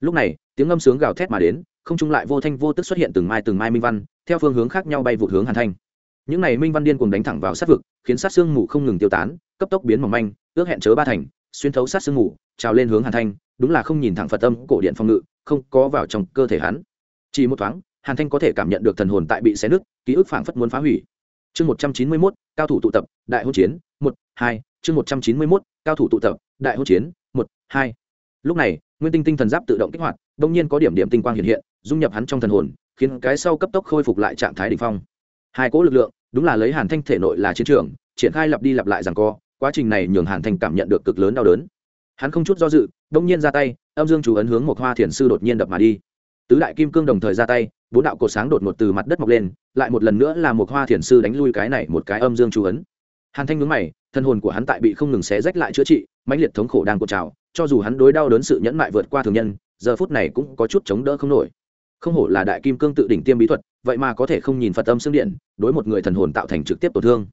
Lúc này, tiếng âm sướng gào thét mà đến, không trung lại vô thanh vô tức xuất hiện từng mai từng mai minh văn, theo phương hướng khác nhau bay vụt hướng hàn thanh. Những này minh văn điên cùng đánh thẳng vào sát vực, khiến sát xương mù không ngừng tiêu tán, cấp tốc biến mỏng manh, ước hẹn chớ ba thành, xuyên thấu sát xương mù, trào lên hướng hàn thanh, đúng là không nhìn thẳng phật tâm cổ điện phòng ngự, không có vào trong cơ thể hắn. Chỉ một thoáng, hàn thanh có thể cảm nhận được thần hồn tại bị xé nứt, ký ức phảng phất muốn phá hủy. Chương một trăm chín mươi mốt, cao thủ tụ tập, đại hỗn chiến, một, hai, chương một trăm chín mươi mốt, cao thủ tụ tập đại hỗn chiến, một, hai. Lúc này, nguyên tinh tinh thần giáp tự động kích hoạt đông nhiên có điểm điểm tinh quang hiện hiện, dung nhập hắn trong thần hồn, khiến cái sau cấp tốc khôi phục lại trạng thái đ ỉ n h phong. Hai cỗ lực lượng, đúng là lấy hàn thanh thể nội là chiến trường, triển khai lặp đi lặp lại rằng co, quá trình này nhường hàn thanh cảm nhận được cực lớn đau đớn. Hắn không chút do dự đông nhiên ra tay, âm dương chủ ấn hướng một hoa thiền sư đột nhiên đập mà đi. Tứ đại kim cương đồng thời ra tay, bốn đạo cột sáng đột ngột từ mặt đất mọc lên, lại một lần nữa là một hoa thiền sư đánh lui cái này một cái âm dương chú ấn. Hàn thanh nhướng mày thân hồn của hắn tại bị không ngừng xé rách lại chữa trị, mãnh liệt thống khổ đang cột trào, cho dù hắn đối đau đớn sự nhẫn mại vượt qua thường nhân, giờ phút này cũng có chút chống đỡ không nổi. Không hổ là đại kim cương tự đỉnh tiêm bí thuật, vậy mà có thể không nhìn phật âm xương điện, đối một người thần hồn tạo thành trực tiếp tổn thương.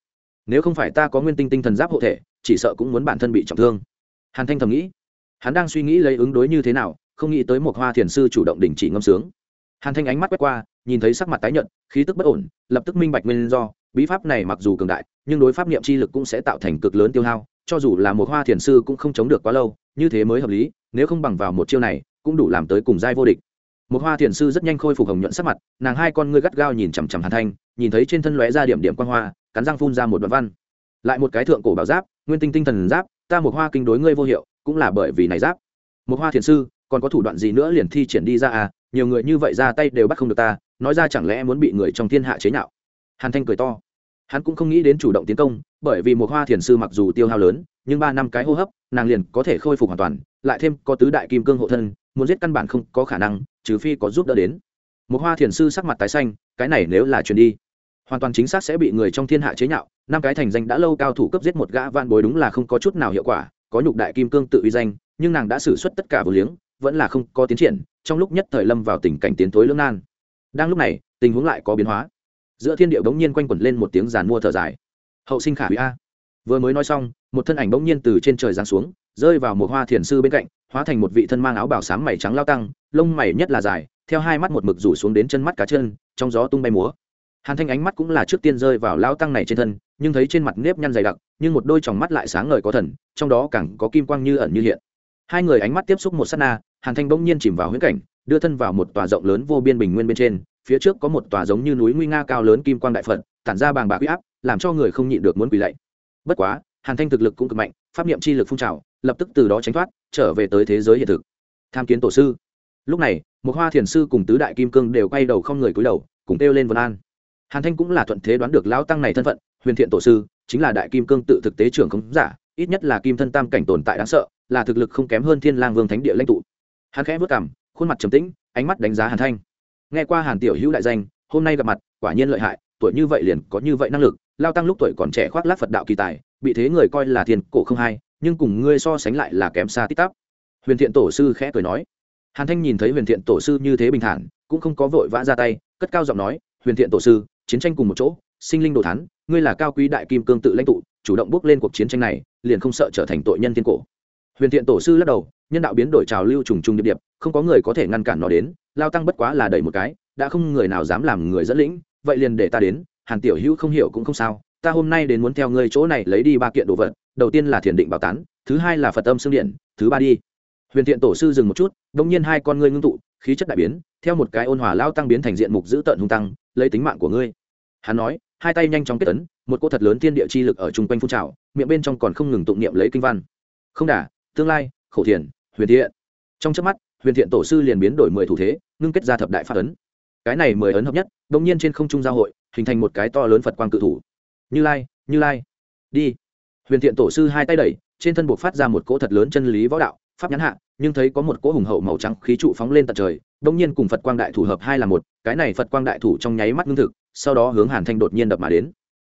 Nếu không phải ta có nguyên tinh tinh thần giáp hộ thể, chỉ sợ cũng muốn bản thân bị trọng thương. Hàn thanh thầm nghĩ. Hắn đang suy nghĩ lấy ứng đối như thế nào, không nghĩ tới một hoa thiền sư chủ động đình chỉ ngâm sướng. Hàn thanh ánh mắt quét qua nhìn thấy sắc mặt tái nhợt, khí tức bất ổn, lập tức minh bạch nguyên do. Bí pháp này mặc dù cường đại, nhưng đối pháp niệm chi lực cũng sẽ tạo thành cực lớn tiêu hao, cho dù là một hoa thiền sư cũng không chống được quá lâu, như thế mới hợp lý, nếu không bằng vào một chiêu này, cũng đủ làm tới cùng giai vô địch. Một hoa thiền sư rất nhanh khôi phục hồng nhuận sắc mặt, nàng hai con ngươi gắt gao nhìn chằm chằm hàn thanh, nhìn thấy trên thân lóe ra điểm điểm quan hoa, cắn răng phun ra một đoạn văn. Lại một cái thượng cổ bảo giáp, nguyên tinh tinh thần giáp, ta một hoa kinh đối ngươi vô hiệu, cũng là bởi vì này giáp. Một hoa thiền sư, còn có thủ đoạn gì nữa liền thi triển đi ra à nhiều người như vậy ra tay đều bắt không được ta nói ra chẳng lẽ muốn bị người trong thiên hạ chế nhạo? Hàn thanh cười to. Hắn cũng không nghĩ đến chủ động tiến công, bởi vì một hoa thiền sư mặc dù tiêu hao lớn, nhưng ba năm cái hô hấp, nàng liền có thể khôi phục hoàn toàn, lại thêm có tứ đại kim cương hộ thân, muốn giết căn bản không có khả năng, trừ phi có giúp đỡ đến. Một hoa thiền sư sắc mặt tái xanh, cái này nếu là truyền đi, hoàn toàn chính xác sẽ bị người trong thiên hạ chế nhạo. Năm cái thành danh đã lâu cao thủ cấp giết một gã van bối đúng là không có chút nào hiệu quả, có nhục đại kim cương tự uy danh, nhưng nàng đã xử suất tất cả vừa liếng, vẫn là không có tiến triển, trong lúc nhất thời lâm vào tình cảnh tiến thối lưỡng nan đang lúc này, tình huống lại có biến hóa. Giữa thiên điệu bỗng nhiên quanh quẩn lên một tiếng giàn mua thở dài. Hậu sinh khả hủy a. Vừa mới nói xong, một thân ảnh bỗng nhiên từ trên trời giáng xuống, rơi vào một hoa thiền sư bên cạnh, hóa thành một vị thân mang áo bảo sám mày trắng lao tăng, lông mày nhất là dài, theo hai mắt một mực rủ xuống đến chân mắt cá chân, trong gió tung bay múa. Hàn thanh ánh mắt cũng là trước tiên rơi vào lao tăng này trên thân, nhưng thấy trên mặt nếp nhăn dày đặc, nhưng một đôi tròng mắt lại sáng ngời có thần, trong đó càng có kim quang như ẩn như hiện. Hai người ánh mắt tiếp xúc một s á t na, hàn thanh bỗng nhiên chìm vào huyễn cảnh đưa thân vào một tòa rộng lớn vô biên bình nguyên bên trên, phía trước có một tòa giống như núi nguy nga cao lớn kim quang đại phật, tản ra bàng bạc huy áp, làm cho người không nhịn được muốn quỳ lạy. Bất quá, hàn thanh thực lực cũng cực mạnh, pháp niệm chi lực phun trào, lập tức từ đó tránh thoát, trở về tới thế giới hiện thực. Tham kiến tổ sư. Lúc này, một hoa thiền sư cùng tứ đại kim cương đều quay đầu không người cúi đầu, cùng kêu lên vân an. Hàn thanh cũng là thuận thế đoán được lão tăng này thân phận, huyền thiện tổ sư, chính là đại kim cương tự thực tế trưởng khống giả, ít nhất là kim thân tam cảnh tồn tại đáng sợ, là thực lực không kém hơn thiên lang vương thánh địa lãnh tụ. Hắn khẽ vất cảm khuôn mặt trầm tĩnh, ánh mắt đánh giá hàn thanh. Nghe qua hàn tiểu hữu đại danh, hôm nay gặp mặt, quả nhiên lợi hại, tuổi như vậy liền có như vậy năng lực, lao tăng lúc tuổi còn trẻ khoác lác phật đạo kỳ tài, bị thế người coi là thiên cổ không hay nhưng cùng ngươi so sánh lại là kém xa tít tắp. Huyền thiện tổ sư khẽ cười nói. Hàn thanh nhìn thấy huyền thiện tổ sư như thế bình thản, cũng không có vội vã ra tay, cất cao giọng nói, huyền thiện tổ sư, chiến tranh cùng một chỗ, sinh linh đồ thắn ngươi là cao quý đại kim cương tự lãnh tụ, chủ động bước lên cuộc chiến tranh này, liền không sợ trở thành tội nhân thiên cổ huyền thiện tổ sư lắc đầu, nhân đạo biến đổi trào lưu trùng trùng điệp điệp, không có người có thể ngăn cản nó đến, lao tăng bất quá là đẩy một cái, đã không người nào dám làm người dẫn lĩnh, vậy liền để ta đến, hàn tiểu hữu không hiểu cũng không sao, ta hôm nay đến muốn theo ngươi chỗ này lấy đi ba kiện đồ vật, đầu tiên là thiền định bảo tán, thứ hai là phật âm xương điện, thứ ba đi. Huyền thiện tổ sư dừng một chút đông nhiên hai con ngươi ngưng tụ, khí chất đại biến, theo một cái ôn hòa lao tăng biến thành diện mục dữ tợn hung tăng, lấy tính mạng của ngươi. Hắn nói, hai tay nhanh chóng kết tấn, một cô thật lớn thiên địa chi lực ở chung quanh phun trào, miệng bên trong còn không ngừng tụng niệm lấy kinh văn. Không đả tương lai, khổ thiền huyền thiện. Trong chớp mắt, huyền thiện tổ sư liền biến đổi mười thủ thế, ngưng kết ra thập đại pháp ấn. Cái này mười ấn hợp nhất đ ỗ n g nhiên trên không trung giao hội, hình thành một cái to lớn phật quang cự thủ. Như lai như lai. Đi. Huyền thiện tổ sư hai tay đẩy, trên thân buộc phát ra một cỗ thật lớn chân lý võ đạo, pháp nhãn hạ, nhưng thấy có một cỗ hùng hậu màu trắng khí trụ phóng lên tận trời đông nhiên cùng phật quang đại thủ hợp hai là một, cái này phật quang đại thủ trong nháy mắt ngưng thực, sau đó hướng hàn thanh đột nhiên đập mà đến.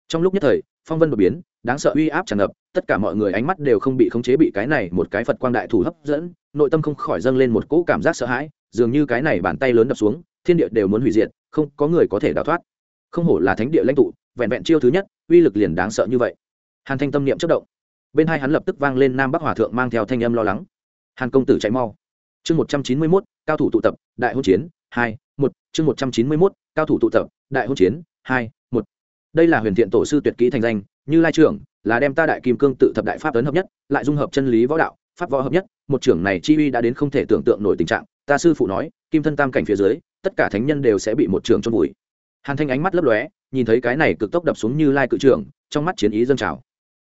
Trong lúc nhất thời, phong vân đột biến, đáng sợ uy áp tràn ngập tất cả mọi người ánh mắt đều không bị khống chế bị cái này một cái phật quang đại thủ hấp dẫn, nội tâm không khỏi dâng lên một cỗ cảm giác sợ hãi, dường như cái này bàn tay lớn đập xuống, thiên địa đều muốn hủy diệt, không có người có thể đào thoát. Không hổ là thánh địa lãnh tụ, vẹn vẹn chiêu thứ nhất, uy lực liền đáng sợ như vậy. Hàn thanh tâm niệm chất động. Bên hai hắn lập tức vang lên nam bắc hòa thượng mang theo thanh âm lo lắng. Hàn công tử chạy mau. Chương một trăm chín mươi mốt, cao thủ tụ tập, đại hôn chiến, hai, một. Chương một trăm chín mươi mốt, cao thủ tụ tập, đại hôn chiến, hai, một. Đây là huyền thiện tổ sư tuyệt kỹ thành danh như lai trưởng là đem ta đại kim cương tự thập đại pháp Tấn hợp nhất, lại dung hợp chân lý võ đạo, pháp võ hợp nhất, một trưởng này chi uy đã đến không thể tưởng tượng nổi tình trạng. Ta sư phụ nói, kim thân tam cảnh phía dưới, tất cả thánh nhân đều sẽ bị một trưởng trôn vùi. Hàn thanh ánh mắt lấp lóe, nhìn thấy cái này cực tốc đập xuống như lai cự trưởng, trong mắt chiến ý dâng trào.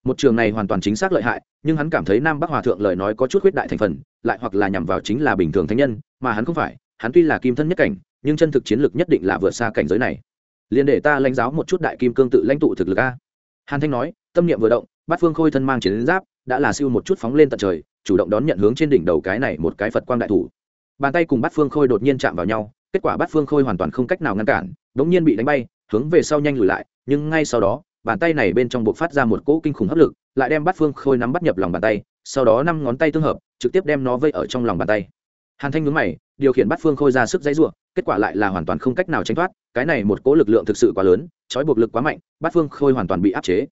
Một trường này hoàn toàn chính xác lợi hại, nhưng hắn cảm thấy nam bắc hòa thượng lời nói có chút khuyết đại thành phần, lại hoặc là nhằm vào chính là bình thường thánh nhân, mà hắn không phải, hắn tuy là kim thân nhất cảnh, nhưng chân thực chiến lược nhất định là vượt xa cảnh giới này. Liền để ta lãnh giáo một chút đại kim cương tự lãnh tụ thực lực a hàn thanh nói, tâm niệm vừa động, bát phương khôi thân mang chiến giáp, đã là siêu một chút phóng lên tận trời, chủ động đón nhận hướng trên đỉnh đầu cái này một cái phật quang đại thủ. Bàn tay cùng bát phương khôi đột nhiên chạm vào nhau, kết quả bát phương khôi hoàn toàn không cách nào ngăn cản đ ỗ n g nhiên bị đánh bay, hướng về sau nhanh lùi lại, nhưng ngay sau đó, bàn tay này bên trong buộc phát ra một cỗ kinh khủng hấp lực, lại đem bát phương khôi nắm bắt nhập lòng bàn tay, sau đó năm ngón tay tương hợp, trực tiếp đem nó vây ở trong lòng bàn tay hàn thanh nhướng mày, điều khiển bát phương khôi ra sức dãy ruộng kết quả lại là hoàn toàn không cách nào tránh thoát, cái này một cỗ lực lượng thực sự quá lớn, trói buộc lực quá mạnh, bát phương khôi hoàn toàn bị áp chế.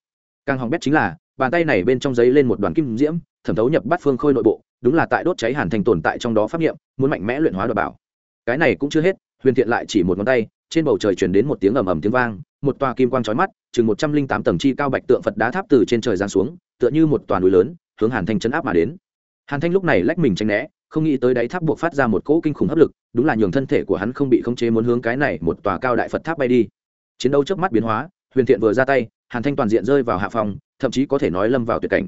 Càng hỏng bét chính là, bàn tay này bên trong giấy lên một đoàn kim diễm, thẩm thấu nhập bát phương khôi nội bộ, đúng là tại đốt cháy hàn thành tồn tại trong đó phát nghiệm muốn mạnh mẽ luyện hóa đ bảo. Cái này cũng chưa hết, huyền thiện lại chỉ một ngón tay, trên bầu trời chuyển đến một tiếng ầm ầm tiếng vang, một tòa kim quang trói mắt, chừng một trăm linh tám tầng chi cao bạch tượng phật đá tháp từ trên trời giáng xuống, tựa như một tòa núi lớn, hướng hàn thanh chấn áp mà đến. Hàn thanh lúc này lách mình tranh né không nghĩ tới đáy tháp buộc phát ra một cỗ kinh khủng hấp lực, đúng là nhường thân thể của hắn không bị khống chế muốn hướng cái này một tòa cao đại phật tháp bay đi. Chiến đấu trước mắt biến hóa, huyền thiện vừa ra tay, hàn thanh toàn diện rơi vào hạ phòng, thậm chí có thể nói lâm vào tuyệt cảnh.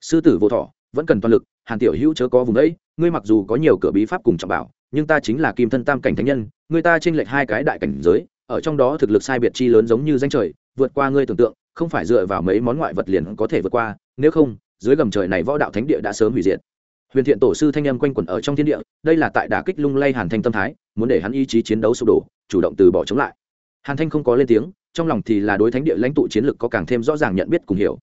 Sư tử vô thọ, vẫn cần toàn lực, hàn tiểu hữu chớ có vùng đấy ngươi mặc dù có nhiều cửa bí pháp cùng trọng bảo, nhưng ta chính là kim thân tam cảnh thánh nhân, ngươi ta trên lệch hai cái đại cảnh giới, ở trong đó thực lực sai biệt chi lớn giống như danh trời, vượt qua ngươi tưởng tượng, không phải dựa vào mấy món ngoại vật liền có thể vượt qua, nếu không, dưới gầm trời này võ đạo thánh địa đã sớm hủy diệt huyền thiện tổ sư thanh âm quanh quẩn ở trong thiên địa, đây là tại đả kích lung lay hàn thanh tâm thái, muốn để hắn ý chí chiến đấu sụp đổ, chủ động từ bỏ chống lại. Hàn thanh không có lên tiếng, trong lòng thì là đối thánh địa lãnh tụ chiến lực có càng thêm rõ ràng nhận biết cùng hiểu.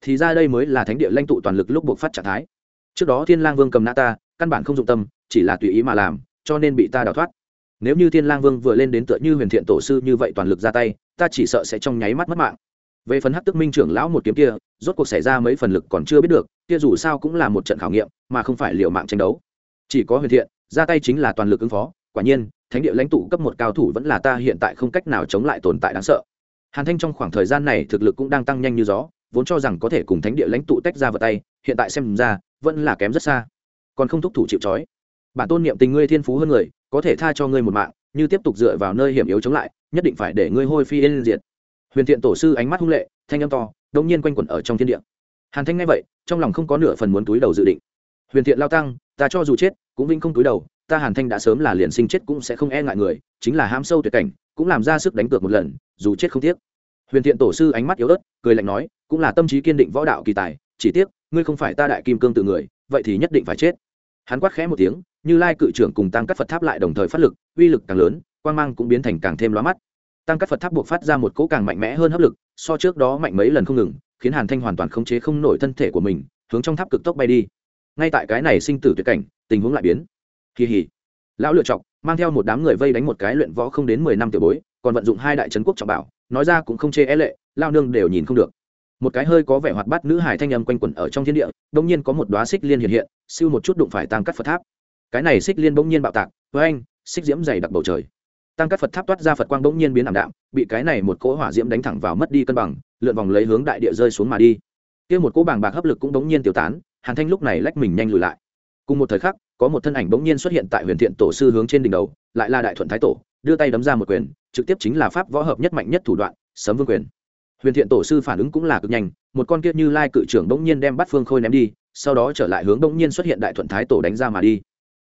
Thì ra đây mới là thánh địa lãnh tụ toàn lực lúc buộc phát trạng thái. Trước đó thiên lang vương cầm nã ta, căn bản không dụng tâm, chỉ là tùy ý mà làm, cho nên bị ta đào thoát. Nếu như thiên lang vương vừa lên đến tựa như huyền thiện tổ sư như vậy toàn lực ra tay, ta chỉ sợ sẽ trong nháy mắt mất mạng về phần hắc tức minh trưởng lão một kiếm kia, rốt cuộc xảy ra mấy phần lực còn chưa biết được, kia dù sao cũng là một trận khảo nghiệm, mà không phải liều mạng tranh đấu. Chỉ có huyền thiện, ra tay chính là toàn lực ứng phó, quả nhiên, thánh địa lãnh tụ cấp một cao thủ vẫn là ta hiện tại không cách nào chống lại tồn tại đáng sợ. Hàn thanh trong khoảng thời gian này thực lực cũng đang tăng nhanh như gió, vốn cho rằng có thể cùng thánh địa lãnh tụ tách ra vào tay, hiện tại xem ra, vẫn là kém rất xa. Còn không thúc thủ chịu trói. Bản tôn niệm tình ngươi thiên phú hơn người, có thể tha cho ngươi một mạng, như tiếp tục dựa vào nơi hiểm yếu chống lại, nhất định phải để ngươi hôi phi yên diệt huyền thiện tổ sư ánh mắt hung lệ, thanh âm to đông nhiên quanh quẩn ở trong thiên địa. Hàn thanh nghe vậy, trong lòng không có nửa phần muốn túi đầu dự định. Huyền thiện lao tăng, ta cho dù chết, cũng vinh không túi đầu, ta hàn thanh đã sớm là liền sinh chết cũng sẽ không e ngại người, chính là ham sâu tuyệt cảnh, cũng làm ra sức đánh cược một lần, dù chết không tiếc. Huyền thiện tổ sư ánh mắt yếu ớt, cười lạnh nói, cũng là tâm trí kiên định võ đạo kỳ tài, chỉ tiếc, ngươi không phải ta đại kim cương tự người, vậy thì nhất định phải chết. Hắn quát khẽ một tiếng, như lai cự trưởng cùng tăng các phật tháp lại đồng thời phát lực, uy lực càng lớn quan mang cũng biến thành càng thêm lóa mắt tăng các phật tháp buộc phát ra một cỗ càng mạnh mẽ hơn hấp lực, so trước đó mạnh mấy lần không ngừng, khiến hàn thanh hoàn toàn khống chế không nổi thân thể của mình, hướng trong tháp cực tốc bay đi. Ngay tại cái này sinh tử tuyệt cảnh, tình huống lại biến. Kỳ hỉ. Lão lựa chọc, mang theo một đám người vây đánh một cái luyện võ không đến mười năm tiểu bối, còn vận dụng hai đại trấn quốc trọng bảo, nói ra cũng không chê é lệ, lao nương đều nhìn không được. Một cái hơi có vẻ hoạt bát nữ hải thanh âm quanh quẩn ở trong thiên địa đông nhiên có một đoá xích liên hiện hiện, siêu một chút đụng phải tăng cắt phật tháp. Cái này xích liên bỗng nhiên bạo tạc với anh xích diễm dày đặc bầu trời tăng các phật tháp toát ra phật quang bỗng nhiên biến ảm đạm, bị cái này một cỗ hỏa diễm đánh thẳng vào mất đi cân bằng, lượn vòng lấy hướng đại địa rơi xuống mà đi. Kia một cỗ bàng bạc hấp lực cũng bỗng nhiên tiêu tán, hàn thanh lúc này lách mình nhanh lùi lại. Cùng một thời khắc, có một thân ảnh bỗng nhiên xuất hiện tại huyền thiện tổ sư hướng trên đỉnh đầu, lại là đại thuận thái tổ, đưa tay đấm ra một quyền, trực tiếp chính là pháp võ hợp nhất mạnh nhất thủ đoạn, sấm vương quyền. Huyền thiện tổ sư phản ứng cũng là cực nhanh, một con kiết như lai cự trưởng bỗng nhiên đem bắt phương khôi ném đi, sau đó trở lại hướng bỗng nhiên xuất hiện đại thuận thái tổ đánh ra mà đi.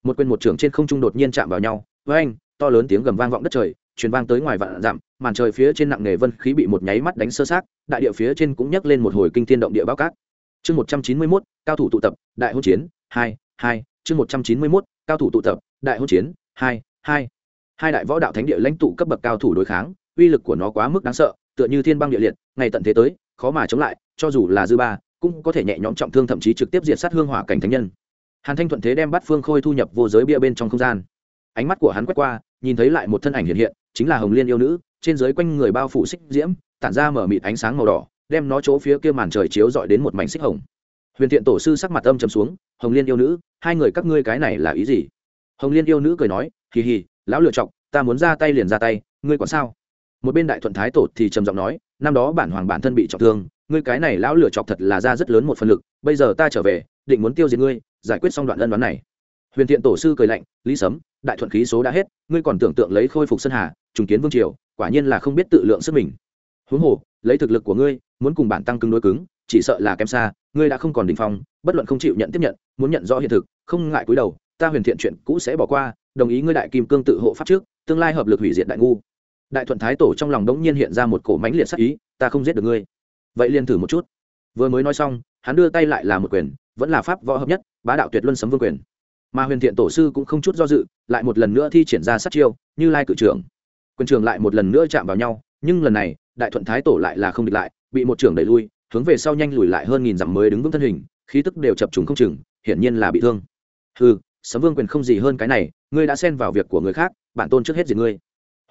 Một quyền một trưởng trên không trung đột nhiên chạm vào nhau với anh to lớn tiếng gầm vang vọng đất trời, truyền vang tới ngoài vạn dặm, màn trời phía trên nặng nề vân khí bị một nháy mắt đánh sơ sát đại địa phía trên cũng nhấc lên một hồi kinh thiên động địa báo cát. Chương một trăm chín mươi mốt, cao thủ tụ tập, đại hỗn chiến, hai hai, chương một trăm chín mươi mốt, cao thủ tụ tập, đại hỗn chiến, hai hai. Hai đại võ đạo thánh địa lãnh tụ cấp bậc cao thủ đối kháng, uy lực của nó quá mức đáng sợ, tựa như thiên băng địa liệt, ngày tận thế tới, khó mà chống lại, cho dù là dư ba, cũng có thể nhẹ nhõm trọng thương thậm chí trực tiếp diệt sát hương hỏa cảnh thánh nhân. Hàn thanh thuận thế đem bắt phương khôi thu nhập vô giới bia bên trong không gian ánh mắt của hắn quét qua, nhìn thấy lại một thân ảnh hiện hiện, chính là hồng liên yêu nữ, trên dưới quanh người bao phủ xích diễm, tản ra mở mịt ánh sáng màu đỏ, đem nó chỗ phía kia màn trời chiếu dọi đến một mảnh xích hồng. Huyền thiện tổ sư sắc mặt âm trầm xuống, hồng liên yêu nữ, hai người các ngươi cái này là ý gì? Hồng liên yêu nữ cười nói, hì hì, lão lựa chọc, ta muốn ra tay liền ra tay, ngươi còn sao? Một bên đại thuận thái tổ thì trầm giọng nói, năm đó bản hoàng bản thân bị trọng thương, ngươi cái này lão lựa chọc thật là ra rất lớn một phần lực, bây giờ ta trở về, định muốn tiêu diệt ngươi, giải quyết xong đoạn ân đoán này huyền thiện tổ sư cười lạnh, lý sấm, đại thuận khí số đã hết, ngươi còn tưởng tượng lấy khôi phục sơn hà, trùng kiến vương triều, quả nhiên là không biết tự lượng sức mình. Huống hồ, lấy thực lực của ngươi, muốn cùng bản tăng cứng đối cứng, chỉ sợ là kém xa, ngươi đã không còn đình phong, bất luận không chịu nhận tiếp nhận, muốn nhận rõ hiện thực, không ngại cúi đầu, ta huyền thiện chuyện cũ sẽ bỏ qua, đồng ý ngươi đại kim cương tự hộ pháp trước, tương lai hợp lực hủy diệt đại ngu. Đại thuận thái tổ trong lòng đống nhiên hiện ra một cổ mánh liệt sắc ý, ta không giết được ngươi. Vậy liền thử một chút. Vừa mới nói xong, hắn đưa tay lại là một quyền, vẫn là pháp võ hợp nhất, bá đạo tuyệt luân sấm vương quyền mà huyền thiện tổ sư cũng không chút do dự, lại một lần nữa thi triển ra sát chiêu, như lai cự trưởng. Quyền trường lại một lần nữa chạm vào nhau, nhưng lần này, đại thuận thái tổ lại là không địch lại, bị một trưởng đẩy lui, hướng về sau nhanh lùi lại hơn nghìn dặm mới đứng vững thân hình, khí tức đều chập trùng không chừng, hiển nhiên là bị thương. Ừ sấm vương quyền không gì hơn cái này, ngươi đã xen vào việc của người khác, bản tôn trước hết gì ngươi.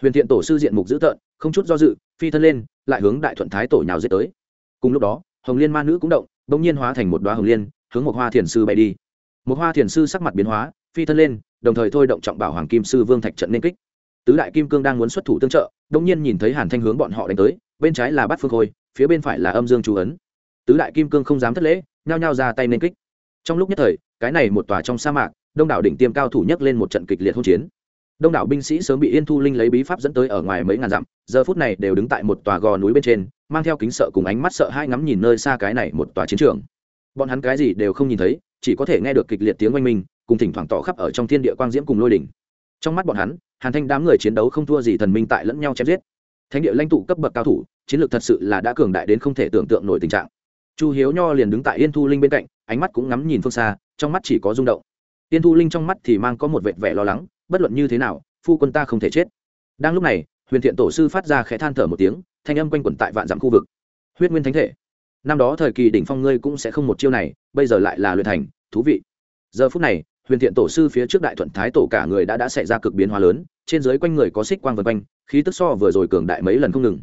Huyền thiện tổ sư diện mục dữ tợn, không chút do dự, phi thân lên, lại hướng đại thuận thái tổ nhào giết tới. Cùng lúc đó, hồng liên ma nữ cũng động, bỗng nhiên hóa thành một đoá hồng liên, hướng một hoa thiền sư bay đi một hoa thiền sư sắc mặt biến hóa, phi thân lên, đồng thời thôi động trọng bảo hoàng kim sư vương thạch trận nên kích. Tứ đại kim cương đang muốn xuất thủ tương trợ đông nhiên nhìn thấy hàn thanh hướng bọn họ đánh tới, bên trái là bát phương khôi, phía bên phải là âm dương chú ấn. Tứ đại kim cương không dám thất lễ, nhao nhao ra tay nên kích. Trong lúc nhất thời, cái này một tòa trong sa mạc, đông đảo đỉnh tiêm cao thủ nhấc lên một trận kịch liệt hỗn chiến. Đông đảo binh sĩ sớm bị yên thu linh lấy bí pháp dẫn tới ở ngoài mấy ngàn dặm, giờ phút này đều đứng tại một tòa gò núi bên trên, mang theo kính sợ cùng ánh mắt sợ hai ngắm nhìn nơi xa cái này một tòa chiến trường. Bọn hắn cái gì đều không nhìn thấy chỉ có thể nghe được kịch liệt tiếng oanh minh, cùng thỉnh thoảng tỏ khắp ở trong thiên địa quang diễm cùng lôi đỉnh. Trong mắt bọn hắn, hàn thanh đám người chiến đấu không thua gì thần minh tại lẫn nhau chém giết. Thánh địa lãnh tụ cấp bậc cao thủ, chiến lược thật sự là đã cường đại đến không thể tưởng tượng nổi tình trạng. Chu hiếu nho liền đứng tại yên thu linh bên cạnh, ánh mắt cũng ngắm nhìn phương xa, trong mắt chỉ có rung động. Yên thu linh trong mắt thì mang có một vệt vẻ lo lắng, bất luận như thế nào, phu quân ta không thể chết. Đang lúc này, huyền thiện tổ sư phát ra khẽ than thở một tiếng, thanh âm quanh quẩn tại vạn dặm khu vực. Huyết nguyên thánh thể năm đó thời kỳ đỉnh phong ngươi cũng sẽ không một chiêu này, bây giờ lại là luyện thành, thú vị. Giờ phút này, huyền thiện tổ sư phía trước đại thuận thái tổ cả người đã đã xảy ra cực biến hóa lớn, trên dưới quanh người có xích quang vân quanh, khí tức so vừa rồi cường đại mấy lần không ngừng.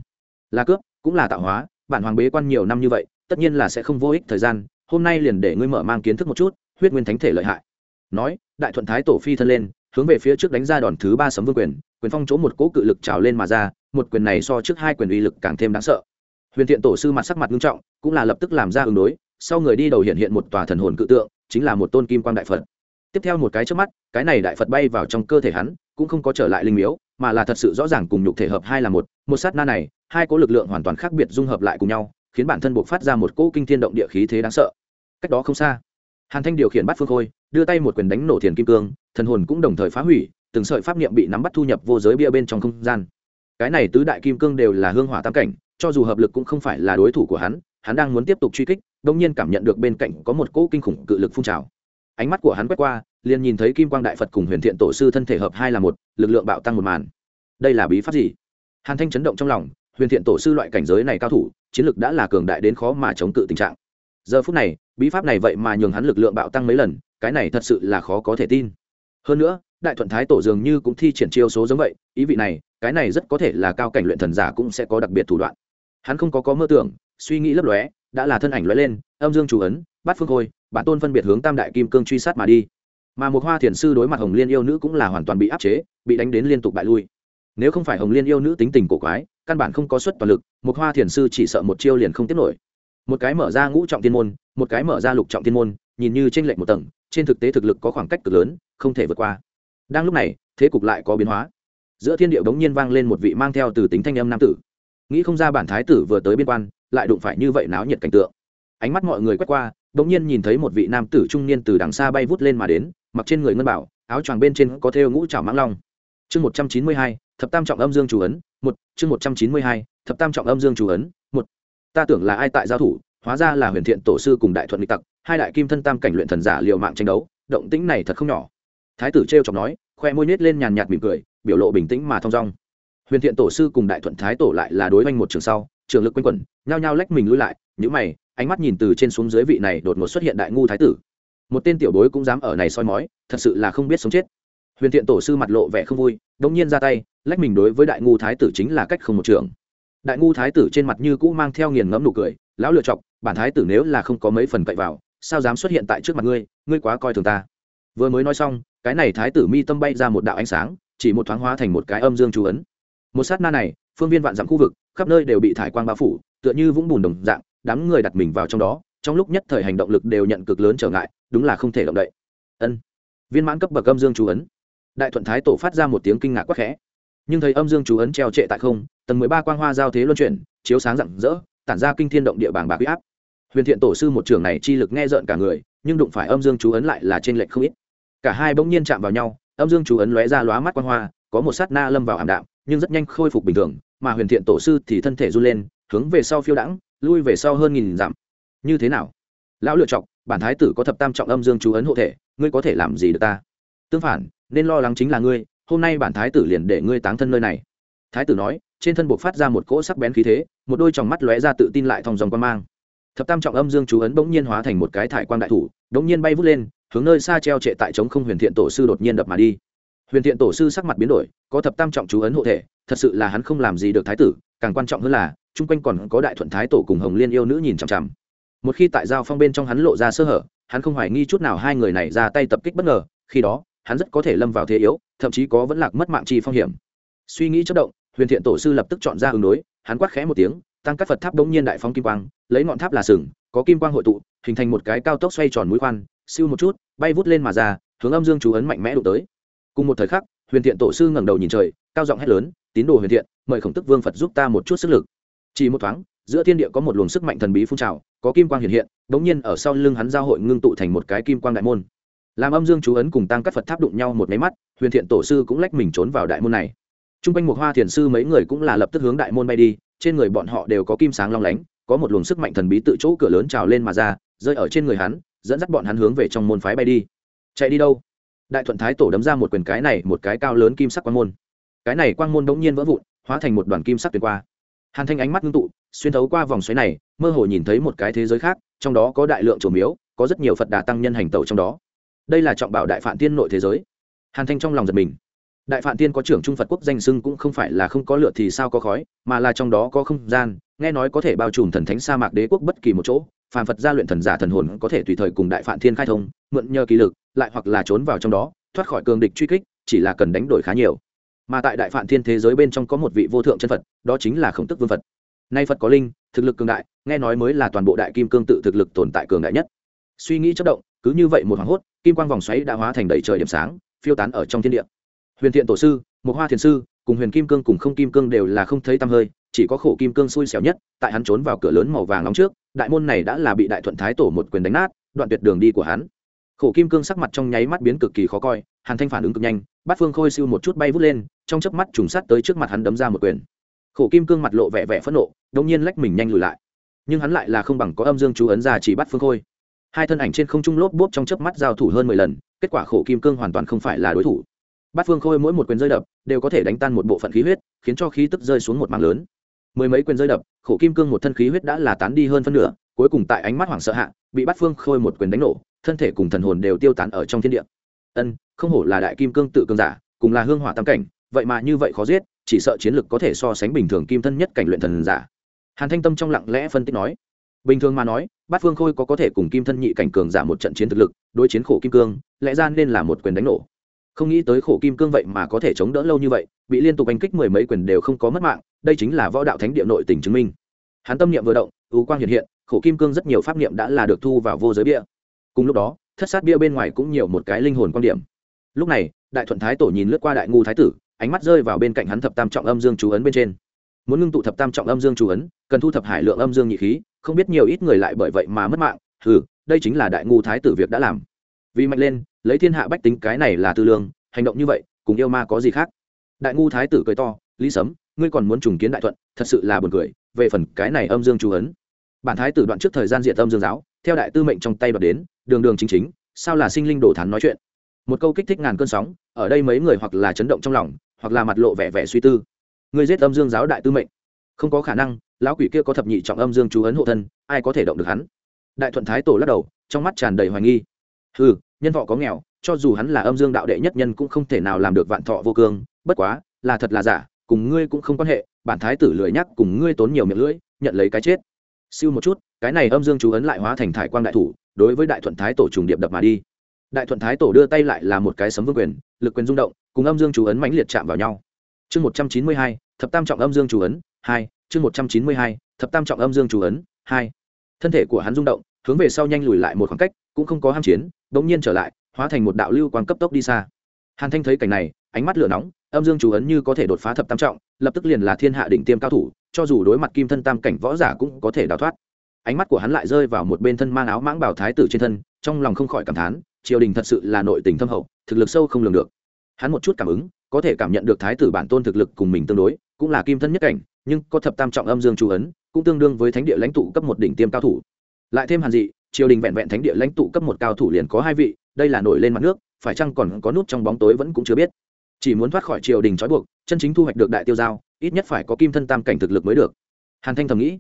Là cướp, cũng là tạo hóa, bản hoàng bế quan nhiều năm như vậy, tất nhiên là sẽ không vô ích thời gian, hôm nay liền để ngươi mở mang kiến thức một chút, huyết nguyên thánh thể lợi hại. Nói, đại thuận thái tổ phi thân lên, hướng về phía trước đánh ra đòn thứ ba sấm vương quyền quyền phong chỗ một cỗ cự lực trào lên mà ra, một quyền này so trước hai quyền uy lực càng thêm đáng sợ huyền thiện tổ sư mặt sắc mặt nghiêm trọng, cũng là lập tức làm ra ứng đối, sau người đi đầu hiện hiện một tòa thần hồn cự tượng, chính là một tôn kim quang đại phật. Tiếp theo một cái trước mắt, cái này đại phật bay vào trong cơ thể hắn, cũng không có trở lại linh miếu, mà là thật sự rõ ràng cùng nhục thể hợp hai là một một sát na này, hai có lực lượng hoàn toàn khác biệt dung hợp lại cùng nhau, khiến bản thân buộc phát ra một cỗ kinh thiên động địa khí thế đáng sợ. Cách đó không xa, hàn thanh điều khiển bắt phương khôi, đưa tay một quyền đánh nổ thiền kim cương, thần hồn cũng đồng thời phá hủy, từng sợi pháp niệm bị nắm bắt thu nhập vô giới bia bên trong không gian cái này tứ đại kim cương đều là hương hỏa tam cảnh, cho dù hợp lực cũng không phải là đối thủ của hắn hắn đang muốn tiếp tục truy kích đông nhiên cảm nhận được bên cạnh có một cỗ kinh khủng cự lực phun trào. Ánh mắt của hắn quét qua, liền nhìn thấy kim quang đại phật cùng huyền thiện tổ sư thân thể hợp hai là một, lực lượng bạo tăng một màn. Đây là bí pháp gì? Hàn thanh chấn động trong lòng, huyền thiện tổ sư loại cảnh giới này cao thủ, chiến lực đã là cường đại đến khó mà chống cự tình trạng. Giờ phút này, bí pháp này vậy mà nhường hắn lực lượng bạo tăng mấy lần, cái này thật sự là khó có thể tin. Hơn nữa, đại thuận thái tổ dường như cũng thi triển chiêu số giống vậy, ý vị này cái này rất có thể là cao cảnh luyện thần giả cũng sẽ có đặc biệt thủ đoạn. Hắn không có có mơ tưởng, suy nghĩ lấp lóe, đã là thân ảnh lóe lên, âm dương chủ ấn bắt phương khôi, bản tôn phân biệt hướng tam đại kim cương truy sát mà đi. Mà một hoa thiền sư đối mặt hồng liên yêu nữ cũng là hoàn toàn bị áp chế, bị đánh đến liên tục bại lui. Nếu không phải hồng liên yêu nữ tính tình cổ quái, căn bản không có suất toàn lực, một hoa thiền sư chỉ sợ một chiêu liền không tiếp nổi. Một cái mở ra ngũ trọng thiên môn, một cái mở ra lục trọng thiên môn, nhìn như tranh lệch một tầng, trên thực tế thực lực có khoảng cách cực lớn, không thể vượt qua. Đang lúc này, thế cục lại có biến hóa giữa thiên điệu đống nhiên vang lên một vị mang theo từ tính thanh âm nam tử. Nghĩ không ra bản thái tử vừa tới biên quan, lại đụng phải như vậy náo nhiệt cảnh tượng. Ánh mắt mọi người quét qua đống nhiên nhìn thấy một vị nam tử trung niên từ đằng xa bay vút lên mà đến, mặc trên người ngân bảo, áo choàng bên trên có thêu ngũ trảo mãng long. Chương một trăm chín mươi hai, thập tam trọng âm dương chủ ấn, một, chương một trăm chín mươi hai, thập tam trọng âm dương chủ ấn, một. Ta tưởng là ai tại giao thủ, hóa ra là huyền thiện tổ sư cùng đại thuận lịch tặc, hai đại kim thân tam cảnh luyện thần giả liều mạng tranh đấu, động tĩnh này thật không nhỏ. Thái tử t r chọc nói, khoe môi nhét lên nhàn nhạt mỉm cười biểu lộ bình tĩnh mà thong dong. Huyền thiện tổ sư cùng đại thuận thái tổ lại là đối oanh một trường sau, trường lực quanh quẩn, nhao nhao lách mình lui lại Những mày, ánh mắt nhìn từ trên xuống dưới vị này đột ngột xuất hiện đại ngu thái tử. Một tên tiểu bối cũng dám ở này soi mói, thật sự là không biết sống chết. Huyền thiện tổ sư mặt lộ vẻ không vui đông nhiên ra tay, lách mình đối với đại ngu thái tử chính là cách không một trường. Đại ngu thái tử trên mặt như cũ mang theo nghiền ngẫm nụ cười, lão lựa chọc, bản thái tử nếu là không có mấy phần cậy vào, sao dám xuất hiện tại trước mặt ngươi ngươi quá coi thường ta. Vừa mới nói xong, cái này thái tử mi tâm bay ra một đạo ánh sáng chỉ một thoáng hóa thành một cái âm dương chú ấn. Một sát na này, phương viên vạn dặm khu vực, khắp nơi đều bị thải quang bao phủ, tựa như vũng bùn đồng dạng, đám người đặt mình vào trong đó, trong lúc nhất thời hành động lực đều nhận cực lớn trở ngại, đúng là không thể động đậy. Ân. Viên mãn cấp bậc âm dương chú ấn. Đại thuận thái tổ phát ra một tiếng kinh ngạc quắc khẽ. Nhưng thấy âm dương chú ấn treo trệ tại không, tầng mười ba quang hoa giao thế luân chuyển, chiếu sáng rạng rỡ, tản ra kinh thiên động địa bàng bạc huy áp. Huyền thiện tổ sư một trường này chi lực nghe rợn cả người, nhưng đụng phải âm dương chú ấn lại là trên lệnh không ít. Cả hai bỗng nhiên chạm vào nhau âm dương chú ấn lóe ra lóa mắt quan hoa, có một sát na lâm vào ảm đạm, nhưng rất nhanh khôi phục bình thường, mà huyền thiện tổ sư thì thân thể run lên, hướng về sau phiêu đãng, lui về sau hơn nghìn dặm. Như thế nào? Lão lựa chọc bản thái tử có thập tam trọng âm dương chú ấn hộ thể, ngươi có thể làm gì được ta? Tương phản, nên lo lắng chính là ngươi, hôm nay bản thái tử liền để ngươi táng thân nơi này. Thái tử nói, trên thân buộc phát ra một cỗ sắc bén khí thế, một đôi tròng mắt lóe ra tự tin lại thòng dòng quan mang. Thập tam trọng âm dương chú ấn bỗng nhiên hóa thành một cái thải quan đại thủ bỗng nhiên bay vút lên hướng nơi xa treo trệ tại trống không huyền thiện tổ sư đột nhiên đập mà đi. Huyền thiện tổ sư sắc mặt biến đổi, có thập tam trọng chú ấn hộ thể, thật sự là hắn không làm gì được thái tử, càng quan trọng hơn là, chung quanh còn có đại thuận thái tổ cùng hồng liên yêu nữ nhìn chằm chằm. Một khi tại giao phong bên trong hắn lộ ra sơ hở, hắn không hoài nghi chút nào hai người này ra tay tập kích bất ngờ, khi đó, hắn rất có thể lâm vào thế yếu, thậm chí có vẫn lạc mất mạng chi phong hiểm. Suy nghĩ chất động, huyền thiện tổ sư lập tức chọn ra ứng đối, hắn quát khẽ một tiếng, tăng các phật tháp bỗng nhiên đại phong kim quang, lấy ngọn tháp là sừng, có kim quang hội tụ, hình thành một cái cao tốc xoay tròn mũi khoan siêu một chút, bay vút lên mà ra, hướng âm dương chú ấn mạnh mẽ đụng tới. Cùng một thời khắc, huyền thiện tổ sư ngẩng đầu nhìn trời, cao giọng hét lớn, tín đồ huyền thiện, mời khổng tức vương phật giúp ta một chút sức lực. Chỉ một thoáng, giữa thiên địa có một luồng sức mạnh thần bí phun trào, có kim quang hiện hiện bỗng nhiên ở sau lưng hắn giao hội ngưng tụ thành một cái kim quang đại môn. Làm âm dương chú ấn cùng tăng các phật tháp đụng nhau một máy mắt, huyền thiện tổ sư cũng lách mình trốn vào đại môn này. T r u n g quanh một hoa thiền sư mấy người cũng là lập tức hướng đại môn bay đi, trên người bọn họ đều có kim sáng long lánh, có một luồng sức mạnh thần bí tự chỗ cửa lớn trào lên mà ra, rơi ở trên người hắn dẫn dắt bọn hắn hướng về trong môn phái bay đi. Chạy đi đâu? Đại thuận thái tổ đấm ra một quyền cái này, một cái cao lớn kim sắc quang môn. Cái này quang môn đống nhiên vỡ vụn, hóa thành một đoàn kim sắc tuyệt qua. Hàn thanh ánh mắt ngưng tụ, xuyên thấu qua vòng xoáy này, mơ hồ nhìn thấy một cái thế giới khác, trong đó có đại lượng trổ miếu, có rất nhiều phật đà tăng nhân hành tẩu trong đó. Đây là trọng bảo đại phạn tiên nội thế giới. Hàn thanh trong lòng giật mình. Đại phạn tiên có trưởng trung phật quốc danh sưng cũng không phải là không có lựa thì sao có khói, mà là trong đó có không gian, nghe nói có thể bao trùm thần thánh sa mạc đế quốc bất kỳ một chỗ phàm phật gia luyện thần giả thần hồn có thể tùy thời cùng đại phạn thiên khai thông, mượn nhờ kỳ lực, lại hoặc là trốn vào trong đó, thoát khỏi cường địch truy kích, chỉ là cần đánh đổi khá nhiều. Mà tại đại phạn thiên thế giới bên trong có một vị vô thượng chân phật, đó chính là khổng tức vương phật. Nay phật có linh, thực lực cường đại, nghe nói mới là toàn bộ đại kim cương tự thực lực tồn tại cường đại nhất. Suy nghĩ chất động, cứ như vậy một hoàng hốt, kim quang vòng xoáy đã hóa thành đầy trời điểm sáng, phiêu tán ở trong thiên địa. Huyền thiện tổ sư một hoa thiền sư, cùng huyền kim cương cùng không kim cương đều là không thấy tăm hơi, chỉ có khổ kim cương xui xẻo nhất, tại hắn trốn vào cửa lớn màu vàng nóng trước đại môn này đã là bị đại thuận thái tổ một quyền đánh nát, đoạn tuyệt đường đi của hắn. Khổ kim cương sắc mặt trong nháy mắt biến cực kỳ khó coi, hàn thanh phản ứng cực nhanh bắt phương khôi siêu một chút bay vút lên, trong chớp mắt trùng sát tới trước mặt hắn đấm ra một quyền. Khổ kim cương mặt lộ vẻ vẻ phẫn nộ đông nhiên lách mình nhanh lùi lại. Nhưng hắn lại là không bằng có âm dương chú ấn ra chỉ bắt phương khôi. Hai thân ảnh trên không trung lốp bốp trong chớp mắt giao thủ hơn mười lần, kết quả khổ kim cương hoàn toàn không phải là đối thủ. Bát phương khôi mỗi một quyền rơi đập, đều có thể đánh tan một bộ phận khí huyết, khiến cho khí tức rơi xuống một mảng lớn mười mấy quyền rơi đập, khổ kim cương một thân khí huyết đã là tán đi hơn phân nửa, cuối cùng tại ánh mắt hoảng sợ hạ, bị bát phương khôi một quyền đánh nổ, thân thể cùng thần hồn đều tiêu tán ở trong thiên địa. Ân, không hổ là đại kim cương tự cương giả, cùng là hương hỏa tam cảnh, vậy mà như vậy khó giết, chỉ sợ chiến lực có thể so sánh bình thường kim thân nhất cảnh luyện thần giả. Hàn thanh tâm trong lặng lẽ phân tích nói, bình thường mà nói bát phương khôi có có thể cùng kim thân nhị cảnh cường giả một trận chiến thực lực, đối chiến khổ kim cương, lẽ ra nên là một quyền đánh nổ. Không nghĩ tới khổ kim cương vậy mà có thể chống đỡ lâu như vậy, bị liên tục đánh kích mười mấy quyền đều không có mất mạng đây chính là võ đạo thánh địa nội tình chứng minh. Hắn tâm niệm vừa động, ưu quang hiện hiện, khổ kim cương rất nhiều pháp niệm đã là được thu vào vô giới bia. Cùng lúc đó, thất sát bia bên ngoài cũng nhiều một cái linh hồn quan điểm. Lúc này, đại thuận thái tổ nhìn lướt qua đại ngu thái tử, ánh mắt rơi vào bên cạnh hắn thập tam trọng âm dương chú ấn bên trên. Muốn ngưng tụ thập tam trọng âm dương chú ấn, cần thu thập hải lượng âm dương nhị khí, không biết nhiều ít người lại bởi vậy mà mất mạng. Ừ đây chính là đại ngu thái tử việc đã làm. Vì mạnh lên, lấy thiên hạ bách tính cái này là tư lương, hành động như vậy, cùng yêu ma có gì khác? Đại ngu thái tử cười to, lý sấm ngươi còn muốn trùng kiến đại thuận, thật sự là buồn cười, về phần cái này âm dương chú ấn. Bản thái tử đoạn trước thời gian diệt âm dương giáo, theo đại tư mệnh trong tay đoạt đến, đường đường chính chính, sao là sinh linh đổ thán nói chuyện? Một câu kích thích ngàn cơn sóng, ở đây mấy người hoặc là chấn động trong lòng, hoặc là mặt lộ vẻ vẻ suy tư. Ngươi giết âm dương giáo đại tư mệnh. Không có khả năng, lão quỷ kia có thập nhị trọng âm dương chú ấn hộ thân, ai có thể động được hắn? Đại thuận thái tổ lắc đầu, trong mắt tràn đầy hoài nghi. Ừ nhân thọ có nghèo, cho dù hắn là âm dương đạo đệ nhất nhân cũng không thể nào làm được vạn thọ vô cương, bất quá, là thật là giả cùng ngươi cũng không quan hệ, bản thái tử lười nhắc cùng ngươi tốn nhiều miệng lưỡi, nhận lấy cái chết. Siêu một chút, cái này âm dương chú ấn lại hóa thành thải quang đại thủ, đối với đại thuận thái tổ trùng điệp đập mà đi. Đại thuận thái tổ đưa tay lại là một cái sấm vương quyền, lực quyền rung động, cùng âm dương chú ấn mãnh liệt chạm vào nhau. Chương một trăm chín mươi hai, thập tam trọng âm dương chú ấn, hai, chương một trăm chín mươi hai, thập tam trọng âm dương chú ấn, hai. Thân thể của hắn rung động, hướng về sau nhanh lùi lại một khoảng cách, cũng không có ham chiến đ ỗ n g nhiên trở lại, hóa thành một đạo lưu quang cấp tốc đi xa. Hàn thanh thấy cảnh này, ánh mắt lửa nóng âm dương chú ấn như có thể đột phá thập tam trọng, lập tức liền là thiên hạ đỉnh tiêm cao thủ, cho dù đối mặt kim thân tam cảnh võ giả cũng có thể đào thoát. Ánh mắt của hắn lại rơi vào một bên thân mang áo mãng bảo thái tử trên thân, trong lòng không khỏi cảm thán, triều đình thật sự là nội tình thâm hậu, thực lực sâu không lường được. Hắn một chút cảm ứng, có thể cảm nhận được thái tử bản tôn thực lực cùng mình tương đối, cũng là kim thân nhất cảnh, nhưng có thập tam trọng âm dương chú ấn, cũng tương đương với thánh địa lãnh tụ cấp một đỉnh tiêm cao thủ. Lại thêm hàn dị, triều đình vẹn vẹn thánh địa lãnh tụ cấp một cao thủ liền có hai vị, đây là nổi lên mặt nước, phải chăng còn có nút trong bóng tối vẫn cũng chưa biết chỉ muốn thoát khỏi triều đình trói buộc, chân chính thu hoạch được đại tiêu giao, ít nhất phải có kim thân tam cảnh thực lực mới được. Hàn thanh thầm nghĩ.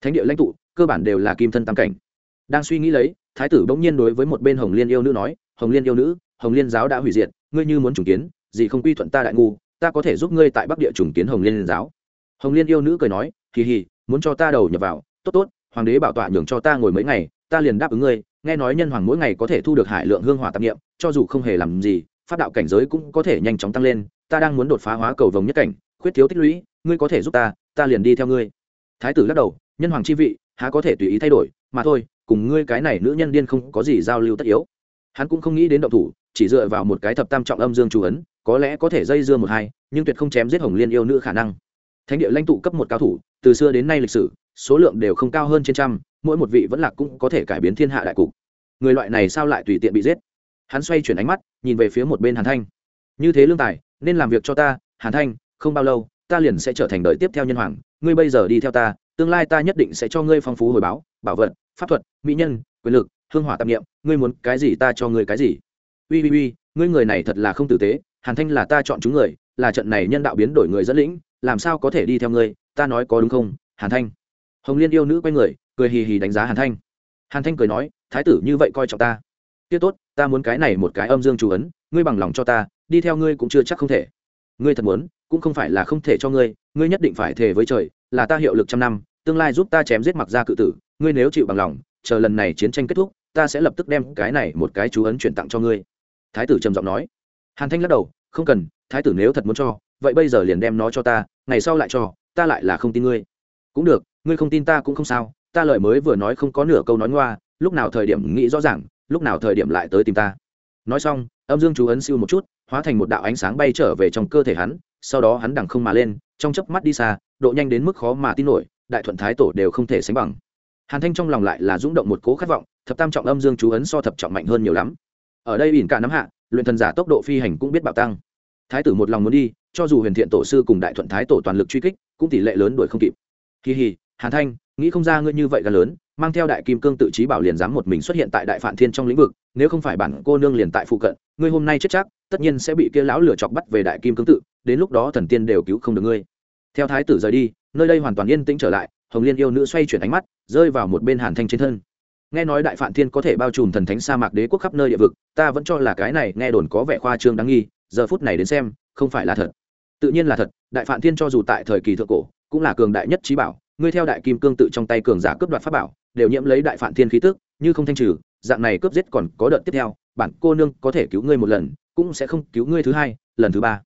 Thánh địa lãnh tụ, cơ bản đều là kim thân tam cảnh. Đang suy nghĩ lấy, thái tử bỗng nhiên đối với một bên hồng liên yêu nữ nói, hồng liên yêu nữ, hồng liên giáo đã hủy diệt, ngươi như muốn trùng kiến, gì không quy thuận ta đại ngu, ta có thể giúp ngươi tại bắc địa trùng kiến hồng liên giáo. Hồng liên yêu nữ cười nói kỳ hì, muốn cho ta đầu nhập vào, tốt tốt, hoàng đế bảo tọa nhường cho ta ngồi mấy ngày, ta liền đáp ứng ngươi, nghe nói nhân hoàng mỗi ngày có thể thu được hải lượng hương hỏa tạp nghiệm, cho dù không hề làm gì phát đạo cảnh giới cũng có thể nhanh chóng tăng lên, ta đang muốn đột phá hóa cầu vồng nhất cảnh, khuyết thiếu tích lũy, ngươi có thể giúp ta ta liền đi theo ngươi. Thái tử lắc đầu, nhân hoàng chi vị, há có thể tùy ý thay đổi, mà thôi, cùng ngươi cái này nữ nhân điên không có gì giao lưu tất yếu. Hắn cũng không nghĩ đến động thủ, chỉ dựa vào một cái thập tam trọng âm dương chủ ấn, có lẽ có thể dây dưa một hai, nhưng tuyệt không chém giết hồng liên yêu nữ khả năng. Thánh địa lãnh tụ cấp một cao thủ, từ xưa đến nay lịch sử, số lượng đều không cao hơn trên trăm, mỗi một vị vẫn lạc cũng có thể cải biến thiên hạ đại cục. Người loại này sao lại tùy tiện bị giết? Hắn xoay chuyển ánh mắt, nhìn về phía một bên hàn thanh. Như thế lương tài, nên làm việc cho ta, hàn thanh, không bao lâu, ta liền sẽ trở thành đời tiếp theo nhân hoàng. Ngươi bây giờ đi theo ta, tương lai ta nhất định sẽ cho ngươi phong phú hồi báo, bảo vật, pháp thuật, mỹ nhân, quyền lực, hương hỏa tạp nghiệm ngươi muốn cái gì ta cho ngươi cái gì? Ui ui ui ngươi người này thật là không tử tế. Hàn thanh là ta chọn chúng người, là trận này nhân đạo biến đổi người dẫn lĩnh, làm sao có thể đi theo ngươi? Ta nói có đúng không, hàn thanh? Hồng liên yêu nữ quay người, cười hì hì đánh giá hàn thanh. Hàn thanh cười nói, thái tử như vậy coi trọng ta tiết tốt, ta muốn cái này một cái âm dương chủ ấn, ngươi bằng lòng cho ta, đi theo ngươi cũng chưa chắc không thể. Ngươi thật muốn, cũng không phải là không thể cho ngươi ngươi nhất định phải thề với trời, là ta hiệu lực trăm năm, tương lai giúp ta chém giết mặc ra cự tử, ngươi nếu chịu bằng lòng, chờ lần này chiến tranh kết thúc, ta sẽ lập tức đem cái này một cái chú ấn chuyển tặng cho ngươi. Thái tử trầm giọng nói. Hàn thanh lắc đầu, không cần, thái tử nếu thật muốn cho, vậy bây giờ liền đem nó cho ta, ngày sau lại cho, ta lại là không tin ngươi. Cũng được, ngươi không tin ta cũng không sao, ta lời mới vừa nói không có nửa câu nói ngoa, lúc nào thời điểm nghĩ rõ ràng lúc nào thời điểm lại tới tìm ta? Nói xong, âm dương chú ấn siêu một chút, hóa thành một đạo ánh sáng bay trở về trong cơ thể hắn, sau đó hắn đằng không mà lên, trong chớp mắt đi xa, độ nhanh đến mức khó mà tin nổi, đại thuận thái tổ đều không thể sánh bằng. Hàn thanh trong lòng lại là rung động một cố khát vọng, thập tam trọng âm dương chú ấn so thập trọng mạnh hơn nhiều lắm. Ở đây ỉn cả nắm hạ, luyện thần giả tốc độ phi hành cũng biết bạo tăng. Thái tử một lòng muốn đi, cho dù huyền thiện tổ sư cùng đại thuận thái tổ toàn lực truy kích, cũng tỷ lệ lớn đuổi không kịp. Kỳ hì, hàn thanh nghĩ không ra ngươi như vậy gần lớn, mang theo đại kim cương tự trí bảo liền dám một mình xuất hiện tại đại phản thiên trong lĩnh vực, nếu không phải bản cô nương liền tại phụ cận, ngươi hôm nay chết chắc, tất nhiên sẽ bị kia lão lửa chọc bắt về đại kim cương tự, đến lúc đó thần tiên đều cứu không được ngươi. Theo thái tử rời đi, nơi đây hoàn toàn yên tĩnh trở lại, hồng liên yêu nữ xoay chuyển ánh mắt, rơi vào một bên hàn thanh trên thân. Nghe nói đại phạn thiên có thể bao trùm thần thánh sa mạc đế quốc khắp nơi địa vực, ta vẫn cho là cái này nghe đồn có vẻ khoa trương đáng nghi, giờ phút này đến xem, không phải là thật. Tự nhiên là thật, đại phạn thiên cho dù tại thời kỳ thượng cổ, cũng là cường đại nhất trí bảo ngươi theo đại kim cương tự trong tay cường giả cướp đoạt pháp bảo, đều nhiễm lấy đại phản thiên khí tức, như không thanh trừ, dạng này cướp giết còn có đợt tiếp theo, bản cô nương có thể cứu ngươi một lần, cũng sẽ không cứu ngươi thứ hai, lần thứ ba.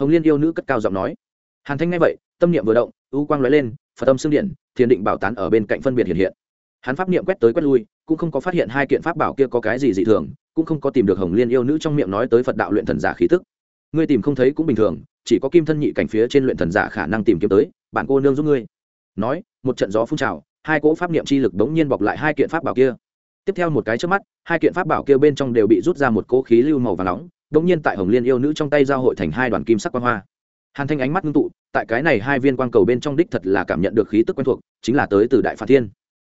Hồng liên yêu nữ cất cao giọng nói. Hàn thanh nghe vậy, tâm niệm vừa động, u quang lóe lên, phật tâm xương điện, thiền định bảo tán ở bên cạnh phân biệt hiện hiện. Hắn pháp niệm quét tới quét lui, cũng không có phát hiện hai kiện pháp bảo kia có cái gì dị thường, cũng không có tìm được hồng liên yêu nữ trong miệng nói tới phật đạo luyện thần giả khí tức. Ngươi tìm không thấy cũng bình thường, chỉ có kim thân nhị cảnh phía trên luyện thần giả khả năng tìm kiếm tới bạn cô nương giúp ngươi nói, một trận gió phun trào, hai cỗ pháp niệm chi lực đống nhiên bọc lại hai kiện pháp bảo kia. Tiếp theo một cái trước mắt, hai kiện pháp bảo kia bên trong đều bị rút ra một cỗ khí lưu màu và nóng, đống nhiên tại hồng liên yêu nữ trong tay giao hội thành hai đoàn kim sắc quang hoa. Hàn thanh ánh mắt ngưng tụ, tại cái này hai viên quang cầu bên trong đích thật là cảm nhận được khí tức quen thuộc, chính là tới từ đại phạt thiên.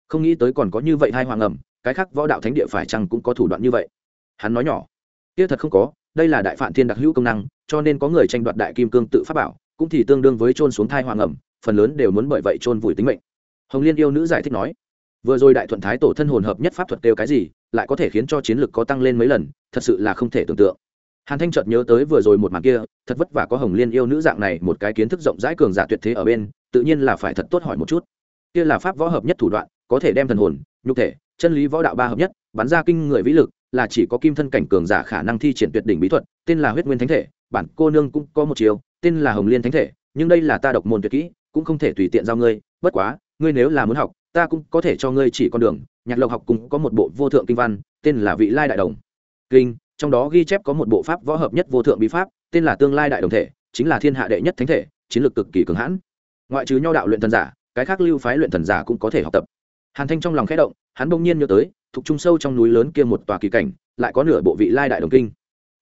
Không nghĩ tới còn có như vậy hai hoàng ẩm, cái khác võ đạo thánh địa phải chăng cũng có thủ đoạn như vậy? Hắn nói nhỏ, kia thật không có, đây là đại phạn thiên đặc hữu công năng, cho nên có người tranh đoạt đại kim cương tự pháp bảo, cũng thì tương đương với trôn xuống thai hoàng ẩm phần lớn đều muốn bởi vậy trôn vùi tính mệnh. Hồng liên yêu nữ giải thích nói, vừa rồi đại thuận thái tổ thân hồn hợp nhất pháp thuật kêu cái gì, lại có thể khiến cho chiến lực có tăng lên mấy lần, thật sự là không thể tưởng tượng. Hàn thanh chợt nhớ tới vừa rồi một màn kia, thật vất vả có hồng liên yêu nữ dạng này một cái kiến thức rộng rãi cường giả tuyệt thế ở bên, tự nhiên là phải thật tốt hỏi một chút. Kia là pháp võ hợp nhất thủ đoạn, có thể đem thần hồn, nhục thể, chân lý võ đạo ba hợp nhất, bắn ra kinh người vĩ lực, là chỉ có kim thân cảnh cường giả khả năng thi triển tuyệt đỉnh bí thuật, tên là huyết nguyên thánh thể, bản cô nương cũng có một chiều, tên là hồng liên thánh thể, nhưng đây là ta độc môn tuyệt kỹ cũng không thể tùy tiện giao ngươi, bất quá, ngươi nếu là muốn học, ta cũng có thể cho ngươi chỉ con đường, nhạc lộc học cũng có một bộ vô thượng kinh văn, tên là vị lai đại đồng. Kinh, trong đó ghi chép có một bộ pháp võ hợp nhất vô thượng bí pháp, tên là tương lai đại đồng thể, chính là thiên hạ đệ nhất thánh thể, chiến lược cực kỳ cường hãn. Ngoại trừ nho đạo luyện thần giả, cái khác lưu phái luyện thần giả cũng có thể học tập. Hàn thanh trong lòng khẽ động, hắn bỗng nhiên nhớ tới, thuộc trung sâu trong núi lớn kia một tòa kỳ cảnh, lại có nửa bộ vị lai đại đồng kinh.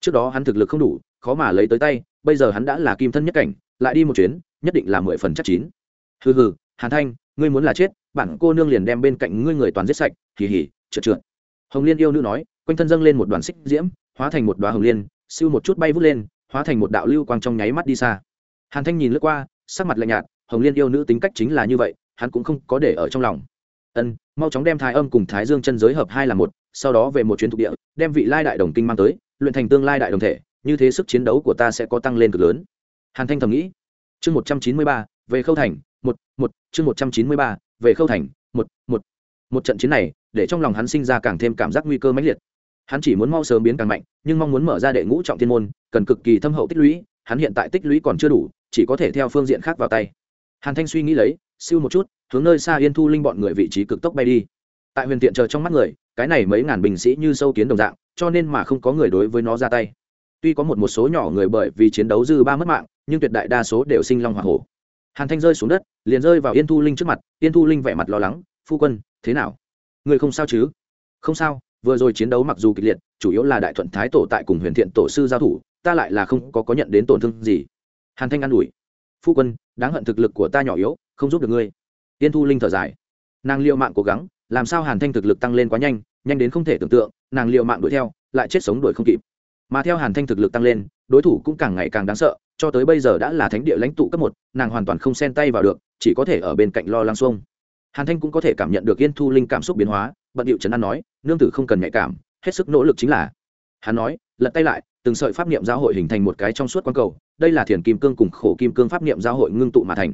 Trước đó hắn thực lực không đủ, khó mà lấy tới tay, bây giờ hắn đã là kim thân nhất cảnh, lại đi một chuyến nhất định là mười phần chắc chín. Hừ hừ, hàn thanh, ngươi muốn là chết bản cô nương liền đem bên cạnh ngươi người toàn giết sạch, hì hì, trượt trượt. Hồng liên yêu nữ nói, quanh thân dâng lên một đoàn xích diễm, hóa thành một đoá hồng liên, siêu một chút bay vút lên, hóa thành một đạo lưu quang trong nháy mắt đi xa. Hàn thanh nhìn lướt qua, sắc mặt lạnh nhạt, hồng liên yêu nữ tính cách chính là như vậy, hắn cũng không có để ở trong lòng. Ân, mau chóng đem thái âm cùng thái dương chân giới hợp hai là một, sau đó về một chuyến thuộc địa, đem vị lai đại đồng kinh mang tới, luyện thành tương lai đại đồng thể, như thế sức chiến đấu của ta sẽ có tăng lên cực lớn. Hàn thanh thầm nghĩ chương một trăm chín mươi ba, về khâu thành, một một, chương một trăm chín mươi ba, về khâu thành, một một. Một trận chiến này, để trong lòng hắn sinh ra càng thêm cảm giác nguy cơ mãnh liệt. Hắn chỉ muốn mau sớm biến càng mạnh, nhưng mong muốn mở ra đệ ngũ trọng thiên môn, cần cực kỳ thâm hậu tích lũy, hắn hiện tại tích lũy còn chưa đủ, chỉ có thể theo phương diện khác vào tay. Hàn thanh suy nghĩ lấy, siêu một chút, hướng nơi xa yên thu linh bọn người vị trí cực tốc bay đi. Tại huyền tiện chờ trong mắt người, cái này mấy ngàn binh sĩ như sâu kiến đồng dạng, cho nên mà không có người đối với nó ra tay. Tuy có một một số nhỏ người bởi vì chiến đấu dư ba mất mạng nhưng tuyệt đại đa số đều sinh long h o hổ. Hàn thanh rơi xuống đất, liền rơi vào yên thu linh trước mặt, yên thu linh vẻ mặt lo lắng, phu quân, thế nào? Người không sao chứ? Không sao, vừa rồi chiến đấu mặc dù kịch liệt, chủ yếu là đại thuận thái tổ tại cùng huyền thiện tổ sư giao thủ, ta lại là không có có nhận đến tổn thương gì. Hàn thanh an ủi, phu quân, đáng hận thực lực của ta nhỏ yếu, không giúp được ngươi. Tiên thu linh thở dài, nàng liệu mạng cố gắng, làm sao hàn thanh thực lực tăng lên quá nhanh nhanh đến không thể tưởng tượng, nàng liệu mạng đuổi theo, lại chết sống đuổi không kịp. Mà theo hàn thanh thực lực tăng lên, đối thủ cũng càng ngày càng đáng sợ cho tới bây giờ đã là thánh địa lãnh tụ cấp một, nàng hoàn toàn không xen tay vào được, chỉ có thể ở bên cạnh lo lăng xuông. Hàn thanh cũng có thể cảm nhận được yên thu linh cảm xúc biến hóa, bận điệu trấn an nói, nương tử không cần nhạy cảm, hết sức nỗ lực chính là. Hắn nói, lật tay lại, từng sợi pháp niệm giáo hội hình thành một cái trong suốt quang cầu, đây là thiền kim cương cùng khổ kim cương pháp niệm giáo hội ngưng tụ mà thành.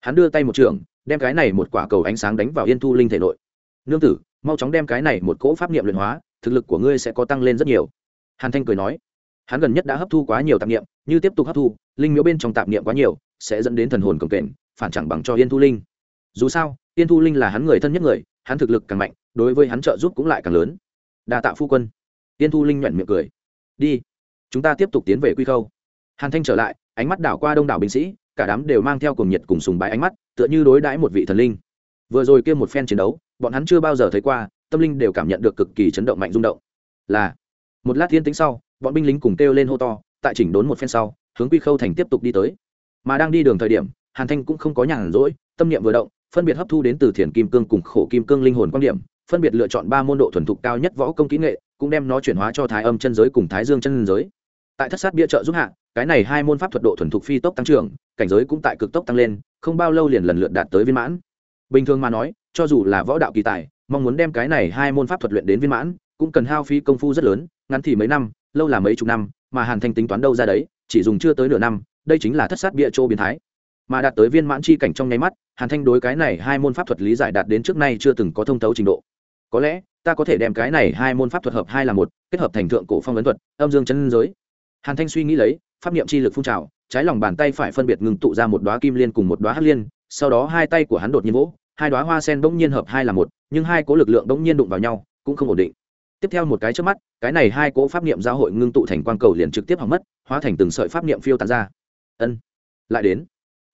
Hắn đưa tay một trường, đem cái này một quả cầu ánh sáng đánh vào yên thu linh thể nội. Nương tử, mau chóng đem cái này một cỗ pháp niệm luyện hóa, thực lực của ngươi sẽ có tăng lên rất nhiều. Hàn thanh cười nói hắn gần nhất đã hấp thu quá nhiều tạp niệm, như tiếp tục hấp thu, linh miếu bên trong tạp niệm quá nhiều, sẽ dẫn đến thần hồn cồng kềnh, phản chẳng bằng cho yên thu linh. Dù sao, yên thu linh là hắn người thân nhất người, hắn thực lực càng mạnh, đối với hắn trợ giúp cũng lại càng lớn. Đa tạ phu quân. Yên thu linh nhuận miệng cười. Đi, chúng ta tiếp tục tiến về quy khâu. Hàn thanh trở lại, ánh mắt đảo qua đông đảo binh sĩ, cả đám đều mang theo cùng nhiệt cùng sùng bái ánh mắt, tựa như đối đãi một vị thần linh. Vừa rồi kia một phen chiến đấu, bọn hắn chưa bao giờ thấy qua, tâm linh đều cảm nhận được cực kỳ chấn động mạnh rung động. Là, một lát thiên tính sau bọn binh lính cùng kêu lên hô to, tại chỉnh đốn một phen sau, hướng quy khâu thành tiếp tục đi tới. Mà đang đi đường thời điểm, hàn thanh cũng không có nhàn rỗi, tâm niệm vừa động, phân biệt hấp thu đến từ thiền kim cương cùng khổ kim cương linh hồn quan điểm, phân biệt lựa chọn ba môn độ thuần thục cao nhất võ công kỹ nghệ, cũng đem nó chuyển hóa cho thái âm chân giới cùng thái dương chân giới. Tại thất sát bia trợ giúp hạ, cái này hai môn pháp thuật độ thuần thục phi tốc tăng trưởng, cảnh giới cũng tại cực tốc tăng lên, không bao lâu liền lần lượt đạt tới viên mãn. Bình thường mà nói, cho dù là võ đạo kỳ tài, mong muốn đem cái này hai môn pháp thuật luyện đến viên mãn, cũng cần hao phí công phu rất lớn, ngắn thì mấy năm lâu là mấy chục năm, mà hàn thanh tính toán đâu ra đấy, chỉ dùng chưa tới nửa năm, đây chính là thất sát bia châu biến thái. Mà đạt tới viên mãn chi cảnh trong nháy mắt, hàn thanh đối cái này hai môn pháp thuật lý giải đạt đến trước nay chưa từng có thông thấu trình độ. Có lẽ, ta có thể đem cái này hai môn pháp thuật hợp hai là một, kết hợp thành thượng cổ phong ấn thuật, âm dương chân giới. Hàn thanh suy nghĩ lấy, pháp niệm chi lực phun trào, trái lòng bàn tay phải phân biệt ngừng tụ ra một đoá kim liên cùng một đoá hắc liên, sau đó hai tay của hắn đột nhiên vỗ, hai đoá hoa sen bỗng nhiên hợp hai là một, nhưng hai cố lực lượng bỗng nhiên đụng vào nhau, cũng không ổn định tiếp theo một cái trước mắt, cái này hai cỗ pháp niệm giao hội ngưng tụ thành quang cầu liền trực tiếp hỏng mất, hóa thành từng sợi pháp niệm phiêu tán ra. Ân, lại đến.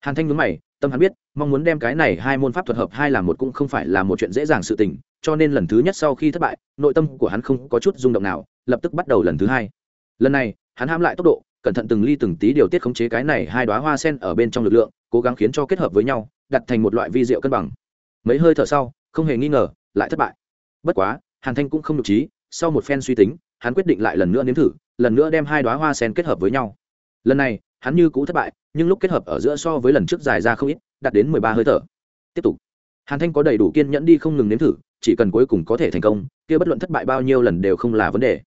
Hàn thanh nhúng mày, tâm hắn biết, mong muốn đem cái này hai môn pháp thuật hợp hai làm một cũng không phải là một chuyện dễ dàng sự tình, cho nên lần thứ nhất sau khi thất bại, nội tâm của hắn không có chút rung động nào, lập tức bắt đầu lần thứ hai. Lần này, hắn ham lại tốc độ, cẩn thận từng ly từng tí điều tiết khống chế cái này hai đoá hoa sen ở bên trong lực lượng, cố gắng khiến cho kết hợp với nhau, đặt thành một loại vi diệu cân bằng. Mấy hơi thở sau, không hề nghi ngờ, lại thất bại. Bất quá, hàn thanh cũng không được trí sau một phen suy tính, hắn quyết định lại lần nữa nếm thử, lần nữa đem hai đoá hoa sen kết hợp với nhau. Lần này, hắn như cũ thất bại, nhưng lúc kết hợp ở giữa so với lần trước dài ra không ít, đạt đến mười ba hơi thở. Tiếp tục. Hàn thanh có đầy đủ kiên nhẫn đi không ngừng nếm thử, chỉ cần cuối cùng có thể thành công, kia bất luận thất bại bao nhiêu lần đều không là vấn đề.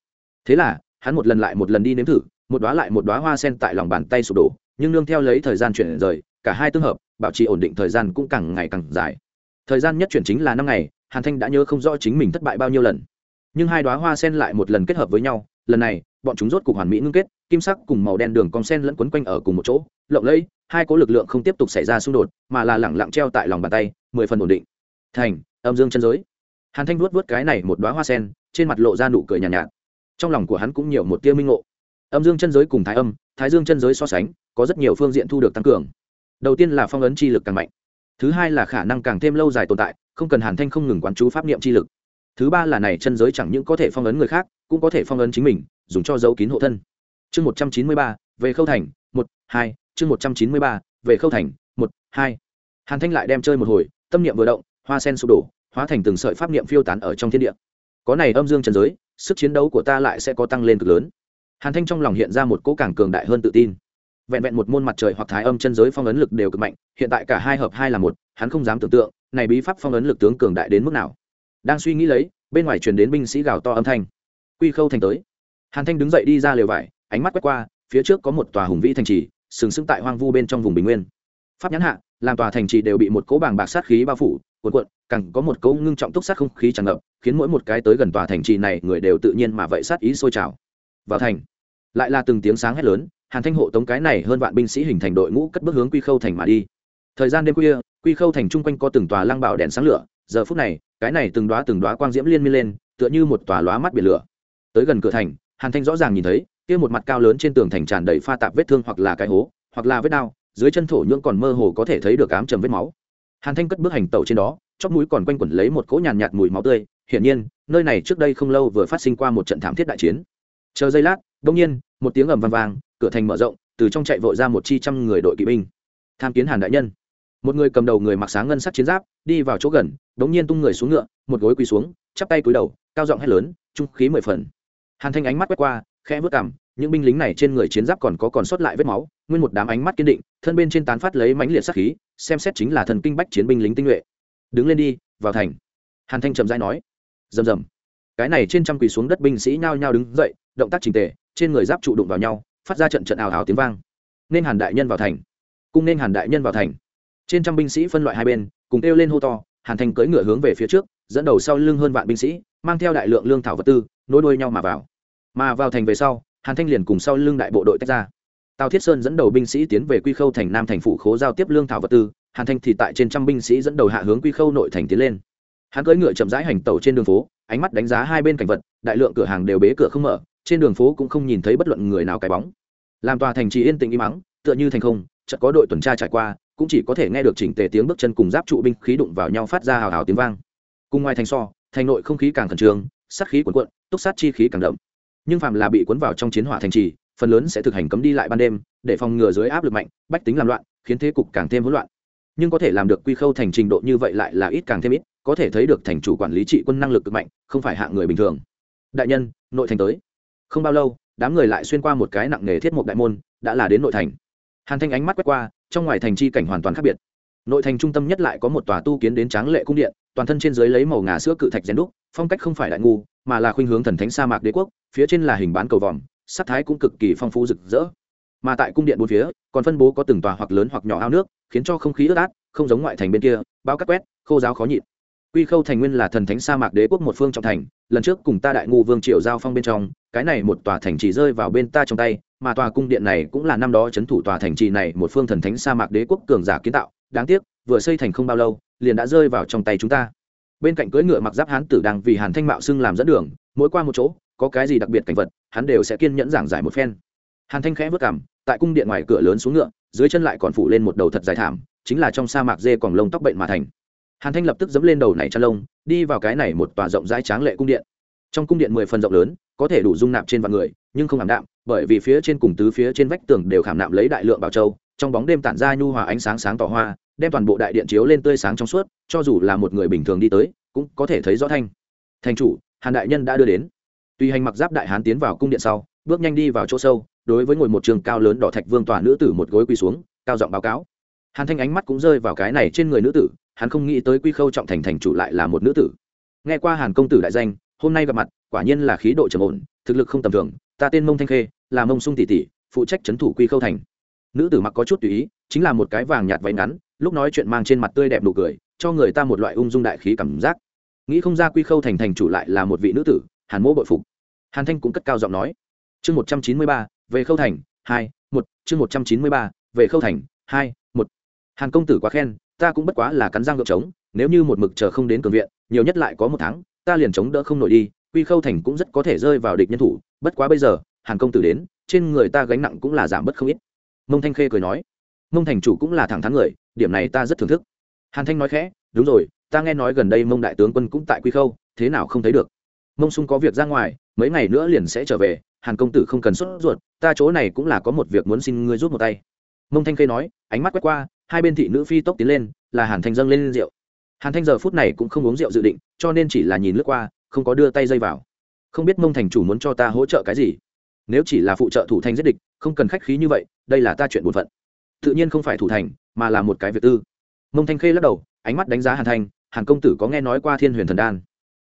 Thế là, hắn một lần lại một lần đi nếm thử, một đoá lại một đoá hoa sen tại lòng bàn tay sụp đổ, nhưng nương theo lấy thời gian chuyển rời, cả hai tương hợp, bảo trì ổn định thời gian cũng càng ngày càng dài. Thời gian nhất chuyển chính là năm ngày, hàn thanh đã nhớ không rõ chính mình thất bại bao nhiêu lần nhưng hai đoá hoa sen lại một lần kết hợp với nhau lần này bọn chúng rốt cục hoàn mỹ ngưng kết kim sắc cùng màu đen đường cong sen lẫn quấn quanh ở cùng một chỗ lộng lẫy hai cố lực lượng không tiếp tục xảy ra xung đột mà là lẳng lặng treo tại lòng bàn tay mười phần ổn định. Thành âm dương chân giới. Hàn thanh vuốt vuốt cái này một đoá hoa sen trên mặt lộ ra nụ cười nhàn nhạt, nhạt. Trong lòng của hắn cũng nhiều một tia minh ngộ. Âm dương chân giới cùng thái âm thái dương chân giới so sánh có rất nhiều phương diện thu được tăng cường. Đầu tiên là phong ấn chi lực càng mạnh thứ hai là khả năng càng thêm lâu dài tồn tại không cần hàn thanh không ngừng quán chú pháp niệm chi lực thứ ba là này chân giới chẳng những có thể phong ấn người khác, cũng có thể phong ấn chính mình, dùng cho dấu kín hộ thân. Chương một trăm chín mươi ba, về khâu thành, một, hai, chương một trăm chín mươi ba, về khâu thành, một, hai. Hàn thanh lại đem chơi một hồi, tâm niệm vừa động, hoa sen sụp đổ, hóa thành từng sợi pháp niệm phiêu tán ở trong thiên địa. Có này âm dương trần giới, sức chiến đấu của ta lại sẽ có tăng lên cực lớn. Hàn thanh trong lòng hiện ra một cỗ càng cường đại hơn tự tin. Vẹn vẹn một môn mặt trời hoặc thái âm chân giới phong ấn lực đều cực mạnh, hiện tại cả hai hợp hai là một, hắn không dám tưởng tượng, này bí pháp phong ấn lực tướng cường đại đến mức nào đang suy nghĩ lấy, bên ngoài truyền đến binh sĩ gào to âm thanh. Quy khâu thành tới. Hàn thanh đứng dậy đi ra lều vải, ánh mắt quét qua, phía trước có một tòa hùng vĩ thành trì, sừng sững tại hoang vu bên trong vùng bình nguyên. Pháp nhãn hạ, làm tòa thành trì đều bị một cỗ bàng bạc sát khí bao phủ, cuộn cuộn, càng có một cỗ ngưng trọng túc sát không khí tràn ngập, khiến mỗi một cái tới gần tòa thành trì này người đều tự nhiên mà vậy sát ý sôi trào. Vào thành, lại là từng tiếng sáng hét lớn, hàn thanh hộ tống cái này hơn vạn binh sĩ hình thành đội ngũ cất bước hướng quy khâu thành mà đi. Thời gian đêm khuya, quy khâu thành chung quanh có từng tòa lăng bảo đèn sáng lửa giờ phút này cái này từng đoá từng đoá quang diễm liên miên lên tựa như một tòa lóa mắt biển lửa. Tới gần cửa thành hàn thanh rõ ràng nhìn thấy kia một mặt cao lớn trên tường thành tràn đầy pha tạp vết thương hoặc là cái hố hoặc là vết đao dưới chân thổ nhưỡng còn mơ hồ có thể thấy được ám trầm vết máu. Hàn thanh cất bước hành tẩu trên đó chóp mũi còn quanh quẩn lấy một cỗ nhàn nhạt, nhạt mùi máu tươi hiển nhiên nơi này trước đây không lâu vừa phát sinh qua một trận thảm thiết đại chiến. Chờ giây lát đông nhiên một tiếng ầm vang vang cửa thành mở rộng từ trong chạy vội ra một chi trăm người đội kỵ binh. Tham kiến hàn đại nhân một người cầm đầu người mặc sáng ngân sắc chiến giáp, đi vào chỗ gần đống nhiên tung người xuống ngựa, một gối quỳ xuống, chắp tay cúi đầu, cao giọng hét lớn, trung khí mười phần. Hàn thanh ánh mắt quét qua, khẽ vớt cảm những binh lính này trên người chiến giáp còn có còn sót lại vết máu, nguyên một đám ánh mắt kiên định, thân bên trên tán phát lấy mãnh liệt sát khí, xem xét chính là thần kinh bách chiến binh lính tinh nhuệ. Đứng lên đi, vào thành. Hàn thanh trầm dai nói. Rầm rầm. Cái này trên trăm quỳ xuống đất binh sĩ nhao nhao đứng dậy, động tác trình tề, trên người giáp trụ đụng vào nhau, phát ra trận trận ảo ảo tiếng vang. Nên hàn đại nhân vào thành. Cung nên hàn đại nhân vào thành trên trăm binh sĩ phân loại hai bên, cùng kêu lên hô to, hàn thanh cưỡi ngựa hướng về phía trước, dẫn đầu sau lưng hơn vạn binh sĩ, mang theo đại lượng lương thảo vật tư, nối đuôi nhau mà vào. Mà vào thành về sau, hàn thanh liền cùng sau lưng đại bộ đội tách ra. Tào thiết sơn dẫn đầu binh sĩ tiến về quy khâu thành nam thành phủ khố giao tiếp lương thảo vật tư, hàn thanh thì tại trên trăm binh sĩ dẫn đầu hạ hướng quy khâu nội thành tiến lên. Hắn cưỡi ngựa chậm rãi hành tàu trên đường phố, ánh mắt đánh giá hai bên cảnh vật, đại lượng cửa hàng đều bế cửa không mở, trên đường phố cũng không nhìn thấy bất luận người nào cái bóng. Làm tòa thành trì yên tĩnh im mắng tựa như thành không, chợt có đội tuần tra trải qua cũng chỉ có thể nghe được chỉnh tề tiếng bước chân cùng giáp trụ binh khí đụng vào nhau phát ra hào hào tiếng vang. Cùng ngoài thành so, thành nội không khí càng khẩn trương, sát khí cuồn cuộn, túc sát chi khí càng đậm. Nhưng phạm là bị cuốn vào trong chiến hỏa thành trì, phần lớn sẽ thực hành cấm đi lại ban đêm, để phòng ngừa dưới áp lực mạnh, bách tính làm loạn, khiến thế cục càng thêm hỗn loạn. Nhưng có thể làm được quy khâu thành trình độ như vậy lại là ít càng thêm ít, có thể thấy được thành chủ quản lý trị quân năng lực cực mạnh, không phải hạng người bình thường. Đại nhân, nội thành tới. Không bao lâu, đám người lại xuyên qua một cái nặng nề thiết mục đại môn, đã là đến nội thành. Hàn thanh ánh mắt quét qua trong ngoài thành chi cảnh hoàn toàn khác biệt. Nội thành trung tâm nhất lại có một tòa tu kiến đến tráng lệ cung điện, toàn thân trên dưới lấy màu ngà sữa cự thạch rèn đúc, phong cách không phải đại ngu, mà là khuynh hướng thần thánh sa mạc đế quốc, phía trên là hình bán cầu vòm, sắc thái cũng cực kỳ phong phú rực rỡ. Mà tại cung điện bốn phía, còn phân bố có từng tòa hoặc lớn hoặc nhỏ ao nước, khiến cho không khí ướt át, không giống ngoại thành bên kia, bao cắt quét, khô giáo khó nhịn. Quy khâu thành nguyên là thần thánh sa mạc đế quốc một phương trọng thành, lần trước cùng ta đại ngu vương triệu giao phong bên trong, cái này một tòa thành chỉ rơi vào bên ta trong tay mà tòa cung điện này cũng là năm đó chấn thủ tòa thành trì này một phương thần thánh sa mạc đế quốc cường giả kiến tạo. Đáng tiếc, vừa xây thành không bao lâu, liền đã rơi vào trong tay chúng ta. Bên cạnh cưỡi ngựa mặc giáp hán tử đang vì hàn thanh mạo xưng làm dẫn đường, mỗi qua một chỗ, có cái gì đặc biệt cảnh vật, hắn đều sẽ kiên nhẫn giảng giải một phen. Hàn thanh khẽ vất cảm tại cung điện ngoài cửa lớn xuống ngựa, dưới chân lại còn phủ lên một đầu thật dài thảm, chính là trong sa mạc dê còn lông tóc bệnh mà thành. Hàn thanh lập tức dẫm lên đầu này chăn lông, đi vào cái này một tòa rộng rãi tráng lệ cung điện. Trong cung điện mười phần rộng lớn có thể đủ dung nạp trên vạn người, nhưng không ảm đạm, bởi vì phía trên cùng tứ phía trên vách tường đều khảm nạm lấy đại lượng bảo châu, trong bóng đêm tản ra nhu hòa ánh sáng sáng tỏ hoa, đem toàn bộ đại điện chiếu lên tươi sáng trong suốt, cho dù là một người bình thường đi tới, cũng có thể thấy rõ thanh. Thành chủ, hàn đại nhân đã đưa đến. Tuy hành mặc giáp đại hán tiến vào cung điện sau, bước nhanh đi vào chỗ sâu, đối với ngồi một trường cao lớn đỏ thạch vương tòa nữ tử một gối quỳ xuống, cao giọng báo cáo. Hàn thanh ánh mắt cũng rơi vào cái này trên người nữ tử, hắn không nghĩ tới quy khâu trọng thành thành chủ lại là một nữ tử. Nghe qua hàn công tử đại danh, hôm nay gặp mặt quả nhiên là khí độ trầm ổn, thực lực không tầm thường, ta tên mông thanh khê, là mông sung tỷ tỷ, phụ trách trấn thủ quy khâu thành. Nữ tử mặc có chút tùy ý, chính là một cái vàng nhạt váy ngắn, lúc nói chuyện mang trên mặt tươi đẹp nụ cười, cho người ta một loại ung dung đại khí cảm giác. Nghĩ không ra quy khâu thành thành chủ lại là một vị nữ tử, hàn mỗ bội phục. Hàn thanh cũng cất cao giọng nói. Chương một trăm chín mươi ba, về khâu thành, hai, một, chương một trăm chín mươi ba, về khâu thành, hai, một. Hàn công tử quá khen, ta cũng bất quá là cắn răng ngược trống, nếu như một mực chờ không đến cường viện, nhiều nhất lại có một tháng, ta liền chống đỡ không nổi đi quy khâu thành cũng rất có thể rơi vào địch nhân thủ, bất quá bây giờ, hàn công tử đến, trên người ta gánh nặng cũng là giảm bớt không ít. Mông thanh khê cười nói, mông thành chủ cũng là thẳng thắn người, điểm này ta rất thưởng thức. Hàn thanh nói khẽ, đúng rồi, ta nghe nói gần đây mông đại tướng quân cũng tại quy khâu, thế nào không thấy được? Mông sung có việc ra ngoài, mấy ngày nữa liền sẽ trở về, hàn công tử không cần sốt ruột, ta chỗ này cũng là có một việc muốn xin ngươi rút một tay. Mông thanh khê nói, ánh mắt quét qua, hai bên thị nữ phi tốc tiến lên, là hàn thanh dâng lên rượu. Hàn thanh giờ phút này cũng không uống rượu dự định, cho nên chỉ là nhìn lướt qua không có đưa tay dây vào. Không biết mông thành chủ muốn cho ta hỗ trợ cái gì. Nếu chỉ là phụ trợ thủ thành giết địch, không cần khách khí như vậy, đây là ta chuyện bổn phận. Tự nhiên không phải thủ thành, mà là một cái việc tư. Mông thanh khê lắc đầu, ánh mắt đánh giá hàn thanh, hàn công tử có nghe nói qua thiên huyền thần đan?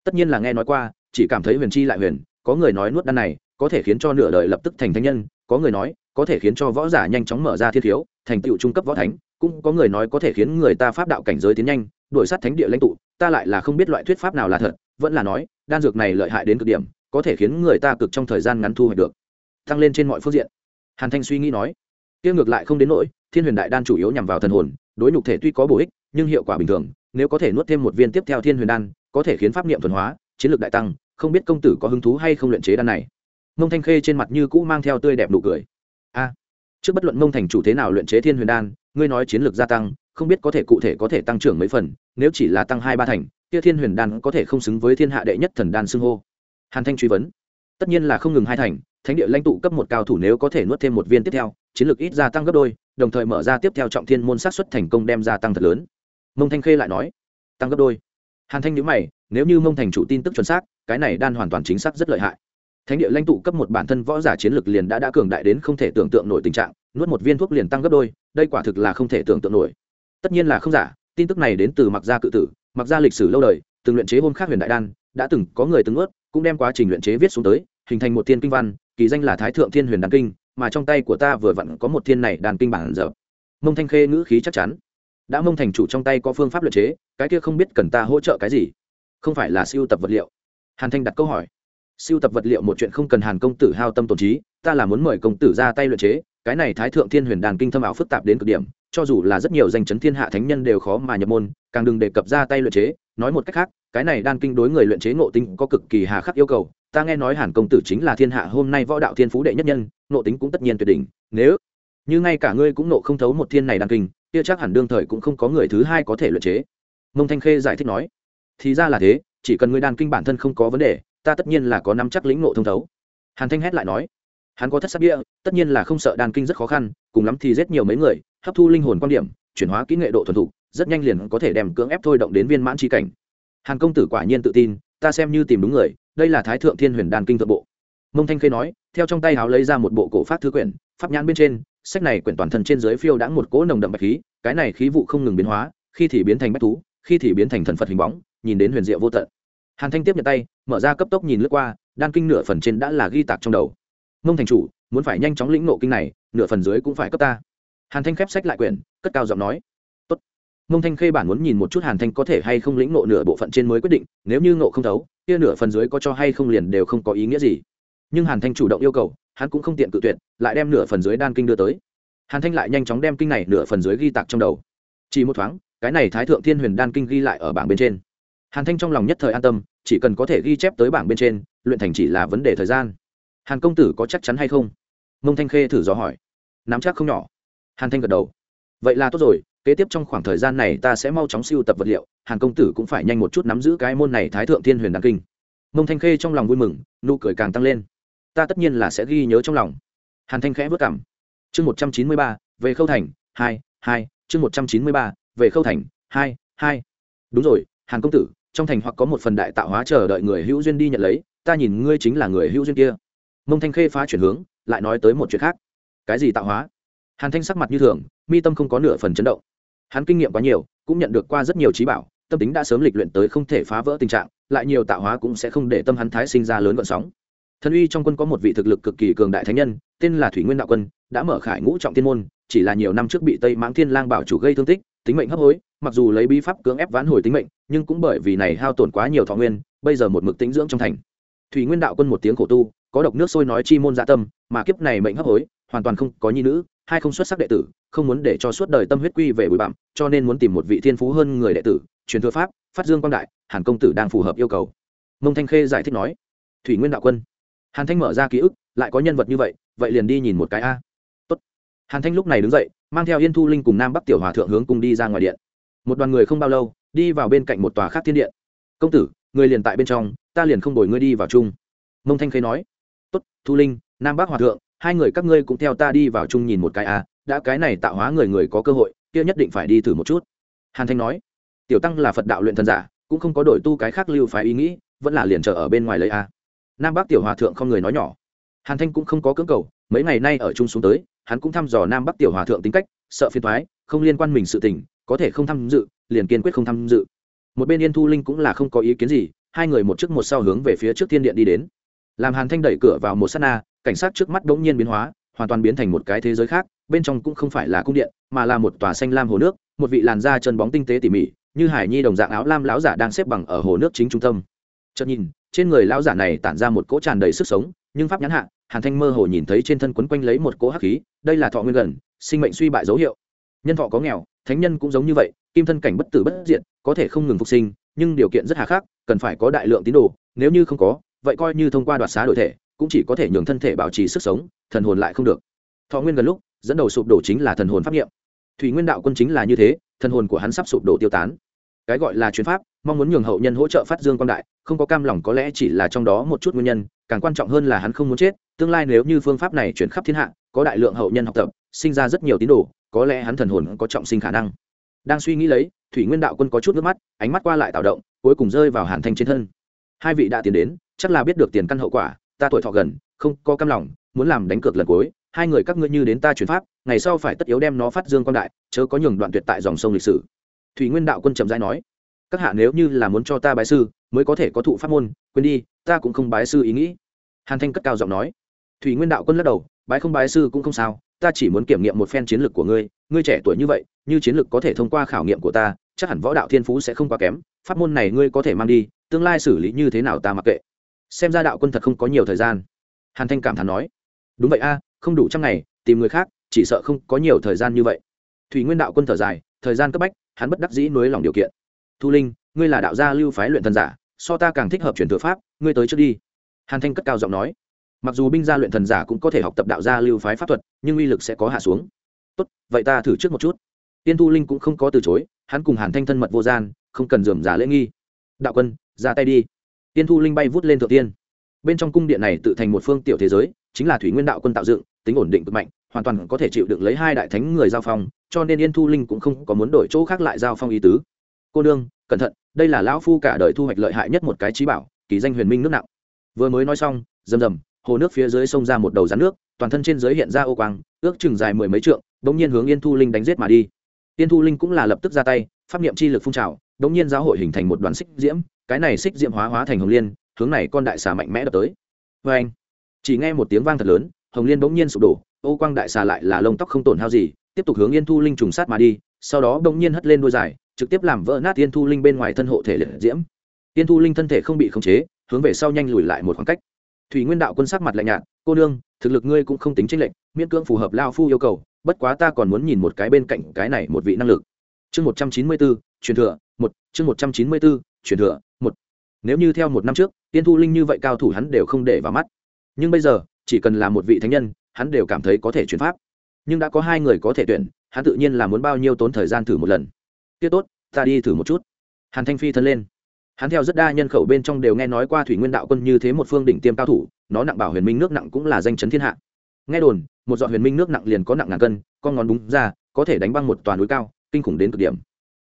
Tất nhiên là nghe nói qua, chỉ cảm thấy huyền chi lại huyền, có người nói nuốt đan này, có thể khiến cho nửa đời lập tức thành thánh nhân, có người nói, có thể khiến cho võ giả nhanh chóng mở ra thiên thiếu, thành tựu trung cấp võ thánh, cũng có người nói có thể khiến người ta pháp đạo cảnh giới tiến nhanh, đuổi sát thánh địa lãnh tụ, ta lại là không biết loại thuyết pháp nào là thật vẫn là nói, đan dược này lợi hại đến cực điểm, có thể khiến người ta cực trong thời gian ngắn thu hoạch được. Tăng lên trên mọi phương diện. Hàn thanh suy nghĩ nói tiêu ngược lại không đến nỗi, thiên huyền đại đan chủ yếu nhằm vào thần hồn, đối nhục thể tuy có bổ ích, nhưng hiệu quả bình thường, nếu có thể nuốt thêm một viên tiếp theo thiên huyền đan, có thể khiến pháp niệm thuần hóa, chiến lược đại tăng, không biết công tử có hứng thú hay không luyện chế đan này. Mông thanh khê trên mặt như cũ mang theo tươi đẹp nụ cười. A, trước bất luận mông thành chủ thế nào luyện chế thiên huyền đan, ngươi nói chiến lược gia tăng, không biết có thể cụ thể có thể tăng trưởng mấy phần, nếu chỉ là tăng hai ba thành kia thiên huyền đan có thể không xứng với thiên hạ đệ nhất thần đan xưng hô. Hàn thanh truy vấn. Tất nhiên là không ngừng hai thành, thánh địa lãnh tụ cấp một cao thủ nếu có thể nuốt thêm một viên tiếp theo, chiến lược ít gia tăng gấp đôi, đồng thời mở ra tiếp theo trọng thiên môn sát xuất thành công đem gia tăng thật lớn. Mông thanh khê lại nói, tăng gấp đôi. Hàn thanh nhữ mày, nếu như mông thành chủ tin tức chuẩn xác, cái này đan hoàn toàn chính xác rất lợi hại. Thánh địa lãnh tụ cấp một bản thân võ giả chiến lược liền đã đã cường đại đến không thể tưởng tượng nổi tình trạng, nuốt một viên thuốc liền tăng gấp đôi, đây quả thực là không thể tưởng tượng nổi. Tất nhiên là không giả, tin tức này đến từ mặc gia cự tử mặc ra lịch sử lâu đời, từng luyện chế hôm khác huyền đại đan, đã từng có người từng ướt cũng đem quá trình luyện chế viết xuống tới, hình thành một thiên kinh văn, kỳ danh là thái thượng thiên huyền đan kinh, mà trong tay của ta vừa vặn có một thiên này đàn kinh bản dở. Mông thanh khê ngữ khí chắc chắn. Đã mông thành chủ trong tay có phương pháp luyện chế, cái kia không biết cần ta hỗ trợ cái gì? Không phải là siêu tập vật liệu? Hàn thanh đặt câu hỏi. Siêu tập vật liệu một chuyện không cần hàn công tử hao tâm tổn trí, ta là muốn mời công tử ra tay luyện chế, cái này thái thượng thiên huyền đàn kinh thâm ảo phức tạp đến cực điểm cho dù là rất nhiều danh chấn thiên hạ thánh nhân đều khó mà nhập môn, càng đừng đề cập ra tay luyện chế. Nói một cách khác, cái này đan kinh đối người luyện chế ngộ tính có cực kỳ hà khắc yêu cầu. Ta nghe nói hàn công tử chính là thiên hạ hôm nay võ đạo thiên phú đệ nhất nhân, ngộ tính cũng tất nhiên tuyệt đỉnh. Nếu như ngay cả ngươi cũng nộ không thấu một thiên này đan kinh, kia chắc hẳn đương thời cũng không có người thứ hai có thể luyện chế. Mông thanh khê giải thích nói, thì ra là thế, chỉ cần ngươi đan kinh bản thân không có vấn đề, ta tất nhiên là có năm chắc lĩnh ngộ thông thấu. Hàn thanh hét lại nói, hắn có thất sắc địa tất nhiên là không sợ đan kinh rất khó khăn, cùng lắm thì giết nhiều mấy người hấp thu linh hồn quan điểm, chuyển hóa kỹ nghệ độ thuần thục, rất nhanh liền có thể đem cưỡng ép thôi động đến viên mãn tri cảnh. Hàn công tử quả nhiên tự tin, ta xem như tìm đúng người, đây là thái thượng thiên huyền đàn kinh thượng bộ. Mông thanh khê nói, theo trong tay háo lấy ra một bộ cổ pháp thư quyển, pháp nhãn bên trên, sách này quyển toàn thân trên dưới phiêu đã một cỗ nồng đậm bạch khí, cái này khí vụ không ngừng biến hóa, khi thì biến thành bách thú, khi thì biến thành thần phật hình bóng, nhìn đến huyền diệu vô tận. Hàn thanh tiếp nhận tay, mở ra cấp tốc nhìn lướt qua, đan kinh nửa phần trên đã là ghi tạc trong đầu. Mông thành chủ, muốn phải nhanh chóng lĩnh nộ kinh này, nửa phần dưới cũng phải cấp ta hàn thanh khép sách lại quyển, cất cao giọng nói, Tốt. mông thanh khê bản muốn nhìn một chút hàn thanh có thể hay không lĩnh nộ nửa bộ phận trên mới quyết định, nếu như nộ không thấu, kia nửa phần dưới có cho hay không liền đều không có ý nghĩa gì. Nhưng hàn thanh chủ động yêu cầu, hắn cũng không tiện cự tuyệt, lại đem nửa phần dưới đan kinh đưa tới. Hàn thanh lại nhanh chóng đem kinh này nửa phần dưới ghi tạc trong đầu. Chỉ một thoáng, cái này thái thượng thiên huyền đan kinh ghi lại ở bảng bên trên. Hàn thanh trong lòng nhất thời an tâm, chỉ cần có thể ghi chép tới bảng bên trên, luyện thành chỉ là vấn đề thời gian. Hàn công tử có chắc chắn hay không? Mông thanh khê thử dò hỏi. Nắm chắc không nhỏ hàn thanh gật đầu. Vậy là tốt rồi, kế tiếp trong khoảng thời gian này ta sẽ mau chóng siêu tập vật liệu, hàn công tử cũng phải nhanh một chút nắm giữ cái môn này thái thượng thiên huyền đăng kinh. Mông thanh khê trong lòng vui mừng, nụ cười càng tăng lên. Ta tất nhiên là sẽ ghi nhớ trong lòng. Hàn thanh khẽ vất cảm chương một trăm chín mươi ba, về khâu thành, hai hai, chương một trăm chín mươi ba, về khâu thành, hai hai. Đúng rồi, hàn công tử, trong thành hoặc có một phần đại tạo hóa chờ đợi người hữu duyên đi nhận lấy, ta nhìn ngươi chính là người hữu duyên kia. Mông thanh khê phá chuyển hướng, lại nói tới một chuyện khác. Cái gì tạo hóa? Hàn thanh sắc mặt như thường, mi tâm không có nửa phần chấn động. Hắn kinh nghiệm quá nhiều, cũng nhận được qua rất nhiều trí bảo, tâm tính đã sớm lịch luyện tới không thể phá vỡ tình trạng, lại nhiều tạo hóa cũng sẽ không để tâm hắn thái sinh ra lớn gọn sóng. Thần uy trong quân có một vị thực lực cực kỳ cường đại thánh nhân, tên là thủy nguyên đạo quân, đã mở khải ngũ trọng tiên môn, chỉ là nhiều năm trước bị tây mãng thiên lang bảo chủ gây thương tích, tính mệnh hấp hối, mặc dù lấy bí pháp cưỡng ép vãn hồi tính mệnh, nhưng cũng bởi vì này hao tổn quá nhiều thọ nguyên, bây giờ một mực tính dưỡng trong thành. Thủy nguyên đạo quân một tiếng khổ tu, có độc nước sôi nói chi môn dạ tâm, mà kiếp này mệnh hấp hối, hoàn toàn không có nhi nữ hai không xuất sắc đệ tử, không muốn để cho suốt đời tâm huyết quy về bụi bặm, cho nên muốn tìm một vị thiên phú hơn người đệ tử, truyền thừa pháp, phát dương quang đại, hàn công tử đang phù hợp yêu cầu. Mông thanh khê giải thích nói, thủy nguyên đạo quân. Hàn thanh mở ra ký ức, lại có nhân vật như vậy vậy liền đi nhìn một cái a. Tốt. hàn thanh lúc này đứng dậy, mang theo yên thu linh cùng nam bắc tiểu hòa thượng hướng cung đi ra ngoài điện. Một đoàn người không bao lâu, đi vào bên cạnh một tòa khác thiên điện. Công tử, người liền tại bên trong, ta liền không đổi ngươi đi vào chung. Mông thanh khê nói, tốt, thu linh, nam bắc hòa thượng hai người các ngươi cũng theo ta đi vào chung nhìn một cái à đã cái này tạo hóa người người có cơ hội, kia nhất định phải đi thử một chút. Hàn thanh nói. Tiểu tăng là phật đạo luyện thần giả, cũng không có đổi tu cái khác lưu phái ý nghĩ, vẫn là liền chờ ở bên ngoài lấy a nam bắc tiểu hòa thượng không người nói nhỏ. Hàn thanh cũng không có cưỡng cầu, mấy ngày nay ở chung xuống tới, hắn cũng thăm dò nam bắc tiểu hòa thượng tính cách, sợ phiền thoái không liên quan mình sự tình, có thể không tham dự, liền kiên quyết không tham dự. Một bên yên thu linh cũng là không có ý kiến gì, hai người một trước một sau hướng về phía trước thiên điện đi đến làm hàn thanh đẩy cửa vào một s á t na, cảnh sát trước mắt đ ố n g nhiên biến hóa, hoàn toàn biến thành một cái thế giới khác, bên trong cũng không phải là cung điện, mà là một tòa xanh lam hồ nước, một vị làn da chân bóng tinh tế tỉ mỉ, như hải nhi đồng dạng áo lam lão giả đang xếp bằng ở hồ nước chính trung tâm. Chợt nhìn, trên người lão giả này tản ra một cỗ tràn đầy sức sống, nhưng pháp nhãn hạ, hàn thanh mơ hồ nhìn thấy trên thân quấn quanh lấy một cỗ hắc khí, đây là thọ nguyên gần, sinh mệnh suy bại dấu hiệu. Nhân thọ có nghèo, thánh nhân cũng giống như vậy, kim thân cảnh bất tử bất diện có thể không ngừng phục sinh, nhưng điều kiện rất hà khắc, cần phải có đại lượng tín đồ, nếu như không có vậy coi như thông qua đoạt xá đổi thể, cũng chỉ có thể nhường thân thể bảo trì sức sống, thần hồn lại không được. Thọ nguyên gần lúc, dẫn đầu sụp đổ chính là thần hồn pháp nghiệm thủy nguyên đạo quân chính là như thế, thần hồn của hắn sắp sụp đổ tiêu tán. Cái gọi là chuyến pháp, mong muốn nhường hậu nhân hỗ trợ phát dương quan đại, không có cam lòng có lẽ chỉ là trong đó một chút nguyên nhân, càng quan trọng hơn là hắn không muốn chết, tương lai nếu như phương pháp này chuyển khắp thiên hạ, có đại lượng hậu nhân học tập, sinh ra rất nhiều tín đồ, có lẽ hắn thần hồn có trọng sinh khả năng. Đang suy nghĩ lấy, thủy nguyên đạo quân có chút nước mắt, ánh mắt qua lại tạo động, cuối cùng rơi vào hàn thanh trên thân. Hai vị đã tiến đến chắc là biết được tiền căn hậu quả, ta tuổi thọ gần, không có cam lòng, muốn làm đánh cược lần cuối, hai người các ngươi như đến ta chuyển pháp, ngày sau phải tất yếu đem nó phát dương quan đại, chớ có nhường đoạn tuyệt tại dòng sông lịch sử. Thủy nguyên đạo quân trầm giai nói, các hạ nếu như là muốn cho ta bái sư, mới có thể có thụ pháp môn, quên đi, ta cũng không bái sư ý nghĩ. Hàn thanh cất cao giọng nói. Thủy nguyên đạo quân lắc đầu, bái không bái sư cũng không sao, ta chỉ muốn kiểm nghiệm một phen chiến lược của ngươi ngươi trẻ tuổi như vậy, như chiến lược có thể thông qua khảo nghiệm của ta, chắc hẳn võ đạo thiên phú sẽ không quá kém, pháp môn này ngươi có thể mang đi, tương lai xử lý như thế nào ta mặc kệ xem ra đạo quân thật không có nhiều thời gian. Hàn thanh cảm thán nói, đúng vậy a, không đủ trăm ngày, tìm người khác, chỉ sợ không có nhiều thời gian như vậy. Thủy nguyên đạo quân thở dài, thời gian cấp bách, hắn bất đắc dĩ nối lòng điều kiện. Thu linh, ngươi là đạo gia lưu phái luyện thần giả, so ta càng thích hợp chuyển thừa pháp, ngươi tới trước đi. Hàn thanh cất cao giọng nói, mặc dù binh gia luyện thần giả cũng có thể học tập đạo gia lưu phái pháp thuật, nhưng uy lực sẽ có hạ xuống. Tốt, vậy ta thử trước một chút. Tiên thu linh cũng không có từ chối, hắn cùng hàn thanh thân mật vô gian, không cần dườm giả lễ nghi. Đạo quân, ra tay đi tiên thu linh bay vút lên thượng tiên. Bên trong cung điện này tự thành một phương tiểu thế giới, chính là thủy nguyên đạo quân tạo dựng, tính ổn định cực mạnh, hoàn toàn có thể chịu đựng lấy hai đại thánh người giao phong, cho nên yên thu linh cũng không có muốn đổi chỗ khác lại giao phong ý tứ. Cô nương, cẩn thận, đây là lão phu cả đời thu hoạch lợi hại nhất một cái trí bảo, kỳ danh huyền minh nước nặng. Vừa mới nói xong, rầm rầm, hồ nước phía dưới sông ra một đầu rắn nước, toàn thân trên dưới hiện ra ô quang, ước chừng dài mười mấy trượng đ ỗ n g nhiên hướng yên thu linh đánh g i ế t mà đi. Yên thu linh cũng là lập tức ra tay, pháp n i ệ m chi lực phun trào đ ỗ n g nhiên giáo hội hình thành một đoàn xích diễm cái này xích diễm hóa hóa thành hồng liên, hướng này con đại xà mạnh mẽ đập tới. Vê anh, chỉ nghe một tiếng vang thật lớn, hồng liên bỗng nhiên sụp đổ, ô quang đại xà lại là lông tóc không tổn hao gì, tiếp tục hướng yên thu linh trùng sát mà đi, sau đó bỗng nhiên hất lên đôi dài, trực tiếp làm vỡ nát yên thu linh bên ngoài thân hộ thể liệt diễm. Yên thu linh thân thể không bị khống chế, hướng về sau nhanh lùi lại một khoảng cách. Thủy nguyên đạo quân sắc mặt lạnh nhạt, cô nương, thực lực ngươi cũng không tính tranh lệch, miễn cưỡng phù hợp lao phu yêu cầu, bất quá ta còn muốn nhìn một cái bên cạnh cái này một vị năng lực. Chương một trăm chín mươi bốn truyền thừa, một, chương một trăm chín mươi bốn truyền thừa nếu như theo một năm trước, tiên thu linh như vậy cao thủ hắn đều không để vào mắt. Nhưng bây giờ, chỉ cần là một vị thánh nhân, hắn đều cảm thấy có thể chuyển pháp. Nhưng đã có hai người có thể tuyển, hắn tự nhiên là muốn bao nhiêu tốn thời gian thử một lần. Tiết tốt, ta đi thử một chút. Hàn thanh phi thân lên. Hắn theo rất đa nhân khẩu bên trong đều nghe nói qua thủy nguyên đạo quân như thế một phương đỉnh tiêm cao thủ, nó nặng bảo huyền minh nước nặng cũng là danh chấn thiên hạ. Nghe đồn, một dọn huyền minh nước nặng liền có nặng ngàn cân, con ngón búng ra, có thể đánh băng một toàn núi cao, kinh khủng đến cực điểm.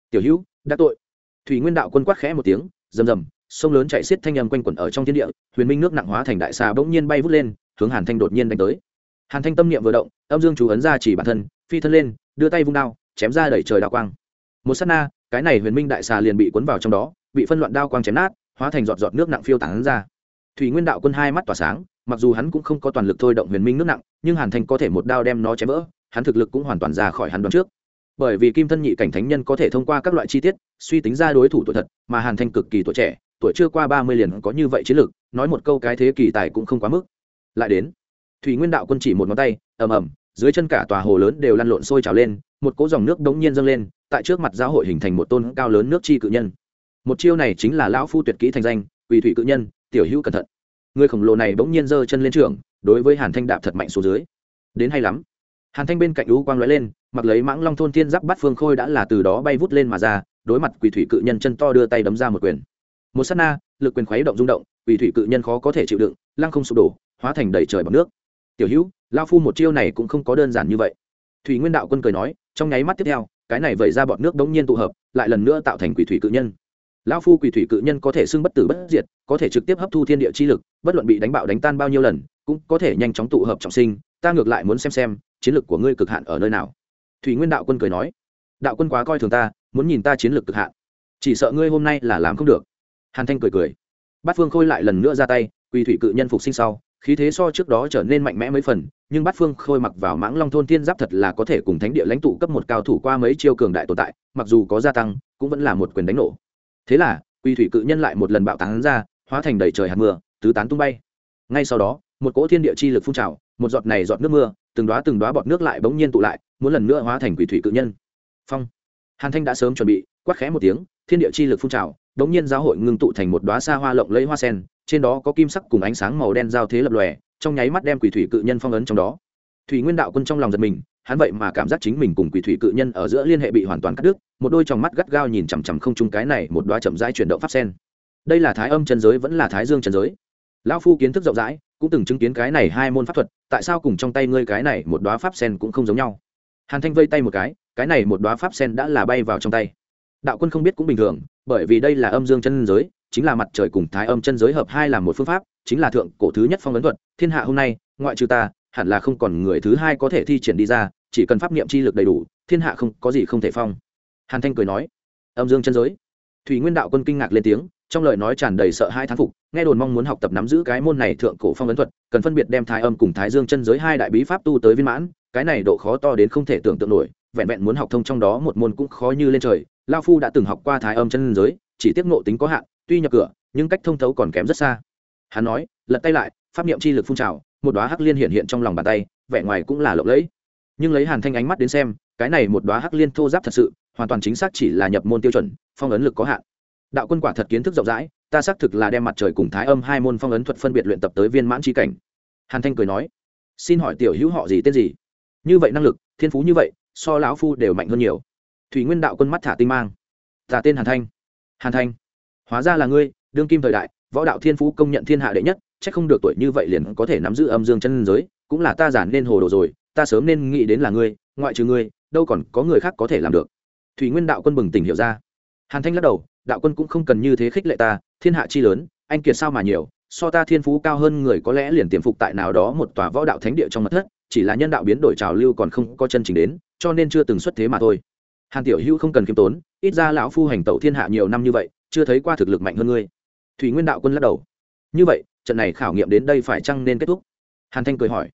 Tiểu hữu, đã tội. Thủy nguyên đạo quân quát khẽ một tiếng, rầm rầm sông lớn chạy xiết thanh âm quanh quẩn ở trong thiên địa, huyền minh nước nặng hóa thành đại xà bỗng nhiên bay vút lên, hướng hàn thanh đột nhiên đánh tới. Hàn thanh tâm niệm vừa động, âm dương chú ấn ra chỉ bản thân, phi thân lên, đưa tay vung đao, chém ra đẩy trời đạo quang. Một sát na, cái này huyền minh đại xà liền bị cuốn vào trong đó, bị phân loạn đao quang chém nát, hóa thành giọt giọt nước nặng phiêu tán ra. Thủy nguyên đạo quân hai mắt tỏa sáng, mặc dù hắn cũng không có toàn lực thôi động huyền minh nước nặng, nhưng hàn thanh có thể một đao đem nó chém vỡ, hắn thực lực cũng hoàn toàn ra khỏi hắn đoán trước. Bởi vì kim thân nhị cảnh thánh nhân có thể thông qua các loại chi tiết, suy tính ra đối thủ tuổi thật, mà hàn thanh cực kỳ tuổi trẻ tuổi chưa qua ba mươi liền có như vậy chiến lược, nói một câu cái thế kỳ tài cũng không quá mức. Lại đến, thủy nguyên đạo quân chỉ một ngón tay, ầm ầm, dưới chân cả tòa hồ lớn đều lăn lộn sôi trào lên, một cỗ dòng nước đống nhiên dâng lên, tại trước mặt giáo hội hình thành một tôn cao lớn nước chi cự nhân. Một chiêu này chính là lão phu tuyệt kỹ thành danh, quỳ thủy cự nhân, tiểu hữu cẩn thận. Người khổng lồ này bỗng nhiên giơ chân lên trường, đối với hàn thanh đạp thật mạnh xuống dưới. Đến hay lắm. Hàn thanh bên cạnh lũ quang lóe lên, mặc lấy mãng long thôn thiên giáp bắt phương khôi đã là từ đó bay vút lên mà ra, đối mặt quỷ thủy cự nhân chân to đưa tay đấm ra một quyền một s á t na, lực quyền khuấy động rung động, quỷ thủy cự nhân khó có thể chịu đựng, lăng không sụp đổ, hóa thành đầy trời bằng nước. Tiểu hữu lao phu một chiêu này cũng không có đơn giản như vậy. Thủy nguyên đạo quân cười nói, trong nháy mắt tiếp theo, cái này vẩy ra bọn nước đống nhiên tụ hợp, lại lần nữa tạo thành quỷ thủy cự nhân. Lão phu quỷ thủy cự nhân có thể xưng bất tử bất diệt, có thể trực tiếp hấp thu thiên địa chi lực, bất luận bị đánh bạo đánh tan bao nhiêu lần, cũng có thể nhanh chóng tụ hợp trọng sinh, ta ngược lại muốn xem xem, chiến lược của ngươi cực hạn ở nơi nào. Thủy nguyên đạo quân cười nói, đạo quân quá coi thường ta, muốn nhìn ta chiến lược cực hạn. Chỉ sợ ngươi hôm nay là làm không được hàn thanh cười cười. Bát phương khôi lại lần nữa ra tay, quỳ thủy cự nhân phục sinh sau, khí thế so trước đó trở nên mạnh mẽ mấy phần, nhưng bát phương khôi mặc vào mãng long thôn thiên giáp thật là có thể cùng thánh địa lãnh tụ cấp một cao thủ qua mấy chiêu cường đại tồn tại, mặc dù có gia tăng, cũng vẫn là một quyền đánh nổ. Thế là, quỳ thủy cự nhân lại một lần bạo tán ra, hóa thành đầy trời hạt mưa, tứ tán tung bay. Ngay sau đó, một cỗ thiên địa chi lực phun trào, một giọt này giọt nước mưa, từng đoá từng đoá bọt nước lại bỗng nhiên tụ lại, muốn lần nữa hóa thành quỷ thủy cự nhân. Phong. Hàn thanh đã sớm chuẩn bị, quát khẽ một tiếng, thiên địa chi lực phun trào đống nhiên giáo hội ngưng tụ thành một đóa xa hoa lộng lẫy hoa sen, trên đó có kim sắc cùng ánh sáng màu đen giao thế lập lòe, trong nháy mắt đem quỷ thủy cự nhân phong ấn trong đó. Thủy nguyên đạo quân trong lòng giật mình, hắn vậy mà cảm giác chính mình cùng quỷ thủy cự nhân ở giữa liên hệ bị hoàn toàn cắt đứt, một đôi trong mắt gắt gao nhìn chằm chằm không chung cái này một đóa chậm rãi chuyển động pháp sen. Đây là thái âm chân giới vẫn là thái dương chân giới? Lão phu kiến thức rộng rãi, cũng từng chứng kiến cái này hai môn pháp thuật, tại sao cùng trong tay ngươi cái này một đóa pháp sen cũng không giống nhau? Hàn thanh vây tay một cái cái này một đóa pháp sen đã là bay vào trong tay đạo quân không biết cũng bình thường, bởi vì đây là âm dương chân giới, chính là mặt trời cùng thái âm chân giới hợp hai là một phương pháp, chính là thượng cổ thứ nhất phong ấn thuật. Thiên hạ hôm nay, ngoại trừ ta, hẳn là không còn người thứ hai có thể thi triển đi ra, chỉ cần pháp niệm chi lực đầy đủ, thiên hạ không có gì không thể phong. Hàn thanh cười nói, âm dương chân giới. Thủy nguyên đạo quân kinh ngạc lên tiếng, trong lời nói tràn đầy sợ hai thán phục, nghe đồn mong muốn học tập nắm giữ cái môn này thượng cổ phong ấn thuật, cần phân biệt đem thái âm cùng thái dương chân giới hai đại bí pháp tu tới viên mãn, cái này độ khó to đến không thể tưởng tượng nổi, vẹn vẹn muốn học thông trong đó một môn cũng khó như lên trời lao phu đã từng học qua thái âm chân giới, chỉ tiếp nộ tính có hạn, tuy nhập cửa, nhưng cách thông thấu còn kém rất xa. Hắn nói, lật tay lại, pháp niệm chi lực phun trào, một đoá hắc liên hiện hiện trong lòng bàn tay, vẻ ngoài cũng là lộng lẫy. Nhưng lấy hàn thanh ánh mắt đến xem, cái này một đoá hắc liên thô giáp thật sự, hoàn toàn chính xác chỉ là nhập môn tiêu chuẩn, phong ấn lực có hạn. Đạo quân quả thật kiến thức rộng rãi, ta xác thực là đem mặt trời cùng thái âm hai môn phong ấn thuật phân biệt luyện tập tới viên mãn tri cảnh. Hàn thanh cười nói, xin hỏi tiểu hữu họ gì tên gì? Như vậy năng lực, thiên phú như vậy, so lão phu đều mạnh hơn nhiều thủy nguyên đạo quân mắt thả tinh mang. Ta tên hàn thanh. Hàn thanh. Hóa ra là ngươi, đương kim thời đại, võ đạo thiên phú công nhận thiên hạ đệ nhất c h ắ c không được tuổi như vậy liền có thể nắm giữ âm dương chân giới, cũng là ta giản nên hồ đồ rồi, ta sớm nên nghĩ đến là ngươi, ngoại trừ ngươi, đâu còn có người khác có thể làm được. Thủy nguyên đạo quân bừng tỉnh hiểu ra. Hàn thanh lắc đầu, đạo quân cũng không cần như thế khích lệ ta, thiên hạ chi lớn, anh kiệt sao mà nhiều, so ta thiên phú cao hơn người có lẽ liền tiềm phục tại nào đó một tòa võ đạo thánh địa trong mặt thất, chỉ là nhân đạo biến đổi trào lưu còn không có chân trình đến, cho nên chưa từng xuất thế mà thôi hàn tiểu hữu không cần khiêm tốn, ít ra lão phu hành tẩu thiên hạ nhiều năm như vậy, chưa thấy qua thực lực mạnh hơn ngươi. Thủy nguyên đạo quân lắc đầu. Như vậy, trận này khảo nghiệm đến đây phải chăng nên kết thúc? Hàn thanh cười hỏi.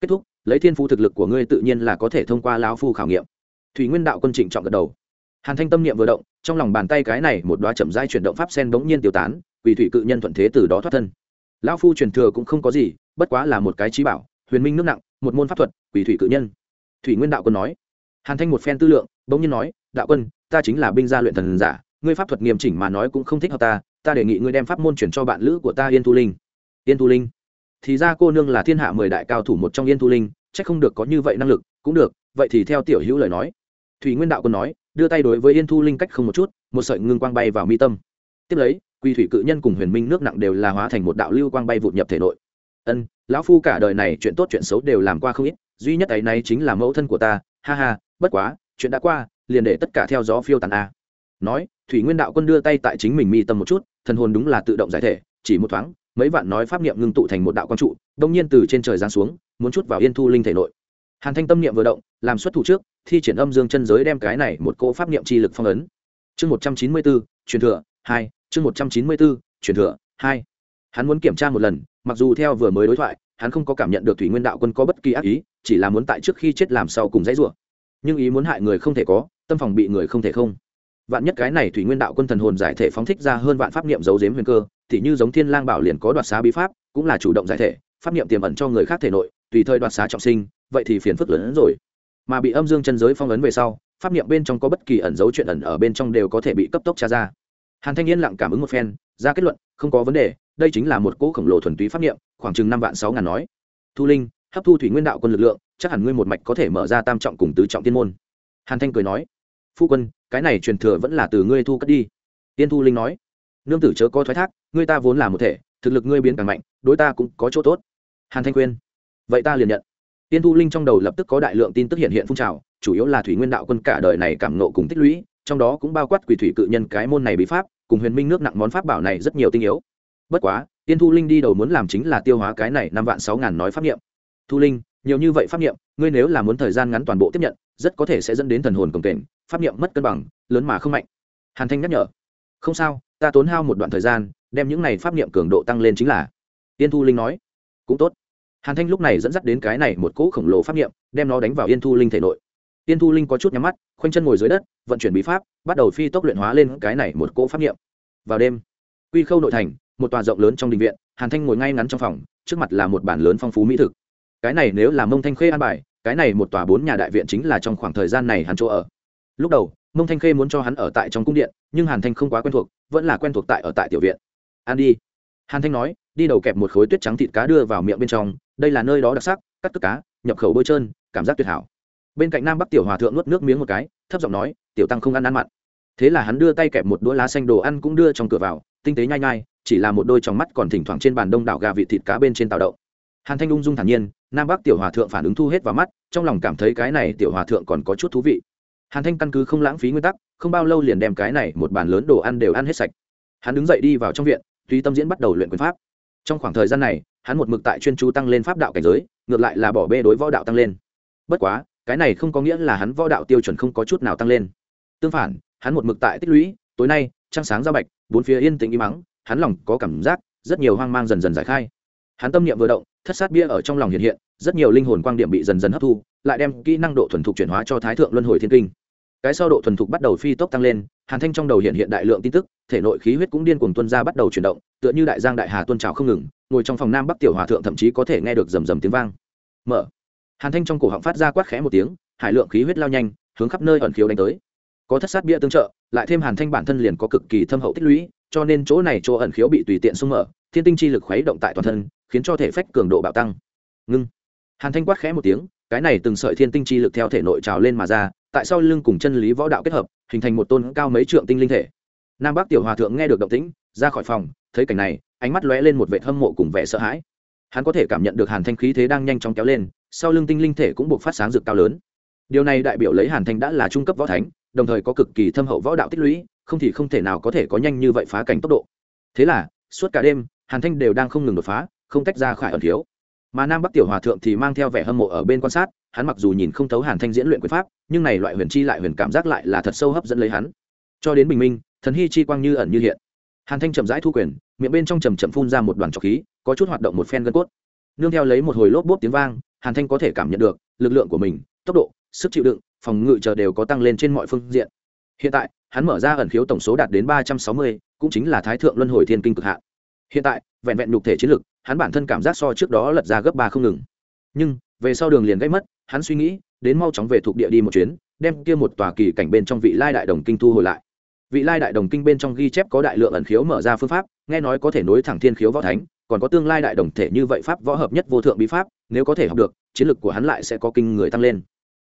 Kết thúc, lấy thiên phu thực lực của ngươi tự nhiên là có thể thông qua lão phu khảo nghiệm. Thủy nguyên đạo quân trịnh chọn gật đầu. Hàn thanh tâm niệm vừa động, trong lòng bàn tay cái này một đoá chậm rãi chuyển động pháp sen bỗng nhiên tiêu tán vì thủy cự nhân thuận thế từ đó thoát thân. Lão phu truyền thừa cũng không có gì, bất quá là một cái trí bảo, huyền minh nước nặng, một môn pháp thuật quỷ thủy cự nhân. Thủy nguyên đạo quân nói. Hàn thanh một phen tư lượng bỗng nhiên nói, đạo quân, ta chính là binh gia luyện thần giả, ngươi pháp thuật nghiêm chỉnh mà nói cũng không thích hợp ta ta đề nghị ngươi đem pháp môn chuyển cho bạn lữ của ta yên thu linh. Yên thu linh? Thì ra cô nương là thiên hạ mười đại cao thủ một trong yên thu linh c h ắ c không được có như vậy năng lực, cũng được, vậy thì theo tiểu hữu lời nói. Thủy nguyên đạo quân nói, đưa tay đối với yên thu linh cách không một chút, một sợi ngưng quang bay vào mi tâm. Tiếp lấy, quy thủy cự nhân cùng huyền minh nước nặng đều là hóa thành một đạo lưu quang bay vụt nhập thể nội. Ân, lão phu cả đời này chuyện tốt chuyện xấu đều làm qua không ít, duy nhất ấy này chính là mẫu thân của ta, ha ha, bất quá chuyện đã qua, liền để tất cả theo gió phiêu tàn a. Nói, thủy nguyên đạo quân đưa tay tại chính mình mi tâm một chút, thần hồn đúng là tự động giải thể, chỉ một thoáng, mấy vạn nói pháp niệm ngưng tụ thành một đạo quang trụ, đông nhiên từ trên trời giáng xuống, muốn chút vào yên thu linh thể nội. Hàn thanh tâm niệm vừa động, làm xuất thủ trước, thi triển âm dương chân giới đem cái này một cỗ pháp niệm chi lực phong ấn. Chương một trăm chín mươi bốn, truyền thừa, hai, chương một trăm chín mươi bốn, truyền thừa, hai. Hắn muốn kiểm tra một lần, mặc dù theo vừa mới đối thoại, hắn không có cảm nhận được thủy nguyên đạo quân có bất kỳ ác ý, chỉ là muốn tại trước khi chết làm sau cùng dãy rủa nhưng ý muốn hại người không thể có, tâm phòng bị người không thể không. Vạn nhất cái này thủy nguyên đạo quân thần hồn giải thể phóng thích ra hơn vạn pháp niệm giấu giếm huyền cơ, thì như giống thiên lang bảo liền có đoạt xá bí pháp, cũng là chủ động giải thể, pháp niệm tiềm ẩn cho người khác thể nội, tùy thời đoạt xá trọng sinh, vậy thì phiền phức lớn hơn rồi. Mà bị âm dương chân giới phong ấn về sau, pháp niệm bên trong có bất kỳ ẩn dấu chuyện ẩn ở bên trong đều có thể bị cấp tốc tra ra. Hàn thanh yên lặng cảm ứng một phen, ra kết luận, không có vấn đề, đây chính là một cỗ khổng lồ thuần túy pháp niệm, khoảng chừng năm vạn sáu ngàn nói. Thu linh, hấp thu thủy nguyên đạo quân lực lượng chắc hẳn ngươi một mạch có thể mở ra tam trọng cùng tứ trọng tiên môn. Hàn thanh cười nói, phu quân, cái này truyền thừa vẫn là từ ngươi thu cất đi. Tiên thu linh nói, nương tử chớ có thoái thác, ngươi ta vốn là một thể, thực lực ngươi biến càng mạnh, đối ta cũng có chỗ tốt. Hàn thanh khuyên, vậy ta liền nhận. Tiên thu linh trong đầu lập tức có đại lượng tin tức hiện hiện phun trào, chủ yếu là thủy nguyên đạo quân cả đời này cảm nộ cùng tích lũy, trong đó cũng bao quát quỷ thủy cự nhân cái môn này bí pháp, cùng huyền minh nước nặng món pháp bảo này rất nhiều tinh yếu. Bất quá, tiên thu linh đi đầu muốn làm chính là tiêu hóa cái này năm vạn sáu ngàn nói pháp nghiệm thu linh nhiều như vậy pháp niệm, ngươi nếu là muốn thời gian ngắn toàn bộ tiếp nhận, rất có thể sẽ dẫn đến thần hồn cồng kềnh, pháp niệm mất cân bằng, lớn mà không mạnh. Hàn thanh nhắc nhở. Không sao, ta tốn hao một đoạn thời gian, đem những này pháp niệm cường độ tăng lên chính là. Tiên thu linh nói. Cũng tốt. Hàn thanh lúc này dẫn dắt đến cái này một cỗ khổng lồ pháp niệm, đem nó đánh vào yên thu linh thể nội. Tiên thu linh có chút nhắm mắt, khoanh chân ngồi dưới đất, vận chuyển bí pháp, bắt đầu phi tốc luyện hóa lên cái này một cỗ pháp niệm. Vào đêm, quy khâu nội thành, một tòa rộng lớn trong đình viện, hàn thanh ngồi ngay ngắn trong phòng, trước mặt là một bản lớn phong phú mỹ thực cái này nếu là mông thanh khê an bài, cái này một tòa bốn nhà đại viện chính là trong khoảng thời gian này hắn chỗ ở. Lúc đầu, mông thanh khê muốn cho hắn ở tại trong cung điện, nhưng hàn thanh không quá quen thuộc, vẫn là quen thuộc tại ở tại tiểu viện. An đi. Hàn thanh nói, đi đầu kẹp một khối tuyết trắng thịt cá đưa vào miệng bên trong, đây là nơi đó đặc sắc, cắt tức cá, nhập khẩu bôi trơn, cảm giác tuyệt hảo. Bên cạnh nam bắc tiểu hòa thượng nuốt nước miếng một cái, thấp giọng nói, tiểu tăng không ăn ăn mặn. Thế là hắn đưa tay kẹp một đũa lá xanh đồ ăn cũng đưa trong cửa vào, tinh tế nhai nhai, chỉ là một đôi trong mắt còn thỉnh thoảng trên bàn đông đảo gà vị thịt cá bên trên tàu đậu hàn thanh ung dung thản nhiên, nam bắc tiểu hòa thượng phản ứng thu hết vào mắt, trong lòng cảm thấy cái này tiểu hòa thượng còn có chút thú vị. Hàn thanh căn cứ không lãng phí nguyên tắc, không bao lâu liền đem cái này một bàn lớn đồ ăn đều ăn hết sạch. Hắn đứng dậy đi vào trong viện tùy tâm diễn bắt đầu luyện quyền pháp. Trong khoảng thời gian này, hắn một mực tại chuyên chú tăng lên pháp đạo cảnh giới, ngược lại là bỏ bê đối võ đạo tăng lên. Bất quá, cái này không có nghĩa là hắn võ đạo tiêu chuẩn không có chút nào tăng lên. Tương phản, hắn một mực tại tích lũy, tối nay, trăng sáng ra bạch, bốn phía yên tĩnh im mắng, hắn lòng có cảm giác, rất nhiều hoang mang dần dần giải khai. Hắn tâm niệm vừa động thất sát bia ở trong lòng hiện hiện, rất nhiều linh hồn quang điểm bị dần dần hấp thu, lại đem kỹ năng độ thuần thục chuyển hóa cho thái thượng luân hồi thiên kinh. Cái sau độ thuần thục bắt đầu phi tốc tăng lên, hàn thanh trong đầu hiện hiện đại lượng tin tức, thể nội khí huyết cũng điên cuồng tuân ra bắt đầu chuyển động, tựa như đại giang đại hà tuân trào không ngừng, ngồi trong phòng nam bắc tiểu hòa thượng thậm chí có thể nghe được rầm rầm tiếng vang. Mở. Hàn thanh trong cổ họng phát ra quát khẽ một tiếng, hải lượng khí huyết lao nhanh, hướng khắp nơi ẩn khiếu đánh tới. Có thất sát bia tương trợ, lại thêm hàn thanh bản thân liền có cực kỳ thâm hậu tích lũy, cho nên chỗ này chỗ ẩn khiếu bị tùy tiện xung mở, thiên tinh chi lực khuấy động tại toàn thân khiến cho thể phách cường độ bạo tăng. Ngưng. Hàn thanh quát khẽ một tiếng, cái này từng sợi thiên tinh chi lực theo thể nội trào lên mà ra, tại sau lưng cùng chân lý võ đạo kết hợp, hình thành một tôn cao mấy trượng tinh linh thể. Nam bắc tiểu hòa thượng nghe được động tĩnh, ra khỏi phòng, thấy cảnh này, ánh mắt lóe lên một vẻ hâm mộ cùng vẻ sợ hãi. Hắn có thể cảm nhận được hàn thanh khí thế đang nhanh chóng kéo lên, sau lưng tinh linh thể cũng buộc phát sáng rực cao lớn. Điều này đại biểu lấy hàn thanh đã là trung cấp võ thánh, đồng thời có cực kỳ thâm hậu võ đạo tích lũy, không thì không thể nào có thể có nhanh như vậy phá cảnh tốc độ. Thế là, suốt cả đêm, hàn thanh đều đang không ngừng đột phá không tách ra khỏi ẩn thiếu. Mà nam bắc tiểu hòa thượng thì mang theo vẻ hâm mộ ở bên quan sát, hắn mặc dù nhìn không thấu hàn thanh diễn luyện quyền pháp, nhưng này loại huyền chi lại huyền cảm giác lại là thật sâu hấp dẫn lấy hắn. Cho đến bình minh, thần hy chi quang như ẩn như hiện. Hàn thanh chậm rãi thu quyền, miệng bên trong chầm chậm phun ra một đoàn trọc khí, có chút hoạt động một phen gân cốt. Nương theo lấy một hồi lốp bốp tiếng vang, hàn thanh có thể cảm nhận được lực lượng của mình, tốc độ, sức chịu đựng, phòng ngự chờ đều có tăng lên trên mọi phương diện. Hiện tại, hắn mở ra ẩn khiếu tổng số đạt đến ba trăm sáu mươi, cũng chính là thái thượng luân hồi thiên kinh cực hạn. Hiện tại, vẹn vẹn nhục thể chiến lực hắn bản thân cảm giác so trước đó lật ra gấp ba không ngừng. Nhưng, về sau đường liền gây mất, hắn suy nghĩ, đến mau chóng về thuộc địa đi một chuyến, đem kia một tòa kỳ cảnh bên trong vị lai đại đồng kinh thu hồi lại. Vị lai đại đồng kinh bên trong ghi chép có đại lượng ẩn khiếu mở ra phương pháp, nghe nói có thể nối thẳng thiên khiếu võ thánh, còn có tương lai đại đồng thể như vậy pháp võ hợp nhất vô thượng bí pháp, nếu có thể học được, chiến lực của hắn lại sẽ có kinh người tăng lên.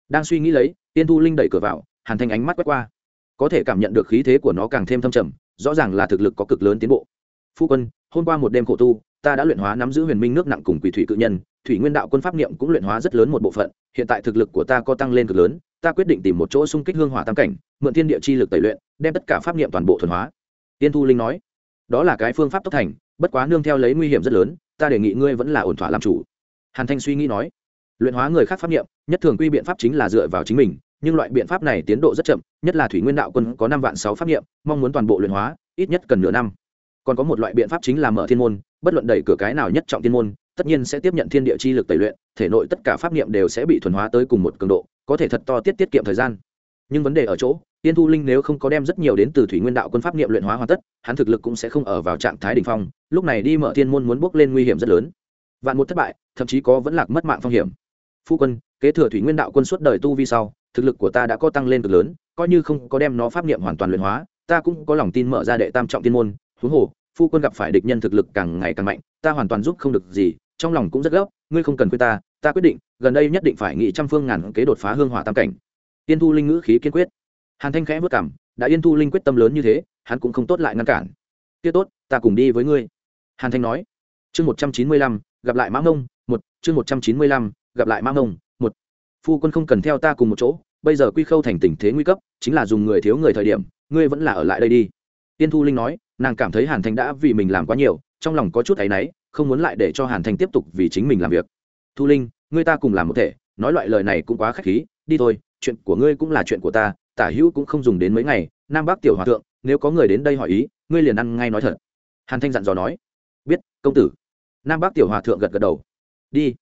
Đang suy nghĩ lấy, tiên thu linh đẩy cửa vào, hàn thanh ánh mắt quét qua. Có thể cảm nhận được khí thế của nó càng thêm thâm trầm, rõ ràng là thực lực có cực lớn tiến bộ. Phu quân, hôm qua một đêm khổ tu ta đã luyện hóa nắm giữ huyền minh nước nặng cùng quỷ thủy cự nhân, thủy nguyên đạo quân pháp niệm cũng luyện hóa rất lớn một bộ phận, hiện tại thực lực của ta có tăng lên cực lớn, ta quyết định tìm một chỗ xung kích hương hỏa tam cảnh, mượn thiên địa chi lực tẩy luyện, đem tất cả pháp niệm toàn bộ thuần hóa. Tiên thu linh nói. Đó là cái phương pháp tốc thành, bất quá nương theo lấy nguy hiểm rất lớn, ta đề nghị ngươi vẫn là ổn thỏa làm chủ. Hàn thanh suy nghĩ nói. Luyện hóa người khác pháp niệm, nhất thường quy biện pháp chính là dựa vào chính mình, nhưng loại biện pháp này tiến độ rất chậm, nhất là thủy nguyên đạo quân có năm vạn sáu pháp niệm, mong muốn toàn bộ luyện hóa, ít nhất cần nửa năm còn có một loại biện pháp chính là mở thiên môn, bất luận đẩy cửa cái nào nhất trọng thiên môn, tất nhiên sẽ tiếp nhận thiên địa chi lực tẩy luyện, thể nội tất cả pháp niệm đều sẽ bị thuần hóa tới cùng một cường độ, có thể thật to tiết tiết kiệm thời gian. Nhưng vấn đề ở chỗ, tiên thu linh nếu không có đem rất nhiều đến từ thủy nguyên đạo quân pháp niệm luyện hóa hoàn tất, hắn thực lực cũng sẽ không ở vào trạng thái đ ỉ n h phong, lúc này đi mở thiên môn muốn bước lên nguy hiểm rất lớn. Vạn một thất bại, thậm chí có vẫn lạc mất mạng phong hiểm. Phu quân, kế thừa thủy nguyên đạo quân suốt đời tu vi sau, thực lực của ta đã có tăng lên cực lớn, coi như không có đem nó pháp niệm hoàn toàn luyện hóa, ta cũng có lòng tin mở ra đệ tam trọng thiên môn, huống hồ phu quân gặp phải địch nhân thực lực càng ngày càng mạnh, ta hoàn toàn giúp không được gì, trong lòng cũng rất gấp, ngươi không cần quên ta ta quyết định, gần đây nhất định phải nghị trăm phương ngàn kế đột phá hương hỏa tam cảnh. Yên thu linh ngữ khí kiên quyết. Hàn thanh khẽ vất cảm, đã yên thu linh quyết tâm lớn như thế, hắn cũng không tốt lại ngăn cản. Tiết tốt, ta cùng đi với ngươi. Hàn thanh nói. Chương một trăm chín mươi lăm, gặp lại mã ngông, một, chương một trăm chín mươi lăm, gặp lại mã ngông, một. Phu quân không cần theo ta cùng một chỗ, bây giờ quy khâu thành tình thế nguy cấp, chính là dùng người thiếu người thời điểm, ngươi vẫn là ở lại đây đi tiên thu linh nói, nàng cảm thấy hàn thanh đã vì mình làm quá nhiều, trong lòng có chút áy náy, không muốn lại để cho hàn thanh tiếp tục vì chính mình làm việc. Thu linh, ngươi ta cùng làm một thể, nói loại lời này cũng quá k h á c h khí, đi thôi, chuyện của ngươi cũng là chuyện của ta, tả hữu cũng không dùng đến mấy ngày, nam bắc tiểu hòa thượng, nếu có người đến đây hỏi ý, ngươi liền ăn ngay nói thật. Hàn thanh dặn dò nói, biết, công tử. Nam bắc tiểu hòa thượng gật gật đầu. Đi.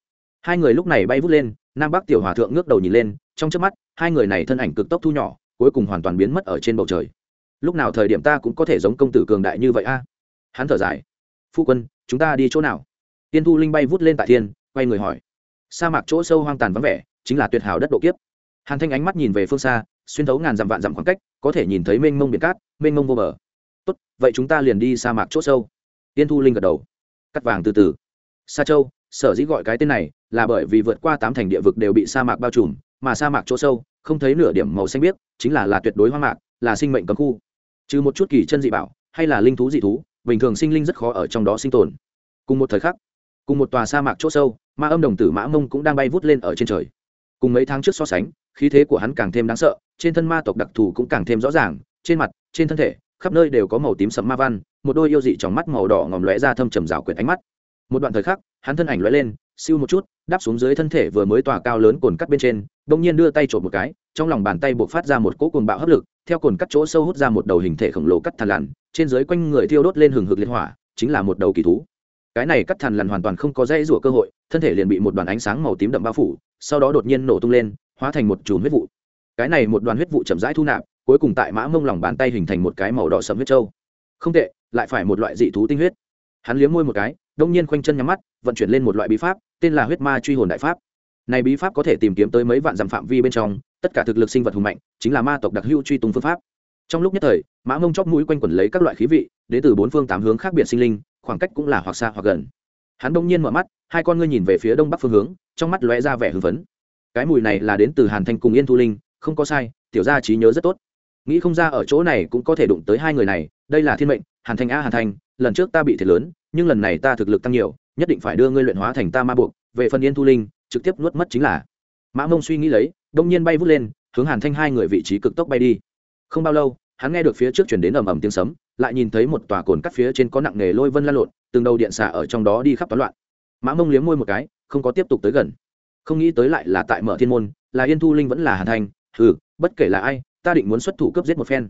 Hai người lúc này bay vút lên, nam bắc tiểu hòa thượng ngước đầu nhìn lên, trong trước mắt, hai người này thân ảnh cực tốc thu nhỏ, cuối cùng hoàn toàn biến mất ở trên bầu trời lúc nào thời điểm ta cũng có thể giống công tử cường đại như vậy a? Hắn thở dài. Phu quân, chúng ta đi chỗ nào? Tiên thu linh bay vút lên tại thiên, quay người hỏi. Sa mạc chỗ sâu hoang tàn vắng vẻ, chính là tuyệt hảo đất độ kiếp. Hàn thanh ánh mắt nhìn về phương xa, xuyên thấu ngàn dặm vạn dặm khoảng cách, có thể nhìn thấy mênh mông biển cát, mênh mông vô bờ. Tốt, vậy chúng ta liền đi sa mạc chỗ sâu. Tiên thu linh gật đầu. Cắt vàng từ từ. Sa châu, sở dĩ gọi cái tên này là bởi vì vượt qua tám thành địa vực đều bị sa mạc bao trùm, mà sa mạc chỗ sâu, không thấy nửa điểm màu xanh biếc, chính là là tuyệt đối hoang mạc, là sinh mệnh cấm khu trừ một chút kỳ chân dị bảo, hay là linh thú dị thú, bình thường sinh linh rất khó ở trong đó sinh tồn. Cùng một thời khắc, cùng một tòa sa mạc chỗ sâu, ma âm đồng tử mã mông cũng đang bay vút lên ở trên trời. Cùng mấy tháng trước so sánh, khí thế của hắn càng thêm đáng sợ, trên thân ma tộc đặc thù cũng càng thêm rõ ràng, trên mặt, trên thân thể, khắp nơi đều có màu tím sẫm ma văn, một đôi yêu dị trong mắt màu đỏ ngòm lóe ra thâm trầm rào quyệt ánh mắt. Một đoạn thời khắc, hắn thân ảnh lóe lên siêu một chút, đáp xuống dưới thân thể vừa mới tỏa cao lớn cồn cắt bên trên bỗng nhiên đưa tay trộm một cái, trong lòng bàn tay buộc phát ra một cỗ cồn bạo hấp lực, theo cồn cắt chỗ sâu hút ra một đầu hình thể khổng lồ cắt thằn lằn, trên dưới quanh người thiêu đốt lên hừng hực liên hỏa, chính là một đầu kỳ thú. Cái này cắt thằn lằn hoàn toàn không có dây rủa cơ hội, thân thể liền bị một đoàn ánh sáng màu tím đậm bao phủ, sau đó đột nhiên nổ tung lên, hóa thành một chùm huyết vụ. Cái này một đoàn huyết vụ chậm rãi thu nạp, cuối cùng tại mã mông lòng bàn tay hình thành một cái màu đỏ sẫm huyết trâu. Không tệ, lại phải một loại dị thú tinh huyết. Hắn liếm môi một cái đông nhiên khoanh chân nhắm mắt, vận chuyển lên một loại bí pháp tên là huyết ma truy hồn đại pháp. Này bí pháp có thể tìm kiếm tới mấy vạn dặm phạm vi bên trong, tất cả thực lực sinh vật hùng mạnh, chính là ma tộc đặc hữu truy tung phương pháp. Trong lúc nhất thời, mã mông chóp mũi quanh quẩn lấy các loại khí vị, đến từ bốn phương tám hướng khác biệt sinh linh, khoảng cách cũng là hoặc xa hoặc gần. Hắn đông nhiên mở mắt, hai con ngươi nhìn về phía đông bắc phương hướng, trong mắt lóe ra vẻ hưng phấn. Cái mùi này là đến từ hàn thanh cùng yên thu linh, không có sai, tiểu gia trí nhớ rất tốt. Nghĩ không ra ở chỗ này cũng có thể đụng tới hai người này, đây là thiên mệnh, hàn thanh a hàn thanh, lần trước ta bị thiệt lớn, nhưng lần này ta thực lực tăng nhiều nhất định phải đưa ngươi luyện hóa thành ta ma buộc, về phần yên thu linh, trực tiếp nuốt mất chính là. Mã mông suy nghĩ lấy, đông nhiên bay vút lên, hướng hàn thanh hai người vị trí cực tốc bay đi. Không bao lâu, hắn nghe được phía trước chuyển đến ầm ầm tiếng sấm, lại nhìn thấy một tòa cồn cắt phía trên có nặng nghề lôi vân lan lộn, từng đầu điện xả ở trong đó đi khắp toán loạn. Mã mông liếm môi một cái, không có tiếp tục tới gần. Không nghĩ tới lại là tại mở thiên môn, là yên thu linh vẫn là hàn thanh ừ bất kể là ai, ta định muốn xuất thủ cướp giết một phen.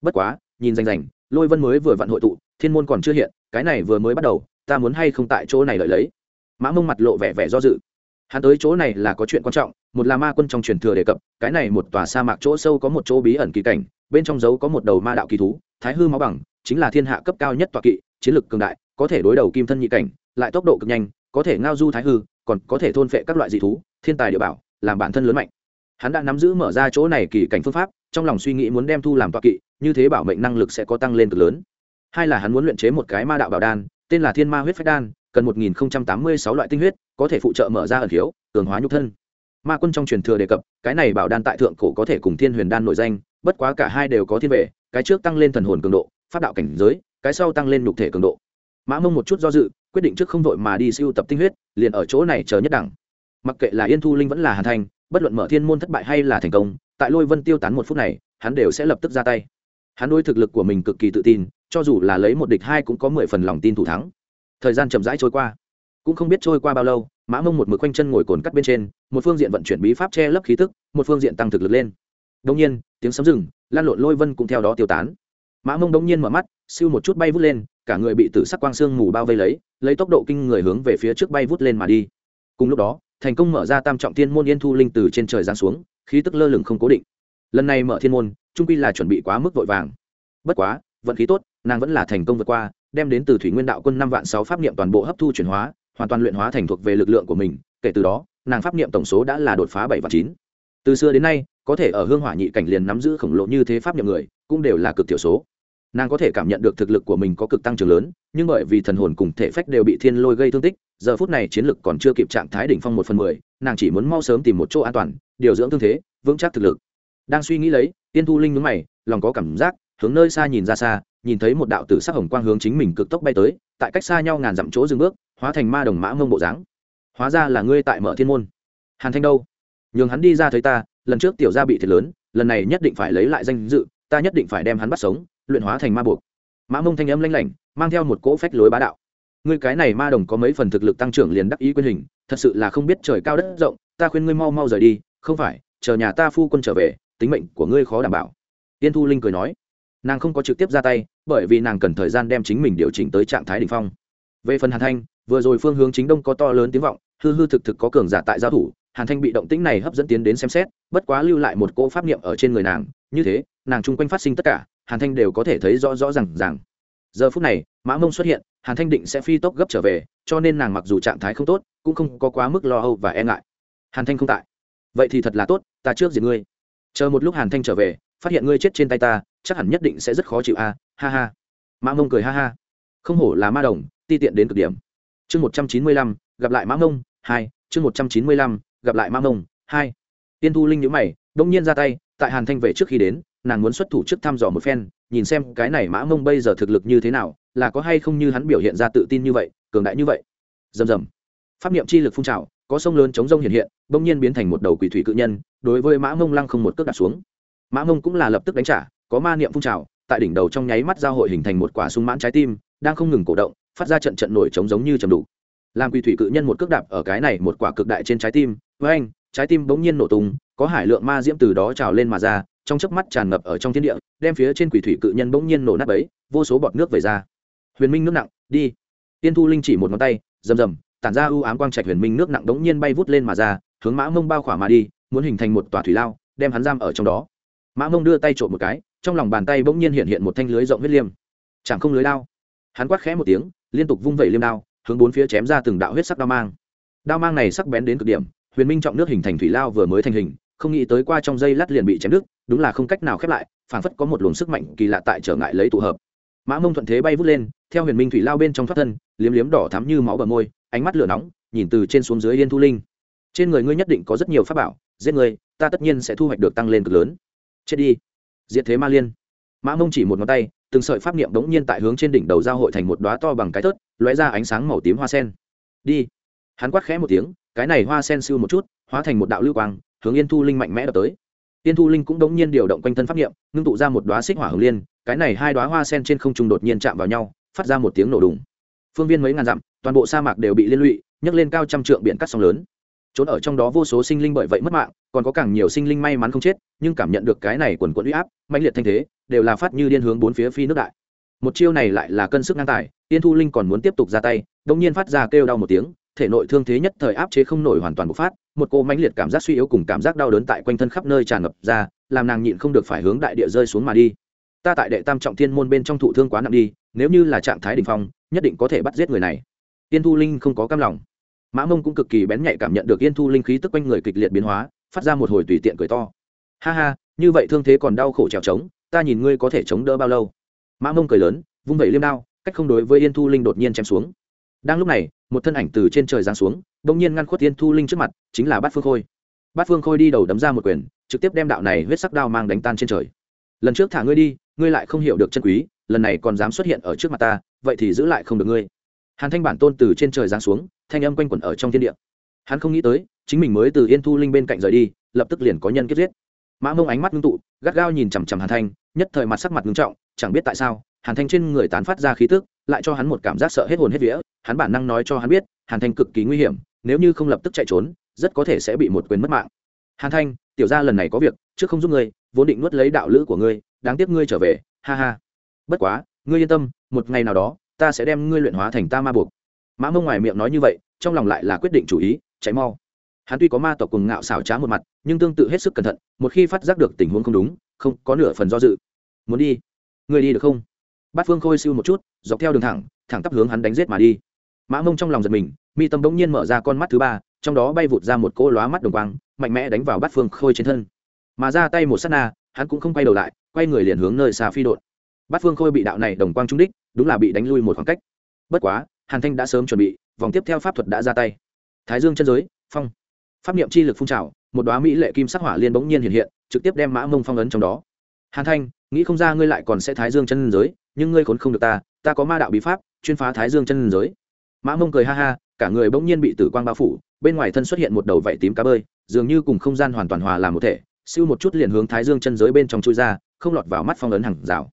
Bất quá, nhìn rành rành, lôi vân mới vừa vặn hội tụ, thiên môn còn chưa hiện, cái này vừa mới bắt đầu ta muốn hay không tại chỗ này lợi lấy? Mã mông mặt lộ vẻ vẻ do dự. Hắn tới chỗ này là có chuyện quan trọng, một là ma quân trong truyền thừa đề cập, cái này một tòa sa mạc chỗ sâu có một chỗ bí ẩn kỳ cảnh, bên trong dấu có một đầu ma đạo kỳ thú, thái hư máu bằng, chính là thiên hạ cấp cao nhất tọa kỵ, chiến lực cường đại, có thể đối đầu kim thân nhị cảnh, lại tốc độ cực nhanh, có thể ngao du thái hư, còn có thể thôn phệ các loại dị thú, thiên tài địa bảo, làm bản thân lớn mạnh. Hắn đã nắm giữ mở ra chỗ này kỳ cảnh phương pháp, trong lòng suy nghĩ muốn đem thu làm tọa kỵ, như thế bảo mệnh năng lực sẽ có tăng lên cực lớn. Hai là hắn muốn luyện chế một cái ma đạo bảo đan tên là thiên ma huyết phách đan cần một nghìn tám mươi sáu loại tinh huyết có thể phụ trợ mở ra ẩn hiếu cường hóa nhục thân. Ma quân trong truyền thừa đề cập cái này bảo đan tại thượng cổ có thể cùng thiên huyền đan nội danh bất quá cả hai đều có thiên vệ cái trước tăng lên thần hồn cường độ phát đạo cảnh giới cái sau tăng lên nhục thể cường độ. Mã mông một chút do dự quyết định trước không vội mà đi siêu tập tinh huyết liền ở chỗ này chờ nhất đẳng. Mặc kệ là yên thu linh vẫn là hàn thành, bất luận mở thiên môn thất bại hay là thành công tại lôi vân tiêu tán một phút này hắn đều sẽ lập tức ra tay. Hắn đôi thực lực của mình cực kỳ tự tin cho dù là lấy một địch hai cũng có mười phần lòng tin thủ thắng. Thời gian chậm rãi trôi qua. Cũng không biết trôi qua bao lâu, mã mông một mực quanh chân ngồi cồn cắt bên trên, một phương diện vận chuyển bí pháp che lấp khí tức, một phương diện tăng thực lực lên. Đông nhiên, tiếng sấm rừng, lan lộn lôi vân cũng theo đó tiêu tán. Mã mông đông nhiên mở mắt, siêu một chút bay vút lên, cả người bị tử sắc quang sương mù bao vây lấy lấy tốc độ kinh người hướng về phía trước bay vút lên mà đi. Cùng lúc đó, thành công mở ra tam trọng thiên môn yên thu linh từ trên trời giáng xuống, khí tức lơ lửng không cố định. Lần này mở thiên môn trung quy là chuẩn bị quá mức vội vàng. Bất quá, vận khí tốt nàng vẫn là thành công vượt qua, đem đến từ thủy nguyên đạo quân năm vạn sáu pháp niệm toàn bộ hấp thu chuyển hóa, hoàn toàn luyện hóa thành thuộc về lực lượng của mình, kể từ đó, nàng pháp niệm tổng số đã là đột phá bảy và chín. Từ xưa đến nay, có thể ở hương hỏa nhị cảnh liền nắm giữ khổng lồ như thế pháp niệm người, cũng đều là cực thiểu số. Nàng có thể cảm nhận được thực lực của mình có cực tăng trưởng lớn, nhưng bởi vì thần hồn cùng thể phách đều bị thiên lôi gây thương tích, giờ phút này chiến lực còn chưa kịp trạng thái đỉnh phong một phần mười, nàng chỉ muốn mau sớm tìm một chỗ an toàn, điều dưỡng thương thế, vững chắc thực lực. Đang suy nghĩ lấy, tiên thu linh nhướng mày, lòng có cảm giác, hướng nơi xa nhìn ra xa nhìn thấy một đạo tử sắc hồng quang hướng chính mình cực tốc bay tới, tại cách xa nhau ngàn dặm chỗ dừng bước, hóa thành ma đồng mã mông bộ dáng. Hóa ra là ngươi tại mở thiên môn. Hàn thanh đâu? Nhường hắn đi ra thấy ta, lần trước tiểu gia bị thiệt lớn, lần này nhất định phải lấy lại danh dự, ta nhất định phải đem hắn bắt sống, luyện hóa thành ma buộc. Mã mông thanh âm lanh lảnh, mang theo một cỗ phách lối bá đạo. Ngươi cái này ma đồng có mấy phần thực lực tăng trưởng liền đắc ý quyên hình, thật sự là không biết trời cao đất rộng, ta khuyên ngươi mau mau rời đi, không phải, chờ nhà ta phu quân trở về, tính mệnh của ngươi khó đảm bảo. Tiên thu linh cười nói nàng không có trực tiếp ra tay, bởi vì nàng cần thời gian đem chính mình điều chỉnh tới trạng thái đ ỉ n h phong. Về phần hàn thanh, vừa rồi phương hướng chính đông có to lớn tiếng vọng, hư hư thực thực có cường giả tại giao thủ, hàn thanh bị động tĩnh này hấp dẫn tiến đến xem xét, bất quá lưu lại một cỗ pháp niệm ở trên người nàng, như thế, nàng chung quanh phát sinh tất cả, hàn thanh đều có thể thấy rõ rõ r à n g giờ phút này, mã mông xuất hiện, hàn thanh định sẽ phi tốc gấp trở về, cho nên nàng mặc dù trạng thái không tốt, cũng không có quá mức lo âu và e ngại. Hàn thanh không tại. Vậy thì thật là tốt, ta trước diệt ngươi. Chờ một lúc hàn thanh trở về, phát hiện ngươi chết trên tay ta chắc hẳn nhất định sẽ rất khó chịu a, ha ha. Mã mông cười ha ha. Không hổ là ma đồng, ti tiện đến cực điểm. Chương một trăm chín mươi lăm, gặp lại mã mông hai, chương một trăm chín mươi lăm, gặp lại mã mông hai. Tiên thu linh nhữ mày, đông nhiên ra tay, tại hàn thanh về trước khi đến, nàng muốn xuất thủ trước thăm dò một phen, nhìn xem cái này mã mông bây giờ thực lực như thế nào, là có hay không như hắn biểu hiện ra tự tin như vậy, cường đại như vậy. Rầm rầm. Pháp niệm chi lực phun trào, có sông lớn chống rông hiện hiện, bỗng nhiên biến thành một đầu quỷ thủy cự nhân, đối với mã mông lăng không một cước đặt xuống. Mã mông cũng là lập tức đánh trả có ma niệm phun trào, tại đỉnh đầu trong nháy mắt giao hội hình thành một quả sung mãn trái tim, đang không ngừng cổ động, phát ra trận trận nổi trống giống như trầm đủ làm quỷ thủy cự nhân một cước đạp ở cái này một quả cực đại trên trái tim với anh trái tim bỗng nhiên nổ tung, có hải lượng ma diễm từ đó trào lên mà ra, trong chớp mắt tràn ngập ở trong thiên địa, đem phía trên quỷ thủy cự nhân bỗng nhiên nổ nát bấy, vô số bọt nước về ra. Huyền minh nước nặng, đi. Tiên thu linh chỉ một ngón tay, rầm rầm, tản ra ưu ám quang trạch huyền minh nước nặng bỗng nhiên bay vút lên mà ra, hướng mã mông bao khỏa mà đi, muốn hình thành một tòa thủy lao, đem hắn giam ở trong đó. Mã mông đưa tay trộm một cái trong lòng bàn tay bỗng nhiên hiện hiện một thanh lưới rộng huyết liêm. Chẳng không lưới đao. Hắn quát khẽ một tiếng, liên tục vung vẩy liêm đao, hướng bốn phía chém ra từng đạo huyết sắc đao mang. Đao mang này sắc bén đến cực điểm, huyền minh trọng nước hình thành thủy lao vừa mới thành hình, không nghĩ tới qua trong dây lát liền bị chém đứt, đúng là không cách nào khép lại, phảng phất có một luồng sức mạnh kỳ lạ tại trở ngại lấy tụ hợp. Mã mông thuận thế bay vút lên, theo huyền minh thủy lao bên trong thoát thân, liếm liếm đỏ thắm như máu bờ môi, ánh mắt lửa nóng, nhìn từ trên xuống dưới yên thu linh. Trên người ngươi nhất định có rất nhiều pháp bảo, giết người ta tất nhiên sẽ thu hoạch được tăng lên cực lớn. Chết đi diệt thế ma liên. Mã mông chỉ một ngón tay, từng sợi pháp niệm đống nhiên tại hướng trên đỉnh đầu giao hội thành một đóa to bằng cái tớt lóe ra ánh sáng màu tím hoa sen. Đi. Hắn quát khẽ một tiếng, cái này hoa sen siêu một chút, hóa thành một đạo lưu quang, hướng yên thu linh mạnh mẽ đập tới. Yên thu linh cũng đống nhiên điều động quanh thân pháp niệm, ngưng tụ ra một đóa xích hỏa hồng liên, cái này hai đóa hoa sen trên không trung đột nhiên chạm vào nhau, phát ra một tiếng nổ đùng. Phương viên mấy ngàn dặm, toàn bộ sa mạc đều bị liên lụy, nhấc lên cao trăm trượng biển cắt sóng lớn trốn ở trong đó vô số sinh linh bởi vậy mất mạng, còn có càng nhiều sinh linh may mắn không chết, nhưng cảm nhận được cái này quần quẫn uy áp mạnh liệt thanh thế, đều là phát như điên hướng bốn phía phi nước đại. Một chiêu này lại là cân sức ngang tài tiên thu linh còn muốn tiếp tục ra tay đông nhiên phát ra kêu đau một tiếng, thể nội thương thế nhất thời áp chế không nổi hoàn toàn bộc phát, một cô mãnh liệt cảm giác suy yếu cùng cảm giác đau đớn tại quanh thân khắp nơi tràn ngập ra, làm nàng nhịn không được phải hướng đại địa rơi xuống mà đi. Ta tại đệ tam trọng thiên môn bên trong thụ thương quá nặng đi, nếu như là trạng thái đ ỉ n h phong, nhất định có thể bắt giết người này. Tiên thu linh không có cam lòng mã mông cũng cực kỳ bén nhạy cảm nhận được yên thu linh khí tức quanh người kịch liệt biến hóa, phát ra một hồi tùy tiện cười to. Ha ha, như vậy thương thế còn đau khổ trèo trống, ta nhìn ngươi có thể chống đỡ bao lâu? Mã mông cười lớn, vung vẩy liêm đao, cách không đối với yên thu linh đột nhiên chém xuống. Đang lúc này, một thân ảnh từ trên trời giáng xuống đ ỗ n g nhiên ngăn khuất yên thu linh trước mặt, chính là bát phương khôi. Bát phương khôi đi đầu đấm ra một quyền, trực tiếp đem đạo này huyết sắc đao mang đánh tan trên trời. Lần trước thả ngươi đi, ngươi lại không hiểu được chân quý, lần này còn dám xuất hiện ở trước mặt ta, vậy thì giữ lại không được ngươi. Hàn thanh bản tôn từ trên trời giáng xuống thanh âm quanh quẩn ở trong thiên địa. Hắn không nghĩ tới, chính mình mới từ yên thu linh bên cạnh rời đi, lập tức liền có nhân kết giết. Mã mông ánh mắt ngưng tụ, gắt gao nhìn chằm chằm hàn thanh, nhất thời mặt sắc mặt ngưng trọng, chẳng biết tại sao, hàn thanh trên người tán phát ra khí tức, lại cho hắn một cảm giác sợ hết hồn hết vía. Hắn bản năng nói cho hắn biết, hàn thanh cực kỳ nguy hiểm, nếu như không lập tức chạy trốn, rất có thể sẽ bị một quyền mất mạng. Hàn thanh, tiểu ra lần này có việc, trước không giúp ngươi, vốn định nuốt lấy đạo lữ của ngươi, đáng tiếc ngươi trở về, ha ha. Bất quá, ngươi yên tâm, một ngày nào đó, ta sẽ đem ngươi luyện hóa thành ta ma buộc mã mông ngoài miệng nói như vậy, trong lòng lại là quyết định chủ ý cháy mau. Hắn tuy có ma tộc cùng ngạo xảo trá một mặt, nhưng tương tự hết sức cẩn thận, một khi phát giác được tình huống không đúng, không có nửa phần do dự. Muốn đi? Người đi được không? Bát phương khôi siêu một chút, dọc theo đường thẳng thẳng tắp hướng hắn đánh giết mà đi. Mã mông trong lòng giật mình, mi tâm bỗng nhiên mở ra con mắt thứ ba, trong đó bay vụt ra một cỗ lóa mắt đồng quang, mạnh mẽ đánh vào bát phương khôi trên thân. Mà ra tay một s á t na, hắn cũng không quay đầu lại, quay người liền hướng nơi xa phi đột bát phương khôi bị đạo này đồng quang trúng đích, đúng là bị đánh lui một khoảng cách. Bất quá hàn thanh đã sớm chuẩn bị, vòng tiếp theo pháp thuật đã ra tay. Thái dương chân giới, phong. Pháp niệm chi lực phun trào, một đoá mỹ lệ kim sắc hỏa liên bỗng nhiên hiện hiện, trực tiếp đem mã mông phong ấn trong đó. Hàn thanh, nghĩ không ra ngươi lại còn sẽ thái dương chân giới, nhưng ngươi khốn không được ta ta có ma đạo bí pháp, chuyên phá thái dương chân giới. Mã mông cười ha ha, cả người bỗng nhiên bị tử quang bao phủ, bên ngoài thân xuất hiện một đầu vảy tím cá bơi, dường như cùng không gian hoàn toàn hòa làm một thể, siêu một chút liền hướng thái dương chân giới bên trong chui ra, không lọt vào mắt phong ấn hàng rào.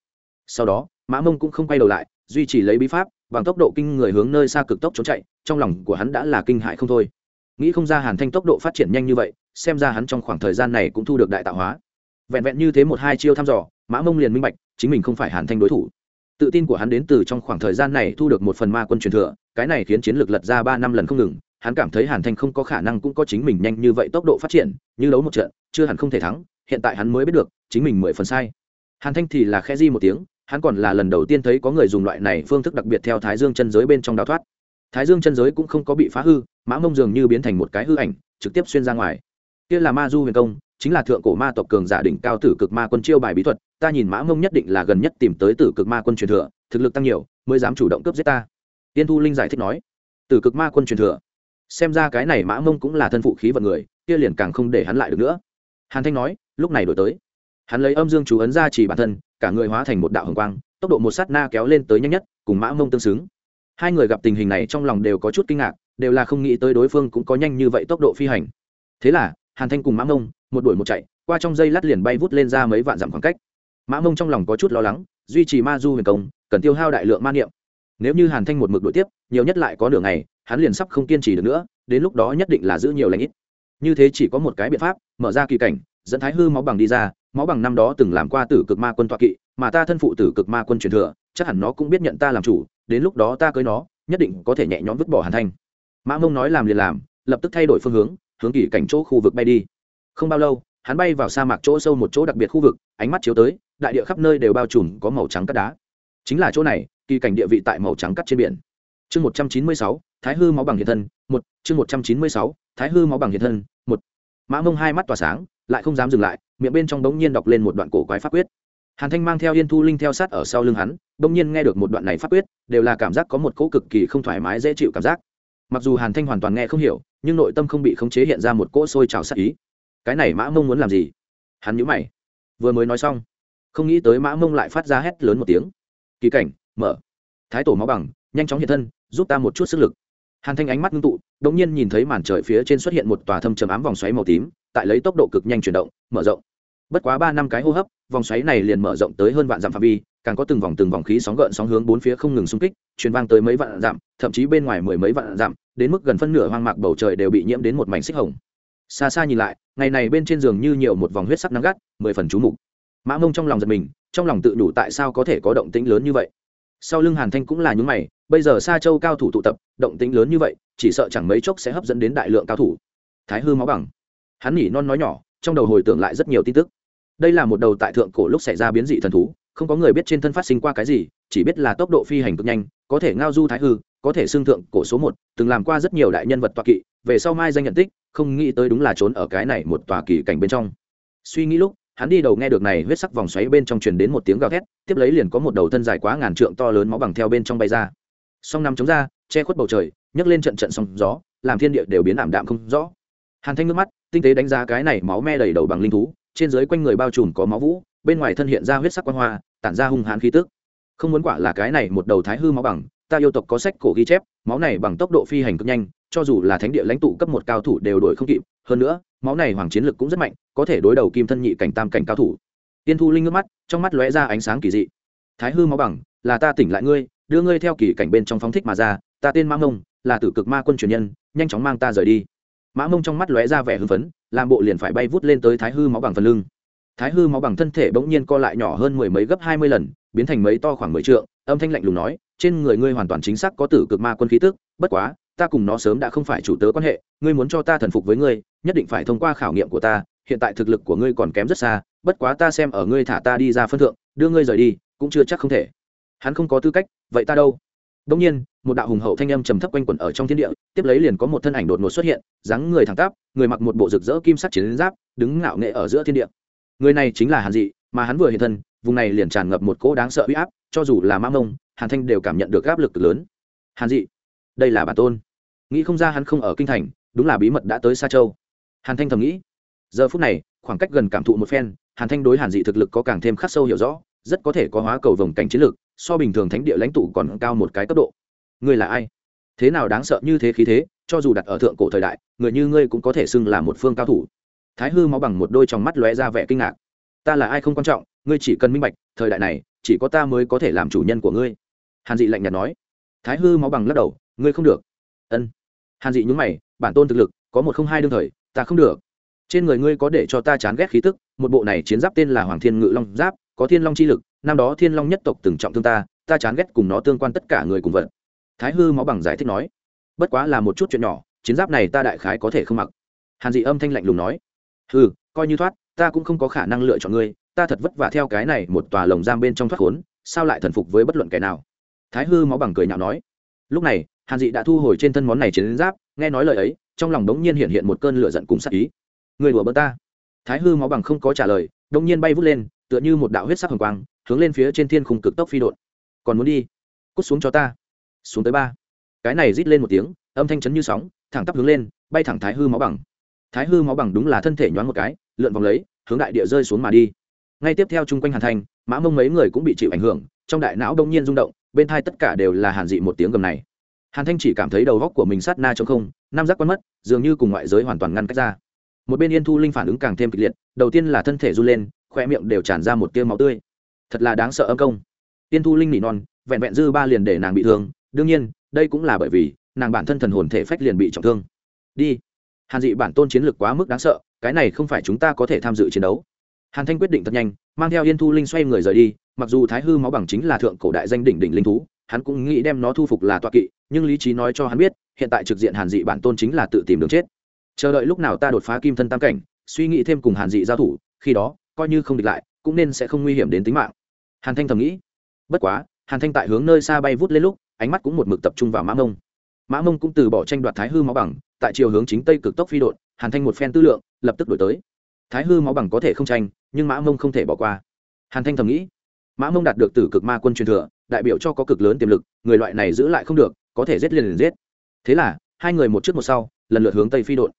Sau đó, mã mông cũng không quay đầu lại, duy trì lấy bí pháp bằng tốc độ kinh người hướng nơi xa cực tốc trốn chạy, trong lòng của hắn đã là kinh hại không thôi. Nghĩ không ra hàn thanh tốc độ phát triển nhanh như vậy, xem ra hắn trong khoảng thời gian này cũng thu được đại tạo hóa. Vẹn vẹn như thế một hai chiêu thăm dò, mã mông liền minh bạch, chính mình không phải hàn thanh đối thủ. Tự tin của hắn đến từ trong khoảng thời gian này thu được một phần ma quân truyền thừa, cái này khiến chiến lược lật ra ba năm lần không ngừng, hắn cảm thấy hàn thanh không có khả năng cũng có chính mình nhanh như vậy tốc độ phát triển, như đấu một trận, chưa hẳn không thể thắng, hiện tại hắn mới biết được, chính mình mười phần sai. Hàn thanh thì là khe di một tiếng hắn còn là lần đầu tiên thấy có người dùng loại này phương thức đặc biệt theo thái dương chân giới bên trong đào thoát. Thái dương chân giới cũng không có bị phá hư, mã mông dường như biến thành một cái hư ảnh, trực tiếp xuyên ra ngoài. Kia là ma du huyền công, chính là thượng cổ ma tộc cường giả đỉnh cao tử cực ma quân chiêu bài bí thuật, ta nhìn mã mông nhất định là gần nhất tìm tới tử cực ma quân truyền thừa, thực lực tăng nhiều, mới dám chủ động cướp giết ta. Tiên thu linh giải thích nói, tử cực ma quân truyền thừa. Xem ra cái này mã mông cũng là thân phụ khí vận người, kia liền càng không để hắn lại được nữa. Hàn thanh nói, lúc này đổi tới hắn lấy âm dương chú ấn ra chỉ bản thân, cả người hóa thành một đạo hồng quang, tốc độ một sát na kéo lên tới nhanh nhất, cùng mã mông tương xứng. Hai người gặp tình hình này trong lòng đều có chút kinh ngạc, đều là không nghĩ tới đối phương cũng có nhanh như vậy tốc độ phi hành. Thế là, hàn thanh cùng mã mông, một đuổi một chạy, qua trong dây lát liền bay vút lên ra mấy vạn dặm khoảng cách. Mã mông trong lòng có chút lo lắng, duy trì ma du huyền công, cần tiêu hao đại lượng ma niệm. Nếu như hàn thanh một mực đuổi tiếp, nhiều nhất lại có nửa ngày, hắn liền sắp không kiên trì được nữa, đến lúc đó nhất định là giữ nhiều lãnh ít. Như thế chỉ có một cái biện pháp, mở ra kỳ cảnh, dẫn thái hư máu bằng đi ra máu bằng năm đó từng làm qua tử cực ma quân Toạ kỵ, mà ta thân phụ tử cực ma quân truyền thừa, chắc hẳn nó cũng biết nhận ta làm chủ, đến lúc đó ta cưới nó, nhất định có thể nhẹ nhõm vứt bỏ hàn thanh. Mã mông nói làm liền làm, lập tức thay đổi phương hướng hướng kỳ cảnh chỗ khu vực bay đi. Không bao lâu, hắn bay vào sa mạc chỗ sâu một chỗ đặc biệt khu vực, ánh mắt chiếu tới, đại địa khắp nơi đều bao trùm có màu trắng cắt đá. Chính là chỗ này, kỳ cảnh địa vị tại màu trắng cắt trên biển. Chương một trăm chín mươi sáu, thái hư máu bằng hiện thân, một, chương một trăm chín mươi sáu, thái hư máu bằng hiện thân, một. Mã mông hai mắt tỏa sáng lại không dám dừng lại, miệng bên trong bỗng nhiên đọc lên một đoạn cổ quái pháp quyết. Hàn thanh mang theo yên thu linh theo sát ở sau lưng hắn, bỗng nhiên nghe được một đoạn này pháp quyết, đều là cảm giác có một cỗ cực kỳ không thoải mái, dễ chịu cảm giác. Mặc dù hàn thanh hoàn toàn nghe không hiểu, nhưng nội tâm không bị khống chế hiện ra một cỗ sôi trào sát ý. Cái này mã mông muốn làm gì? Hắn nhữ mày. Vừa mới nói xong, không nghĩ tới mã mông lại phát ra hét lớn một tiếng. Kỳ cảnh, mở. Thái tổ máu bằng, nhanh chóng hiện thân, giúp ta một chút sức lực. Hàn thanh ánh mắt ngưng tụ đ ỗ n g nhiên nhìn thấy màn trời phía trên xuất hiện một tòa thâm trầm ám vòng xoáy màu tím tại lấy tốc độ cực nhanh chuyển động, mở rộng. Bất quá ba năm cái hô hấp, vòng xoáy này liền mở rộng tới hơn vạn dặm phạm vi, càng có từng vòng từng vòng khí sóng gợn sóng hướng bốn phía không ngừng xung kích, truyền vang tới mấy vạn dặm, thậm chí bên ngoài mười mấy vạn dặm, đến mức gần phân nửa hoang mạc bầu trời đều bị nhiễm đến một mảnh xích hồng. Xa xa nhìn lại, ngày này bên trên giường như nhiều một vòng huyết sắc nắng gắt, mười phần chú mục. Mã mông trong lòng giật mình, trong lòng tự đủ tại sao có thể có động tĩnh lớn như vậy. Sau lưng hàn thanh cũng là những mày, bây giờ xa châu cao thủ tụ tập, động tĩnh lớn như vậy, chỉ sợ chẳng mấy chốc sẽ hấp dẫn đến đại lượng cao thủ. Thái hư máu bằng hắn nhỉ non nói nhỏ, trong đầu hồi tưởng lại rất nhiều tin tức. Đây là một đầu tại thượng cổ lúc xảy ra biến dị thần thú, không có người biết trên thân phát sinh qua cái gì, chỉ biết là tốc độ phi hành cực nhanh, có thể ngao du thái hư, có thể xương thượng cổ số một, từng làm qua rất nhiều đại nhân vật toạ kỵ, về sau mai danh nhận tích, không nghĩ tới đúng là trốn ở cái này một tòa kỳ cảnh bên trong. Suy nghĩ lúc, hắn đi đầu nghe được này huyết sắc vòng xoáy bên trong truyền đến một tiếng gào thét, tiếp lấy liền có một đầu thân dài quá ngàn trượng to lớn máu bằng theo bên trong bay ra. Song nằm chống ra, che khuất bầu trời, nhấc lên trận trận sóng gió, làm thiên địa đều biến ảm đạm không rõ. Hàn thanh nước mắt tinh tế đánh giá cái này máu me đầy đầu bằng linh thú, trên dưới quanh người bao trùm có máu vũ, bên ngoài thân hiện ra huyết sắc quan hoa, tản ra hung hãn khí tức. Không muốn quả là cái này một đầu thái hư máu bằng, ta yêu tộc có sách cổ ghi chép, máu này bằng tốc độ phi hành cực nhanh, cho dù là thánh địa lãnh tụ cấp một cao thủ đều đổi không kịp, hơn nữa, máu này hoàng chiến lực cũng rất mạnh, có thể đối đầu kim thân nhị cảnh tam cảnh cao thủ. Tiên thu linh ngước mắt, trong mắt lóe ra ánh sáng kỳ dị. Thái hư máu bằng, là ta tỉnh lại ngươi, đưa ngươi theo kỳ cảnh bên trong phóng thích mà ra, ta tên mang mông là tử cực ma quân truyền nhân, nhanh chóng mang ta rời đi mã mông trong mắt lóe ra vẻ hưng phấn, làm bộ liền phải bay vút lên tới thái hư máu bằng phần lưng. Thái hư máu bằng thân thể bỗng nhiên co lại nhỏ hơn mười mấy gấp hai mươi lần, biến thành mấy to khoảng mười trượng, âm thanh lạnh lùng nói, trên người ngươi hoàn toàn chính xác có tử cực ma quân khí tức, bất quá, ta cùng nó sớm đã không phải chủ tớ quan hệ, ngươi muốn cho ta thần phục với ngươi, nhất định phải thông qua khảo nghiệm của ta, hiện tại thực lực của ngươi còn kém rất xa, bất quá ta xem ở ngươi thả ta đi ra phân thượng, đưa ngươi rời đi, cũng chưa chắc không thể. Hắn không có tư cách, vậy ta đâu? Đông nhiên, một đạo hùng hậu thanh âm trầm thấp quanh quẩn ở trong thiên địa, tiếp lấy liền có một thân ảnh đột ngột xuất hiện, dáng người thẳng tắp, người mặc một bộ rực rỡ kim sắc chiến giáp, đứng ngạo nghệ ở giữa thiên địa. Người này chính là hàn dị, mà hắn vừa hiện thân, vùng này liền tràn ngập một cỗ đáng sợ uy áp, cho dù là mã mông, hàn thanh đều cảm nhận được áp lực lớn. Hàn dị, đây là bản tôn. Nghĩ không ra hắn không ở kinh thành, đúng là bí mật đã tới xa châu. Hàn thanh thầm nghĩ. Giờ phút này, khoảng cách gần cảm thụ một phen, hàn thanh đối hàn dị thực lực có càng thêm khắc sâu hiểu rõ, rất có thể có hóa cầu vòng cảnh chiến lược so bình thường thánh địa lãnh tụ còn cao một cái cấp độ. Ngươi là ai? Thế nào đáng sợ như thế khí thế, cho dù đặt ở thượng cổ thời đại, người như ngươi cũng có thể xưng là một phương cao thủ. Thái hư máu bằng một đôi trong mắt lóe ra vẻ kinh ngạc. Ta là ai không quan trọng, ngươi chỉ cần minh bạch, thời đại này, chỉ có ta mới có thể làm chủ nhân của ngươi. Hàn dị lạnh nhạt nói. Thái hư máu bằng lắc đầu, ngươi không được. Ân. Hàn dị nhúng mày, bản tôn thực lực, có một không hai đương thời, ta không được. Trên người ngươi có để cho ta chán ghét khí tức, một bộ này chiến giáp tên là hoàng thiên ngự long giáp, có thiên long chi lực năm đó thiên long nhất tộc từng trọng thương ta ta chán ghét cùng nó tương quan tất cả người cùng vận thái hư máu bằng giải thích nói, bất quá là một chút chuyện nhỏ, chiến giáp này ta đại khái có thể không mặc. Hàn dị âm thanh lạnh lùng nói hư coi như thoát, ta cũng không có khả năng lựa chọn ngươi, ta thật vất vả theo cái này một tòa lồng giam bên trong thoát khốn, sao lại thần phục với bất luận kẻ nào? Thái hư máu bằng cười nhạo nói, lúc này, hàn dị đã thu hồi trên thân món này chiến giáp, nghe nói lời ấy, trong lòng đống nhiên hiện hiện một cơn lửa giận cùng sắc ý. Người đùa bỡ ta. Thái hư máu bằng không có trả lời đống nhiên bay vút lên, tựa như một đạo huyết sắc hồng quang hướng lên phía trên thiên khung cực tốc phi đột còn muốn đi? Cút xuống cho ta. Xuống tới ba. Cái này rít lên một tiếng, âm thanh chấn như sóng, thẳng tắp hướng lên, bay thẳng thái hư máu bằng. Thái hư máu bằng đúng là thân thể nhoáng một cái, lượn vòng lấy, hướng đại địa rơi xuống mà đi. Ngay tiếp theo chung quanh hàn thành, mã mông mấy người cũng bị chịu ảnh hưởng, trong đại não đông nhiên rung động, bên thai tất cả đều là hàn dị một tiếng gầm này. Hàn thanh chỉ cảm thấy đầu góc của mình sát na trong không nam giác quán mất, dường như cùng ngoại giới hoàn toàn ngăn cách ra. Một bên yên thu linh phản ứng càng thêm kịch liệt, đầu tiên là thân thể run lên, khoe miệng đều tràn ra một tiêu máu tươi thật là đáng sợ âm công. Tiên thu linh nỉ non, vẹn vẹn dư ba liền để nàng bị thương. Đương nhiên, đây cũng là bởi vì, nàng bản thân thần hồn thể phách liền bị trọng thương. Đi. Hàn dị bản tôn chiến lược quá mức đáng sợ, cái này không phải chúng ta có thể tham dự chiến đấu. Hàn thanh quyết định thật nhanh, mang theo yên thu linh xoay người rời đi, mặc dù thái hư máu bằng chính là thượng cổ đại danh đỉnh đỉnh linh thú, hắn cũng nghĩ đem nó thu phục là toa kỵ, nhưng lý trí nói cho hắn biết, hiện tại trực diện hàn dị bản tôn chính là tự tìm đường chết. Chờ đợi lúc nào ta đột phá kim thân tam cảnh, suy nghĩ thêm cùng hàn dị giao thủ, khi đó, coi như không địch lại, cũng nên sẽ không nguy hiểm đến tính mạng hàn thanh thầm nghĩ, bất quá, hàn thanh tại hướng nơi xa bay vút lên lúc, ánh mắt cũng một mực tập trung vào mã mông. Mã mông cũng từ bỏ tranh đoạt thái hư máu bằng, tại chiều hướng chính tây cực tốc phi đột hàn thanh một phen tư lượng, lập tức đổi tới. Thái hư máu bằng có thể không tranh, nhưng mã mông không thể bỏ qua. Hàn thanh thầm nghĩ, mã mông đạt được từ cực ma quân truyền thừa, đại biểu cho có cực lớn tiềm lực, người loại này giữ lại không được, có thể giết liền liền giết. Thế là, hai người một trước một sau, lần lượt hướng tây phi đột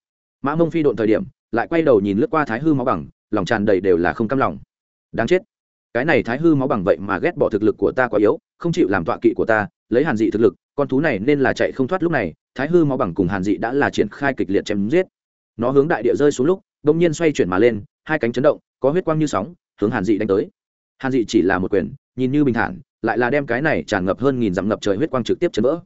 mã mông phi đội thời điểm, lại quay đầu nhìn lướt qua thái hư máu bằng, lòng tràn đầy đều là không cam lòng. Đáng chết cái này thái hư máu bằng vậy mà ghét bỏ thực lực của ta quá yếu, không chịu làm tọa kỵ của ta, lấy hàn dị thực lực, con thú này nên là chạy không thoát lúc này, thái hư máu bằng cùng hàn dị đã là triển khai kịch liệt chém giết. Nó hướng đại địa rơi xuống lúc, đông nhiên xoay chuyển mà lên, hai cánh chấn động, có huyết quang như sóng, hướng hàn dị đánh tới. Hàn dị chỉ là một quyền, nhìn như bình thản, lại là đem cái này tràn ngập hơn nghìn dặm ngập trời huyết quang trực tiếp chấn vỡ.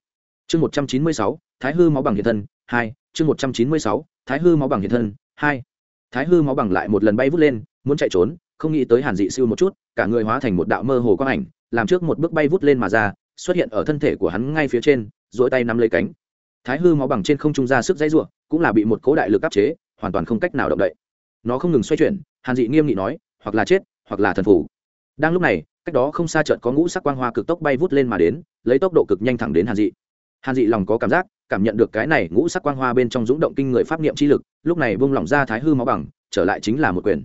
Chương một trăm chín mươi sáu, thái hư máu bằng hiện thân, hai, chương một trăm chín mươi sáu, thái hư máu bằng hiện thân, hai. Thái hư máu bằng lại một lần bay vút lên, muốn chạy trốn không nghĩ tới hàn dị siêu một chút, cả người hóa thành một đạo mơ hồ quang ảnh, làm trước một bước bay vút lên mà ra, xuất hiện ở thân thể của hắn ngay phía trên dỗi tay nắm lấy cánh. Thái hư máu bằng trên không trung ra sức dãy ruộng, cũng là bị một cố đại lực áp chế, hoàn toàn không cách nào động đậy. Nó không ngừng xoay chuyển, hàn dị nghiêm nghị nói, hoặc là chết, hoặc là thần phủ. Đang lúc này, cách đó không xa trận có ngũ sắc quang hoa cực tốc bay vút lên mà đến, lấy tốc độ cực nhanh thẳng đến hàn dị. Hàn dị lòng có cảm giác, cảm nhận được cái này ngũ sắc quang hoa bên trong dũng động kinh người pháp niệm chi lực, lúc này vung lỏng ra thái hư máu bằng, trở lại chính là một quyền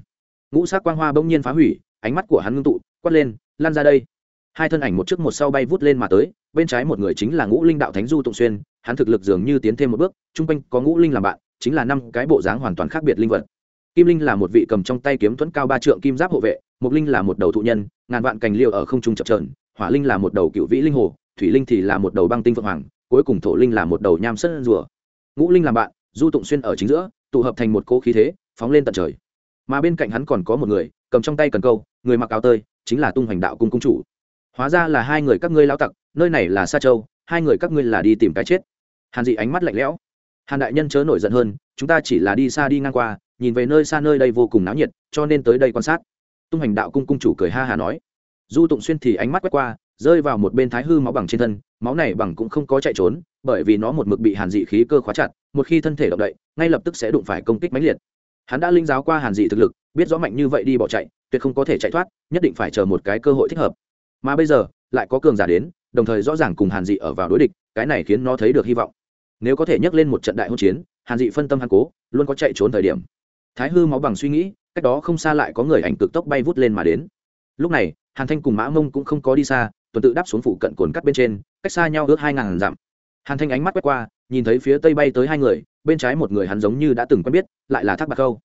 ngũ sắc quang hoa bỗng nhiên phá hủy, ánh mắt của hắn ngưng tụ, quát lên, lan ra đây. Hai thân ảnh một trước một sau bay vút lên mà tới, bên trái một người chính là ngũ linh đạo thánh du tụng xuyên, hắn thực lực dường như tiến thêm một bước, chung quanh có ngũ linh làm bạn, chính là năm cái bộ dáng hoàn toàn khác biệt linh vật. Kim linh là một vị cầm trong tay kiếm thuẫn cao ba trượng kim giáp hộ vệ mục linh là một đầu thụ nhân, ngàn vạn cành liệu ở không trung chập trờn hỏa linh là một đầu cựu vĩ linh hồ, thủy linh thì là một đầu băng tinh phượng hoàng, cuối cùng thổ linh là một đầu nham sân rùa. Ngũ linh làm bạn, du tụng xuyên ở chính giữa, tụ hợp thành một cỗ khí thế, phóng lên tận trời mà bên cạnh hắn còn có một người, cầm trong tay cần câu, người mặc áo tơi, chính là tung hoành đạo cung cung chủ. Hóa ra là hai người các ngươi lao tặc, nơi này là sa châu, hai người các ngươi là đi tìm cái chết. Hàn dị ánh mắt lạnh lẽo. Hàn đại nhân chớ nổi giận hơn, chúng ta chỉ là đi xa đi ngang qua, nhìn về nơi xa nơi đây vô cùng náo nhiệt, cho nên tới đây quan sát. Tung hành đạo cung cung chủ cười ha hà nói. Du tụng xuyên thì ánh mắt quét qua, rơi vào một bên thái hư máu bằng trên thân, máu này bằng cũng không có chạy trốn, bởi vì nó một mực bị hàn dị khí cơ khóa chặt, một khi thân thể động đậy, ngay lập tức sẽ đụng phải công kích mãnh liệt hắn đã linh giáo qua hàn dị thực lực, biết rõ mạnh như vậy đi bỏ chạy, tuyệt không có thể chạy thoát, nhất định phải chờ một cái cơ hội thích hợp. Mà bây giờ, lại có cường giả đến, đồng thời rõ ràng cùng hàn dị ở vào đối địch, cái này khiến nó thấy được hy vọng. Nếu có thể nhắc lên một trận đại hỗn chiến, hàn dị phân tâm hàn cố, luôn có chạy trốn thời điểm. Thái hư máu bằng suy nghĩ, cách đó không xa lại có người ảnh cực tốc bay vút lên mà đến. Lúc này, hàn thanh cùng mã mông cũng không có đi xa, tuần tự đáp xuống phụ cận cồn cắt bên trên, cách xa nhau ước hai ngàn dặm. Hàn thanh ánh mắt quét qua, nhìn thấy phía tây bay tới hai người bên trái một người hắn giống như đã từng quen biết, lại là thác bạc khâu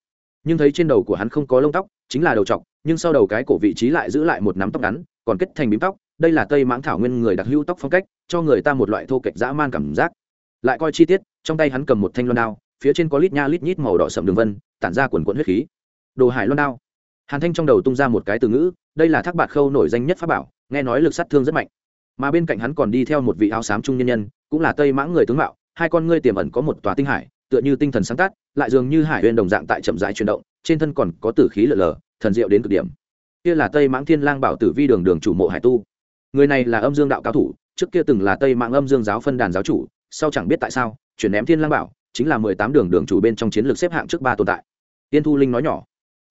nhưng thấy trên đầu của hắn không có lông tóc, chính là đầu t nhưng sau đầu cái cổ vị trí lại giữ lại một nắm tóc ngắn, còn kết thành bím tóc, đây là tây mãng thảo nguyên người đặc hữu tóc phong cách, cho người ta một loại thô kệch dã man cảm giác. Lại coi chi tiết, trong tay hắn cầm một thanh loan đao, phía trên có lít nha lít nhít màu đỏ sậm đường vân, tản ra quần quận huyết khí. Đồ hải loan đao. Hàn thanh trong đầu tung ra một cái từ ngữ, đây là thác bạc khâu nổi danh nhất pháp bảo, nghe nói lực sát thương rất mạnh. Mà bên cạnh hắn còn đi theo một vị áo xám trung nhân nhân, cũng là tây mãng người tướng mạo hai con ngươi tiềm ẩn có một tòa tinh hải, tựa như tinh thần sáng tác, lại dường như hải huyên đồng dạng tại chậm rãi chuyển động, trên thân còn có tử khí lở lở, thần diệu đến cực điểm. Kia là tây mãng thiên lang bảo tử vi đường đường chủ mộ hải tu. Người này là âm dương đạo cao thủ, trước kia từng là tây mãng âm dương giáo phân đàn giáo chủ, sau chẳng biết tại sao, chuyển ném thiên lang bảo, chính là mười tám đường đường chủ bên trong chiến lược xếp hạng trước ba tồn tại. Tiên thu linh nói nhỏ,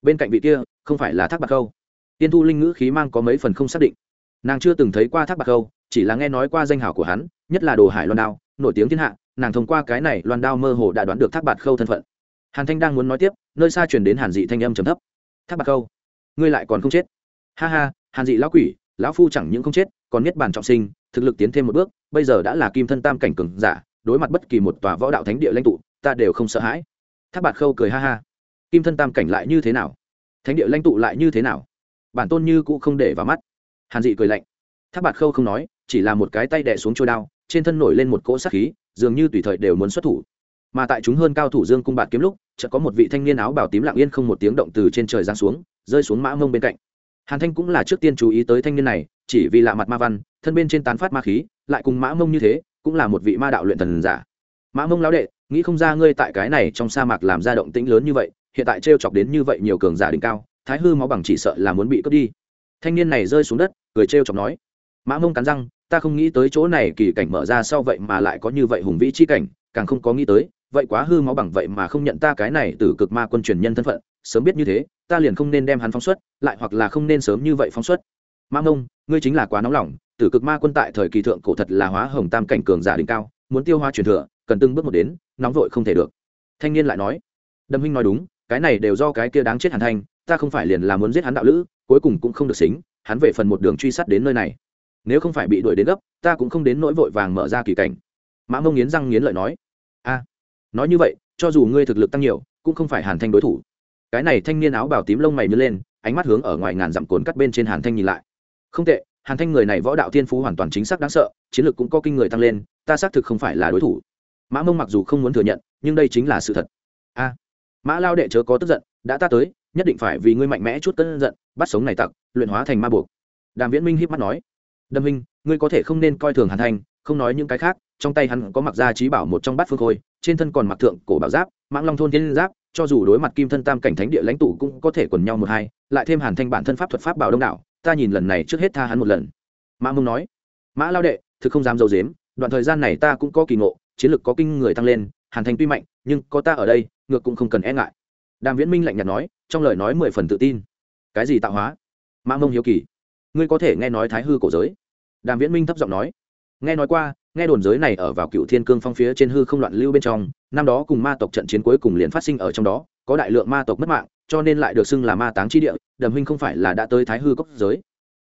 bên cạnh vị kia, không phải là thác bạc khâu. Tiên thu linh ngữ khí mang có mấy phần không xác định. Nàng chưa từng thấy qua thác bạc khâu, chỉ là nghe nói qua danh hào của hắn, nhất là đồ hải loan đao, nổi tiếng thiên hạ nàng thông qua cái này loan đao mơ hồ đã đoán được thác bạt khâu thân phận. Hàn thanh đang muốn nói tiếp, nơi xa truyền đến hàn dị thanh âm trầm thấp. Thác bạt khâu, ngươi lại còn không chết. Ha ha, hàn dị lão quỷ, lão phu chẳng những không chết, còn niết bàn trọng sinh, thực lực tiến thêm một bước, bây giờ đã là kim thân tam cảnh cường giả, đối mặt bất kỳ một tòa võ đạo thánh địa lãnh tụ, ta đều không sợ hãi. Thác bạt khâu cười ha ha. Kim thân tam cảnh lại như thế nào? Thánh địa lãnh tụ lại như thế nào? Bản tôn như cũng không để vào mắt. Hàn dị cười lạnh. Thác bạt khâu không nói, chỉ là một cái tay đẻ xuống trôi đao, trên thân nổi lên một cỗ sát khí dường như tùy thời đều muốn xuất thủ. Mà tại chúng hơn cao thủ dương cung bạt kiếm lúc, chợt có một vị thanh niên áo bào tím lặng yên không một tiếng động từ trên trời giáng xuống, rơi xuống mã mông bên cạnh. Hàn thanh cũng là trước tiên chú ý tới thanh niên này, chỉ vì lạ mặt ma văn, thân bên trên tán phát ma khí, lại cùng mã mông như thế, cũng là một vị ma đạo luyện thần giả. Mã mông lão đệ, nghĩ không ra ngươi tại cái này trong sa mạc làm ra động tĩnh lớn như vậy, hiện tại t chọc đến như vậy nhiều cường giả đỉnh cao, thái hư máu bằng chỉ sợ là muốn bị cướp đi. Thanh niên này rơi xuống đất, cười t chọc nói. Mã mông cắn răng ta không nghĩ tới chỗ này kỳ cảnh mở ra sau vậy mà lại có như vậy hùng vĩ chi cảnh, càng không có nghĩ tới, vậy quá hư máu bằng vậy mà không nhận ta cái này từ cực ma quân truyền nhân thân phận, sớm biết như thế, ta liền không nên đem hắn phóng xuất, lại hoặc là không nên sớm như vậy phóng xuất. Ma mông ngươi chính là quá nóng lòng tử cực ma quân tại thời kỳ thượng cổ thật là hóa hồng tam cảnh cường giả đỉnh cao, muốn tiêu hóa truyền thừa, cần từng bước một đến, nóng vội không thể được. Thanh niên lại nói, đâm huynh nói đúng, cái này đều do cái kia đáng chết hàn thanh, ta không phải liền là muốn giết hắn đạo lữ, cuối cùng cũng không được xính, hắn về phần một đường truy sát đến nơi này nếu không phải bị đuổi đến gấp, ta cũng không đến nỗi vội vàng mở ra kỳ cảnh. Mã mông nghiến răng nghiến lợi nói, a, nói như vậy, cho dù ngươi thực lực tăng nhiều, cũng không phải hàn thanh đối thủ. Cái này thanh niên áo bào tím lông mày nhớ lên, ánh mắt hướng ở ngoài ngàn dặm cồn cắt bên trên hàn thanh nhìn lại. Không tệ, hàn thanh người này võ đạo thiên phú hoàn toàn chính xác đáng sợ, chiến lược cũng có kinh người tăng lên, ta xác thực không phải là đối thủ. Mã mông mặc dù không muốn thừa nhận, nhưng đây chính là sự thật. A, mã lao đệ chớ có tức giận, đã ta tới, nhất định phải vì ngươi mạnh mẽ chút cân giận, bắt sống này tặc, luyện hóa thành ma buộc. Đàm viễn minh hiếp mắt nói đâm minh ngươi có thể không nên coi thường hàn thanh, không nói những cái khác, trong tay hắn có mặc ra trí bảo một trong bát phương khôi, trên thân còn mặc thượng cổ bảo giáp, mãng long thôn thiên giáp, cho dù đối mặt kim thân tam cảnh thánh địa lãnh tụ cũng có thể quần nhau một hai, lại thêm hàn thanh bản thân pháp thuật pháp bảo đông đảo, ta nhìn lần này trước hết tha hắn một lần. Mã mông nói, mã lao đệ, thực không dám dầu dếm, đoạn thời gian này ta cũng có kỳ ngộ, chiến lực có kinh người tăng lên, hàn thanh tuy mạnh, nhưng có ta ở đây, ngược cũng không cần e ngại. Đàm viễn minh lạnh nhạt nói, trong lời nói mười phần tự tin. Cái gì tạo hóa? Mã mông hiếu kỳ ngươi có thể nghe nói thái hư cổ giới? Đàm viễn minh thấp giọng nói. Nghe nói qua, nghe đồn giới này ở vào cựu thiên cương phong phía trên hư không loạn lưu bên trong, năm đó cùng ma tộc trận chiến cuối cùng liền phát sinh ở trong đó, có đại lượng ma tộc mất mạng, cho nên lại được xưng là ma táng chi địa đầm huynh không phải là đã tới thái hư cốc giới.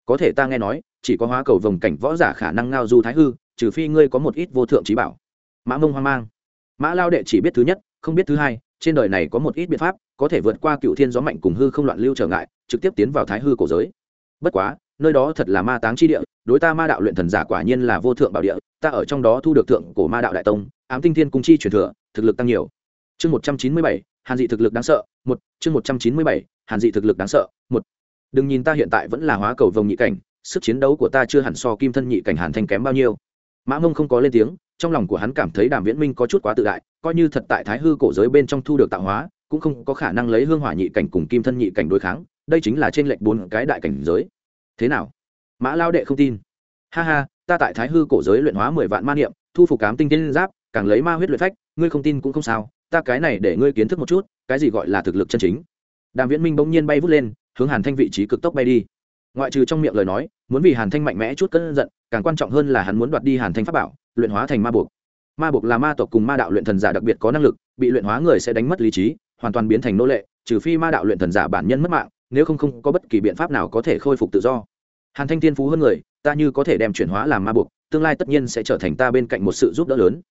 Có thể ta nghe nói, chỉ có hóa cầu vồng cảnh võ giả khả năng ngao du thái hư, trừ phi ngươi có một ít vô thượng trí bảo. Mã mông hoang mang. Mã lao đệ chỉ biết thứ nhất, không biết thứ hai, trên đời này có một ít biện pháp, có thể vượt qua cựu thiên gió mạnh cùng hư không loạn lưu trở ngại, trực tiếp tiến vào thái hư cổ giới. Bất quá nơi đó thật là ma táng chi địa, đối ta ma đạo luyện thần giả quả nhiên là vô thượng bảo địa, ta ở trong đó thu được thượng cổ ma đạo đại tông, ám tinh thiên cung chi truyền thừa, thực lực tăng nhiều. Chương một trăm chín mươi bảy, hàn dị thực lực đáng sợ, một, chương một trăm chín mươi bảy, hàn dị thực lực đáng sợ, một. Đừng nhìn ta hiện tại vẫn là hóa cầu vồng nhị cảnh, sức chiến đấu của ta chưa hẳn so kim thân nhị cảnh hàn thanh kém bao nhiêu. Mã mông không có lên tiếng, trong lòng của hắn cảm thấy đàm viễn minh có chút quá tự đại, coi như thật tại thái hư cổ giới bên trong thu được tạo hóa, cũng không có khả năng lấy hương hỏa nhị cảnh cùng kim thân nhị cảnh đối kháng, đây chính là trên lệnh bốn cái đại cảnh giới thế nào? Mã lao đệ không tin. Ha ha, ta tại thái hư cổ giới luyện hóa mười vạn ma niệm, thu phục cám tinh tiên giáp, càng lấy ma huyết luyện phách, ngươi không tin cũng không sao, ta cái này để ngươi kiến thức một chút, cái gì gọi là thực lực chân chính. Đàm viễn minh bỗng nhiên bay vút lên, hướng hàn thanh vị trí cực tốc bay đi. Ngoại trừ trong miệng lời nói, muốn vì hàn thanh mạnh mẽ chút cân giận, càng quan trọng hơn là hắn muốn đoạt đi hàn thanh pháp bảo, luyện hóa thành ma buộc. Ma buộc là ma tộc cùng ma đạo luyện thần giả đặc biệt có năng lực, bị luyện hóa người sẽ đánh mất lý trí, hoàn toàn biến thành nô lệ, trừ phi ma đạo luyện thần giả bản nhân mất mạng nếu không không có bất kỳ biện pháp nào có thể khôi phục tự do. Hàn thanh thiên phú hơn người, ta như có thể đem chuyển hóa làm ma buộc, tương lai tất nhiên sẽ trở thành ta bên cạnh một sự giúp đỡ lớn.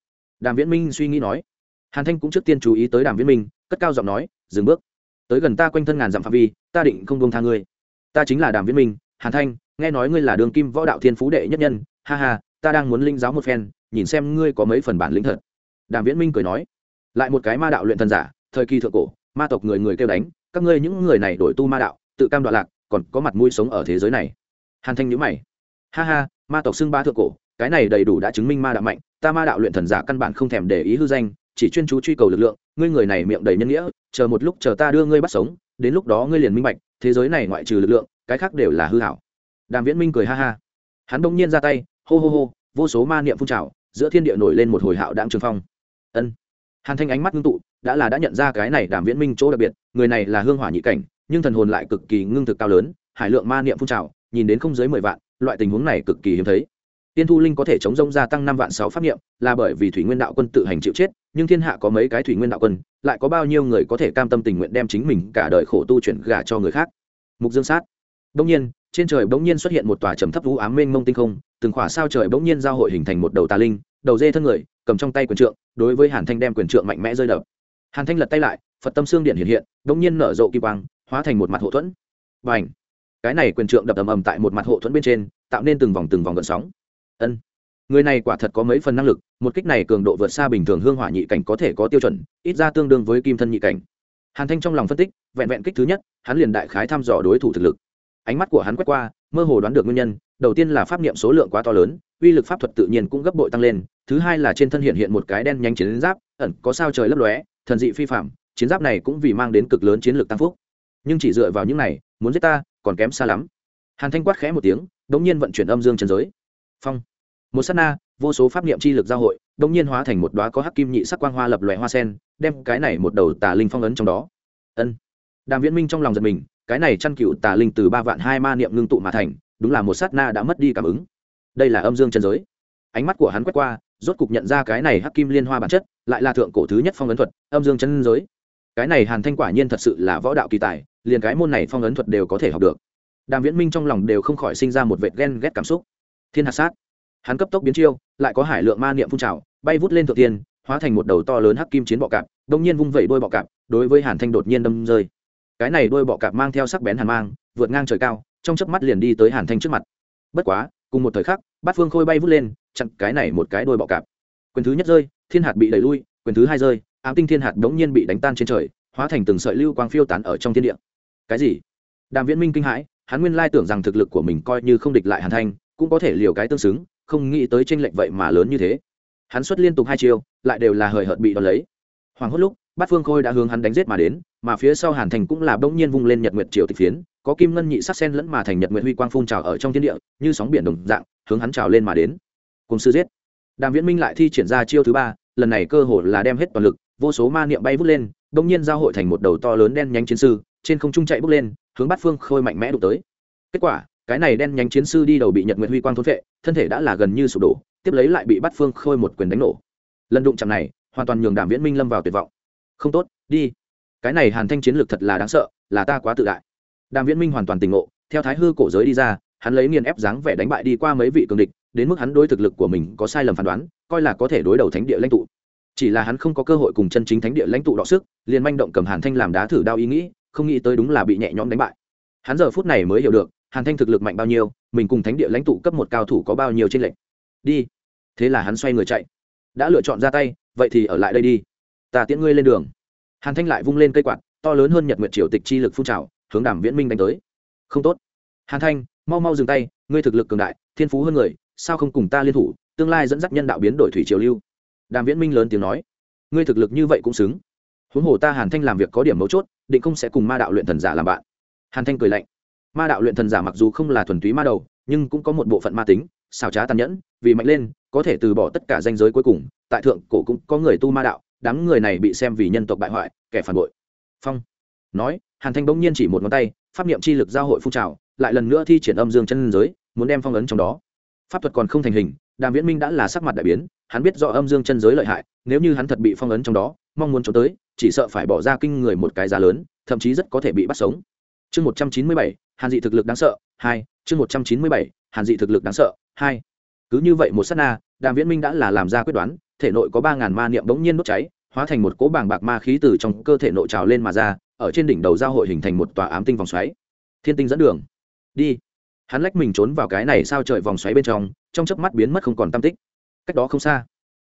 Đàm viễn minh suy nghĩ nói. Hàn thanh cũng trước tiên chú ý tới đàm viễn minh, cất cao giọng nói, dừng bước. Tới gần ta quanh thân ngàn dặm phạm vi, ta định không buông tha ngươi. Ta chính là đàm viễn minh, hàn thanh, nghe nói ngươi là đường kim võ đạo thiên phú đệ nhất nhân, ha ha, ta đang muốn linh giáo một phen, nhìn xem ngươi có mấy phần bản lĩnh thật. Đàm viễn minh cười nói. Lại một cái ma đạo luyện thần giả, thời kỳ thượng cổ, ma tộc người người kêu đánh các ngươi những người này đổi tu ma đạo, tự cam đoạn lạc, còn có mặt mũi sống ở thế giới này. Hàn thanh nhữ mày. Ha ha, ma tộc xưng ba thượng cổ, cái này đầy đủ đã chứng minh ma đạo mạnh, ta ma đạo luyện thần giả căn bản không thèm để ý hư danh, chỉ chuyên chú truy cầu lực lượng, ngươi người này miệng đầy nhân nghĩa, chờ một lúc chờ ta đưa ngươi bắt sống, đến lúc đó ngươi liền minh bạch, thế giới này ngoại trừ lực lượng, cái khác đều là hư hảo. Đàm viễn minh cười ha ha. Hắn bỗng nhiên ra tay, hô hô hô, vô số ma niệm phun trào, giữa thiên địa nổi lên một hồi hạo đáng trường phong. Ân hàn thanh ánh mắt ngưng tụ, đã là đã nhận ra cái này đàm viễn minh chỗ đặc biệt, người này là hương hỏa nhị cảnh, nhưng thần hồn lại cực kỳ ngưng thực cao lớn, hải lượng ma niệm phun trào, nhìn đến không dưới mười vạn, loại tình huống này cực kỳ hiếm thấy. Tiên thu linh có thể chống rông gia tăng năm vạn sáu pháp niệm, là bởi vì thủy nguyên đạo quân tự hành chịu chết, nhưng thiên hạ có mấy cái thủy nguyên đạo quân, lại có bao nhiêu người có thể cam tâm tình nguyện đem chính mình cả đời khổ tu chuyển gả cho người khác? Mục dương sát. Đông nhiên, trên trời bỗng nhiên xuất hiện một tòa trầm thấp vũ ám mênh mông tinh không, từng khỏa sao trời bỗng nhiên giao hội hình thành một đầu tà linh đầu dê thân người, cầm trong tay quyền trượng, đối với hàn thanh đem quyền trượng mạnh mẽ rơi đập. Hàn thanh lật tay lại, phật tâm xương điện hiện hiện bỗng nhiên nở rộ kim quang, hóa thành một mặt hộ thuẫn. Và ảnh cái này quyền trượng đập ầm ầm tại một mặt hộ thuẫn bên trên, tạo nên từng vòng từng vòng gợn sóng. Ân! Người này quả thật có mấy phần năng lực, một kích này cường độ vượt xa bình thường hương hỏa nhị cảnh có thể có tiêu chuẩn, ít ra tương đương với kim thân nhị cảnh. Hàn thanh trong lòng phân tích, vẹn vẹn kích thứ nhất, hắn liền đại khái thăm dò đối thủ thực lực. Ánh mắt của hắn quét qua, mơ hồ đoán được nguyên nhân đầu tiên là pháp niệm số lượng quá to lớn, uy lực pháp thuật tự nhiên cũng gấp bội tăng lên, thứ hai là trên thân hiện hiện một cái đen nhanh chiến giáp, ẩn có sao trời lấp lóe, thần dị phi phạm, chiến giáp này cũng vì mang đến cực lớn chiến lược tăng phúc. Nhưng chỉ dựa vào những này, muốn giết ta, còn kém xa lắm. Hàn thanh quát khẽ một tiếng đ ỗ n g nhiên vận chuyển âm dương trần giới. Phong. Một s á t na, vô số pháp niệm chi lực giao hội đ ỗ n g nhiên hóa thành một đoá có hắc kim nhị sắc quang hoa lập lòe hoa sen, đem cái này một đầu tà linh phong ấn trong đó. Ân. Đàm viễn minh trong lòng giật mình, cái này chăn cựu tà linh từ ba vạn hai ma niệm ngưng tụ mà thành đúng là một sát na đã mất đi cảm ứng. Đây là âm dương chân giới. Ánh mắt của hắn quét qua, rốt cục nhận ra cái này hắc kim liên hoa bản chất, lại là thượng cổ thứ nhất phong ấn thuật, âm dương chân giới. Cái này hàn thanh quả nhiên thật sự là võ đạo kỳ tài, liền cái môn này phong ấn thuật đều có thể học được. Đàm viễn minh trong lòng đều không khỏi sinh ra một vệt ghen ghét cảm xúc. Thiên hạt sát. Hắn cấp tốc biến chiêu, lại có hải lượng ma niệm phun trào, bay vút lên thượng tiên, hóa thành một đầu to lớn hắc kim chiến bọ cạp, đông nhiên vung vẩy đôi bọ cạp, đối với hàn thanh đột nhiên đâm rơi. Cái này đôi bọ cạp mang theo sắc bén hàn mang, vượt ngang trời cao trong chớp mắt liền đi tới hàn thanh trước mặt. Bất quá, cùng một thời khắc, bát phương khôi bay vút lên, chặn cái này một cái đôi bọ cạp. Quyền thứ nhất rơi, thiên hạt bị đẩy lui, quyền thứ hai rơi, ám tinh thiên hạt đống nhiên bị đánh tan trên trời, hóa thành từng sợi lưu quang phiêu tán ở trong thiên địa. Cái gì? Đàm viễn minh kinh hãi, hắn nguyên lai tưởng rằng thực lực của mình coi như không địch lại hàn thanh, cũng có thể liều cái tương xứng, không nghĩ tới tranh lệch vậy mà lớn như thế. Hắn xuất liên tục hai chiêu, lại đều là hời hợt bị đo lấy. Hoàng hốt lúc bát phương khôi đã hướng hắn đánh giết mà đến, mà phía sau hàn thành cũng là bỗng nhiên vung lên nhật nguyệt triều tịch phiến, có kim ngân nhị sắc sen lẫn mà thành nhật nguyệt huy quang phun trào ở trong thiên địa, như sóng biển đồng dạng, hướng hắn trào lên mà đến. Cùng sư giết. Đàm viễn minh lại thi triển ra chiêu thứ ba, lần này cơ hồ là đem hết toàn lực, vô số ma niệm bay vút lên, bỗng nhiên giao hội thành một đầu to lớn đen nhánh chiến sư, trên không trung chạy bước lên, hướng bát phương khôi mạnh mẽ đụng tới. Kết quả, cái này đen nhánh chiến sư đi đầu bị nhật nguyệt huy quang thôn vệ thân thể đã là gần như sụp đổ, tiếp lấy lại bị bát phương khôi một quyền đánh nổ. Lần đụng chạm này, hoàn toàn nhường đàm viễn minh lâm vào tuyệt vọng không tốt, đi. Cái này hàn thanh chiến lược thật là đáng sợ, là ta quá tự đại. Đàm viễn minh hoàn toàn tỉnh ngộ, theo thái hư cổ giới đi ra, hắn lấy nghiền ép dáng vẻ đánh bại đi qua mấy vị cường địch, đến mức hắn đối thực lực của mình có sai lầm phán đoán, coi là có thể đối đầu thánh địa lãnh tụ. Chỉ là hắn không có cơ hội cùng chân chính thánh địa lãnh tụ đọ sức, liền manh động cầm hàn thanh làm đá thử đao ý nghĩ, không nghĩ tới đúng là bị nhẹ nhõm đánh bại. Hắn giờ phút này mới hiểu được, hàn thanh thực lực mạnh bao nhiêu, mình cùng thánh địa lãnh tụ cấp một cao thủ có bao nhiêu tranh lệch. Đi. Thế là hắn xoay người chạy. Đã lựa chọn ra tay, vậy thì ở lại đây đi ta tiễn ngươi lên đường. Hàn thanh lại vung lên cây quạt, to lớn hơn nhật nguyệt triều tịch chi lực phun trào, hướng đàm viễn minh đánh tới. Không tốt. Hàn thanh, mau mau dừng tay, ngươi thực lực cường đại, thiên phú hơn người, sao không cùng ta liên thủ, tương lai dẫn dắt nhân đạo biến đổi thủy triều lưu? Đàm viễn minh lớn tiếng nói. Ngươi thực lực như vậy cũng xứng. Huống hồ ta hàn thanh làm việc có điểm mấu chốt, định không sẽ cùng ma đạo luyện thần giả làm bạn. Hàn thanh cười lạnh. Ma đạo luyện thần giả mặc dù không là thuần túy ma đầu, nhưng cũng có một bộ phận ma tính xào trá tàn nhẫn, vì mạnh lên, có thể từ bỏ tất cả danh giới cuối cùng, tại thượng cổ cũng có người tu ma đạo đám người này bị xem vì nhân tộc bại hoại, kẻ phản bội. Phong. Nói, hàn thanh bỗng nhiên chỉ một ngón tay, pháp niệm chi lực giao hội phun trào, lại lần nữa thi triển âm dương chân giới, muốn đem phong ấn trong đó. Pháp thuật còn không thành hình, đàm viễn minh đã là sắc mặt đại biến, hắn biết do âm dương chân giới lợi hại, nếu như hắn thật bị phong ấn trong đó, mong muốn trốn tới, chỉ sợ phải bỏ ra kinh người một cái giá lớn, thậm chí rất có thể bị bắt sống. Chương một trăm chín mươi bảy, hàn dị thực lực đáng sợ, hai, chương một trăm chín mươi bảy, hàn dị thực lực đáng sợ, hai. Cứ như vậy một s á t na, đàm viễn minh đã là làm ra quyết đoán thể nội có ba ngàn ma niệm bỗng nhiên đốt cháy, hóa thành một cỗ bàng bạc ma khí từ trong cơ thể nội trào lên mà ra, ở trên đỉnh đầu giao hội hình thành một tòa ám tinh vòng xoáy. Thiên tinh dẫn đường. Đi. Hắn lách mình trốn vào cái này sao trời vòng xoáy bên trong trong chớp mắt biến mất không còn tam tích. Cách đó không xa.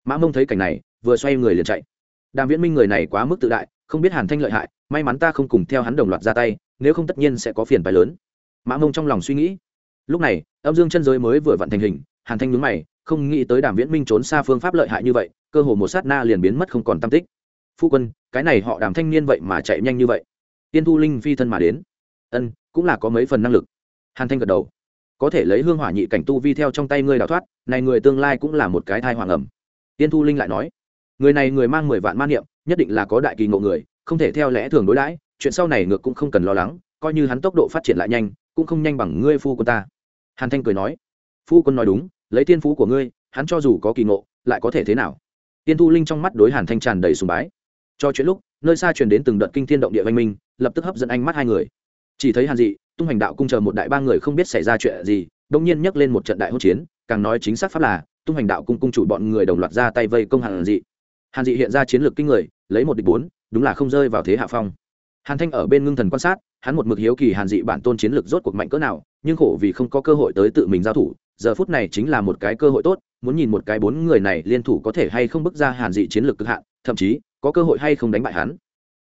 Mã mông thấy cảnh này, vừa xoay người liền chạy. Đàm viễn minh người này quá mức tự đại, không biết hàn thanh lợi hại, may mắn ta không cùng theo hắn đồng loạt ra tay, nếu không tất nhiên sẽ có phiền bài lớn. Mã mông trong lòng suy nghĩ. Lúc này, âm dương chân giới mới vừa vặn thành hình hàn thanh nhướng mày, không nghĩ tới đàm viễn minh trốn xa phương pháp lợi hại như vậy, cơ hồ một sát na liền biến mất không còn tam tích. Phu quân, cái này họ đàm thanh niên vậy mà chạy nhanh như vậy? Tiên thu linh phi thân mà đến. Ân, cũng là có mấy phần năng lực. Hàn thanh gật đầu. Có thể lấy hương hỏa nhị cảnh tu vi theo trong tay ngươi đào thoát, này người tương lai cũng là một cái thai hoàng ẩm. Tiên thu linh lại nói. Người này người mang mười vạn man niệm, nhất định là có đại kỳ ngộ người, không thể theo lẽ thường đối đãi, chuyện sau này ngược cũng không cần lo lắng, coi như hắn tốc độ phát triển lại nhanh, cũng không nhanh bằng ngươi phu quân ta. Hàn thanh cười nói. Phu quân nói đúng lấy tiên phú của ngươi, hắn cho dù có kỳ ngộ, lại có thể thế nào? Tiên thu linh trong mắt đối hàn thanh tràn đầy sùng bái. Cho chuyện lúc, nơi xa truyền đến từng đợt kinh thiên động địa văn minh, lập tức hấp dẫn ánh mắt hai người. Chỉ thấy hàn dị, tung hành đạo cung chờ một đại ba người không biết xảy ra chuyện gì đông nhiên nhắc lên một trận đại hỗn chiến, càng nói chính xác pháp là, tung hành đạo cung cung chủ bọn người đồng loạt ra tay vây công hàn dị. Hàn dị hiện ra chiến lược kinh người, lấy một địch bốn, đúng là không rơi vào thế hạ phong. Hàn thanh ở bên ngưng thần quan sát, hắn một mực hiếu kỳ hàn dị bản tôn chiến lược rốt cuộc mạnh cỡ nào nhưng khổ vì không có cơ hội tới tự mình giao thủ, giờ phút này chính là một cái cơ hội tốt, muốn nhìn một cái bốn người này liên thủ có thể hay không bước ra hàn dị chiến lược cực hạn, thậm chí, có cơ hội hay không đánh bại hắn.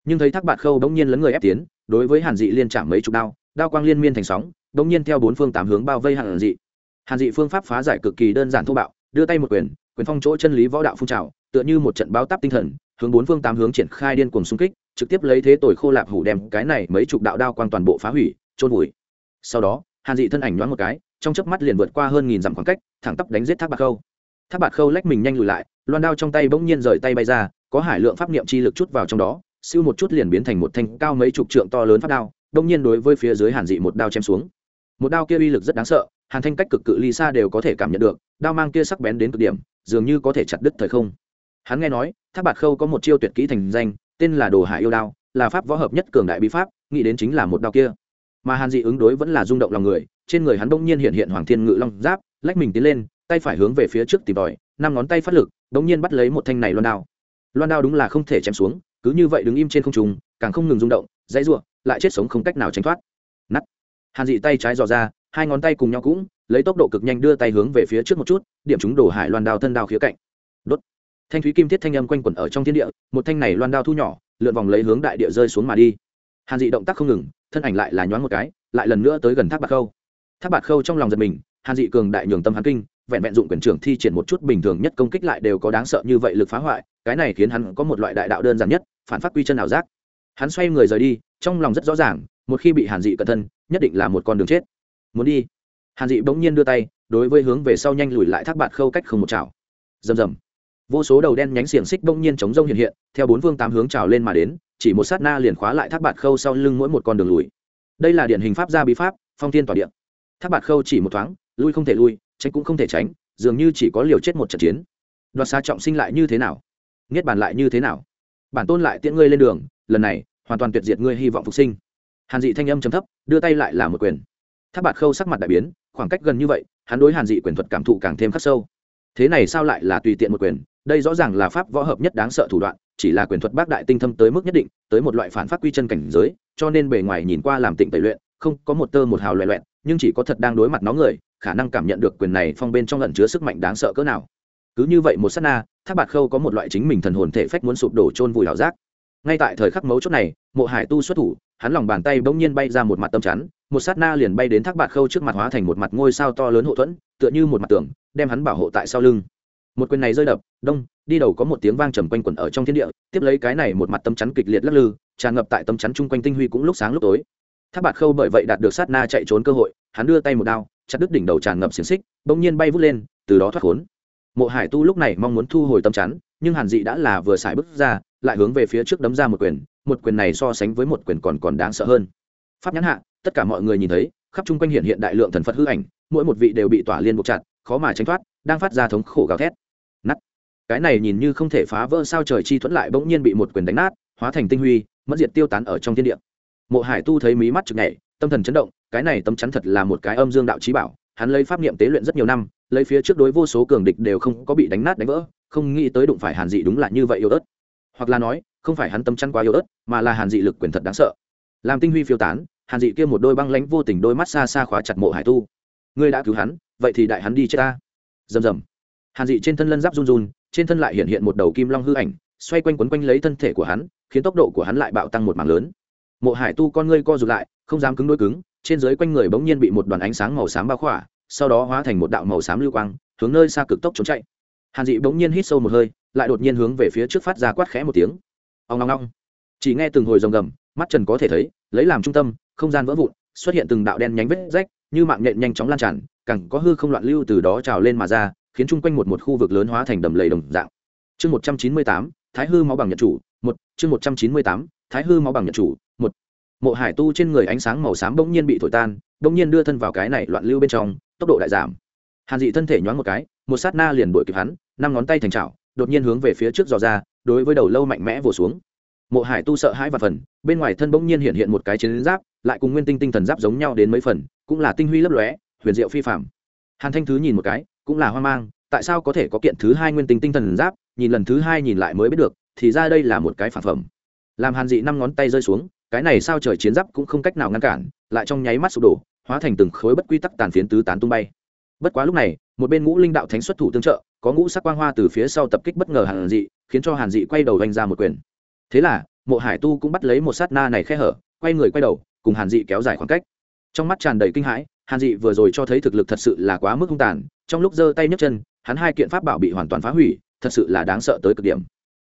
Nhưng thấy thác bạt khâu bỗng nhiên lấn người ép tiến, đối với hàn dị liên chạm mấy chục đao đao quang liên miên thành sóng, bỗng nhiên theo bốn phương tám hướng bao vây hàn dị. Hàn dị phương pháp phá giải cực kỳ đơn giản thô bạo, đưa tay một quyền quyền phong chỗ chân lý võ đạo phun trào, tựa như một trận báo táp tinh thần, hướng bốn phương tám hướng triển khai điên cuồng xung kích, trực tiếp lấy thế tội khô lạp hủ đem cái này mấy chục đạo đao quang toàn bộ phá hủy trôn vùi. Sau đó hàn dị thân ảnh nhoáng một cái, trong chớp mắt liền vượt qua hơn nghìn dặm khoảng cách, thẳng tắp đánh giết thác bạc khâu. Thác bạc khâu lách mình nhanh lùi lại, loan đao trong tay bỗng nhiên rời tay bay ra, có hải lượng pháp niệm chi lực chút vào trong đó, siêu một chút liền biến thành một thanh cao mấy chục trượng to lớn pháp đao đông nhiên đối với phía dưới hàn dị một đao chém xuống. Một đao kia uy lực rất đáng sợ, hàn thanh cách cực cự ly xa đều có thể cảm nhận được, đao mang kia sắc bén đến cực điểm, dường như có thể chặt đứt thời không. Hắn nghe nói tháp bạt khâu có một chiêu tuyệt kỹ thành danh, tên là đồ hải yêu đao, là pháp võ hợp nhất cường đại bí pháp, nghĩ đến chính là một đao kia mà hàn dị ứng đối vẫn là rung động lòng người, trên người hắn đông nhiên hiện hiện hoàng thiên ngự long giáp, lách mình tiến lên, tay phải hướng về phía trước tìm tòi, năm ngón tay phát lực đông nhiên bắt lấy một thanh này loan đao. Loan đao đúng là không thể chém xuống, cứ như vậy đứng im trên không trùng càng không ngừng rung động, dãy ruộng lại chết sống không cách nào tránh thoát. Nắt hàn dị tay trái dò ra, hai ngón tay cùng nhau cũng, lấy tốc độ cực nhanh đưa tay hướng về phía trước một chút, điểm chúng đổ hải loan đao thân đao khía cạnh. Đốt. Thanh thúy kim thiết thanh âm quanh quẩn ở trong thiên địa, một thanh này loan đao thu nhỏ, lượn vòng lấy hướng đại địa rơi xuống mà đi. Hàn dị động tác không ngừng thân ảnh lại là nhoáng một cái, lại lần nữa tới gần thác bạc khâu. Thác bạc khâu trong lòng giật mình, hàn dị cường đại nhường tâm hắn kinh, vẹn vẹn dụng quyền trưởng thi triển một chút bình thường nhất công kích lại đều có đáng sợ như vậy lực phá hoại, cái này khiến hắn có một loại đại đạo đơn giản nhất, phản phát quy chân ảo giác. Hắn xoay người rời đi, trong lòng rất rõ ràng, một khi bị hàn dị cẩn thân, nhất định là một con đường chết. Muốn đi. Hàn dị bỗng nhiên đưa tay, đối với hướng về sau nhanh lùi lại thác bạt khâu cách không một chảo. Rầm rầm. Vô số đầu đen nhánh xiềng xích bỗng nhiên chống rông hiện hiện, theo bốn phương tám hướng trào lên mà đến chỉ một sát na liền khóa lại thác bạt khâu sau lưng mỗi một con đường lùi. Đây là điển hình pháp gia bí pháp, phong thiên tỏa điện thác bạt khâu chỉ một thoáng, lui không thể lui, tránh cũng không thể tránh, dường như chỉ có liều chết một trận chiến. Đoạt xa trọng sinh lại như thế nào? Nghiết bàn lại như thế nào? Bản tôn lại tiễn ngươi lên đường, lần này, hoàn toàn tuyệt diệt ngươi hy vọng phục sinh. Hàn dị thanh âm chấm thấp, đưa tay lại là một quyền. Tháp bạt khâu sắc mặt đại biến, khoảng cách gần như vậy, hắn đối hàn dị quyền thuật cảm thụ càng thêm khắc sâu. Thế này sao lại là tùy tiện một quyền? Đây rõ ràng là pháp võ hợp nhất đáng sợ thủ đoạn, chỉ là quyền thuật bác đại tinh thâm tới mức nhất định, tới một loại phản phát quy chân cảnh giới, cho nên bề ngoài nhìn qua làm tịnh tẩy luyện, không có một tơ một hào loẹ loẹn nhưng chỉ có thật đang đối mặt nó người, khả năng cảm nhận được quyền này phong bên trong lẩn chứa sức mạnh đáng sợ cỡ nào. Cứ như vậy một s á t na, thác bạt khâu có một loại chính mình thần hồn thể phách muốn sụp đổ trôn vùi ảo giác. Ngay tại thời khắc mấu chốt này, mộ hải tu xuất thủ, hắn lòng bàn tay bỗng nhiên bay ra một mặt tâm chắn, một sát na liền bay đến thác bạt khâu trước mặt hóa thành một mặt ngôi sao to lớn hộ thuẫn, tựa như một mặt tường, đem hắn bảo hộ tại sau lưng một quyền này rơi đập, đông, đi đầu có một tiếng vang trầm quanh quẩn ở trong thiên địa, tiếp lấy cái này một mặt tâm chắn kịch liệt lắc lư, tràn ngập tại tâm chắn chung quanh tinh huy cũng lúc sáng lúc tối. Tháp bạt khâu bởi vậy đạt được sát na chạy trốn cơ hội, hắn đưa tay một đao, chặt đứt đỉnh đầu tràn ngập xiềng xích, bỗng nhiên bay vút lên, từ đó thoát khốn. Mộ hải tu lúc này mong muốn thu hồi tâm chắn, nhưng hàn dị đã là vừa xài bước ra, lại hướng về phía trước đấm ra một quyền một quyền này so sánh với một quyền còn còn đáng sợ hơn. Pháp nhãn hạ, tất cả mọi người nhìn thấy, khắp chung quanh hiện hiện đại lượng thần phật hư ảnh, mỗi một vị đều bị tỏa liên buộc chặt khó mà tránh thoát, đang phát ra thống khổ gào thét. Nắt cái này nhìn như không thể phá vỡ sao trời chi thuẫn lại bỗng nhiên bị một quyền đánh nát, hóa thành tinh huy, mất diệt tiêu tán ở trong thiên địa. Mộ hải tu thấy mí mắt chực nhảy, tâm thần chấn động, cái này tâm chắn thật là một cái âm dương đạo trí bảo, hắn lấy pháp niệm tế luyện rất nhiều năm, lấy phía trước đối vô số cường địch đều không có bị đánh nát đánh vỡ, không nghĩ tới đụng phải hàn dị đúng là như vậy yếu ớt. Hoặc là nói, không phải hắn tâm chăn quá yếu ớt, mà là hàn dị lực quyền thật đáng sợ. Làm tinh huy phiêu tán, hàn dị kia một đôi băng lãnh vô tình đôi mắt xa xa khóa chặt mộ hải tu ngươi đã cứu hắn, vậy thì đại hắn đi chết ta. Rầm rầm. Hàn dị trên thân lân giáp run run, trên thân lại hiện hiện một đầu kim long hư ảnh, xoay quanh quấn quanh lấy thân thể của hắn, khiến tốc độ của hắn lại bạo tăng một mảng lớn. Mộ hải tu con ngươi co rụt lại, không dám cứng đôi cứng, trên dưới quanh người bỗng nhiên bị một đoàn ánh sáng màu xám bao khỏa, sau đó hóa thành một đạo màu xám lưu quang, hướng nơi xa cực tốc trốn chạy. Hàn dị bỗng nhiên hít sâu một hơi, lại đột nhiên hướng về phía trước phát ra quát khẽ một tiếng. Ông long long chỉ nghe từng hồi rồng gầm, mắt trần có thể thấy, lấy làm trung tâm, không gian vỡ vụn, xuất hiện từng đạo đen nhánh vết rách như mạng nhện nhanh chóng lan tràn cẳng có hư không loạn lưu từ đó trào lên mà ra, khiến chung quanh một một khu vực lớn hóa thành đầm lầy đồng dạng. Chương một trăm chín mươi tám, thái hư máu bằng nhật chủ, một, chương một trăm chín mươi tám, thái hư máu bằng nhật chủ, một. Mộ hải tu trên người ánh sáng màu xám bỗng nhiên bị thổi tan, bỗng nhiên đưa thân vào cái này loạn lưu bên trong, tốc độ đại giảm. Hàn dị thân thể nhoáng một cái, một sát na liền đuổi kịp hắn, năm ngón tay thành trào đột nhiên hướng về phía trước dò ra, đối với đầu lâu mạnh mẽ vồ xuống. Mộ hải tu sợ hãi và phần, bên ngoài thân bỗng nhiên hiện hiện một cái chiến giáp lại cùng nguyên tinh tinh thần giáp giống nhau đến mấy phần, cũng là tinh huy lấp lóe, huyền diệu phi phạm hàn thanh thứ nhìn một cái, cũng là hoang mang, tại sao có thể có kiện thứ hai nguyên tinh tinh thần giáp, nhìn lần thứ hai nhìn lại mới biết được, thì ra đây là một cái phản phẩm. Làm hàn dị năm ngón tay rơi xuống, cái này sao trời chiến giáp cũng không cách nào ngăn cản, lại trong nháy mắt sụp đổ, hóa thành từng khối bất quy tắc tàn phiến tứ tán tung bay. Bất quá lúc này, một bên ngũ linh đạo thánh xuất thủ tương trợ, có ngũ sắc quang hoa từ phía sau tập kích bất ngờ hàn dị, khiến cho hàn dị quay đầu vanh ra một quyền. Thế là, mộ hải tu cũng bắt lấy một sát na này khe hở, quay người quay đầu cùng hàn dị kéo dài khoảng cách. Trong mắt tràn đầy kinh hãi, hàn dị vừa rồi cho thấy thực lực thật sự là quá mức hung tàn, trong lúc giơ tay nhấc chân, hắn hai kiện pháp bảo bị hoàn toàn phá hủy, thật sự là đáng sợ tới cực điểm.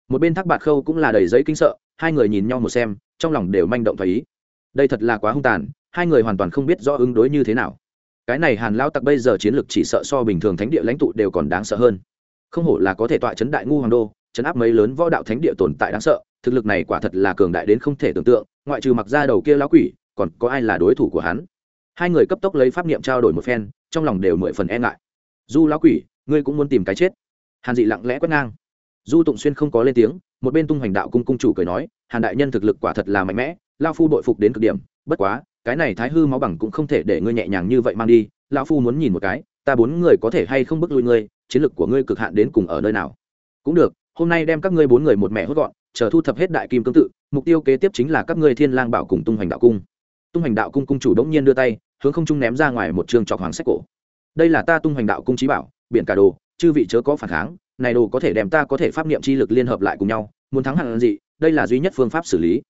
Một bên thác bạt khâu cũng là đầy giấy kinh sợ, hai người nhìn nhau một xem, trong lòng đều manh động thấy ý. Đây thật là quá hung tàn, hai người hoàn toàn không biết rõ ứng đối như thế nào. Cái này hàn lao tặc bây giờ chiến lược chỉ sợ so bình thường thánh địa lãnh tụ đều còn đáng sợ hơn. Không hổ là có thể tọa chấn đại ngu hoàng đô, chấn áp mấy lớn võ đạo thánh địa tồn tại đáng sợ, thực lực này quả thật là cường đại đến không thể tưởng tượng, ngoại trừ mặc ra đầu kia lão quỷ còn có ai là đối thủ của hắn? Hai người cấp tốc lấy pháp niệm trao đổi một phen, trong lòng đều mười phần e ngại. Du lão quỷ, ngươi cũng muốn tìm cái chết? Hàn dị lặng lẽ quét ngang. Du tụng xuyên không có lên tiếng, một bên tung hoành đạo cung cung chủ cười nói, hàn đại nhân thực lực quả thật là mạnh mẽ lao phu đội phục đến cực điểm, bất quá, cái này thái hư máu bằng cũng không thể để ngươi nhẹ nhàng như vậy mang đi, lão phu muốn nhìn một cái, ta bốn người có thể hay không bức lui ngươi, chiến lực của ngươi cực hạn đến cùng ở nơi nào? Cũng được, hôm nay đem các ngươi bốn người một mẹ hốt gọn, chờ thu thập hết đại kim tương tự, mục tiêu kế tiếp chính là các ngươi thiên lang bảo cùng tung hoành đạo cung tung hành đạo cung cung chủ đống nhiên đưa tay, hướng không trung ném ra ngoài một trường trọc hoàng sách cổ. Đây là ta tung hành đạo cung trí bảo, biển cả đồ, chư vị chớ có phản kháng, này đồ có thể đem ta có thể pháp niệm chi lực liên hợp lại cùng nhau, muốn thắng hẳn gì, đây là duy nhất phương pháp xử lý.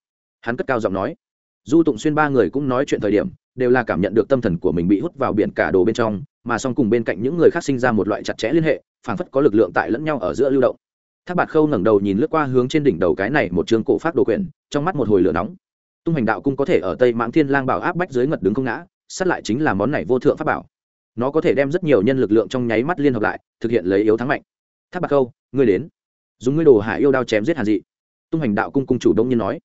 Hắn cất cao giọng nói. Du tụng xuyên ba người cũng nói chuyện thời điểm, đều là cảm nhận được tâm thần của mình bị hút vào biển cả đồ bên trong, mà song cùng bên cạnh những người khác sinh ra một loại chặt chẽ liên hệ, phảng phất có lực lượng tại lẫn nhau ở giữa lưu động. Thác bạt khâu ngẩng đầu nhìn lướt qua hướng trên đỉnh đầu cái này một chương cổ phát đồ quyển, trong mắt một hồi lửa nóng tung hành đạo cung có thể ở tây mãng thiên lang bảo áp bách dưới ngật đứng không ngã, sát lại chính là món này vô thượng pháp bảo. Nó có thể đem rất nhiều nhân lực lượng trong nháy mắt liên hợp lại, thực hiện lấy yếu thắng mạnh. Tháp bạc câu, ngươi đến. Dùng ngươi đồ hạ yêu đao chém giết hàn dị. Tung hành đạo cung cung chủ đông nhiên nói.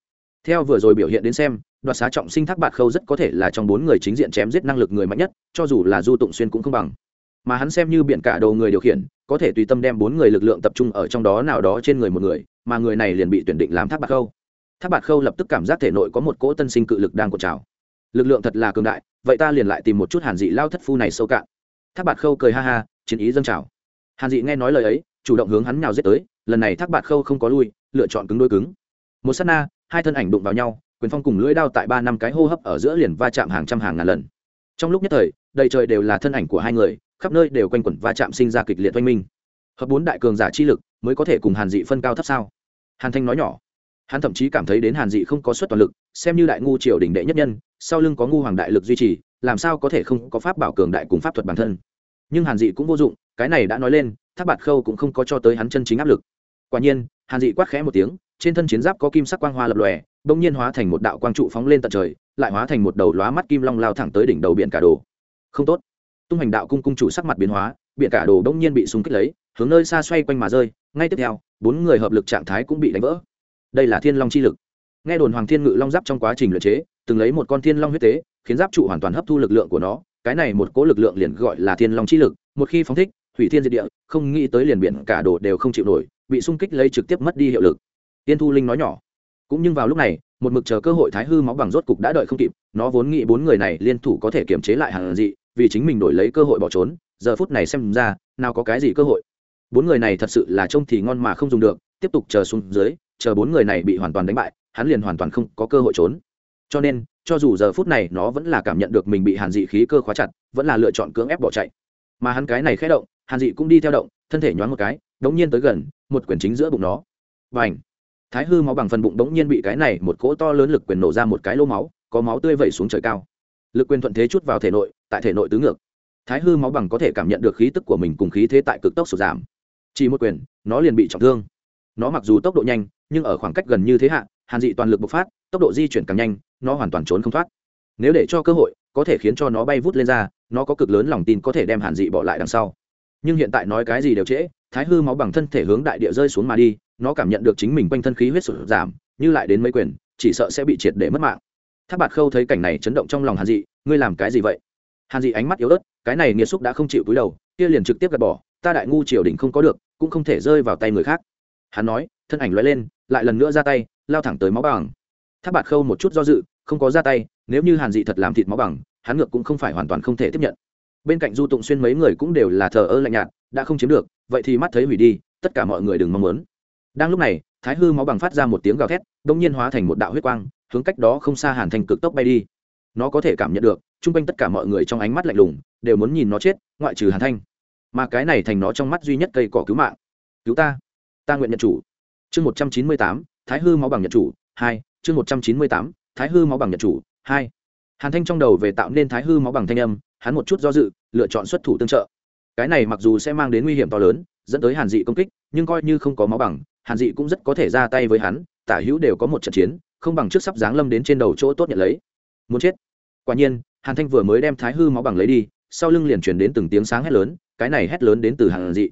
Theo vừa rồi biểu hiện đến xem, đoạt xá trọng sinh thác bạc khâu rất có thể là trong bốn người chính diện chém giết năng lực người mạnh nhất, cho dù là du tụng xuyên cũng không bằng. Mà hắn xem như biện cả đầu người điều khiển, có thể tùy tâm đem bốn người lực lượng tập trung ở trong đó nào đó trên người một người, mà người này liền bị tuyển định làm thác bạc khâu thác Bạt khâu lập tức cảm giác thể nội có một cỗ tân sinh cự lực đang cột trào. Lực lượng thật là cường đại, vậy ta liền lại tìm một chút hàn dị lao thất phu này sâu cạn. Thác Bạt khâu cười ha ha, chiến ý dâng trào. Hàn dị nghe nói lời ấy, chủ động hướng hắn nhào giết tới, lần này thác Bạt khâu không có lui, lựa chọn cứng đôi cứng. Một s á t na, hai thân ảnh đụng vào nhau, quyền phong cùng lưỡi đao tại ba năm cái hô hấp ở giữa liền va chạm hàng trăm hàng ngàn lần. Trong lúc nhất thời, đầy trời đều là thân ảnh của hai người, khắp nơi đều quanh quẩn va chạm sinh ra kịch liệt oanh minh. Hợp bốn đại cường giả chi lực mới có thể cùng hàn dị phân cao thấp sao? Hàn thanh nói nhỏ hắn thậm chí cảm thấy đến hàn dị không có suất toàn lực, xem như đại ngu triều đình đệ nhất nhân, sau lưng có ngu hoàng đại lực duy trì, làm sao có thể không có pháp bảo cường đại cùng pháp thuật bản thân. Nhưng hàn dị cũng vô dụng, cái này đã nói lên tháp bạt khâu cũng không có cho tới hắn chân chính áp lực. Quả nhiên, hàn dị quát khẽ một tiếng, trên thân chiến giáp có kim sắc quang hoa lập lòe, bỗng nhiên hóa thành một đạo quang trụ phóng lên tận trời, lại hóa thành một đầu lóa mắt kim long lao thẳng tới đỉnh đầu biển cả đồ. Không tốt. Tung hành đạo cung cung chủ sắc mặt biến hóa, biển cả đồ bỗng nhiên bị súng kích lấy, hướng nơi xa xoay quanh mà rơi. Ngay tiếp theo, bốn người hợp lực trạng thái cũng bị đánh vỡ đây là thiên long chi lực. Nghe đồn hoàng thiên ngự long giáp trong quá trình luyện chế, từng lấy một con thiên long huyết tế, khiến giáp trụ hoàn toàn hấp thu lực lượng của nó. Cái này một cố lực lượng liền gọi là thiên long chi lực. Một khi phóng thích, hủy thiên diệt địa, không nghĩ tới liền biển cả đồ đều không chịu nổi, bị xung kích lấy trực tiếp mất đi hiệu lực. Tiên thu linh nói nhỏ. Cũng nhưng vào lúc này, một mực chờ cơ hội thái hư máu bằng rốt cục đã đợi không kịp, nó vốn nghĩ bốn người này liên thủ có thể kiềm chế lại hàng dị, vì chính mình đổi lấy cơ hội bỏ trốn. Giờ phút này xem ra, nào có cái gì cơ hội. Bốn người này thật sự là trông thì ngon mà không dùng được, tiếp tục chờ xuống dưới chờ bốn người này bị hoàn toàn đánh bại, hắn liền hoàn toàn không có cơ hội trốn. Cho nên, cho dù giờ phút này nó vẫn là cảm nhận được mình bị hàn dị khí cơ khóa chặt, vẫn là lựa chọn cưỡng ép bỏ chạy. Mà hắn cái này khé động, hàn dị cũng đi theo động, thân thể nhoáng một cái, đống nhiên tới gần, một quyển chính giữa bụng nó. Và ảnh thái hư máu bằng phần bụng đống nhiên bị cái này một cỗ to lớn lực quyền nổ ra một cái lô máu, có máu tươi vẩy xuống trời cao. Lực quyền thuận thế chút vào thể nội, tại thể nội tứ ngược. Thái hư máu bằng có thể cảm nhận được khí tức của mình cùng khí thế tại cực tốc sụt giảm. Chỉ một quyền, nó liền bị trọng thương. Nó mặc dù tốc độ nhanh nhưng ở khoảng cách gần như thế hạ, hàn dị toàn lực bộc phát, tốc độ di chuyển càng nhanh, nó hoàn toàn trốn không thoát. Nếu để cho cơ hội, có thể khiến cho nó bay vút lên ra, nó có cực lớn lòng tin có thể đem hàn dị bỏ lại đằng sau. Nhưng hiện tại nói cái gì đều trễ, thái hư máu bằng thân thể hướng đại địa rơi xuống mà đi, nó cảm nhận được chính mình quanh thân khí huyết sụt giảm, như lại đến mấy quyền, chỉ sợ sẽ bị triệt để mất mạng. Tháp bạt khâu thấy cảnh này chấn động trong lòng hàn dị, ngươi làm cái gì vậy? Hàn dị ánh mắt yếu ớt, cái này nghiệt xúc đã không chịu túi đầu, kia liền trực tiếp gạt bỏ, ta đại ngu triều đình không có được, cũng không thể rơi vào tay người khác. Hắn nói thân ảnh lóe lên, lại lần nữa ra tay, lao thẳng tới máu bằng. Tháp bạt khâu một chút do dự, không có ra tay, nếu như hàn dị thật làm thịt máu bằng, hắn ngược cũng không phải hoàn toàn không thể tiếp nhận. Bên cạnh du tụng xuyên mấy người cũng đều là thờ ơ lạnh nhạt, đã không chiếm được, vậy thì mắt thấy hủy đi, tất cả mọi người đừng mong muốn. Đang lúc này, thái hư máu bằng phát ra một tiếng gào thét đông nhiên hóa thành một đạo huyết quang, hướng cách đó không xa hàn thành cực tốc bay đi. Nó có thể cảm nhận được, chung quanh tất cả mọi người trong ánh mắt lạnh lùng, đều muốn nhìn nó chết, ngoại trừ hàn thanh mà cái này thành nó trong mắt duy nhất cây cỏ cứu mạng. Cứu ta. Ta nguyện nhận chủ chương một trăm chín mươi tám, thái hư máu bằng nhật chủ, hai, chương một trăm chín mươi tám, thái hư máu bằng nhật chủ, hai. Hàn thanh trong đầu về tạo nên thái hư máu bằng thanh âm, hắn một chút do dự, lựa chọn xuất thủ tương trợ. Cái này mặc dù sẽ mang đến nguy hiểm to lớn, dẫn tới hàn dị công kích, nhưng coi như không có máu bằng, hàn dị cũng rất có thể ra tay với hắn, tả hữu đều có một trận chiến, không bằng trước sắp giáng lâm đến trên đầu chỗ tốt nhận lấy. Muốn chết. Quả nhiên, hàn thanh vừa mới đem thái hư máu bằng lấy đi, sau lưng liền chuyển đến từng tiếng sáng hét lớn, cái này hét lớn đến từ hàn dị.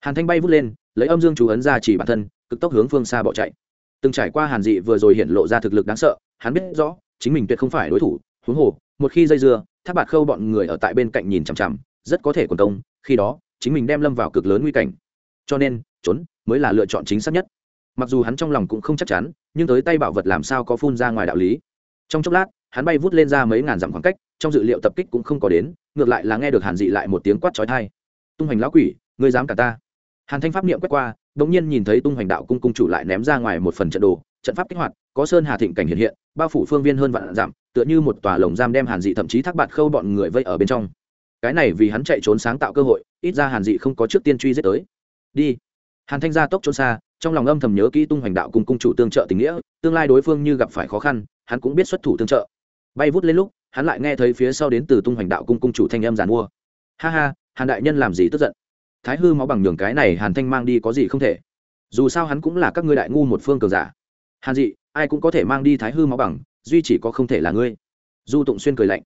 Hàn thanh bay vút lên lấy âm dương chú ấn ra chỉ bản thân, cực tốc hướng phương xa bỏ chạy. Từng trải qua hàn dị vừa rồi hiện lộ ra thực lực đáng sợ, hắn biết rõ, chính mình tuyệt không phải đối thủ, huống hồ, một khi dây dưa, tháp bạt khâu bọn người ở tại bên cạnh nhìn chằm chằm, rất có thể quần công, khi đó, chính mình đem lâm vào cực lớn nguy cảnh. Cho nên, trốn mới là lựa chọn chính xác nhất. Mặc dù hắn trong lòng cũng không chắc chắn, nhưng tới tay bảo vật làm sao có phun ra ngoài đạo lý. Trong chốc lát, hắn bay vút lên ra mấy ngàn dặm khoảng cách, trong dự liệu tập kích cũng không có đến, ngược lại là nghe được hàn dị lại một tiếng quát trói thai tung hoành lão quỷ, ngươi dám cả ta? Hàn thanh pháp niệm quét qua đ ỗ n g nhiên nhìn thấy tung hoành đạo cung cung chủ lại ném ra ngoài một phần trận đồ trận pháp kích hoạt có sơn hà thịnh cảnh hiện hiện bao phủ phương viên hơn vạn giảm, tựa như một tòa lồng giam đem hàn dị thậm chí thác bạt khâu bọn người vây ở bên trong. Cái này vì hắn chạy trốn sáng tạo cơ hội ít ra hàn dị không có trước tiên truy giết tới. Đi. Hàn thanh ra tốc trốn xa trong lòng âm thầm nhớ kỹ tung hoành đạo cùng cung chủ tương trợ tình nghĩa tương lai đối phương như gặp phải khó khăn hắn cũng biết xuất thủ tương trợ. Bay vút lên lúc hắn lại nghe thấy phía sau đến từ tung hoành đạo cung cung chủ thanh âm giàn mua. Ha ha hàn đại nhân làm gì tức giận? Thái hư máu bằng nhường cái này hàn thanh mang đi có gì không thể. Dù sao hắn cũng là các ngươi đại ngu một phương cường giả. Hàn dị, ai cũng có thể mang đi thái hư máu bằng, duy chỉ có không thể là ngươi. Du tụng xuyên cười lạnh.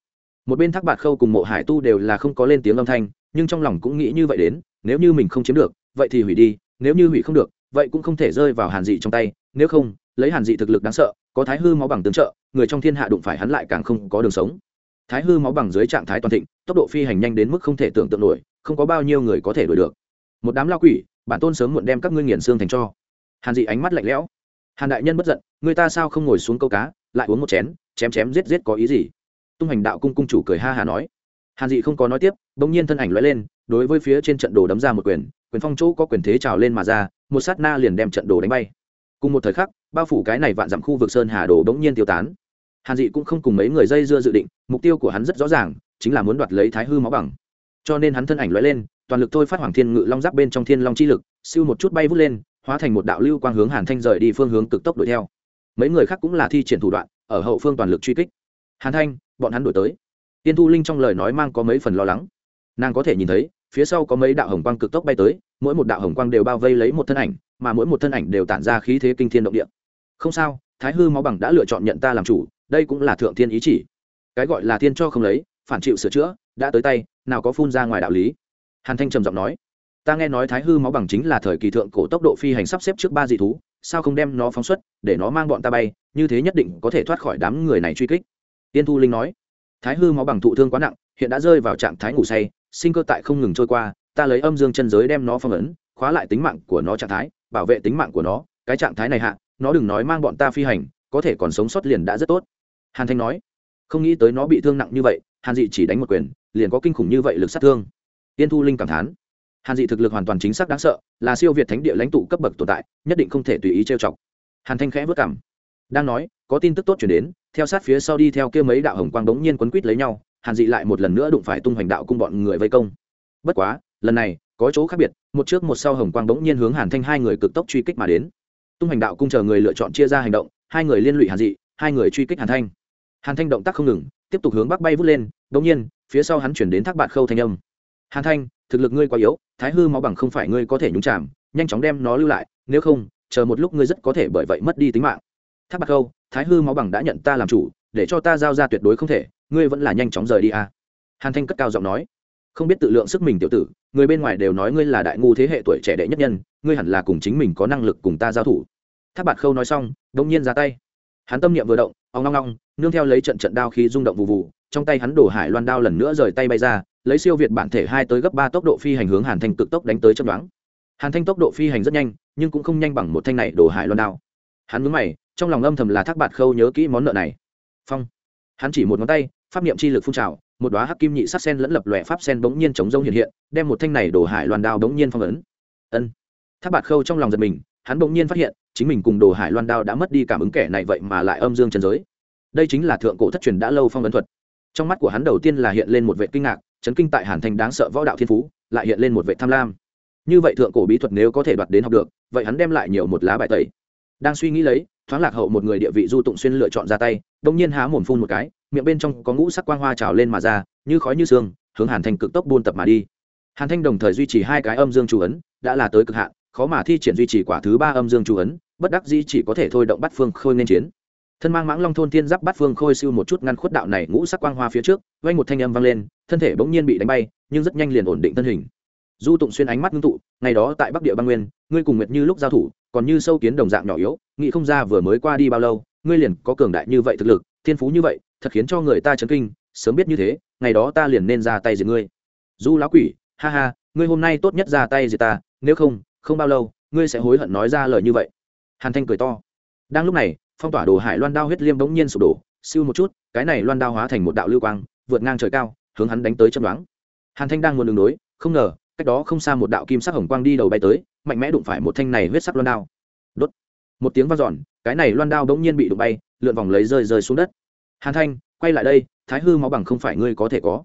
Một bên thác bạt khâu cùng mộ hải tu đều là không có lên tiếng âm thanh, nhưng trong lòng cũng nghĩ như vậy đến, nếu như mình không chiếm được, vậy thì hủy đi, nếu như hủy không được, vậy cũng không thể rơi vào hàn dị trong tay, nếu không, lấy hàn dị thực lực đáng sợ, có thái hư máu bằng tương trợ, người trong thiên hạ đụng phải hắn lại càng không có đường sống. Thái hư máu bằng dưới trạng thái toàn thịnh, tốc độ phi hành nhanh đến mức không thể tưởng tượng nổi không có bao nhiêu người có thể đuổi được. Một đám lao quỷ, bản tôn sớm muộn đem các ngươi nghiền xương thành cho. Hàn dị ánh mắt lạnh lẽo. Hàn đại nhân bất giận, người ta sao không ngồi xuống câu cá, lại uống một chén, chém chém giết giết có ý gì? Tung hành đạo cung cung chủ cười ha hà nói. Hàn dị không có nói tiếp, bỗng nhiên thân ảnh lóe lên, đối với phía trên trận đồ đấm ra một quyền quyền phong chỗ có quyền thế trào lên mà ra, một sát na liền đem trận đồ đánh bay. Cùng một thời khắc, bao phủ cái này vạn dặm khu vực sơn hà đồ bỗng nhiên tiêu tán. Hàn dị cũng không cùng mấy người dây dưa dự định, mục tiêu của hắn rất rõ ràng, chính là muốn đoạt lấy thái hư máu bằng cho nên hắn thân ảnh lóe lên, toàn lực thôi phát hoàng thiên ngự long giáp bên trong thiên long chi lực, siêu một chút bay vút lên, hóa thành một đạo lưu quang hướng hàn thanh rời đi phương hướng cực tốc đuổi theo. Mấy người khác cũng là thi triển thủ đoạn, ở hậu phương toàn lực truy kích. Hàn thanh, bọn hắn đuổi tới. Tiên thu linh trong lời nói mang có mấy phần lo lắng. Nàng có thể nhìn thấy, phía sau có mấy đạo hồng quang cực tốc bay tới, mỗi một đạo hồng quang đều bao vây lấy một thân ảnh, mà mỗi một thân ảnh đều tản ra khí thế kinh thiên động địa. Không sao, thái hư máu bằng đã lựa chọn nhận ta làm chủ, đây cũng là thượng thiên ý chỉ. Cái gọi là thiên cho không lấy, phản chịu sửa chữa, đã tới tay nào có phun ra ngoài đạo lý. Hàn thanh trầm giọng nói, ta nghe nói thái hư máu bằng chính là thời kỳ thượng cổ tốc độ phi hành sắp xếp trước ba dị thú, sao không đem nó phóng xuất, để nó mang bọn ta bay, như thế nhất định có thể thoát khỏi đám người này truy kích. Tiên thu linh nói, thái hư máu bằng thụ thương quá nặng, hiện đã rơi vào trạng thái ngủ say, sinh cơ tại không ngừng trôi qua, ta lấy âm dương chân giới đem nó phong ấn, khóa lại tính mạng của nó trạng thái, bảo vệ tính mạng của nó, cái trạng thái này hạ, nó đừng nói mang bọn ta phi hành, có thể còn sống sót liền đã rất tốt. Hàn thanh nói, không nghĩ tới nó bị thương nặng như vậy, hàn dị chỉ đánh một quyền liền có kinh khủng như vậy lực sát thương. Tiên thu linh cảm thán, hàn dị thực lực hoàn toàn chính xác đáng sợ, là siêu việt thánh địa lãnh tụ cấp bậc tồn tại, nhất định không thể tùy ý trêu chọc. Hàn thanh khẽ vất cảm, đang nói, có tin tức tốt chuyển đến, theo sát phía sau đi theo kia mấy đạo hồng quang bỗng nhiên quấn quýt lấy nhau, hàn dị lại một lần nữa đụng phải tung hoành đạo cung bọn người vây công. Bất quá, lần này, có chỗ khác biệt, một trước một sau hồng quang bỗng nhiên hướng hàn thanh hai người cực tốc truy kích mà đến. Tung hoành đạo cung chờ người lựa chọn chia ra hành động, hai người liên lụy hàn dị, hai người truy kích hàn thanh. Hàn thanh động tác không ngừng, tiếp tục hướng bắc bay vút lên bỗng nhiên phía sau hắn chuyển đến thác bạt khâu thanh âm. Hàn thanh thực lực ngươi quá yếu thái hư máu bằng không phải ngươi có thể nhúng chạm nhanh chóng đem nó lưu lại nếu không chờ một lúc ngươi rất có thể bởi vậy mất đi tính mạng. Thác bạc khâu, thái hư máu bằng đã nhận ta làm chủ để cho ta giao ra tuyệt đối không thể ngươi vẫn là nhanh chóng rời đi à. hàn thanh cất cao giọng nói. Không biết tự lượng sức mình tiểu tử người bên ngoài đều nói ngươi là đại ngu thế hệ tuổi trẻ đệ nhất nhân ngươi hẳn là cùng chính mình có năng lực cùng ta giao thủ. Tháp bạt khâu nói xong đông nhiên ra tay. Hắn tâm niệm vừa động ông long long nương theo lấy trận trận đao khí rung động vụ vụ trong tay hắn đổ hải loan đao lần nữa rời tay bay ra, lấy siêu việt bản thể hai tới gấp ba tốc độ phi hành hướng hàn thanh cực tốc đánh tới chấp đoán hàn thanh tốc độ phi hành rất nhanh, nhưng cũng không nhanh bằng một thanh này đổ hải loan đao. Hắn mướn mày, trong lòng âm thầm là thác bạt khâu nhớ kỹ món nợ này. Phong. Hắn chỉ một ngón tay, pháp niệm chi lực phun trào, một đoá hắc kim nhị sắc sen lẫn lập lòe pháp sen bỗng nhiên chống rông hiện hiện, đem một thanh này đổ hải loan đao bỗng nhiên phong ấn. Ân. Thác bạt khâu trong lòng giật mình, hắn bỗng nhiên phát hiện, chính mình cùng đồ hải loan đao đã mất đi cảm ứng kẻ này vậy mà lại âm dương chân giới. Đây chính là thượng cổ thất truyền đã lâu phong ấn thuật trong mắt của hắn đầu tiên là hiện lên một vệ kinh ngạc, chấn kinh tại hàn thành đáng sợ võ đạo thiên phú, lại hiện lên một vệ tham lam. Như vậy thượng cổ bí thuật nếu có thể đoạt đến học được, vậy hắn đem lại nhiều một lá bài tẩy. Đang suy nghĩ lấy, thoáng lạc hậu một người địa vị du tụng xuyên lựa chọn ra tay, đông nhiên há mồm phun một cái, miệng bên trong có ngũ sắc quang hoa trào lên mà ra, như khói như xương hướng hàn thanh cực tốc buôn tập mà đi. Hàn thanh đồng thời duy trì hai cái âm dương chủ ấn, đã là tới cực hạn, khó mà thi triển duy trì quả thứ ba âm dương chủ ấn, bất đắc dĩ chỉ có thể thôi động bắt phương khôi nên chiến thân mang mãng long thôn tiên giáp bắt phương khôi siêu một chút ngăn khuất đạo này ngũ sắc quang hoa phía trước vay một thanh âm vang lên, thân thể bỗng nhiên bị đánh bay, nhưng rất nhanh liền ổn định thân hình. Du tụng xuyên ánh mắt ngưng tụ, ngày đó tại bắc địa băng nguyên, ngươi cùng nguyệt như lúc giao thủ, còn như sâu kiến đồng dạng nhỏ yếu, nghĩ không ra vừa mới qua đi bao lâu, ngươi liền có cường đại như vậy thực lực, thiên phú như vậy, thật khiến cho người ta chấn kinh, sớm biết như thế, ngày đó ta liền nên ra tay diệt ngươi. Du lão quỷ, ha ha, ngươi hôm nay tốt nhất ra tay diệt ta, nếu không không bao lâu, ngươi sẽ hối hận nói ra lời như vậy. Hàn thanh cười to. Đang lúc này phong tỏa đồ hải loan đao huyết liêm bỗng nhiên sụp đổ, siêu một chút, cái này loan đao hóa thành một đạo lưu quang, vượt ngang trời cao, hướng hắn đánh tới chấm đoán hàn thanh đang muốn đường đối, không ngờ, cách đó không xa một đạo kim sắc hồng quang đi đầu bay tới, mạnh mẽ đụng phải một thanh này huyết sắc loan đao. Đốt. Một tiếng vang dọn, cái này loan đao bỗng nhiên bị đụng bay, lượn vòng lấy rơi rơi xuống đất. Hàn thanh, quay lại đây, thái hư máu bằng không phải ngươi có thể có.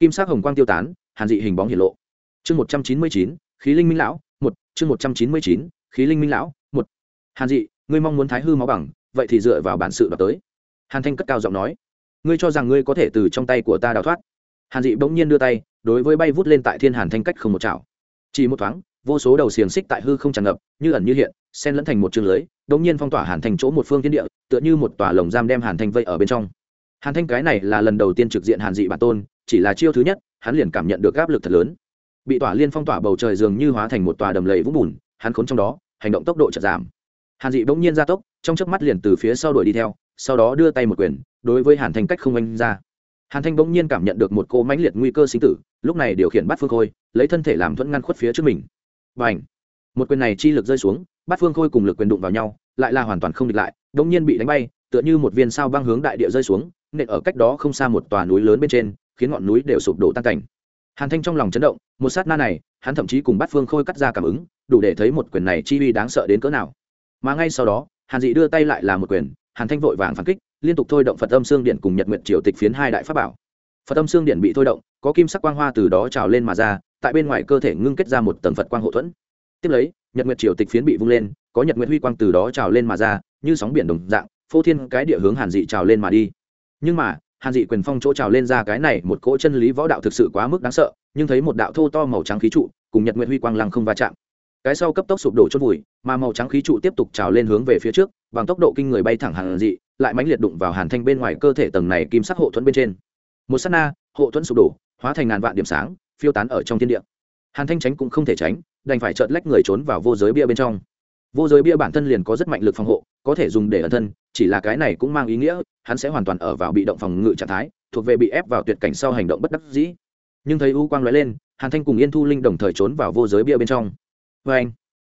Kim sắc hồng quang tiêu tán, hàn dị hình bóng hiển lộ. Chương một trăm chín mươi chín, khí linh minh lão, một, chương một trăm chín mươi chín, khí linh minh lão, một. Hàn dị, ngươi mong muốn thái hư máu bằng vậy thì dựa vào bản sự đọc tới. Hàn thanh cất cao giọng nói, ngươi cho rằng ngươi có thể từ trong tay của ta đào thoát. Hàn dị bỗng nhiên đưa tay, đối với bay vút lên tại thiên hàn thanh cách không một chảo. Chỉ một thoáng, vô số đầu xiềng xích tại hư không tràn ngập, như ẩn như hiện, xen lẫn thành một chương lưới đống nhiên phong tỏa hàn thành chỗ một phương thiên địa, tựa như một tòa lồng giam đem hàn thanh vây ở bên trong. Hàn thanh cái này là lần đầu tiên trực diện hàn dị bản tôn, chỉ là chiêu thứ nhất, hắn liền cảm nhận được áp lực thật lớn. Bị tỏa liên phong tỏa bầu trời dường như hóa thành một tòa đầm lầy vũng bùn, hắn khốn trong đó, hành động tốc độ chật giảm. Hàn dị bỗng nhiên ra tốc trong chớp mắt liền từ phía sau đuổi đi theo, sau đó đưa tay một quyền, đối với hàn thanh cách không anh ra. Hàn thanh bỗng nhiên cảm nhận được một cô mãnh liệt nguy cơ sinh tử, lúc này điều khiển bắt phương khôi, lấy thân thể làm thuẫn ngăn khuất phía trước mình. Và một quyền này chi lực rơi xuống bắt phương khôi cùng lực quyền đụng vào nhau, lại là hoàn toàn không địch lại, bỗng nhiên bị đánh bay, tựa như một viên sao băng hướng đại địa rơi xuống, nện ở cách đó không xa một tòa núi lớn bên trên, khiến ngọn núi đều sụp đổ tan cảnh. Hàn thanh trong lòng chấn động, một sát na này, hắn thậm chí cùng bắt phương khôi cắt ra cảm ứng, đủ để thấy một quyền này chi uy đáng sợ đến cỡ nào. Mà ngay sau đó hàn dị đưa tay lại là một quyền, hàn thanh vội vàng phản kích, liên tục thôi động phật âm xương điện cùng nhật nguyện triều tịch phiến hai đại pháp bảo. Phật âm xương điện bị thôi động, có kim sắc quang hoa từ đó trào lên mà ra, tại bên ngoài cơ thể ngưng kết ra một tầng phật quang hộ thuẫn. Tiếp lấy, nhật nguyện triều tịch phiến bị vung lên, có nhật nguyện huy quang từ đó trào lên mà ra, như sóng biển đồng dạng, phô thiên cái địa hướng hàn dị trào lên mà đi. Nhưng mà, hàn dị quyền phong chỗ trào lên ra cái này một cỗ chân lý võ đạo thực sự quá mức đáng sợ, nhưng thấy một đạo thô to màu trắng khí trụ, cùng nhật nguyện huy quang lăng không va chạm cái sau cấp tốc sụp đổ chốt vùi, mà màu trắng khí trụ tiếp tục trào lên hướng về phía trước, bằng tốc độ kinh người bay thẳng hàn dị, lại mãnh liệt đụng vào hàn thanh bên ngoài cơ thể tầng này kim sắc hộ thuẫn bên trên. Một s á t na, hộ thuẫn sụp đổ, hóa thành ngàn vạn điểm sáng, phiêu tán ở trong thiên địa. Hàn thanh tránh cũng không thể tránh, đành phải trợt lách người trốn vào vô giới bia bên trong. Vô giới bia bản thân liền có rất mạnh lực phòng hộ, có thể dùng để ẩn thân, chỉ là cái này cũng mang ý nghĩa, hắn sẽ hoàn toàn ở vào bị động phòng ngự trạng thái, thuộc về bị ép vào tuyệt cảnh sau hành động bất đắc dĩ. Nhưng thấy u quang l ó e lên, hàn thanh cùng yên thu linh đồng thời trốn vào vô giới bia bên trong vê anh.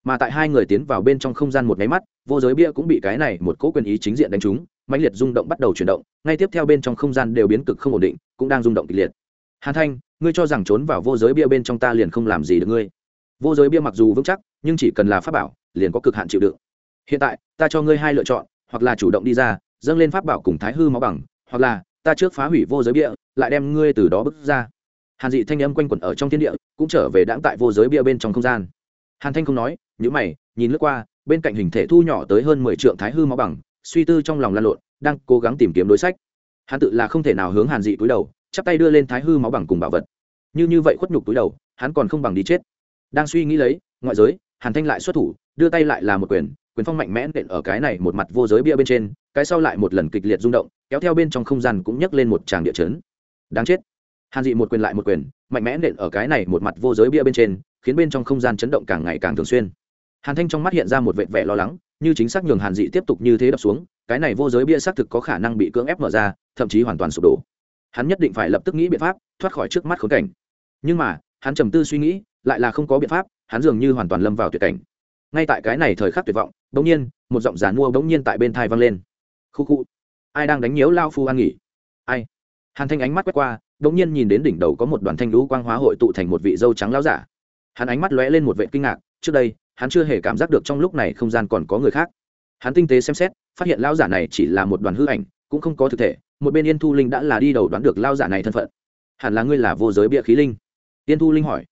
Mà tại hai người tiến vào bên trong không gian một máy mắt, vô giới bia cũng bị cái này một cỗ quyền ý chính diện đánh trúng mạnh liệt rung động bắt đầu chuyển động, ngay tiếp theo bên trong không gian đều biến cực không ổn định, cũng đang rung động kịch liệt. Hàn thanh, ngươi cho rằng trốn vào vô giới bia bên trong ta liền không làm gì được ngươi. Vô giới bia mặc dù vững chắc, nhưng chỉ cần là pháp bảo, liền có cực hạn chịu đựng. Hiện tại, ta cho ngươi hai lựa chọn, hoặc là chủ động đi ra, dâng lên pháp bảo cùng thái hư máu bằng, hoặc là ta trước phá hủy vô giới bia, lại đem ngươi từ đó bước ra. Hàn dị thanh âm quanh quẩn ở trong thiên địa, cũng trở về đãng tại vô giới bia bên trong không gian hàn thanh không nói nhữ mày, nhìn lướt qua, bên cạnh hình thể thu nhỏ tới hơn mười triệu thái hư máu bằng, suy tư trong lòng lan lộn, đang cố gắng tìm kiếm đối sách. Hắn tự là không thể nào hướng hàn dị túi đầu, chắp tay đưa lên thái hư máu bằng cùng bảo vật. Như như vậy khuất nhục túi đầu, hắn còn không bằng đi chết. Đang suy nghĩ lấy, ngoại giới, hàn thanh lại xuất thủ, đưa tay lại là một quyền quyền phong mạnh mẽ nện ở cái này một mặt vô giới bia bên trên, cái sau lại một lần kịch liệt rung động, kéo theo bên trong không gian cũng nhấc lên một tràng địa chấn. Đáng chết. Hàn dị một quyền lại một quyền, mạnh mẽ nện ở cái này một mặt vô giới bia bên trên khiến bên trong không gian chấn động càng ngày càng thường xuyên. Hàn thanh trong mắt hiện ra một vệt vẻ lo lắng, như chính xác nhường hàn dị tiếp tục như thế đập xuống, cái này vô giới bia xác thực có khả năng bị cưỡng ép mở ra, thậm chí hoàn toàn sụp đổ. Hắn nhất định phải lập tức nghĩ biện pháp, thoát khỏi trước mắt khốn cảnh. Nhưng mà, hắn trầm tư suy nghĩ, lại là không có biện pháp, hắn dường như hoàn toàn lâm vào tuyệt cảnh. Ngay tại cái này thời khắc tuyệt vọng bỗng nhiên, một giọng giàn mua bỗng nhiên tại bên thai vang lên. Khu khu, ai đang đánh nhiễu lao phu an nghỉ? Ai? Hàn thanh ánh mắt quét qua bỗng nhiên nhìn đến đỉnh đầu có một đoàn thanh lũ quang hóa hội tụ thành một vị dâu trắng lao giả hắn ánh mắt lóe lên một vệ kinh ngạc, trước đây, hắn chưa hề cảm giác được trong lúc này không gian còn có người khác. Hắn tinh tế xem xét, phát hiện lao giả này chỉ là một đoàn hư ảnh, cũng không có thực thể, một bên yên thu linh đã là đi đầu đoán được lao giả này thân phận. Hẳn là ngươi là vô giới bịa khí linh? Yên thu linh hỏi.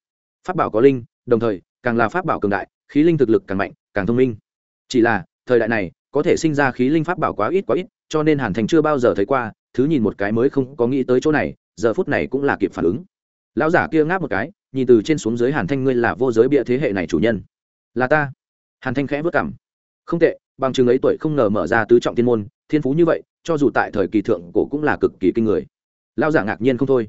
Pháp bảo có linh, đồng thời, càng là pháp bảo cường đại, khí linh thực lực càng mạnh, càng thông minh. Chỉ là, thời đại này, có thể sinh ra khí linh pháp bảo quá ít quá ít, cho nên hàn thành chưa bao giờ thấy qua, thứ nhìn một cái mới không có nghĩ tới chỗ này, giờ phút này cũng là kịp phản ứng lão giả kia ngáp một cái, nhìn từ trên xuống dưới hàn thanh, ngươi là vô giới bịa thế hệ này chủ nhân. Là ta. Hàn thanh khẽ vất cảm không tệ, bằng chừng ấy tuổi không ngờ mở ra tứ trọng thiên môn, thiên phú như vậy, cho dù tại thời kỳ thượng cổ cũng là cực kỳ kinh người. Lao giả ngạc nhiên không thôi.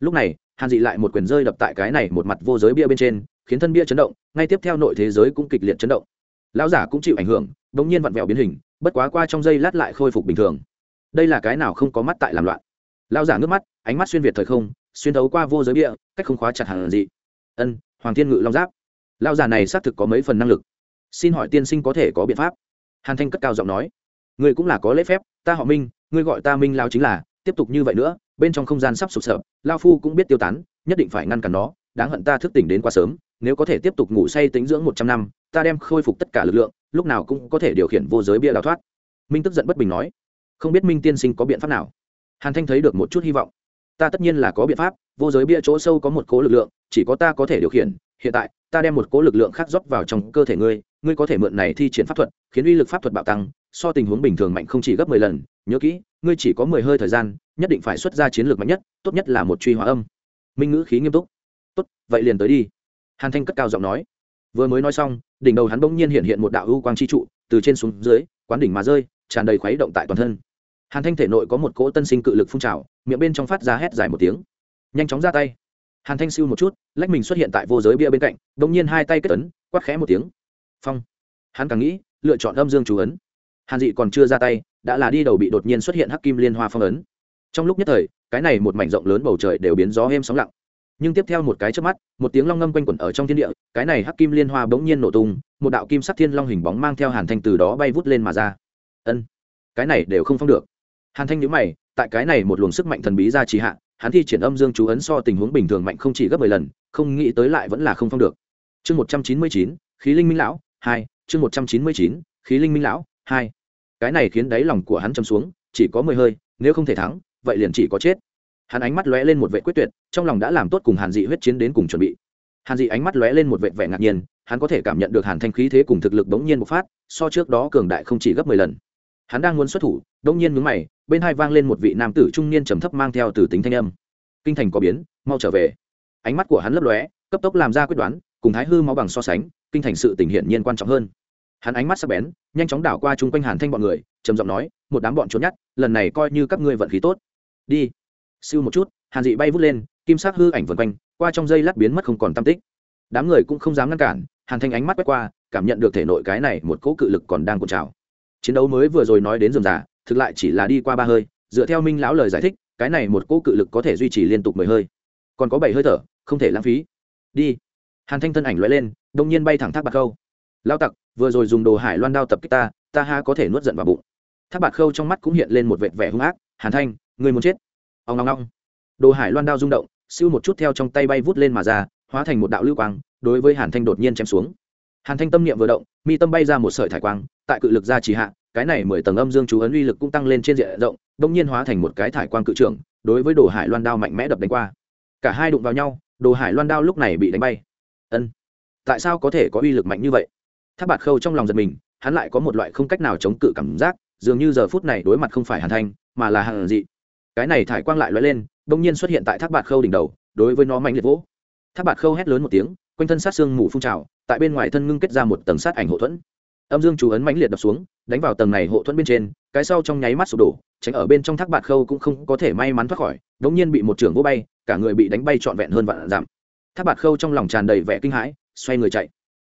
Lúc này, hàn dị lại một quyền rơi đập tại cái này một mặt vô giới bia bên trên, khiến thân bia chấn động, ngay tiếp theo nội thế giới cũng kịch liệt chấn động. Lão giả cũng chịu ảnh hưởng đ ỗ n g nhiên vặn vẹo biến hình, bất quá qua trong giây lát lại khôi phục bình thường. Đây là cái nào không có mắt tại làm loạn. Lão giả ngước mắt, ánh mắt xuyên việt thời không xuyên thấu qua vô giới bia cách không khóa chặt hẳn dị ân, hoàng thiên ngự long giáp. Lão giả này xác thực có mấy phần năng lực. Xin hỏi tiên sinh có thể có biện pháp? Hàn thanh cất cao giọng nói. Người cũng là có lễ phép, ta họ minh, ngươi gọi ta minh lao chính là, tiếp tục như vậy nữa, bên trong không gian sắp sụp sập, lao phu cũng biết tiêu tán, nhất định phải ngăn cản nó, đáng hận ta thức tỉnh đến quá sớm, nếu có thể tiếp tục ngủ say tính dưỡng một trăm năm, ta đem khôi phục tất cả lực lượng, lúc nào cũng có thể điều khiển vô giới bia đào thoát. Minh tức giận bất bình nói. Không biết minh tiên sinh có biện pháp nào? Hàn thanh thấy được một chút hy vọng ta tất nhiên là có biện pháp, vô giới bia chỗ sâu có một cố lực lượng, chỉ có ta có thể điều khiển, hiện tại, ta đem một cố lực lượng khác rót vào trong cơ thể ngươi ngươi có thể mượn này thi triển pháp thuật, khiến uy lực pháp thuật bạo tăng, so tình huống bình thường mạnh không chỉ gấp mười lần, nhớ kỹ, ngươi chỉ có mười hơi thời gian, nhất định phải xuất ra chiến lược mạnh nhất, tốt nhất là một truy hóa âm. Minh ngữ khí nghiêm túc. Tốt, vậy liền tới đi. Hàn thanh cất cao giọng nói. Vừa mới nói xong, đỉnh đầu hắn bỗng nhiên hiện hiện một đạo ưu quang chi trụ, từ trên xuống dưới, quán đỉnh mà rơi, tràn đầy khuấy động tại toàn thân hàn thanh thể nội có một cỗ tân sinh cự lực phun trào, miệng bên trong phát ra hét dài một tiếng. Nhanh chóng ra tay. Hàn thanh siêu một chút, lách mình xuất hiện tại vô giới bia bên cạnh bỗng nhiên hai tay kết ấn, quát khẽ một tiếng. Phong. Hắn càng nghĩ, lựa chọn âm dương chú ấn. Hàn dị còn chưa ra tay, đã là đi đầu bị đột nhiên xuất hiện hắc kim liên hoa phong ấn. Trong lúc nhất thời, cái này một mảnh rộng lớn bầu trời đều biến gió êm sóng lặng. Nhưng tiếp theo một cái trước mắt, một tiếng long ngâm quanh quẩn ở trong thiên địa, cái này hắc kim liên hoa bỗng nhiên nổ tung, một đạo kim sắc thiên long hình bóng mang theo hàn thanh từ đó bay vút lên mà ra. Ân. Cái này đều không phong được hàn thanh nhữ mày, tại cái này một luồng sức mạnh thần bí ra trì hạ, hắn thi triển âm dương chú ấn so tình huống bình thường mạnh không chỉ gấp mười lần, không nghĩ tới lại vẫn là không phong được. Chương một trăm chín mươi chín, khí linh minh lão, hai, chương một trăm chín mươi chín, khí linh minh lão, hai. Cái này khiến đáy lòng của hắn châm xuống, chỉ có mười hơi, nếu không thể thắng, vậy liền chỉ có chết. Hắn ánh mắt lóe lên một vệ quyết tuyệt, trong lòng đã làm tốt cùng hàn dị huyết chiến đến cùng chuẩn bị. Hàn dị ánh mắt lóe lên một vệ vẻ ngạc nhiên, hắn có thể cảm nhận được hàn thanh khí thế cùng thực lực bỗng nhiên bộc phát, so trước đó cường đại không chỉ gấp mười lần. Hắn đang muốn xuất thủ đông nhiên mướn mày, bên hai vang lên một vị nam tử trung niên trầm thấp mang theo từ tính thanh âm. Kinh thành có biến, mau trở về. Ánh mắt của hắn lấp lóe, cấp tốc làm ra quyết đoán, cùng thái hư máu bằng so sánh, kinh thành sự tình hiển nhiên quan trọng hơn. Hắn ánh mắt sắc bén, nhanh chóng đảo qua chung quanh hàn thanh bọn người, trầm giọng nói, một đám bọn trốn nhát, lần này coi như các ngươi vận khí tốt. Đi. Siêu một chút, hàn dị bay vút lên, kim sắc hư ảnh vần quanh, qua trong dây lát biến mất không còn tam tích. Đám người cũng không dám ngăn cản, hàn thanh ánh mắt quét qua, cảm nhận được thể nội cái này một cỗ cự lực còn đang cuộn trào. Chiến đấu mới vừa rồi nói đến rườm rà thực lại chỉ là đi qua ba hơi, dựa theo minh lão lời giải thích, cái này một cỗ cự lực có thể duy trì liên tục mười hơi. Còn có bảy hơi thở, không thể lãng phí. Đi. Hàn thanh thân ảnh loại lên, đông nhiên bay thẳng thác bạc khâu. Lao tặc, vừa rồi dùng đồ hải loan đao tập kích ta ta ha có thể nuốt giận vào bụng. Thác bạc khâu trong mắt cũng hiện lên một vệt vẻ hung ác, hàn thanh người muốn chết? Ông ngong ngong đồ hải loan đao rung động, siêu một chút theo trong tay bay vút lên mà ra, hóa thành một đạo lưu quang, đối với hàn thanh đột nhiên chém xuống. Hàn thanh tâm niệm vừa động, mi tâm bay ra một sợi thải quang, tại cự lực gia trì hạ cái này mười tầng âm dương chú ấn uy lực cũng tăng lên trên diện rộng, đông nhiên hóa thành một cái thải quang cự trưởng, đối với đồ hải loan đao mạnh mẽ đập đánh qua. Cả hai đụng vào nhau, đồ hải loan đao lúc này bị đánh bay. Ân, tại sao có thể có uy lực mạnh như vậy? Tháp bạt khâu trong lòng giật mình, hắn lại có một loại không cách nào chống cự cảm giác, dường như giờ phút này đối mặt không phải hàn thanh, mà là hàn dị. Cái này thải quang lại loại lên, đông nhiên xuất hiện tại tháp bạt khâu đỉnh đầu, đối với nó mạnh liệt vỗ. Tháp bạt khâu hét lớn một tiếng, quanh thân sát xương mù phun trào, tại bên ngoài thân ngưng kết ra một tầng sát ảnh hậu thuẫn âm dương chú ấn mãnh liệt đập xuống, đánh vào tầng này hộ thuẫn bên trên, cái sau trong nháy mắt sụp đổ, tránh ở bên trong thác bạt khâu cũng không có thể may mắn thoát khỏi, đống nhiên bị một trưởng vô bay, cả người bị đánh bay trọn vẹn hơn vạn giảm thác bạt khâu trong lòng tràn đầy vẻ kinh hãi, xoay người chạy.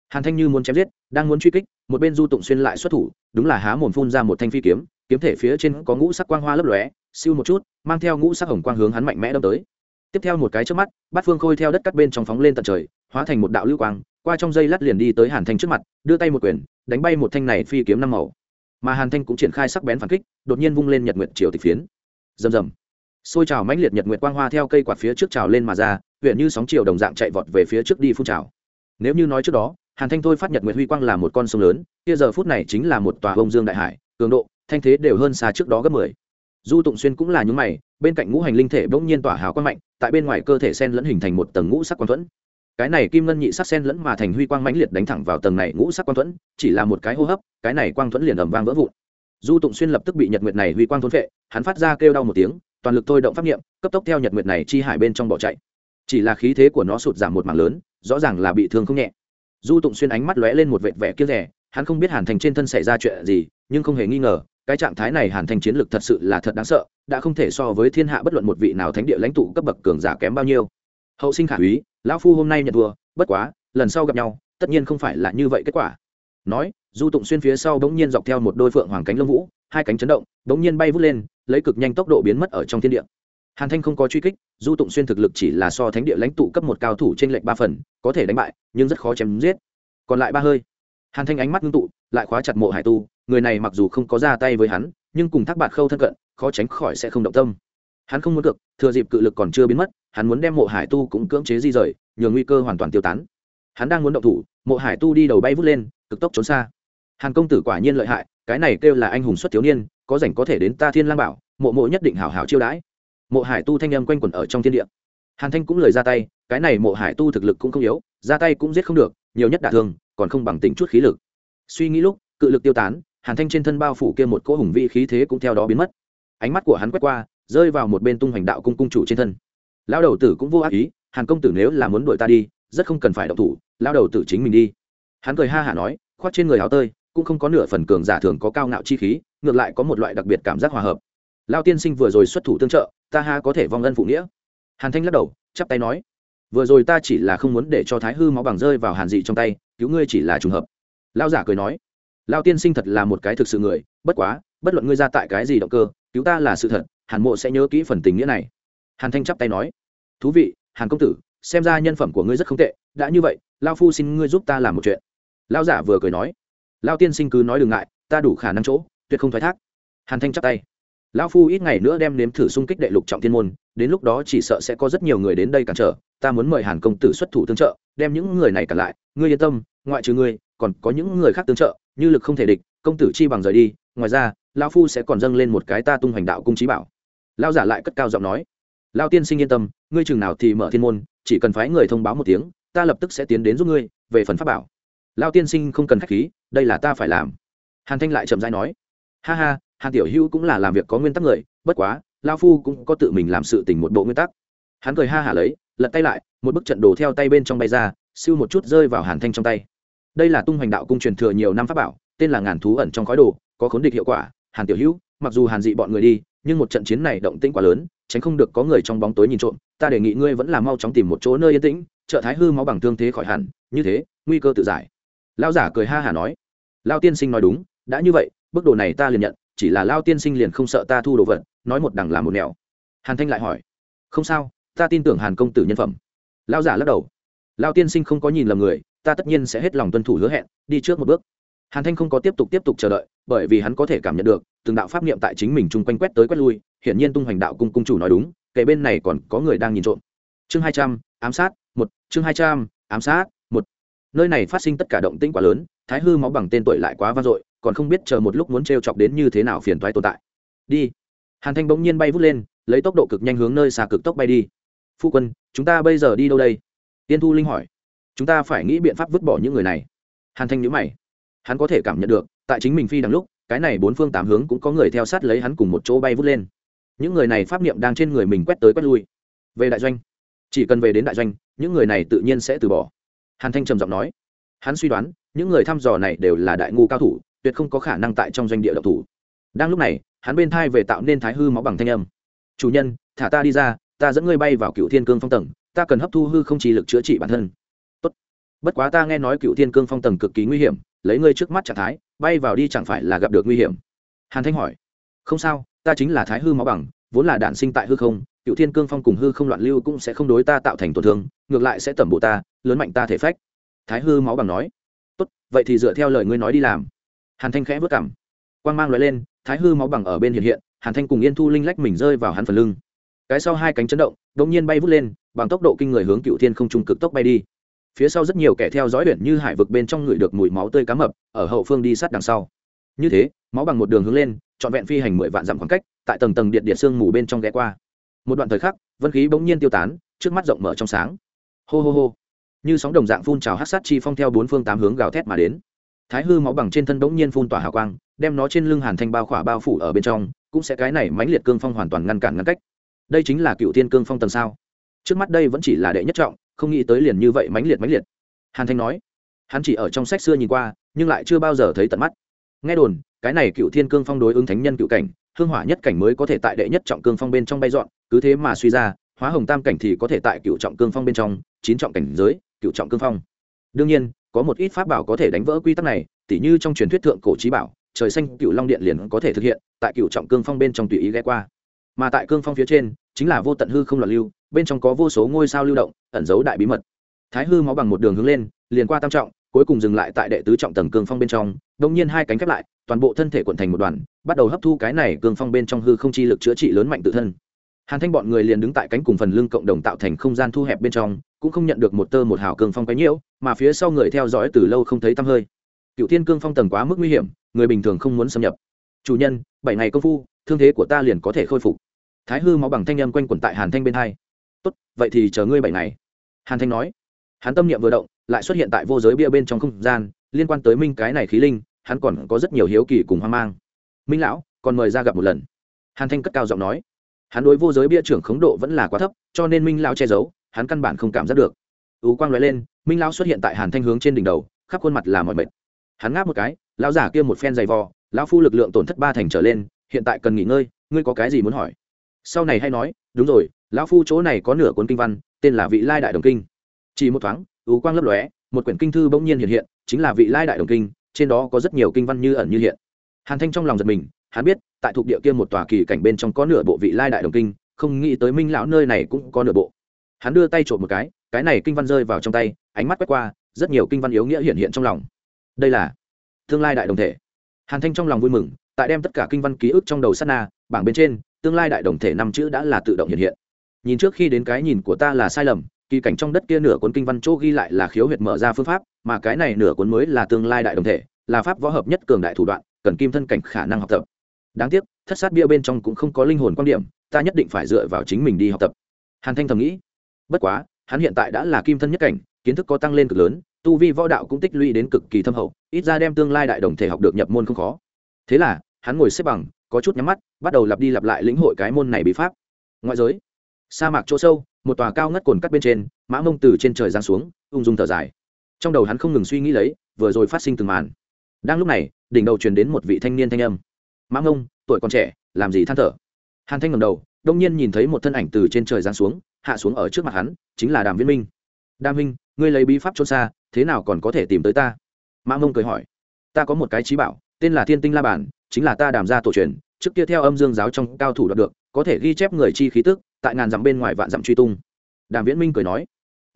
Hàn thanh như muốn chém giết, đang muốn truy kích, một bên du tụng xuyên lại xuất thủ, đúng là há mồm phun ra một thanh phi kiếm kiếm thể phía trên có ngũ sắc quang hoa lấp lóe, siêu một chút, mang theo ngũ sắc hồng quang hướng hắn mạnh mẽ đâm tới. Tiếp theo một cái trước mắt, bát phương khôi theo đất cắt bên trong phóng lên tận trời, hóa thành một đạo lưu quang qua trong dây lát liền đi tới hàn thanh trước mặt, đưa tay một quyền, đánh bay một thanh này phi kiếm năm màu. Mà hàn thanh cũng triển khai sắc bén phản kích, đột nhiên vung lên nhật nguyệt triều tịch phiến. Rầm rầm. Xôi trào mãnh liệt nhật nguyệt quang hoa theo cây quạt phía trước trào lên mà ra, huyện như sóng chiều đồng dạng chạy vọt về phía trước đi phun trào. Nếu như nói trước đó, hàn thanh thôi phát nhật nguyệt huy quang là một con sông lớn, kia giờ phút này chính là một tòa bông dương đại hải, cường độ, thanh thế đều hơn xa trước đó gấp mười. Du tụng xuyên cũng là những mày, bên cạnh ngũ hành linh thể bỗng nhiên tỏa hào quang mạnh, tại bên ngoài cơ thể sen lẫn hình thành một tầng ngũ sắc quang thuẫn cái này kim ngân nhị sắc sen lẫn mà thành huy quang mãnh liệt đánh thẳng vào tầng này ngũ sắc quang thuẫn, chỉ là một cái hô hấp, cái này quang thuẫn liền ầm vang vỡ vụn. Du tụng xuyên lập tức bị nhật nguyệt này huy quang thôn phệ, hắn phát ra kêu đau một tiếng, toàn lực thôi động pháp niệm, cấp tốc theo nhật nguyệt này chi hải bên trong bỏ chạy. Chỉ là khí thế của nó sụt giảm một mảng lớn, rõ ràng là bị thương không nhẹ. Du tụng xuyên ánh mắt lóe lên một vệt vẻ kia rẻ hắn không biết hàn thành trên thân xảy ra chuyện gì, nhưng không hề nghi ngờ, cái trạng thái này hàn thành chiến lực thật sự là thật đáng sợ, đã không thể so với thiên hạ bất luận một vị nào thánh địa lãnh tụ cấp bậc cường giả kém bao nhiêu. Hậu sinh khả úy lão phu hôm nay nhận thua bất quá lần sau gặp nhau tất nhiên không phải là như vậy kết quả. Nói du tụng xuyên phía sau bỗng nhiên dọc theo một đôi phượng hoàng cánh lông vũ hai cánh chấn động bỗng nhiên bay vút lên lấy cực nhanh tốc độ biến mất ở trong thiên địa. Hàn thanh không có truy kích du tụng xuyên thực lực chỉ là so thánh địa lãnh tụ cấp một cao thủ trên lệnh ba phần có thể đánh bại nhưng rất khó chém giết. Còn lại ba hơi. Hàn thanh ánh mắt ngưng tụ lại khóa chặt mộ hải tu người này mặc dù không có ra tay với hắn nhưng cùng thác bạt khâu thân cận khó tránh khỏi sẽ không động tâm. Hắn không muốn được, thừa dịp cự lực còn chưa biến mất hắn muốn đem mộ hải tu cũng cưỡng chế di rời nhường nguy cơ hoàn toàn tiêu tán. Hắn đang muốn động thủ, mộ hải tu đi đầu bay vút lên, cực tốc trốn xa. Hàn công tử quả nhiên lợi hại, cái này kêu là anh hùng xuất thiếu niên, có rảnh có thể đến ta thiên lang bảo, mộ mộ nhất định hảo hảo chiêu đãi. Mộ hải tu thanh âm quanh quẩn ở trong thiên địa. Hàn thanh cũng lời ra tay, cái này mộ hải tu thực lực cũng không yếu, ra tay cũng giết không được, nhiều nhất đả thương, còn không bằng tính chút khí lực. Suy nghĩ lúc, cự lực tiêu tán, hàn thanh trên thân bao phủ kia một cỗ hùng vị khí thế cũng theo đó biến mất. Ánh mắt của hắn quét qua, rơi vào một bên tung hoành đạo cung cung chủ trên thân lão đầu tử cũng vô ác ý, hàn công tử nếu là muốn đuổi ta đi, rất không cần phải động thủ, lão đầu tử chính mình đi. Hắn cười ha hả nói, khoác trên người áo tơi, cũng không có nửa phần cường giả thường có cao ngạo chi khí, ngược lại có một loại đặc biệt cảm giác hòa hợp. Lao tiên sinh vừa rồi xuất thủ tương trợ, ta ha có thể vong ân phụ nghĩa. Hàn thanh lắc đầu, chắp tay nói, vừa rồi ta chỉ là không muốn để cho thái hư máu bằng rơi vào hàn dị trong tay, cứu ngươi chỉ là trùng hợp. Lao giả cười nói lao tiên sinh thật là một cái thực sự người, bất quá, bất luận ngươi ra tại cái gì động cơ, cứu ta là sự thật, hàn mộ sẽ nhớ kỹ phần tình nghĩa này hàn thanh chắp tay nói, thú vị, hàn công tử, xem ra nhân phẩm của ngươi rất không tệ, đã như vậy, lao phu xin ngươi giúp ta làm một chuyện. Lao giả vừa cười nói, lao tiên sinh cứ nói đừng ngại, ta đủ khả năng chỗ, tuyệt không thoái thác. Hàn thanh chắp tay, lão phu ít ngày nữa đem nếm thử xung kích đệ lục trọng thiên môn, đến lúc đó chỉ sợ sẽ có rất nhiều người đến đây cản trở, ta muốn mời hàn công tử xuất thủ tương trợ, đem những người này cản lại, ngươi yên tâm, ngoại trừ ngươi, còn có những người khác tương trợ, như lực không thể địch, công tử chi bằng rời đi, ngoài ra, lão phu sẽ còn dâng lên một cái ta tung hoành đạo cung trí bảo. Lao giả lại cất cao giọng nói lao tiên sinh yên tâm, ngươi chừng nào thì mở thiên môn, chỉ cần phái người thông báo một tiếng, ta lập tức sẽ tiến đến giúp ngươi, về phần pháp bảo. Lao tiên sinh không cần k h á c h khí, đây là ta phải làm. Hàn thanh lại chậm dãi nói, ha ha, hàn tiểu hữu cũng là làm việc có nguyên tắc người, bất quá, lao phu cũng có tự mình làm sự tình một bộ nguyên tắc. Hắn cười ha hả lấy, lật tay lại, một bức trận đồ theo tay bên trong bay ra, siêu một chút rơi vào hàn thanh trong tay. Đây là tung hoành đạo cung truyền thừa nhiều năm pháp bảo, tên là ngàn thú ẩn trong khói đồ, có khốn địch hiệu quả. Hàn tiểu hữu, mặc dù hàn dị bọn người đi, nhưng một trận chiến này động tĩnh quá lớn tránh không được có người trong bóng tối nhìn trộm, ta đề nghị ngươi vẫn là mau chóng tìm một chỗ nơi yên tĩnh, trợ thái hư máu bằng thương thế khỏi hẳn, như thế, nguy cơ tự giải. Lao giả cười ha hả nói. Lao tiên sinh nói đúng, đã như vậy bức đồ này ta liền nhận, chỉ là lao tiên sinh liền không sợ ta thu đồ vật, nói một đằng làm một nẻo. Hàn thanh lại hỏi. Không sao, ta tin tưởng hàn công tử nhân phẩm. Lao giả lắc đầu. Lao tiên sinh không có nhìn lầm người, ta tất nhiên sẽ hết lòng tuân thủ hứa hẹn, đi trước một bước hàn thanh không có tiếp tục tiếp tục chờ đợi, bởi vì hắn có thể cảm nhận được, từng đạo pháp niệm tại chính mình chung quanh quét tới quét lui, hiển nhiên tung hoành đạo cung cung chủ nói đúng kể bên này còn có người đang nhìn trộm. Chương hai trăm, ám sát, một, chương hai trăm, ám sát, một. Nơi này phát sinh tất cả động tĩnh quá lớn, thái hư máu bằng tên tuổi lại quá vang dội, còn không biết chờ một lúc muốn t chọc đến như thế nào phiền toái tồn tại. Đi. Hàn thanh bỗng nhiên bay vút lên, lấy tốc độ cực nhanh hướng nơi xa cực tốc bay đi. Phu quân, chúng ta bây giờ đi đâu đây? Tiên thu linh hỏi. Chúng ta phải nghĩ biện pháp vứt bỏ những người này. Hàn thanh nhữ mày hắn có thể cảm nhận được, tại chính mình phi đằng lúc, cái này bốn phương tám hướng cũng có người theo sát lấy hắn cùng một chỗ bay vút lên. Những người này pháp niệm đang trên người mình quét tới quét lui. Về đại doanh. Chỉ cần về đến đại doanh, những người này tự nhiên sẽ từ bỏ. Hàn thanh trầm giọng nói. Hắn suy đoán, những người thăm dò này đều là đại ngu cao thủ, tuyệt không có khả năng tại trong doanh địa độc thủ. Đang lúc này, hắn bên thai về tạo nên thái hư máu bằng thanh âm. Chủ nhân, thả ta đi ra, ta dẫn ngươi bay vào cựu thiên cương phong tầng, ta cần hấp thu hư không chỉ lực chữa trị bản thân. Tốt. bất quá ta nghe nói cựu thiên cương phong tầng cực kỳ nguy hiểm lấy ngươi trước mắt trạng thái, bay vào đi chẳng phải là gặp được nguy hiểm? Hàn thanh hỏi. Không sao, ta chính là thái hư máu bằng, vốn là đản sinh tại hư không, cựu thiên cương phong cùng hư không loạn lưu cũng sẽ không đối ta tạo thành tổn thương, ngược lại sẽ tẩm bộ ta, lớn mạnh ta thể phách. Thái hư máu bằng nói. Tốt, vậy thì dựa theo lời ngươi nói đi làm. Hàn thanh khẽ vất cảm quang mang loại lên, thái hư máu bằng ở bên hiện hiện, hàn thanh cùng yên thu linh lách mình rơi vào hắn phần lưng. Cái sau hai cánh chấn động đ ỗ n g nhiên bay vút lên, bằng tốc độ kinh người hướng cựu thiên không trung cực tốc bay đi phía sau rất nhiều kẻ theo dõi huyện như hải vực bên trong người được mùi máu tươi cá mập, ở hậu phương đi sát đằng sau. Như thế, máu bằng một đường hướng lên, trọn vẹn phi hành mười vạn dặm khoảng cách, tại tầng tầng điện điện sương mù bên trong ghé qua. Một đoạn thời khắc, vân khí bỗng nhiên tiêu tán, trước mắt rộng mở trong sáng. Hô hô hô. Như sóng đồng dạng phun trào hát sát chi phong theo bốn phương tám hướng gào thét mà đến. Thái hư máu bằng trên thân bỗng nhiên phun tỏa hào quang, đem nó trên lưng hàn thanh bao khỏa bao phủ ở bên trong, cũng sẽ cái này mãnh liệt cương phong hoàn toàn ngăn cản ngăn cách. Đây chính là cựu tiên cương phong tầng sao. Trước mắt đây vẫn chỉ là đệ nhất trọng không nghĩ tới liền như vậy mãnh liệt mãnh liệt. Hàn thanh nói, hắn chỉ ở trong sách xưa nhìn qua, nhưng lại chưa bao giờ thấy tận mắt. Nghe đồn, cái này cựu thiên cương phong đối ứng thánh nhân cựu cảnh, hương hỏa nhất cảnh mới có thể tại đệ nhất trọng cương phong bên trong bay dọn, cứ thế mà suy ra, hóa hồng tam cảnh thì có thể tại cựu trọng cương phong bên trong, chín trọng cảnh giới, cựu trọng cương phong. Đương nhiên, có một ít pháp bảo có thể đánh vỡ quy tắc này, tỉ như trong truyền thuyết thượng cổ trí bảo, trời xanh cựu long điện liền có thể thực hiện, tại cựu trọng cương phong bên trong tùy ý ghé qua. Mà tại cương phong phía trên, chính là vô tận hư không loạn lưu bên trong có vô số ngôi sao lưu động, ẩn giấu đại bí mật. Thái hư máu bằng một đường hướng lên, liền qua tam trọng, cuối cùng dừng lại tại đệ tứ trọng tầng cương phong bên trong, đông nhiên hai cánh khép lại, toàn bộ thân thể quận thành một đoàn, bắt đầu hấp thu cái này cương phong bên trong hư không chi lực chữa trị lớn mạnh tự thân. Hàn thanh bọn người liền đứng tại cánh cùng phần lưng cộng đồng tạo thành không gian thu hẹp bên trong, cũng không nhận được một tơ một hào cương phong cái nhiễu, mà phía sau người theo dõi từ lâu không thấy tăm hơi. Cựu thiên cương phong tầng quá mức nguy hiểm, người bình thường không muốn xâm nhập. Chủ nhân, bảy ngày công phu, thương thế của ta liền có thể khôi phục. Thái hư máu bằng thanh âm quanh quẩn tại hàn thanh bên hai tốt, vậy thì chờ ngươi bảy ngày. Hàn thanh nói. Hắn tâm niệm vừa động, lại xuất hiện tại vô giới bia bên trong không gian, liên quan tới minh cái này khí linh, hắn còn có rất nhiều hiếu kỳ cùng hoang mang. Minh lão, còn mời ra gặp một lần. Hàn thanh cất cao giọng nói. Hắn đối vô giới bia trưởng khống độ vẫn là quá thấp, cho nên minh lão che giấu, hắn căn bản không cảm giác được. Ú quang nói lên, minh lão xuất hiện tại hàn thanh hướng trên đỉnh đầu, khắp khuôn mặt là mọi mệt. Hắn ngáp một cái, lão giả kia một phen dày vò, lão phu lực lượng tổn thất ba thành trở lên, hiện tại cần nghỉ ngơi, ngươi có cái gì muốn hỏi? Sau này hay nói đúng rồi, lão phu chỗ này có nửa cuốn kinh văn, tên là vị lai đại đồng kinh. Chỉ một thoáng ú quang lấp lóe, một quyển kinh thư bỗng nhiên hiện hiện, chính là vị lai đại đồng kinh, trên đó có rất nhiều kinh văn như ẩn như hiện. Hàn thanh trong lòng giật mình, hắn biết, tại thuộc địa kia một tòa kỳ cảnh bên trong có nửa bộ vị lai đại đồng kinh, không nghĩ tới minh lão nơi này cũng có nửa bộ. Hắn đưa tay trộm một cái cái này kinh văn rơi vào trong tay, ánh mắt quét qua, rất nhiều kinh văn yếu nghĩa hiện hiện trong lòng. Đây là tương lai đại đồng thể. Hàn thanh trong lòng vui mừng, tại đem tất cả kinh văn ký ức trong đầu sát na, bảng bên trên tương lai đại đồng thể năm chữ đã là tự động hiện hiện. Nhìn trước khi đến cái nhìn của ta là sai lầm, kỳ cảnh trong đất kia nửa cuốn kinh văn chỗ ghi lại là khiếu huyệt mở ra phương pháp, mà cái này nửa cuốn mới là tương lai đại đồng thể, là pháp võ hợp nhất cường đại thủ đoạn, cần kim thân cảnh khả năng học tập. Đáng tiếc, thất sát bia bên trong cũng không có linh hồn quan điểm, ta nhất định phải dựa vào chính mình đi học tập. Hàn thanh thầm nghĩ. Bất quá, hắn hiện tại đã là kim thân nhất cảnh, kiến thức có tăng lên cực lớn, tu vi võ đạo cũng tích lũy đến cực kỳ thâm hậu, ít ra đem tương lai đại đồng thể học được nhập môn không khó. Thế là hắn ngồi xếp bằng, có chút nhắm mắt, bắt đầu lặp đi lặp lại lĩnh hội cái môn này bí pháp. Ngoại giới, sa mạc chỗ sâu, một tòa cao ngất cồn cắt bên trên, mã mông từ trên trời giáng xuống, ung dung thở dài. Trong đầu hắn không ngừng suy nghĩ lấy, vừa rồi phát sinh từng màn. Đang lúc này, đỉnh đầu truyền đến một vị thanh niên thanh âm. Mã mông, tuổi còn trẻ, làm gì than thở? Hàn thanh ngầm đầu, đông nhiên nhìn thấy một thân ảnh từ trên trời giáng xuống, hạ xuống ở trước mặt hắn, chính là đàm viễn minh. Đàm minh ngươi lấy bí pháp trốn xa, thế nào còn có thể tìm tới ta? Mã mông cười hỏi. Ta có một cái trí bảo tên là thiên tinh la bản, chính là ta đàm gia tổ truyền, trước kia theo âm dương giáo trong cao thủ đoạt được, có thể ghi chép người chi khí tức, tại ngàn dặm bên ngoài vạn dặm truy tung. Đàm viễn minh cười nói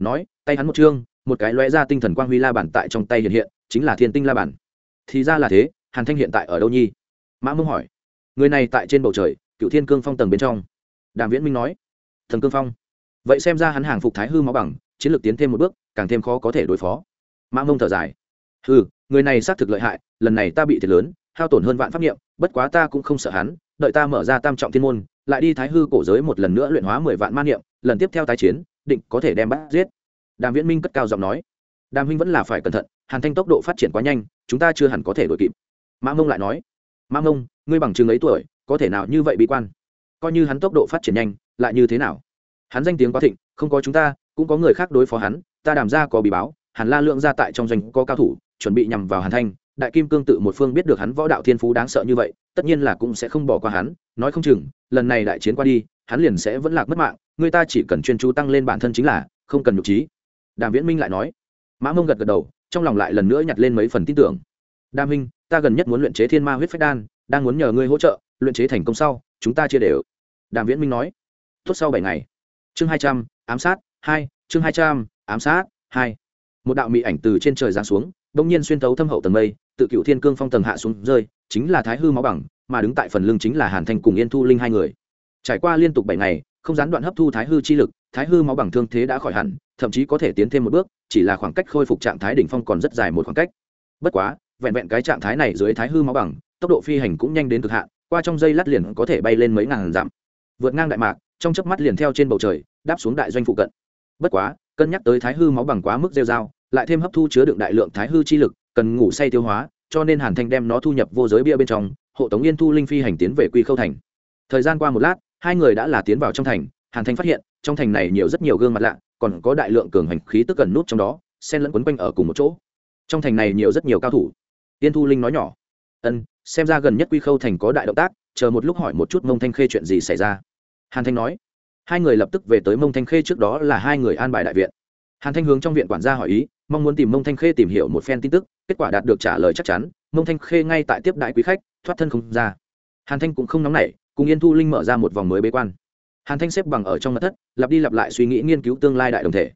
nói, tay hắn một chương một cái lóe ra tinh thần quang huy la bản tại trong tay hiện hiện, chính là thiên tinh la bản. Thì ra là thế, hàn thanh hiện tại ở đâu nhi? Mã mông hỏi. Người này tại trên bầu trời, cựu thiên cương phong tầng bên trong. Đàm viễn minh nói, thần cương phong. Vậy xem ra hắn hàng phục thái hư máu bằng, chiến lược tiến thêm một bước, càng thêm khó có thể đối phó. Mã mông thở dài ừ người này xác thực lợi hại, lần này ta bị thiệt lớn, hao tổn hơn vạn pháp nghiệm bất quá ta cũng không sợ hắn, đợi ta mở ra tam trọng thiên môn, lại đi thái hư cổ giới một lần nữa luyện hóa mười vạn ma niệm, lần tiếp theo tái chiến, định có thể đem bắt giết. Đàm viễn minh cất cao giọng nói. Đàm huynh vẫn là phải cẩn thận, hàn thanh tốc độ phát triển quá nhanh, chúng ta chưa hẳn có thể đuổi kịp. Mã mông lại nói. Mã mông, ngươi bằng chừng ấy tuổi, có thể nào như vậy bị quan? Coi như hắn tốc độ phát triển nhanh, lại như thế nào? Hắn danh tiếng quá thịnh, không có chúng ta, cũng có người khác đối phó hắn, ta đàm ra có bị báo hàn la lượng ra tại trong doanh có cao thủ, chuẩn bị nhằm vào hàn thanh. Đại kim cương tự một phương biết được hắn võ đạo thiên phú đáng sợ như vậy, tất nhiên là cũng sẽ không bỏ qua hắn. Nói không chừng, lần này đại chiến qua đi, hắn liền sẽ vẫn lạc mất mạng. Người ta chỉ cần chuyên chú tăng lên bản thân chính là, không cần nhục trí. Đàm viễn minh lại nói. Mã mông gật gật đầu, trong lòng lại lần nữa nhặt lên mấy phần tin tưởng. Đàm minh, ta gần nhất muốn luyện chế thiên ma huyết phách đan, đang muốn nhờ ngươi hỗ trợ, luyện chế thành công sau, chúng ta chia đều. Đàm viễn minh nói. Tốt sau bảy ngày. Chương hai trăm, ám sát, hai, chương hai trăm, ám sát, hai một đạo mị ảnh từ trên trời giáng xuống bỗng nhiên xuyên thấu thâm hậu tầng mây, tự cựu thiên cương phong tầng hạ xuống rơi, chính là thái hư máu bằng, mà đứng tại phần lưng chính là hàn thanh cùng yên thu linh hai người. Trải qua liên tục bảy ngày, không gián đoạn hấp thu thái hư chi lực, thái hư máu bằng thương thế đã khỏi hẳn, thậm chí có thể tiến thêm một bước, chỉ là khoảng cách khôi phục trạng thái đỉnh phong còn rất dài một khoảng cách. Bất quá, vẹn vẹn cái trạng thái này dưới thái hư máu bằng, tốc độ phi hành cũng nhanh đến cực hạn, qua trong dây lát liền có thể bay lên mấy ngàn dặm. Vượt ngang đại mạc, trong chớp mắt liền theo trên bầu trời, đáp xuống đại doanh phụ cận. Bất quá cân nhắc tới thái hư máu bằng quá mức rêu dao lại thêm hấp thu chứa đựng đại lượng thái hư chi lực, cần ngủ say tiêu hóa, cho nên hàn thanh đem nó thu nhập vô giới bia bên trong, hộ tống yên thu linh phi hành tiến về quy khâu thành. Thời gian qua một lát, hai người đã là tiến vào trong thành, hàn thanh phát hiện, trong thành này nhiều rất nhiều gương mặt lạ, còn có đại lượng cường hành khí tức gần nút trong đó, xen lẫn quấn quanh ở cùng một chỗ. Trong thành này nhiều rất nhiều cao thủ. Yên thu linh nói nhỏ, ân, xem ra gần nhất quy khâu thành có đại động tác, chờ một lúc hỏi một chút mông thanh khê chuyện gì xảy ra. Hàn thanh nói hai người lập tức về tới mông thanh khê trước đó là hai người an bài đại viện. Hàn thanh hướng trong viện quản gia hỏi ý, mong muốn tìm mông thanh khê tìm hiểu một phen tin tức, kết quả đạt được trả lời chắc chắn, mông thanh khê ngay tại tiếp đại quý khách, thoát thân không ra. Hàn thanh cũng không nóng nảy, cùng yên thu linh mở ra một vòng mới bế quan. Hàn thanh xếp bằng ở trong mặt thất, lặp đi lặp lại suy nghĩ nghiên cứu tương lai đại đồng thể.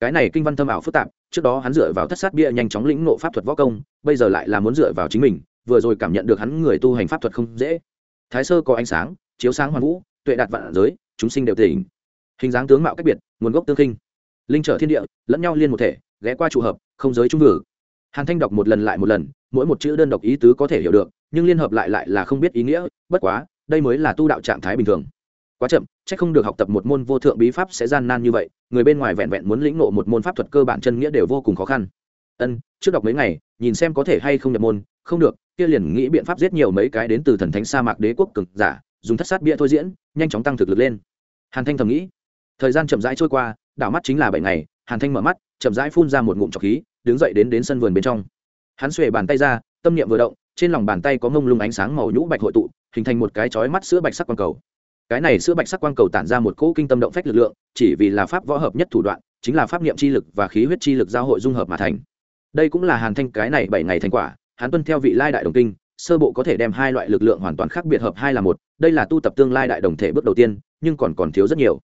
Cái này kinh văn thâm ảo phức tạp, trước đó hắn dựa vào thất sát bia nhanh chóng lĩnh nộ pháp thuật võ công, bây giờ lại là muốn dựa vào chính mình, vừa rồi cảm nhận được hắn người tu hành pháp thuật không dễ. Thái sơ có ánh sáng, chiếu sáng hoàn vũ, tuệ đạt vạn giới chúng sinh đều tỉnh hình. Dáng tướng mạo cách biệt, nguồn gốc tương kinh linh trở thiên địa, lẫn nhau liên một thể, ghé qua trụ hợp, không giới trung vử hàn thanh đọc một lần lại một lần, mỗi một chữ đơn độc ý tứ có thể hiểu được, nhưng liên hợp lại lại là không biết ý nghĩa, bất quá, đây mới là tu đạo trạng thái bình thường. Quá chậm c h ắ c không được học tập một môn vô thượng bí pháp sẽ gian nan như vậy, người bên ngoài vẹn vẹn muốn lĩnh nộ một môn pháp thuật cơ bản chân nghĩa đều vô cùng khó khăn. Ân, trước đọc mấy ngày, nhìn xem có thể hay không nhập môn, không được, kia liền nghĩ biện pháp giết nhiều mấy cái đến từ thần thánh sa mạc đế quốc cực giả, dùng thất sát bia thôi diễn, nhanh chóng tăng thực lực lên hàn thanh thầm nghĩ, thời gian chậm rãi trôi qua, đảo mắt chính là bảy ngày, hàn thanh mở mắt, chậm rãi phun ra một ngụm trọc khí, đứng dậy đến đến sân vườn bên trong. Hắn xuề bàn tay ra, tâm niệm vừa động, trên lòng bàn tay có ngông lung ánh sáng màu nhũ bạch hội tụ, hình thành một cái chói mắt sữa bạch sắc quang cầu. Cái này sữa bạch sắc quang cầu tản ra một cỗ kinh tâm động phách lực lượng, chỉ vì là pháp võ hợp nhất thủ đoạn, chính là pháp niệm chi lực và khí huyết chi lực giao hội dung hợp mà thành. Đây cũng là hàn thanh cái này bảy ngày thành quả, hắn tuân theo vị lai đại đồng kinh, sơ bộ có thể đem hai loại lực lượng hoàn toàn khác biệt hợp hai là một, đây là tu tập tương lai đại đồng thể bước đầu tiên nhưng còn còn thiếu rất nhiều.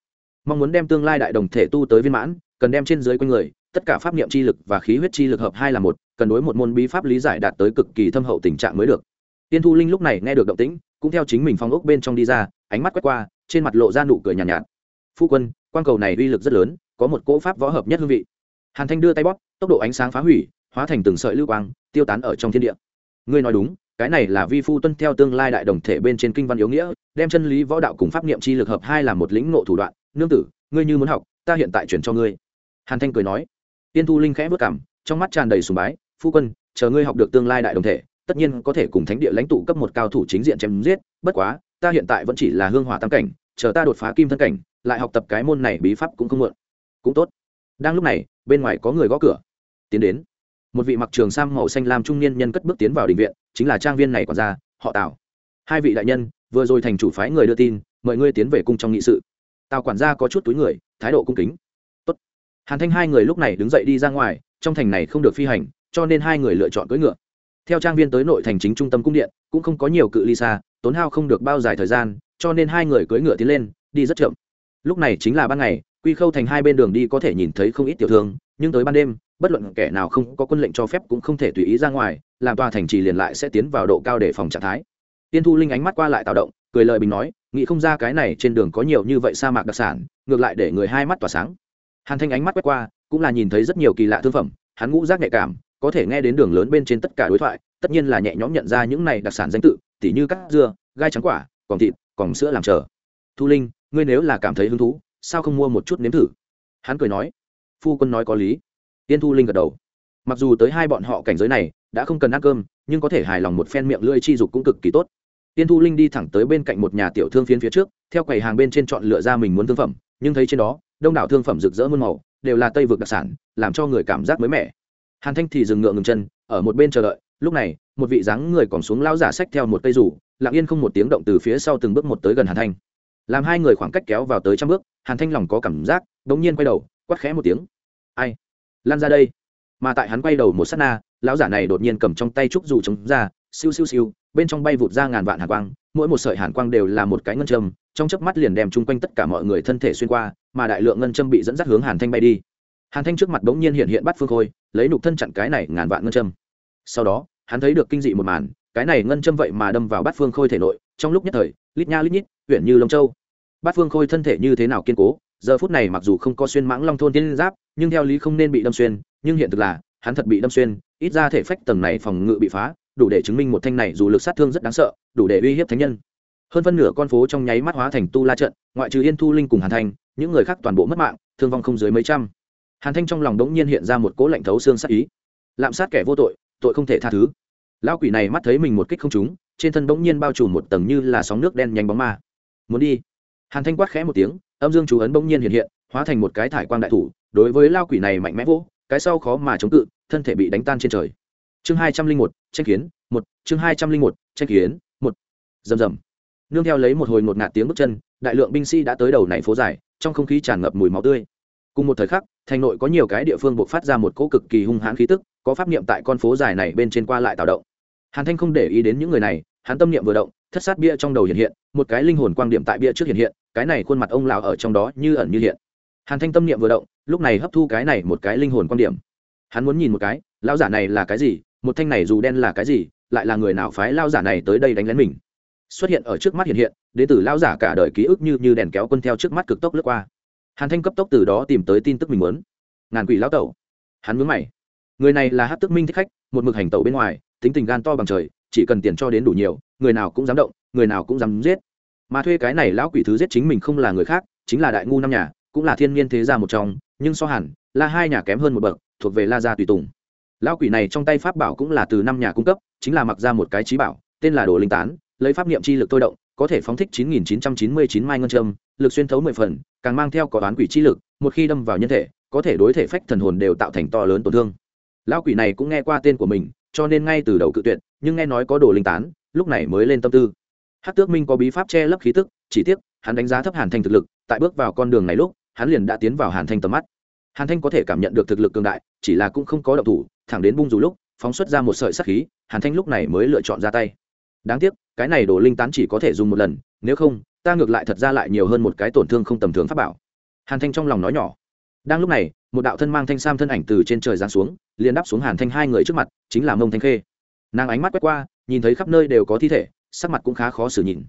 Mong muốn đem tương lai đại đồng thể tu tới viên mãn cần đem trên dưới quanh người tất cả pháp niệm chi lực và khí huyết chi lực hợp hai là một cần đối một môn bí pháp lý giải đạt tới cực kỳ thâm hậu tình trạng mới được. Tiên thu linh lúc này nghe được động tĩnh cũng theo chính mình phong ốc bên trong đi ra ánh mắt quét qua trên mặt lộ ra nụ cười nhàn nhạt, nhạt. Phu quân quan cầu này uy lực rất lớn có một cỗ pháp võ hợp nhất hương vị. Hàn thanh đưa tay bóp tốc độ ánh sáng phá hủy hóa thành từng sợi lưu quang tiêu tán ở trong thiên địa. Ngươi nói đúng cái này là vi phu tuân theo tương lai đại đồng thể bên trên kinh văn yếu nghĩa, đem chân lý võ đạo cùng pháp niệm chi lực hợp hai là một lĩnh ngộ thủ đoạn. Nương tử, ngươi như muốn học, ta hiện tại chuyển cho ngươi. Hàn thanh cười nói. Tiên thu linh khẽ vất cảm, trong mắt tràn đầy sùng bái, phu quân, chờ ngươi học được tương lai đại đồng thể, tất nhiên có thể cùng thánh địa lãnh tụ cấp một cao thủ chính diện chém giết, bất quá, ta hiện tại vẫn chỉ là hương hỏa tam cảnh, chờ ta đột phá kim thân cảnh, lại học tập cái môn này bí pháp cũng không muộn. Cũng tốt. Đang lúc này, bên ngoài có người gõ cửa. Tiến đến. Một vị mặc trường sam màu xanh lam trung niên nhân cất bước tiến vào đình viện chính là trang viên này quản gia, họ tào. Hai vị đại nhân, vừa rồi thành chủ phái người đưa tin, mời ngươi tiến về cung trong nghị sự. Tào quản gia có chút túi người, thái độ cung kính. Tốt. hàn thanh hai người lúc này đứng dậy đi ra ngoài, trong thành này không được phi hành, cho nên hai người lựa chọn cưỡi ngựa. Theo trang viên tới nội thành chính trung tâm cung điện, cũng không có nhiều cự ly xa, tốn hao không được bao dài thời gian, cho nên hai người cưỡi ngựa tiến lên, đi rất chậm. Lúc này chính là ban ngày, quy khâu thành hai bên đường đi có thể nhìn thấy không ít tiểu thương, nhưng tới ban đêm bất luận kẻ nào không có quân lệnh cho phép cũng không thể tùy ý ra ngoài, làm tòa thành trì liền lại sẽ tiến vào độ cao để phòng trạng thái. Tiên thu linh ánh mắt qua lại tạo động, cười lời bình nói, nghĩ không ra cái này trên đường có nhiều như vậy sa mạc đặc sản, ngược lại để người hai mắt tỏa sáng. Hàn thanh ánh mắt quét qua, cũng là nhìn thấy rất nhiều kỳ lạ thương phẩm, hắn ngũ giác nhạy cảm, có thể nghe đến đường lớn bên trên tất cả đối thoại, tất nhiên là nhẹ nhõm nhận ra những này đặc sản danh tự, tỉ như cắt dưa, gai trắng quả còn thịt còn sữa làm chờ. Thu linh, ngươi nếu là cảm thấy hứng thú, sao không mua một chút nếm thử? Hắn cười nói. Phu quân nói có lý tiên thu linh gật đầu. Mặc dù tới hai bọn họ cảnh giới này đã không cần ăn cơm, nhưng có thể hài lòng một phen miệng lưỡi chi dục cũng cực kỳ tốt. Tiên thu linh đi thẳng tới bên cạnh một nhà tiểu thương phiến phía trước, theo quầy hàng bên trên chọn lựa ra mình muốn thương phẩm, nhưng thấy trên đó, đông đảo thương phẩm rực rỡ muôn màu, đều là tây vực đặc sản, làm cho người cảm giác mới mẻ. Hàn thanh thì dừng ngựa ngừng chân, ở một bên chờ đợi, lúc này, một vị dáng người còn xuống lao giả sách theo một cây rủ, lặng yên không một tiếng động từ phía sau từng bước một tới gần hàn thanh. Làm hai người khoảng cách kéo vào tới trăm bước, hàn thanh lòng có cảm giác đ ỗ n g nhiên quay đầu quắt khẽ một tiếng. Ai? Lan ra đây. Mà tại hắn quay đầu một s á t na, lão giả này đột nhiên cầm trong tay trúc dù chống ra, siêu siêu siêu, bên trong bay vụt ra ngàn vạn hàn quang, mỗi một sợi hàn quang đều là một cái ngân châm, trong chớp mắt liền đem chung quanh tất cả mọi người thân thể xuyên qua, mà đại lượng ngân châm bị dẫn dắt hướng hàn thanh bay đi. Hàn thanh trước mặt bỗng nhiên hiện hiện bắt phương khôi, lấy nục thân chặn cái này ngàn vạn ngân châm. Sau đó, hắn thấy được kinh dị một màn, cái này ngân châm vậy mà đâm vào bát phương khôi thể nội, trong lúc nhất thời, lít nha lít nhít huyện như lông châu. Bát phương khôi thân thể như thế nào kiên cố giờ phút này mặc dù không có xuyên mãng long thôn tiên giáp, nhưng theo lý không nên bị đâm xuyên, nhưng hiện thực là, hắn thật bị đâm xuyên, ít ra thể phách tầng này phòng ngự bị phá, đủ để chứng minh một thanh này dù lực sát thương rất đáng sợ, đủ để uy hiếp thánh nhân. Hơn phân nửa con phố trong nháy mắt hóa thành tu la trận, ngoại trừ yên thu linh cùng hàn thanh, những người khác toàn bộ mất mạng, thương vong không dưới mấy trăm. Hàn thanh trong lòng đống nhiên hiện ra một cố lạnh thấu xương sát ý. Lạm sát kẻ vô tội tội không thể tha thứ. Lão quỷ này mắt thấy mình một kích không trúng, trên thân bỗng nhiên bao trùm một tầng như là sóng nước đen nhanh bóng ma. Muốn đi hàn thanh quát khẽ một tiếng, âm dương chú ấn bỗng nhiên hiện hiện, hóa thành một cái thải quang đại thủ, đối với lao quỷ này mạnh mẽ vỗ cái sau khó mà chống cự, thân thể bị đánh tan trên trời. Chương hai trăm linh một, tranh kiến, một, chương hai trăm linh một, tranh kiến, một. Rầm rầm. Nương theo lấy một hồi ngột ngạt tiếng bước chân, đại lượng binh sĩ đã tới đầu này phố dài, trong không khí tràn ngập mùi máu tươi. Cùng một thời khắc, thành nội có nhiều cái địa phương buộc phát ra một cỗ cực kỳ hung hãn khí tức, có pháp niệm tại con phố dài này bên trên qua lại tạo động. Hàn thanh không để ý đến những người này hắn tâm niệm vừa động, thất sát bia trong đầu hiện hiện, một cái linh hồn quang điểm tại bia trước hiện hiện, cái này khuôn mặt ông lão ở trong đó như ẩn như hiện. Hàn thanh tâm niệm vừa động, lúc này hấp thu cái này một cái linh hồn quang điểm. Hắn muốn nhìn một cái, lão giả này là cái gì, một thanh này dù đen là cái gì, lại là người nào phái lão giả này tới đây đánh lén mình? Xuất hiện ở trước mắt hiện hiện, đến từ lão giả cả đời ký ức như như đèn kéo quân theo trước mắt cực tốc lướt qua. Hàn thanh cấp tốc từ đó tìm tới tin tức mình muốn. Ngàn quỷ lão tẩu. Hắn mướn mày. Người này là hát tức minh thích khách, một mực hành tẩu bên ngoài, tính tình gan to bằng trời chỉ cần tiền cho đến đủ nhiều người nào cũng dám động người nào cũng dám giết mà thuê cái này lão quỷ thứ giết chính mình không là người khác chính là đại ngu năm nhà cũng là thiên nhiên thế gia một trong nhưng so hẳn là hai nhà kém hơn một bậc thuộc về la gia tùy tùng lão quỷ này trong tay pháp bảo cũng là từ năm nhà cung cấp chính là mặc ra một cái trí bảo tên là đồ linh tán lấy pháp niệm chi lực thôi động có thể phóng thích 9999 mai ngân châm, lực xuyên thấu 10 phần, càng mang theo có toán quỷ chi lực, một khi đâm vào nhân thể, có thể đối thể phách thần hồn đều tạo thành to lớn tổn thương. Lão quỷ này cũng nghe qua tên của mình, cho nên ngay từ đầu cự tuyệt, nhưng nghe nói có đồ linh tán, lúc này mới lên tâm tư. Hát Tước Minh có bí pháp che lấp khí tức, chỉ tiếc, hắn đánh giá thấp Hàn Thanh thực lực, tại bước vào con đường này lúc, hắn liền đã tiến vào Hàn Thanh tầm mắt. Hàn Thanh có thể cảm nhận được thực lực cường đại, chỉ là cũng không có động thủ, thẳng đến bung dù lúc, phóng xuất ra một sợi sát khí, Hàn Thanh lúc này mới lựa chọn ra tay. Đáng tiếc, cái này đồ linh tán chỉ có thể dùng một lần nếu không ta ngược lại thật ra lại nhiều hơn một cái tổn thương không tầm thường pháp bảo hàn thanh trong lòng nói nhỏ đang lúc này một đạo thân mang thanh sam thân ảnh từ trên trời giáng xuống liền đáp xuống hàn thanh hai người trước mặt chính là mông thanh khê nàng ánh mắt quét qua, nhìn thấy khắp nơi đều có thi thể, sắc mặt cũng khá khó xử nhìn.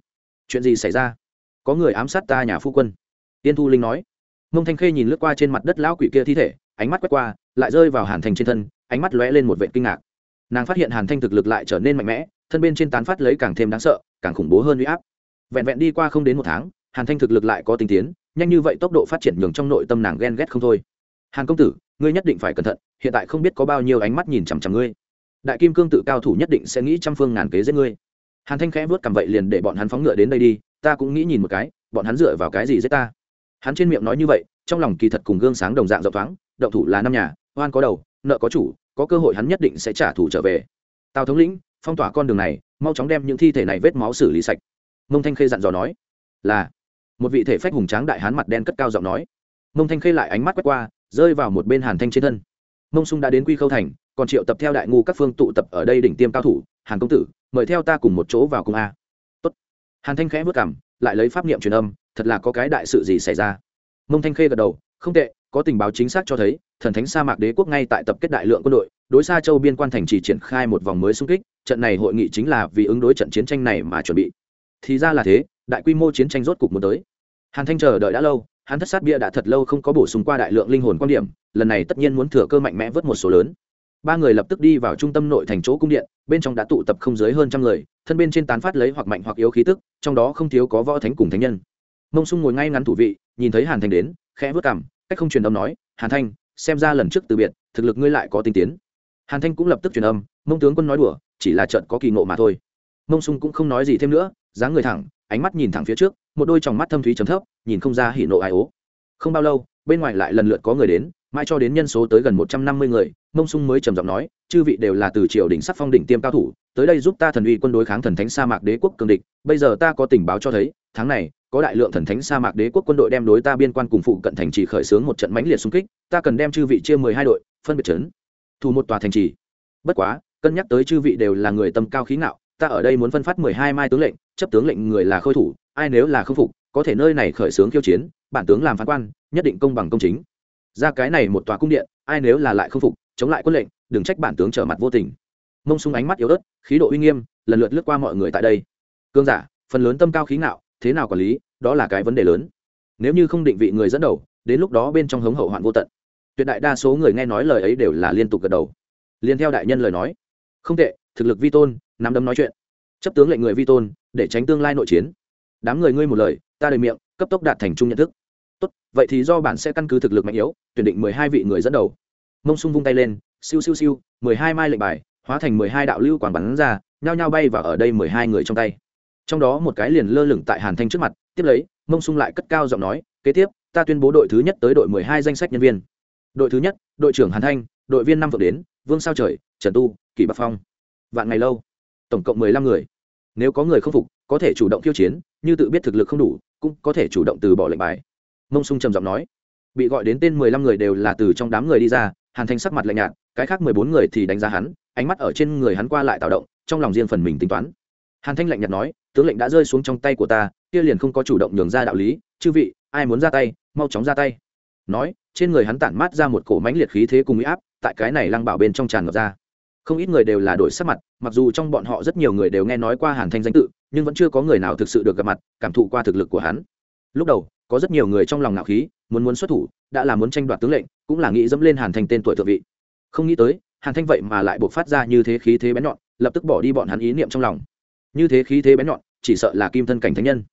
Chuyện gì xảy ra? Có người ám sát ta nhà phu quân. Tiên thu linh nói. Mông thanh khê nhìn lướt qua trên mặt đất lão quỷ kia thi thể, ánh mắt quét qua, lại rơi vào hàn thanh trên thân, ánh mắt lóe lên một vệ kinh ngạc. Nàng phát hiện hàn thanh thực lực lại trở nên mạnh mẽ, thân bên trên tán phát lấy càng thêm đáng sợ, càng khủng bố hơn huy áp. Vẹn vẹn đi qua không đến một tháng, hàn thanh thực lực lại có tinh tiến, nhanh như vậy tốc độ phát triển nhường trong nội tâm nàng ghen ghét không thôi. Hàn công tử, ngươi nhất định phải cẩn thận, hiện tại không biết có bao nhiêu ánh mắt nhìn chằm chằm ngươi đại kim cương tự cao thủ nhất định sẽ nghĩ trăm phương ngàn kế giết ngươi. Hàn thanh khẽ vớt cầm vậy liền để bọn hắn phóng ngựa đến đây đi, ta cũng nghĩ nhìn một cái, bọn hắn dựa vào cái gì giết ta? Hắn trên miệng nói như vậy, trong lòng kỳ thật cùng gương sáng đồng dạng rộng thoáng, động thủ là năm nhà, oan có đầu, nợ có chủ, có cơ hội hắn nhất định sẽ trả thù trở về. Tào thống lĩnh, phong tỏa con đường này, mau chóng đem những thi thể này vết máu xử lý sạch. Mông thanh khê dặn dò nói, là, một vị thể phách hùng tráng đại hán mặt đen cất cao giọng nói. Mông thanh khê lại ánh mắt quét qua, rơi vào một bên hàn thanh trên thân. Mông sung đã đến quy khâu thành còn triệu tập theo đại ngu các phương tụ tập ở đây đỉnh tiêm cao thủ, hàn công tử, mời theo ta cùng một chỗ vào cung a. Tốt. hàn thanh khẽ vất cảm lại lấy pháp niệm truyền âm, thật là có cái đại sự gì xảy ra? Mông thanh khê gật đầu, không tệ, có tình báo chính xác cho thấy, thần thánh sa mạc đế quốc ngay tại tập kết đại lượng quân đội, đối xa châu biên quan thành chỉ triển khai một vòng mới xung kích, trận này hội nghị chính là vì ứng đối trận chiến tranh này mà chuẩn bị. Thì ra là thế, đại quy mô chiến tranh rốt cục muốn tới. Hàn thanh chờ đợi đã lâu, hắn thất sát bia đã thật lâu không có bổ sung qua đại lượng linh hồn quan điểm, lần này tất nhiên muốn thừa cơ mạnh mẽ vớt một số lớn ba người lập tức đi vào trung tâm nội thành chỗ cung điện, bên trong đã tụ tập không dưới hơn trăm người, thân bên trên tán phát lấy hoặc mạnh hoặc yếu khí tức, trong đó không thiếu có võ thánh cùng thánh nhân. Mông sung ngồi ngay ngắn thủ vị, nhìn thấy hàn thanh đến, khẽ vớt cảm cách không truyền âm nói, hàn thanh xem ra lần trước từ biệt, thực lực ngươi lại có tinh tiến. Hàn thanh cũng lập tức truyền âm, mông tướng quân nói đùa, chỉ là trận có kỳ ngộ mà thôi. Mông sung cũng không nói gì thêm nữa, dáng người thẳng, ánh mắt nhìn thẳng phía trước, một đôi tròng mắt thâm thúy chấm thấp, nhìn không ra hỉ nộ ai ố. Không bao lâu, bên ngoài lại lần lượt có người đến mãi cho đến nhân số tới gần một trăm năm mươi người, mông sung mới trầm giọng nói, chư vị đều là từ triều đỉnh sắc phong đỉnh tiêm cao thủ, tới đây giúp ta thần uy quân đối kháng thần thánh sa mạc đế quốc cường địch. Bây giờ ta có tình báo cho thấy, tháng này, có đại lượng thần thánh sa mạc đế quốc quân đội đem đối ta biên quan cùng phụ cận thành trì khởi xướng một trận mãnh liệt xung kích. Ta cần đem chư vị chia mười hai đội, phân biệt trấn thủ một tòa thành trì. Bất quá, cân nhắc tới chư vị đều là người tâm cao khí ngạo, ta ở đây muốn phân phát mười hai mai tướng lệnh, chấp tướng lệnh người là khôi thủ, ai nếu là không phục, có thể nơi này khởi xướng khiêu chiến, bản tướng làm phán quan, nhất định công bằng công chính ra cái này một tòa cung điện, ai nếu là lại không phục, chống lại quân lệnh, đừng trách bản tướng trở mặt vô tình. Mông sung ánh mắt yếu ớt, khí độ uy nghiêm, lần lượt lướt qua mọi người tại đây. Cương giả, phần lớn tâm cao khí ngạo, thế nào quản lý, đó là cái vấn đề lớn. Nếu như không định vị người dẫn đầu, đến lúc đó bên trong hống hậu hoạn vô tận. Tuyệt đại đa số người nghe nói lời ấy đều là liên tục gật đầu. Liên theo đại nhân lời nói. Không tệ, thực lực vi tôn, nắm đấm nói chuyện. Chấp tướng lệnh người vi tôn, để tránh tương lai nội chiến. Đám người ngươi một lời, ta đầy miệng, cấp tốc đạt thành trung nhận thức tốt, vậy thì do bạn sẽ căn cứ thực lực mạnh yếu, tuyển định mười hai vị người dẫn đầu. Mông sung vung tay lên, siêu siêu siêu, mười hai mai lệnh bài, hóa thành mười hai đạo lưu quản bắn ra, nhao nhao bay vào ở đây mười hai người trong tay. Trong đó một cái liền lơ lửng tại hàn thanh trước mặt, tiếp lấy, mông sung lại cất cao giọng nói, kế tiếp, ta tuyên bố đội thứ nhất tới đội mười hai danh sách nhân viên. Đội thứ nhất, đội trưởng hàn thanh, đội viên năm vượng đến, vương sao trời, trần tu, kỷ bắc phong. Vạn ngày lâu. Tổng cộng mười lăm người. Nếu có người không phục, có thể chủ động khiêu chiến, như tự biết thực lực không đủ, cũng có thể chủ động từ bỏ lệnh bài mông sung trầm giọng nói, bị gọi đến tên mười lăm người đều là từ trong đám người đi ra, hàn thanh sắc mặt lạnh nhạt, cái khác mười bốn người thì đánh giá hắn, ánh mắt ở trên người hắn qua lại tạo động, trong lòng riêng phần mình tính toán. Hàn thanh lạnh nhạt nói, tướng lệnh đã rơi xuống trong tay của ta, kia liền không có chủ động nhường ra đạo lý, chư vị, ai muốn ra tay, mau chóng ra tay. Nói, trên người hắn tản mát ra một cổ mãnh liệt khí thế cùng uy áp, tại cái này lăng bảo bên trong tràn ngập ra. Không ít người đều là đổi sắc mặt, mặc dù trong bọn họ rất nhiều người đều nghe nói qua hàn thanh danh tự, nhưng vẫn chưa có người nào thực sự được gặp mặt, cảm thụ qua thực lực của hắn. Lúc đầu có rất nhiều người trong lòng ngạo khí, muốn muốn xuất thủ, đã là muốn tranh đoạt tướng lệnh, cũng là nghĩ dẫm lên hàn thanh tên tuổi thượng vị. Không nghĩ tới, hàn thanh vậy mà lại buộc phát ra như thế khí thế bén nhọn, lập tức bỏ đi bọn hắn ý niệm trong lòng. Như thế khí thế bén nhọn, chỉ sợ là kim thân cảnh thánh nhân.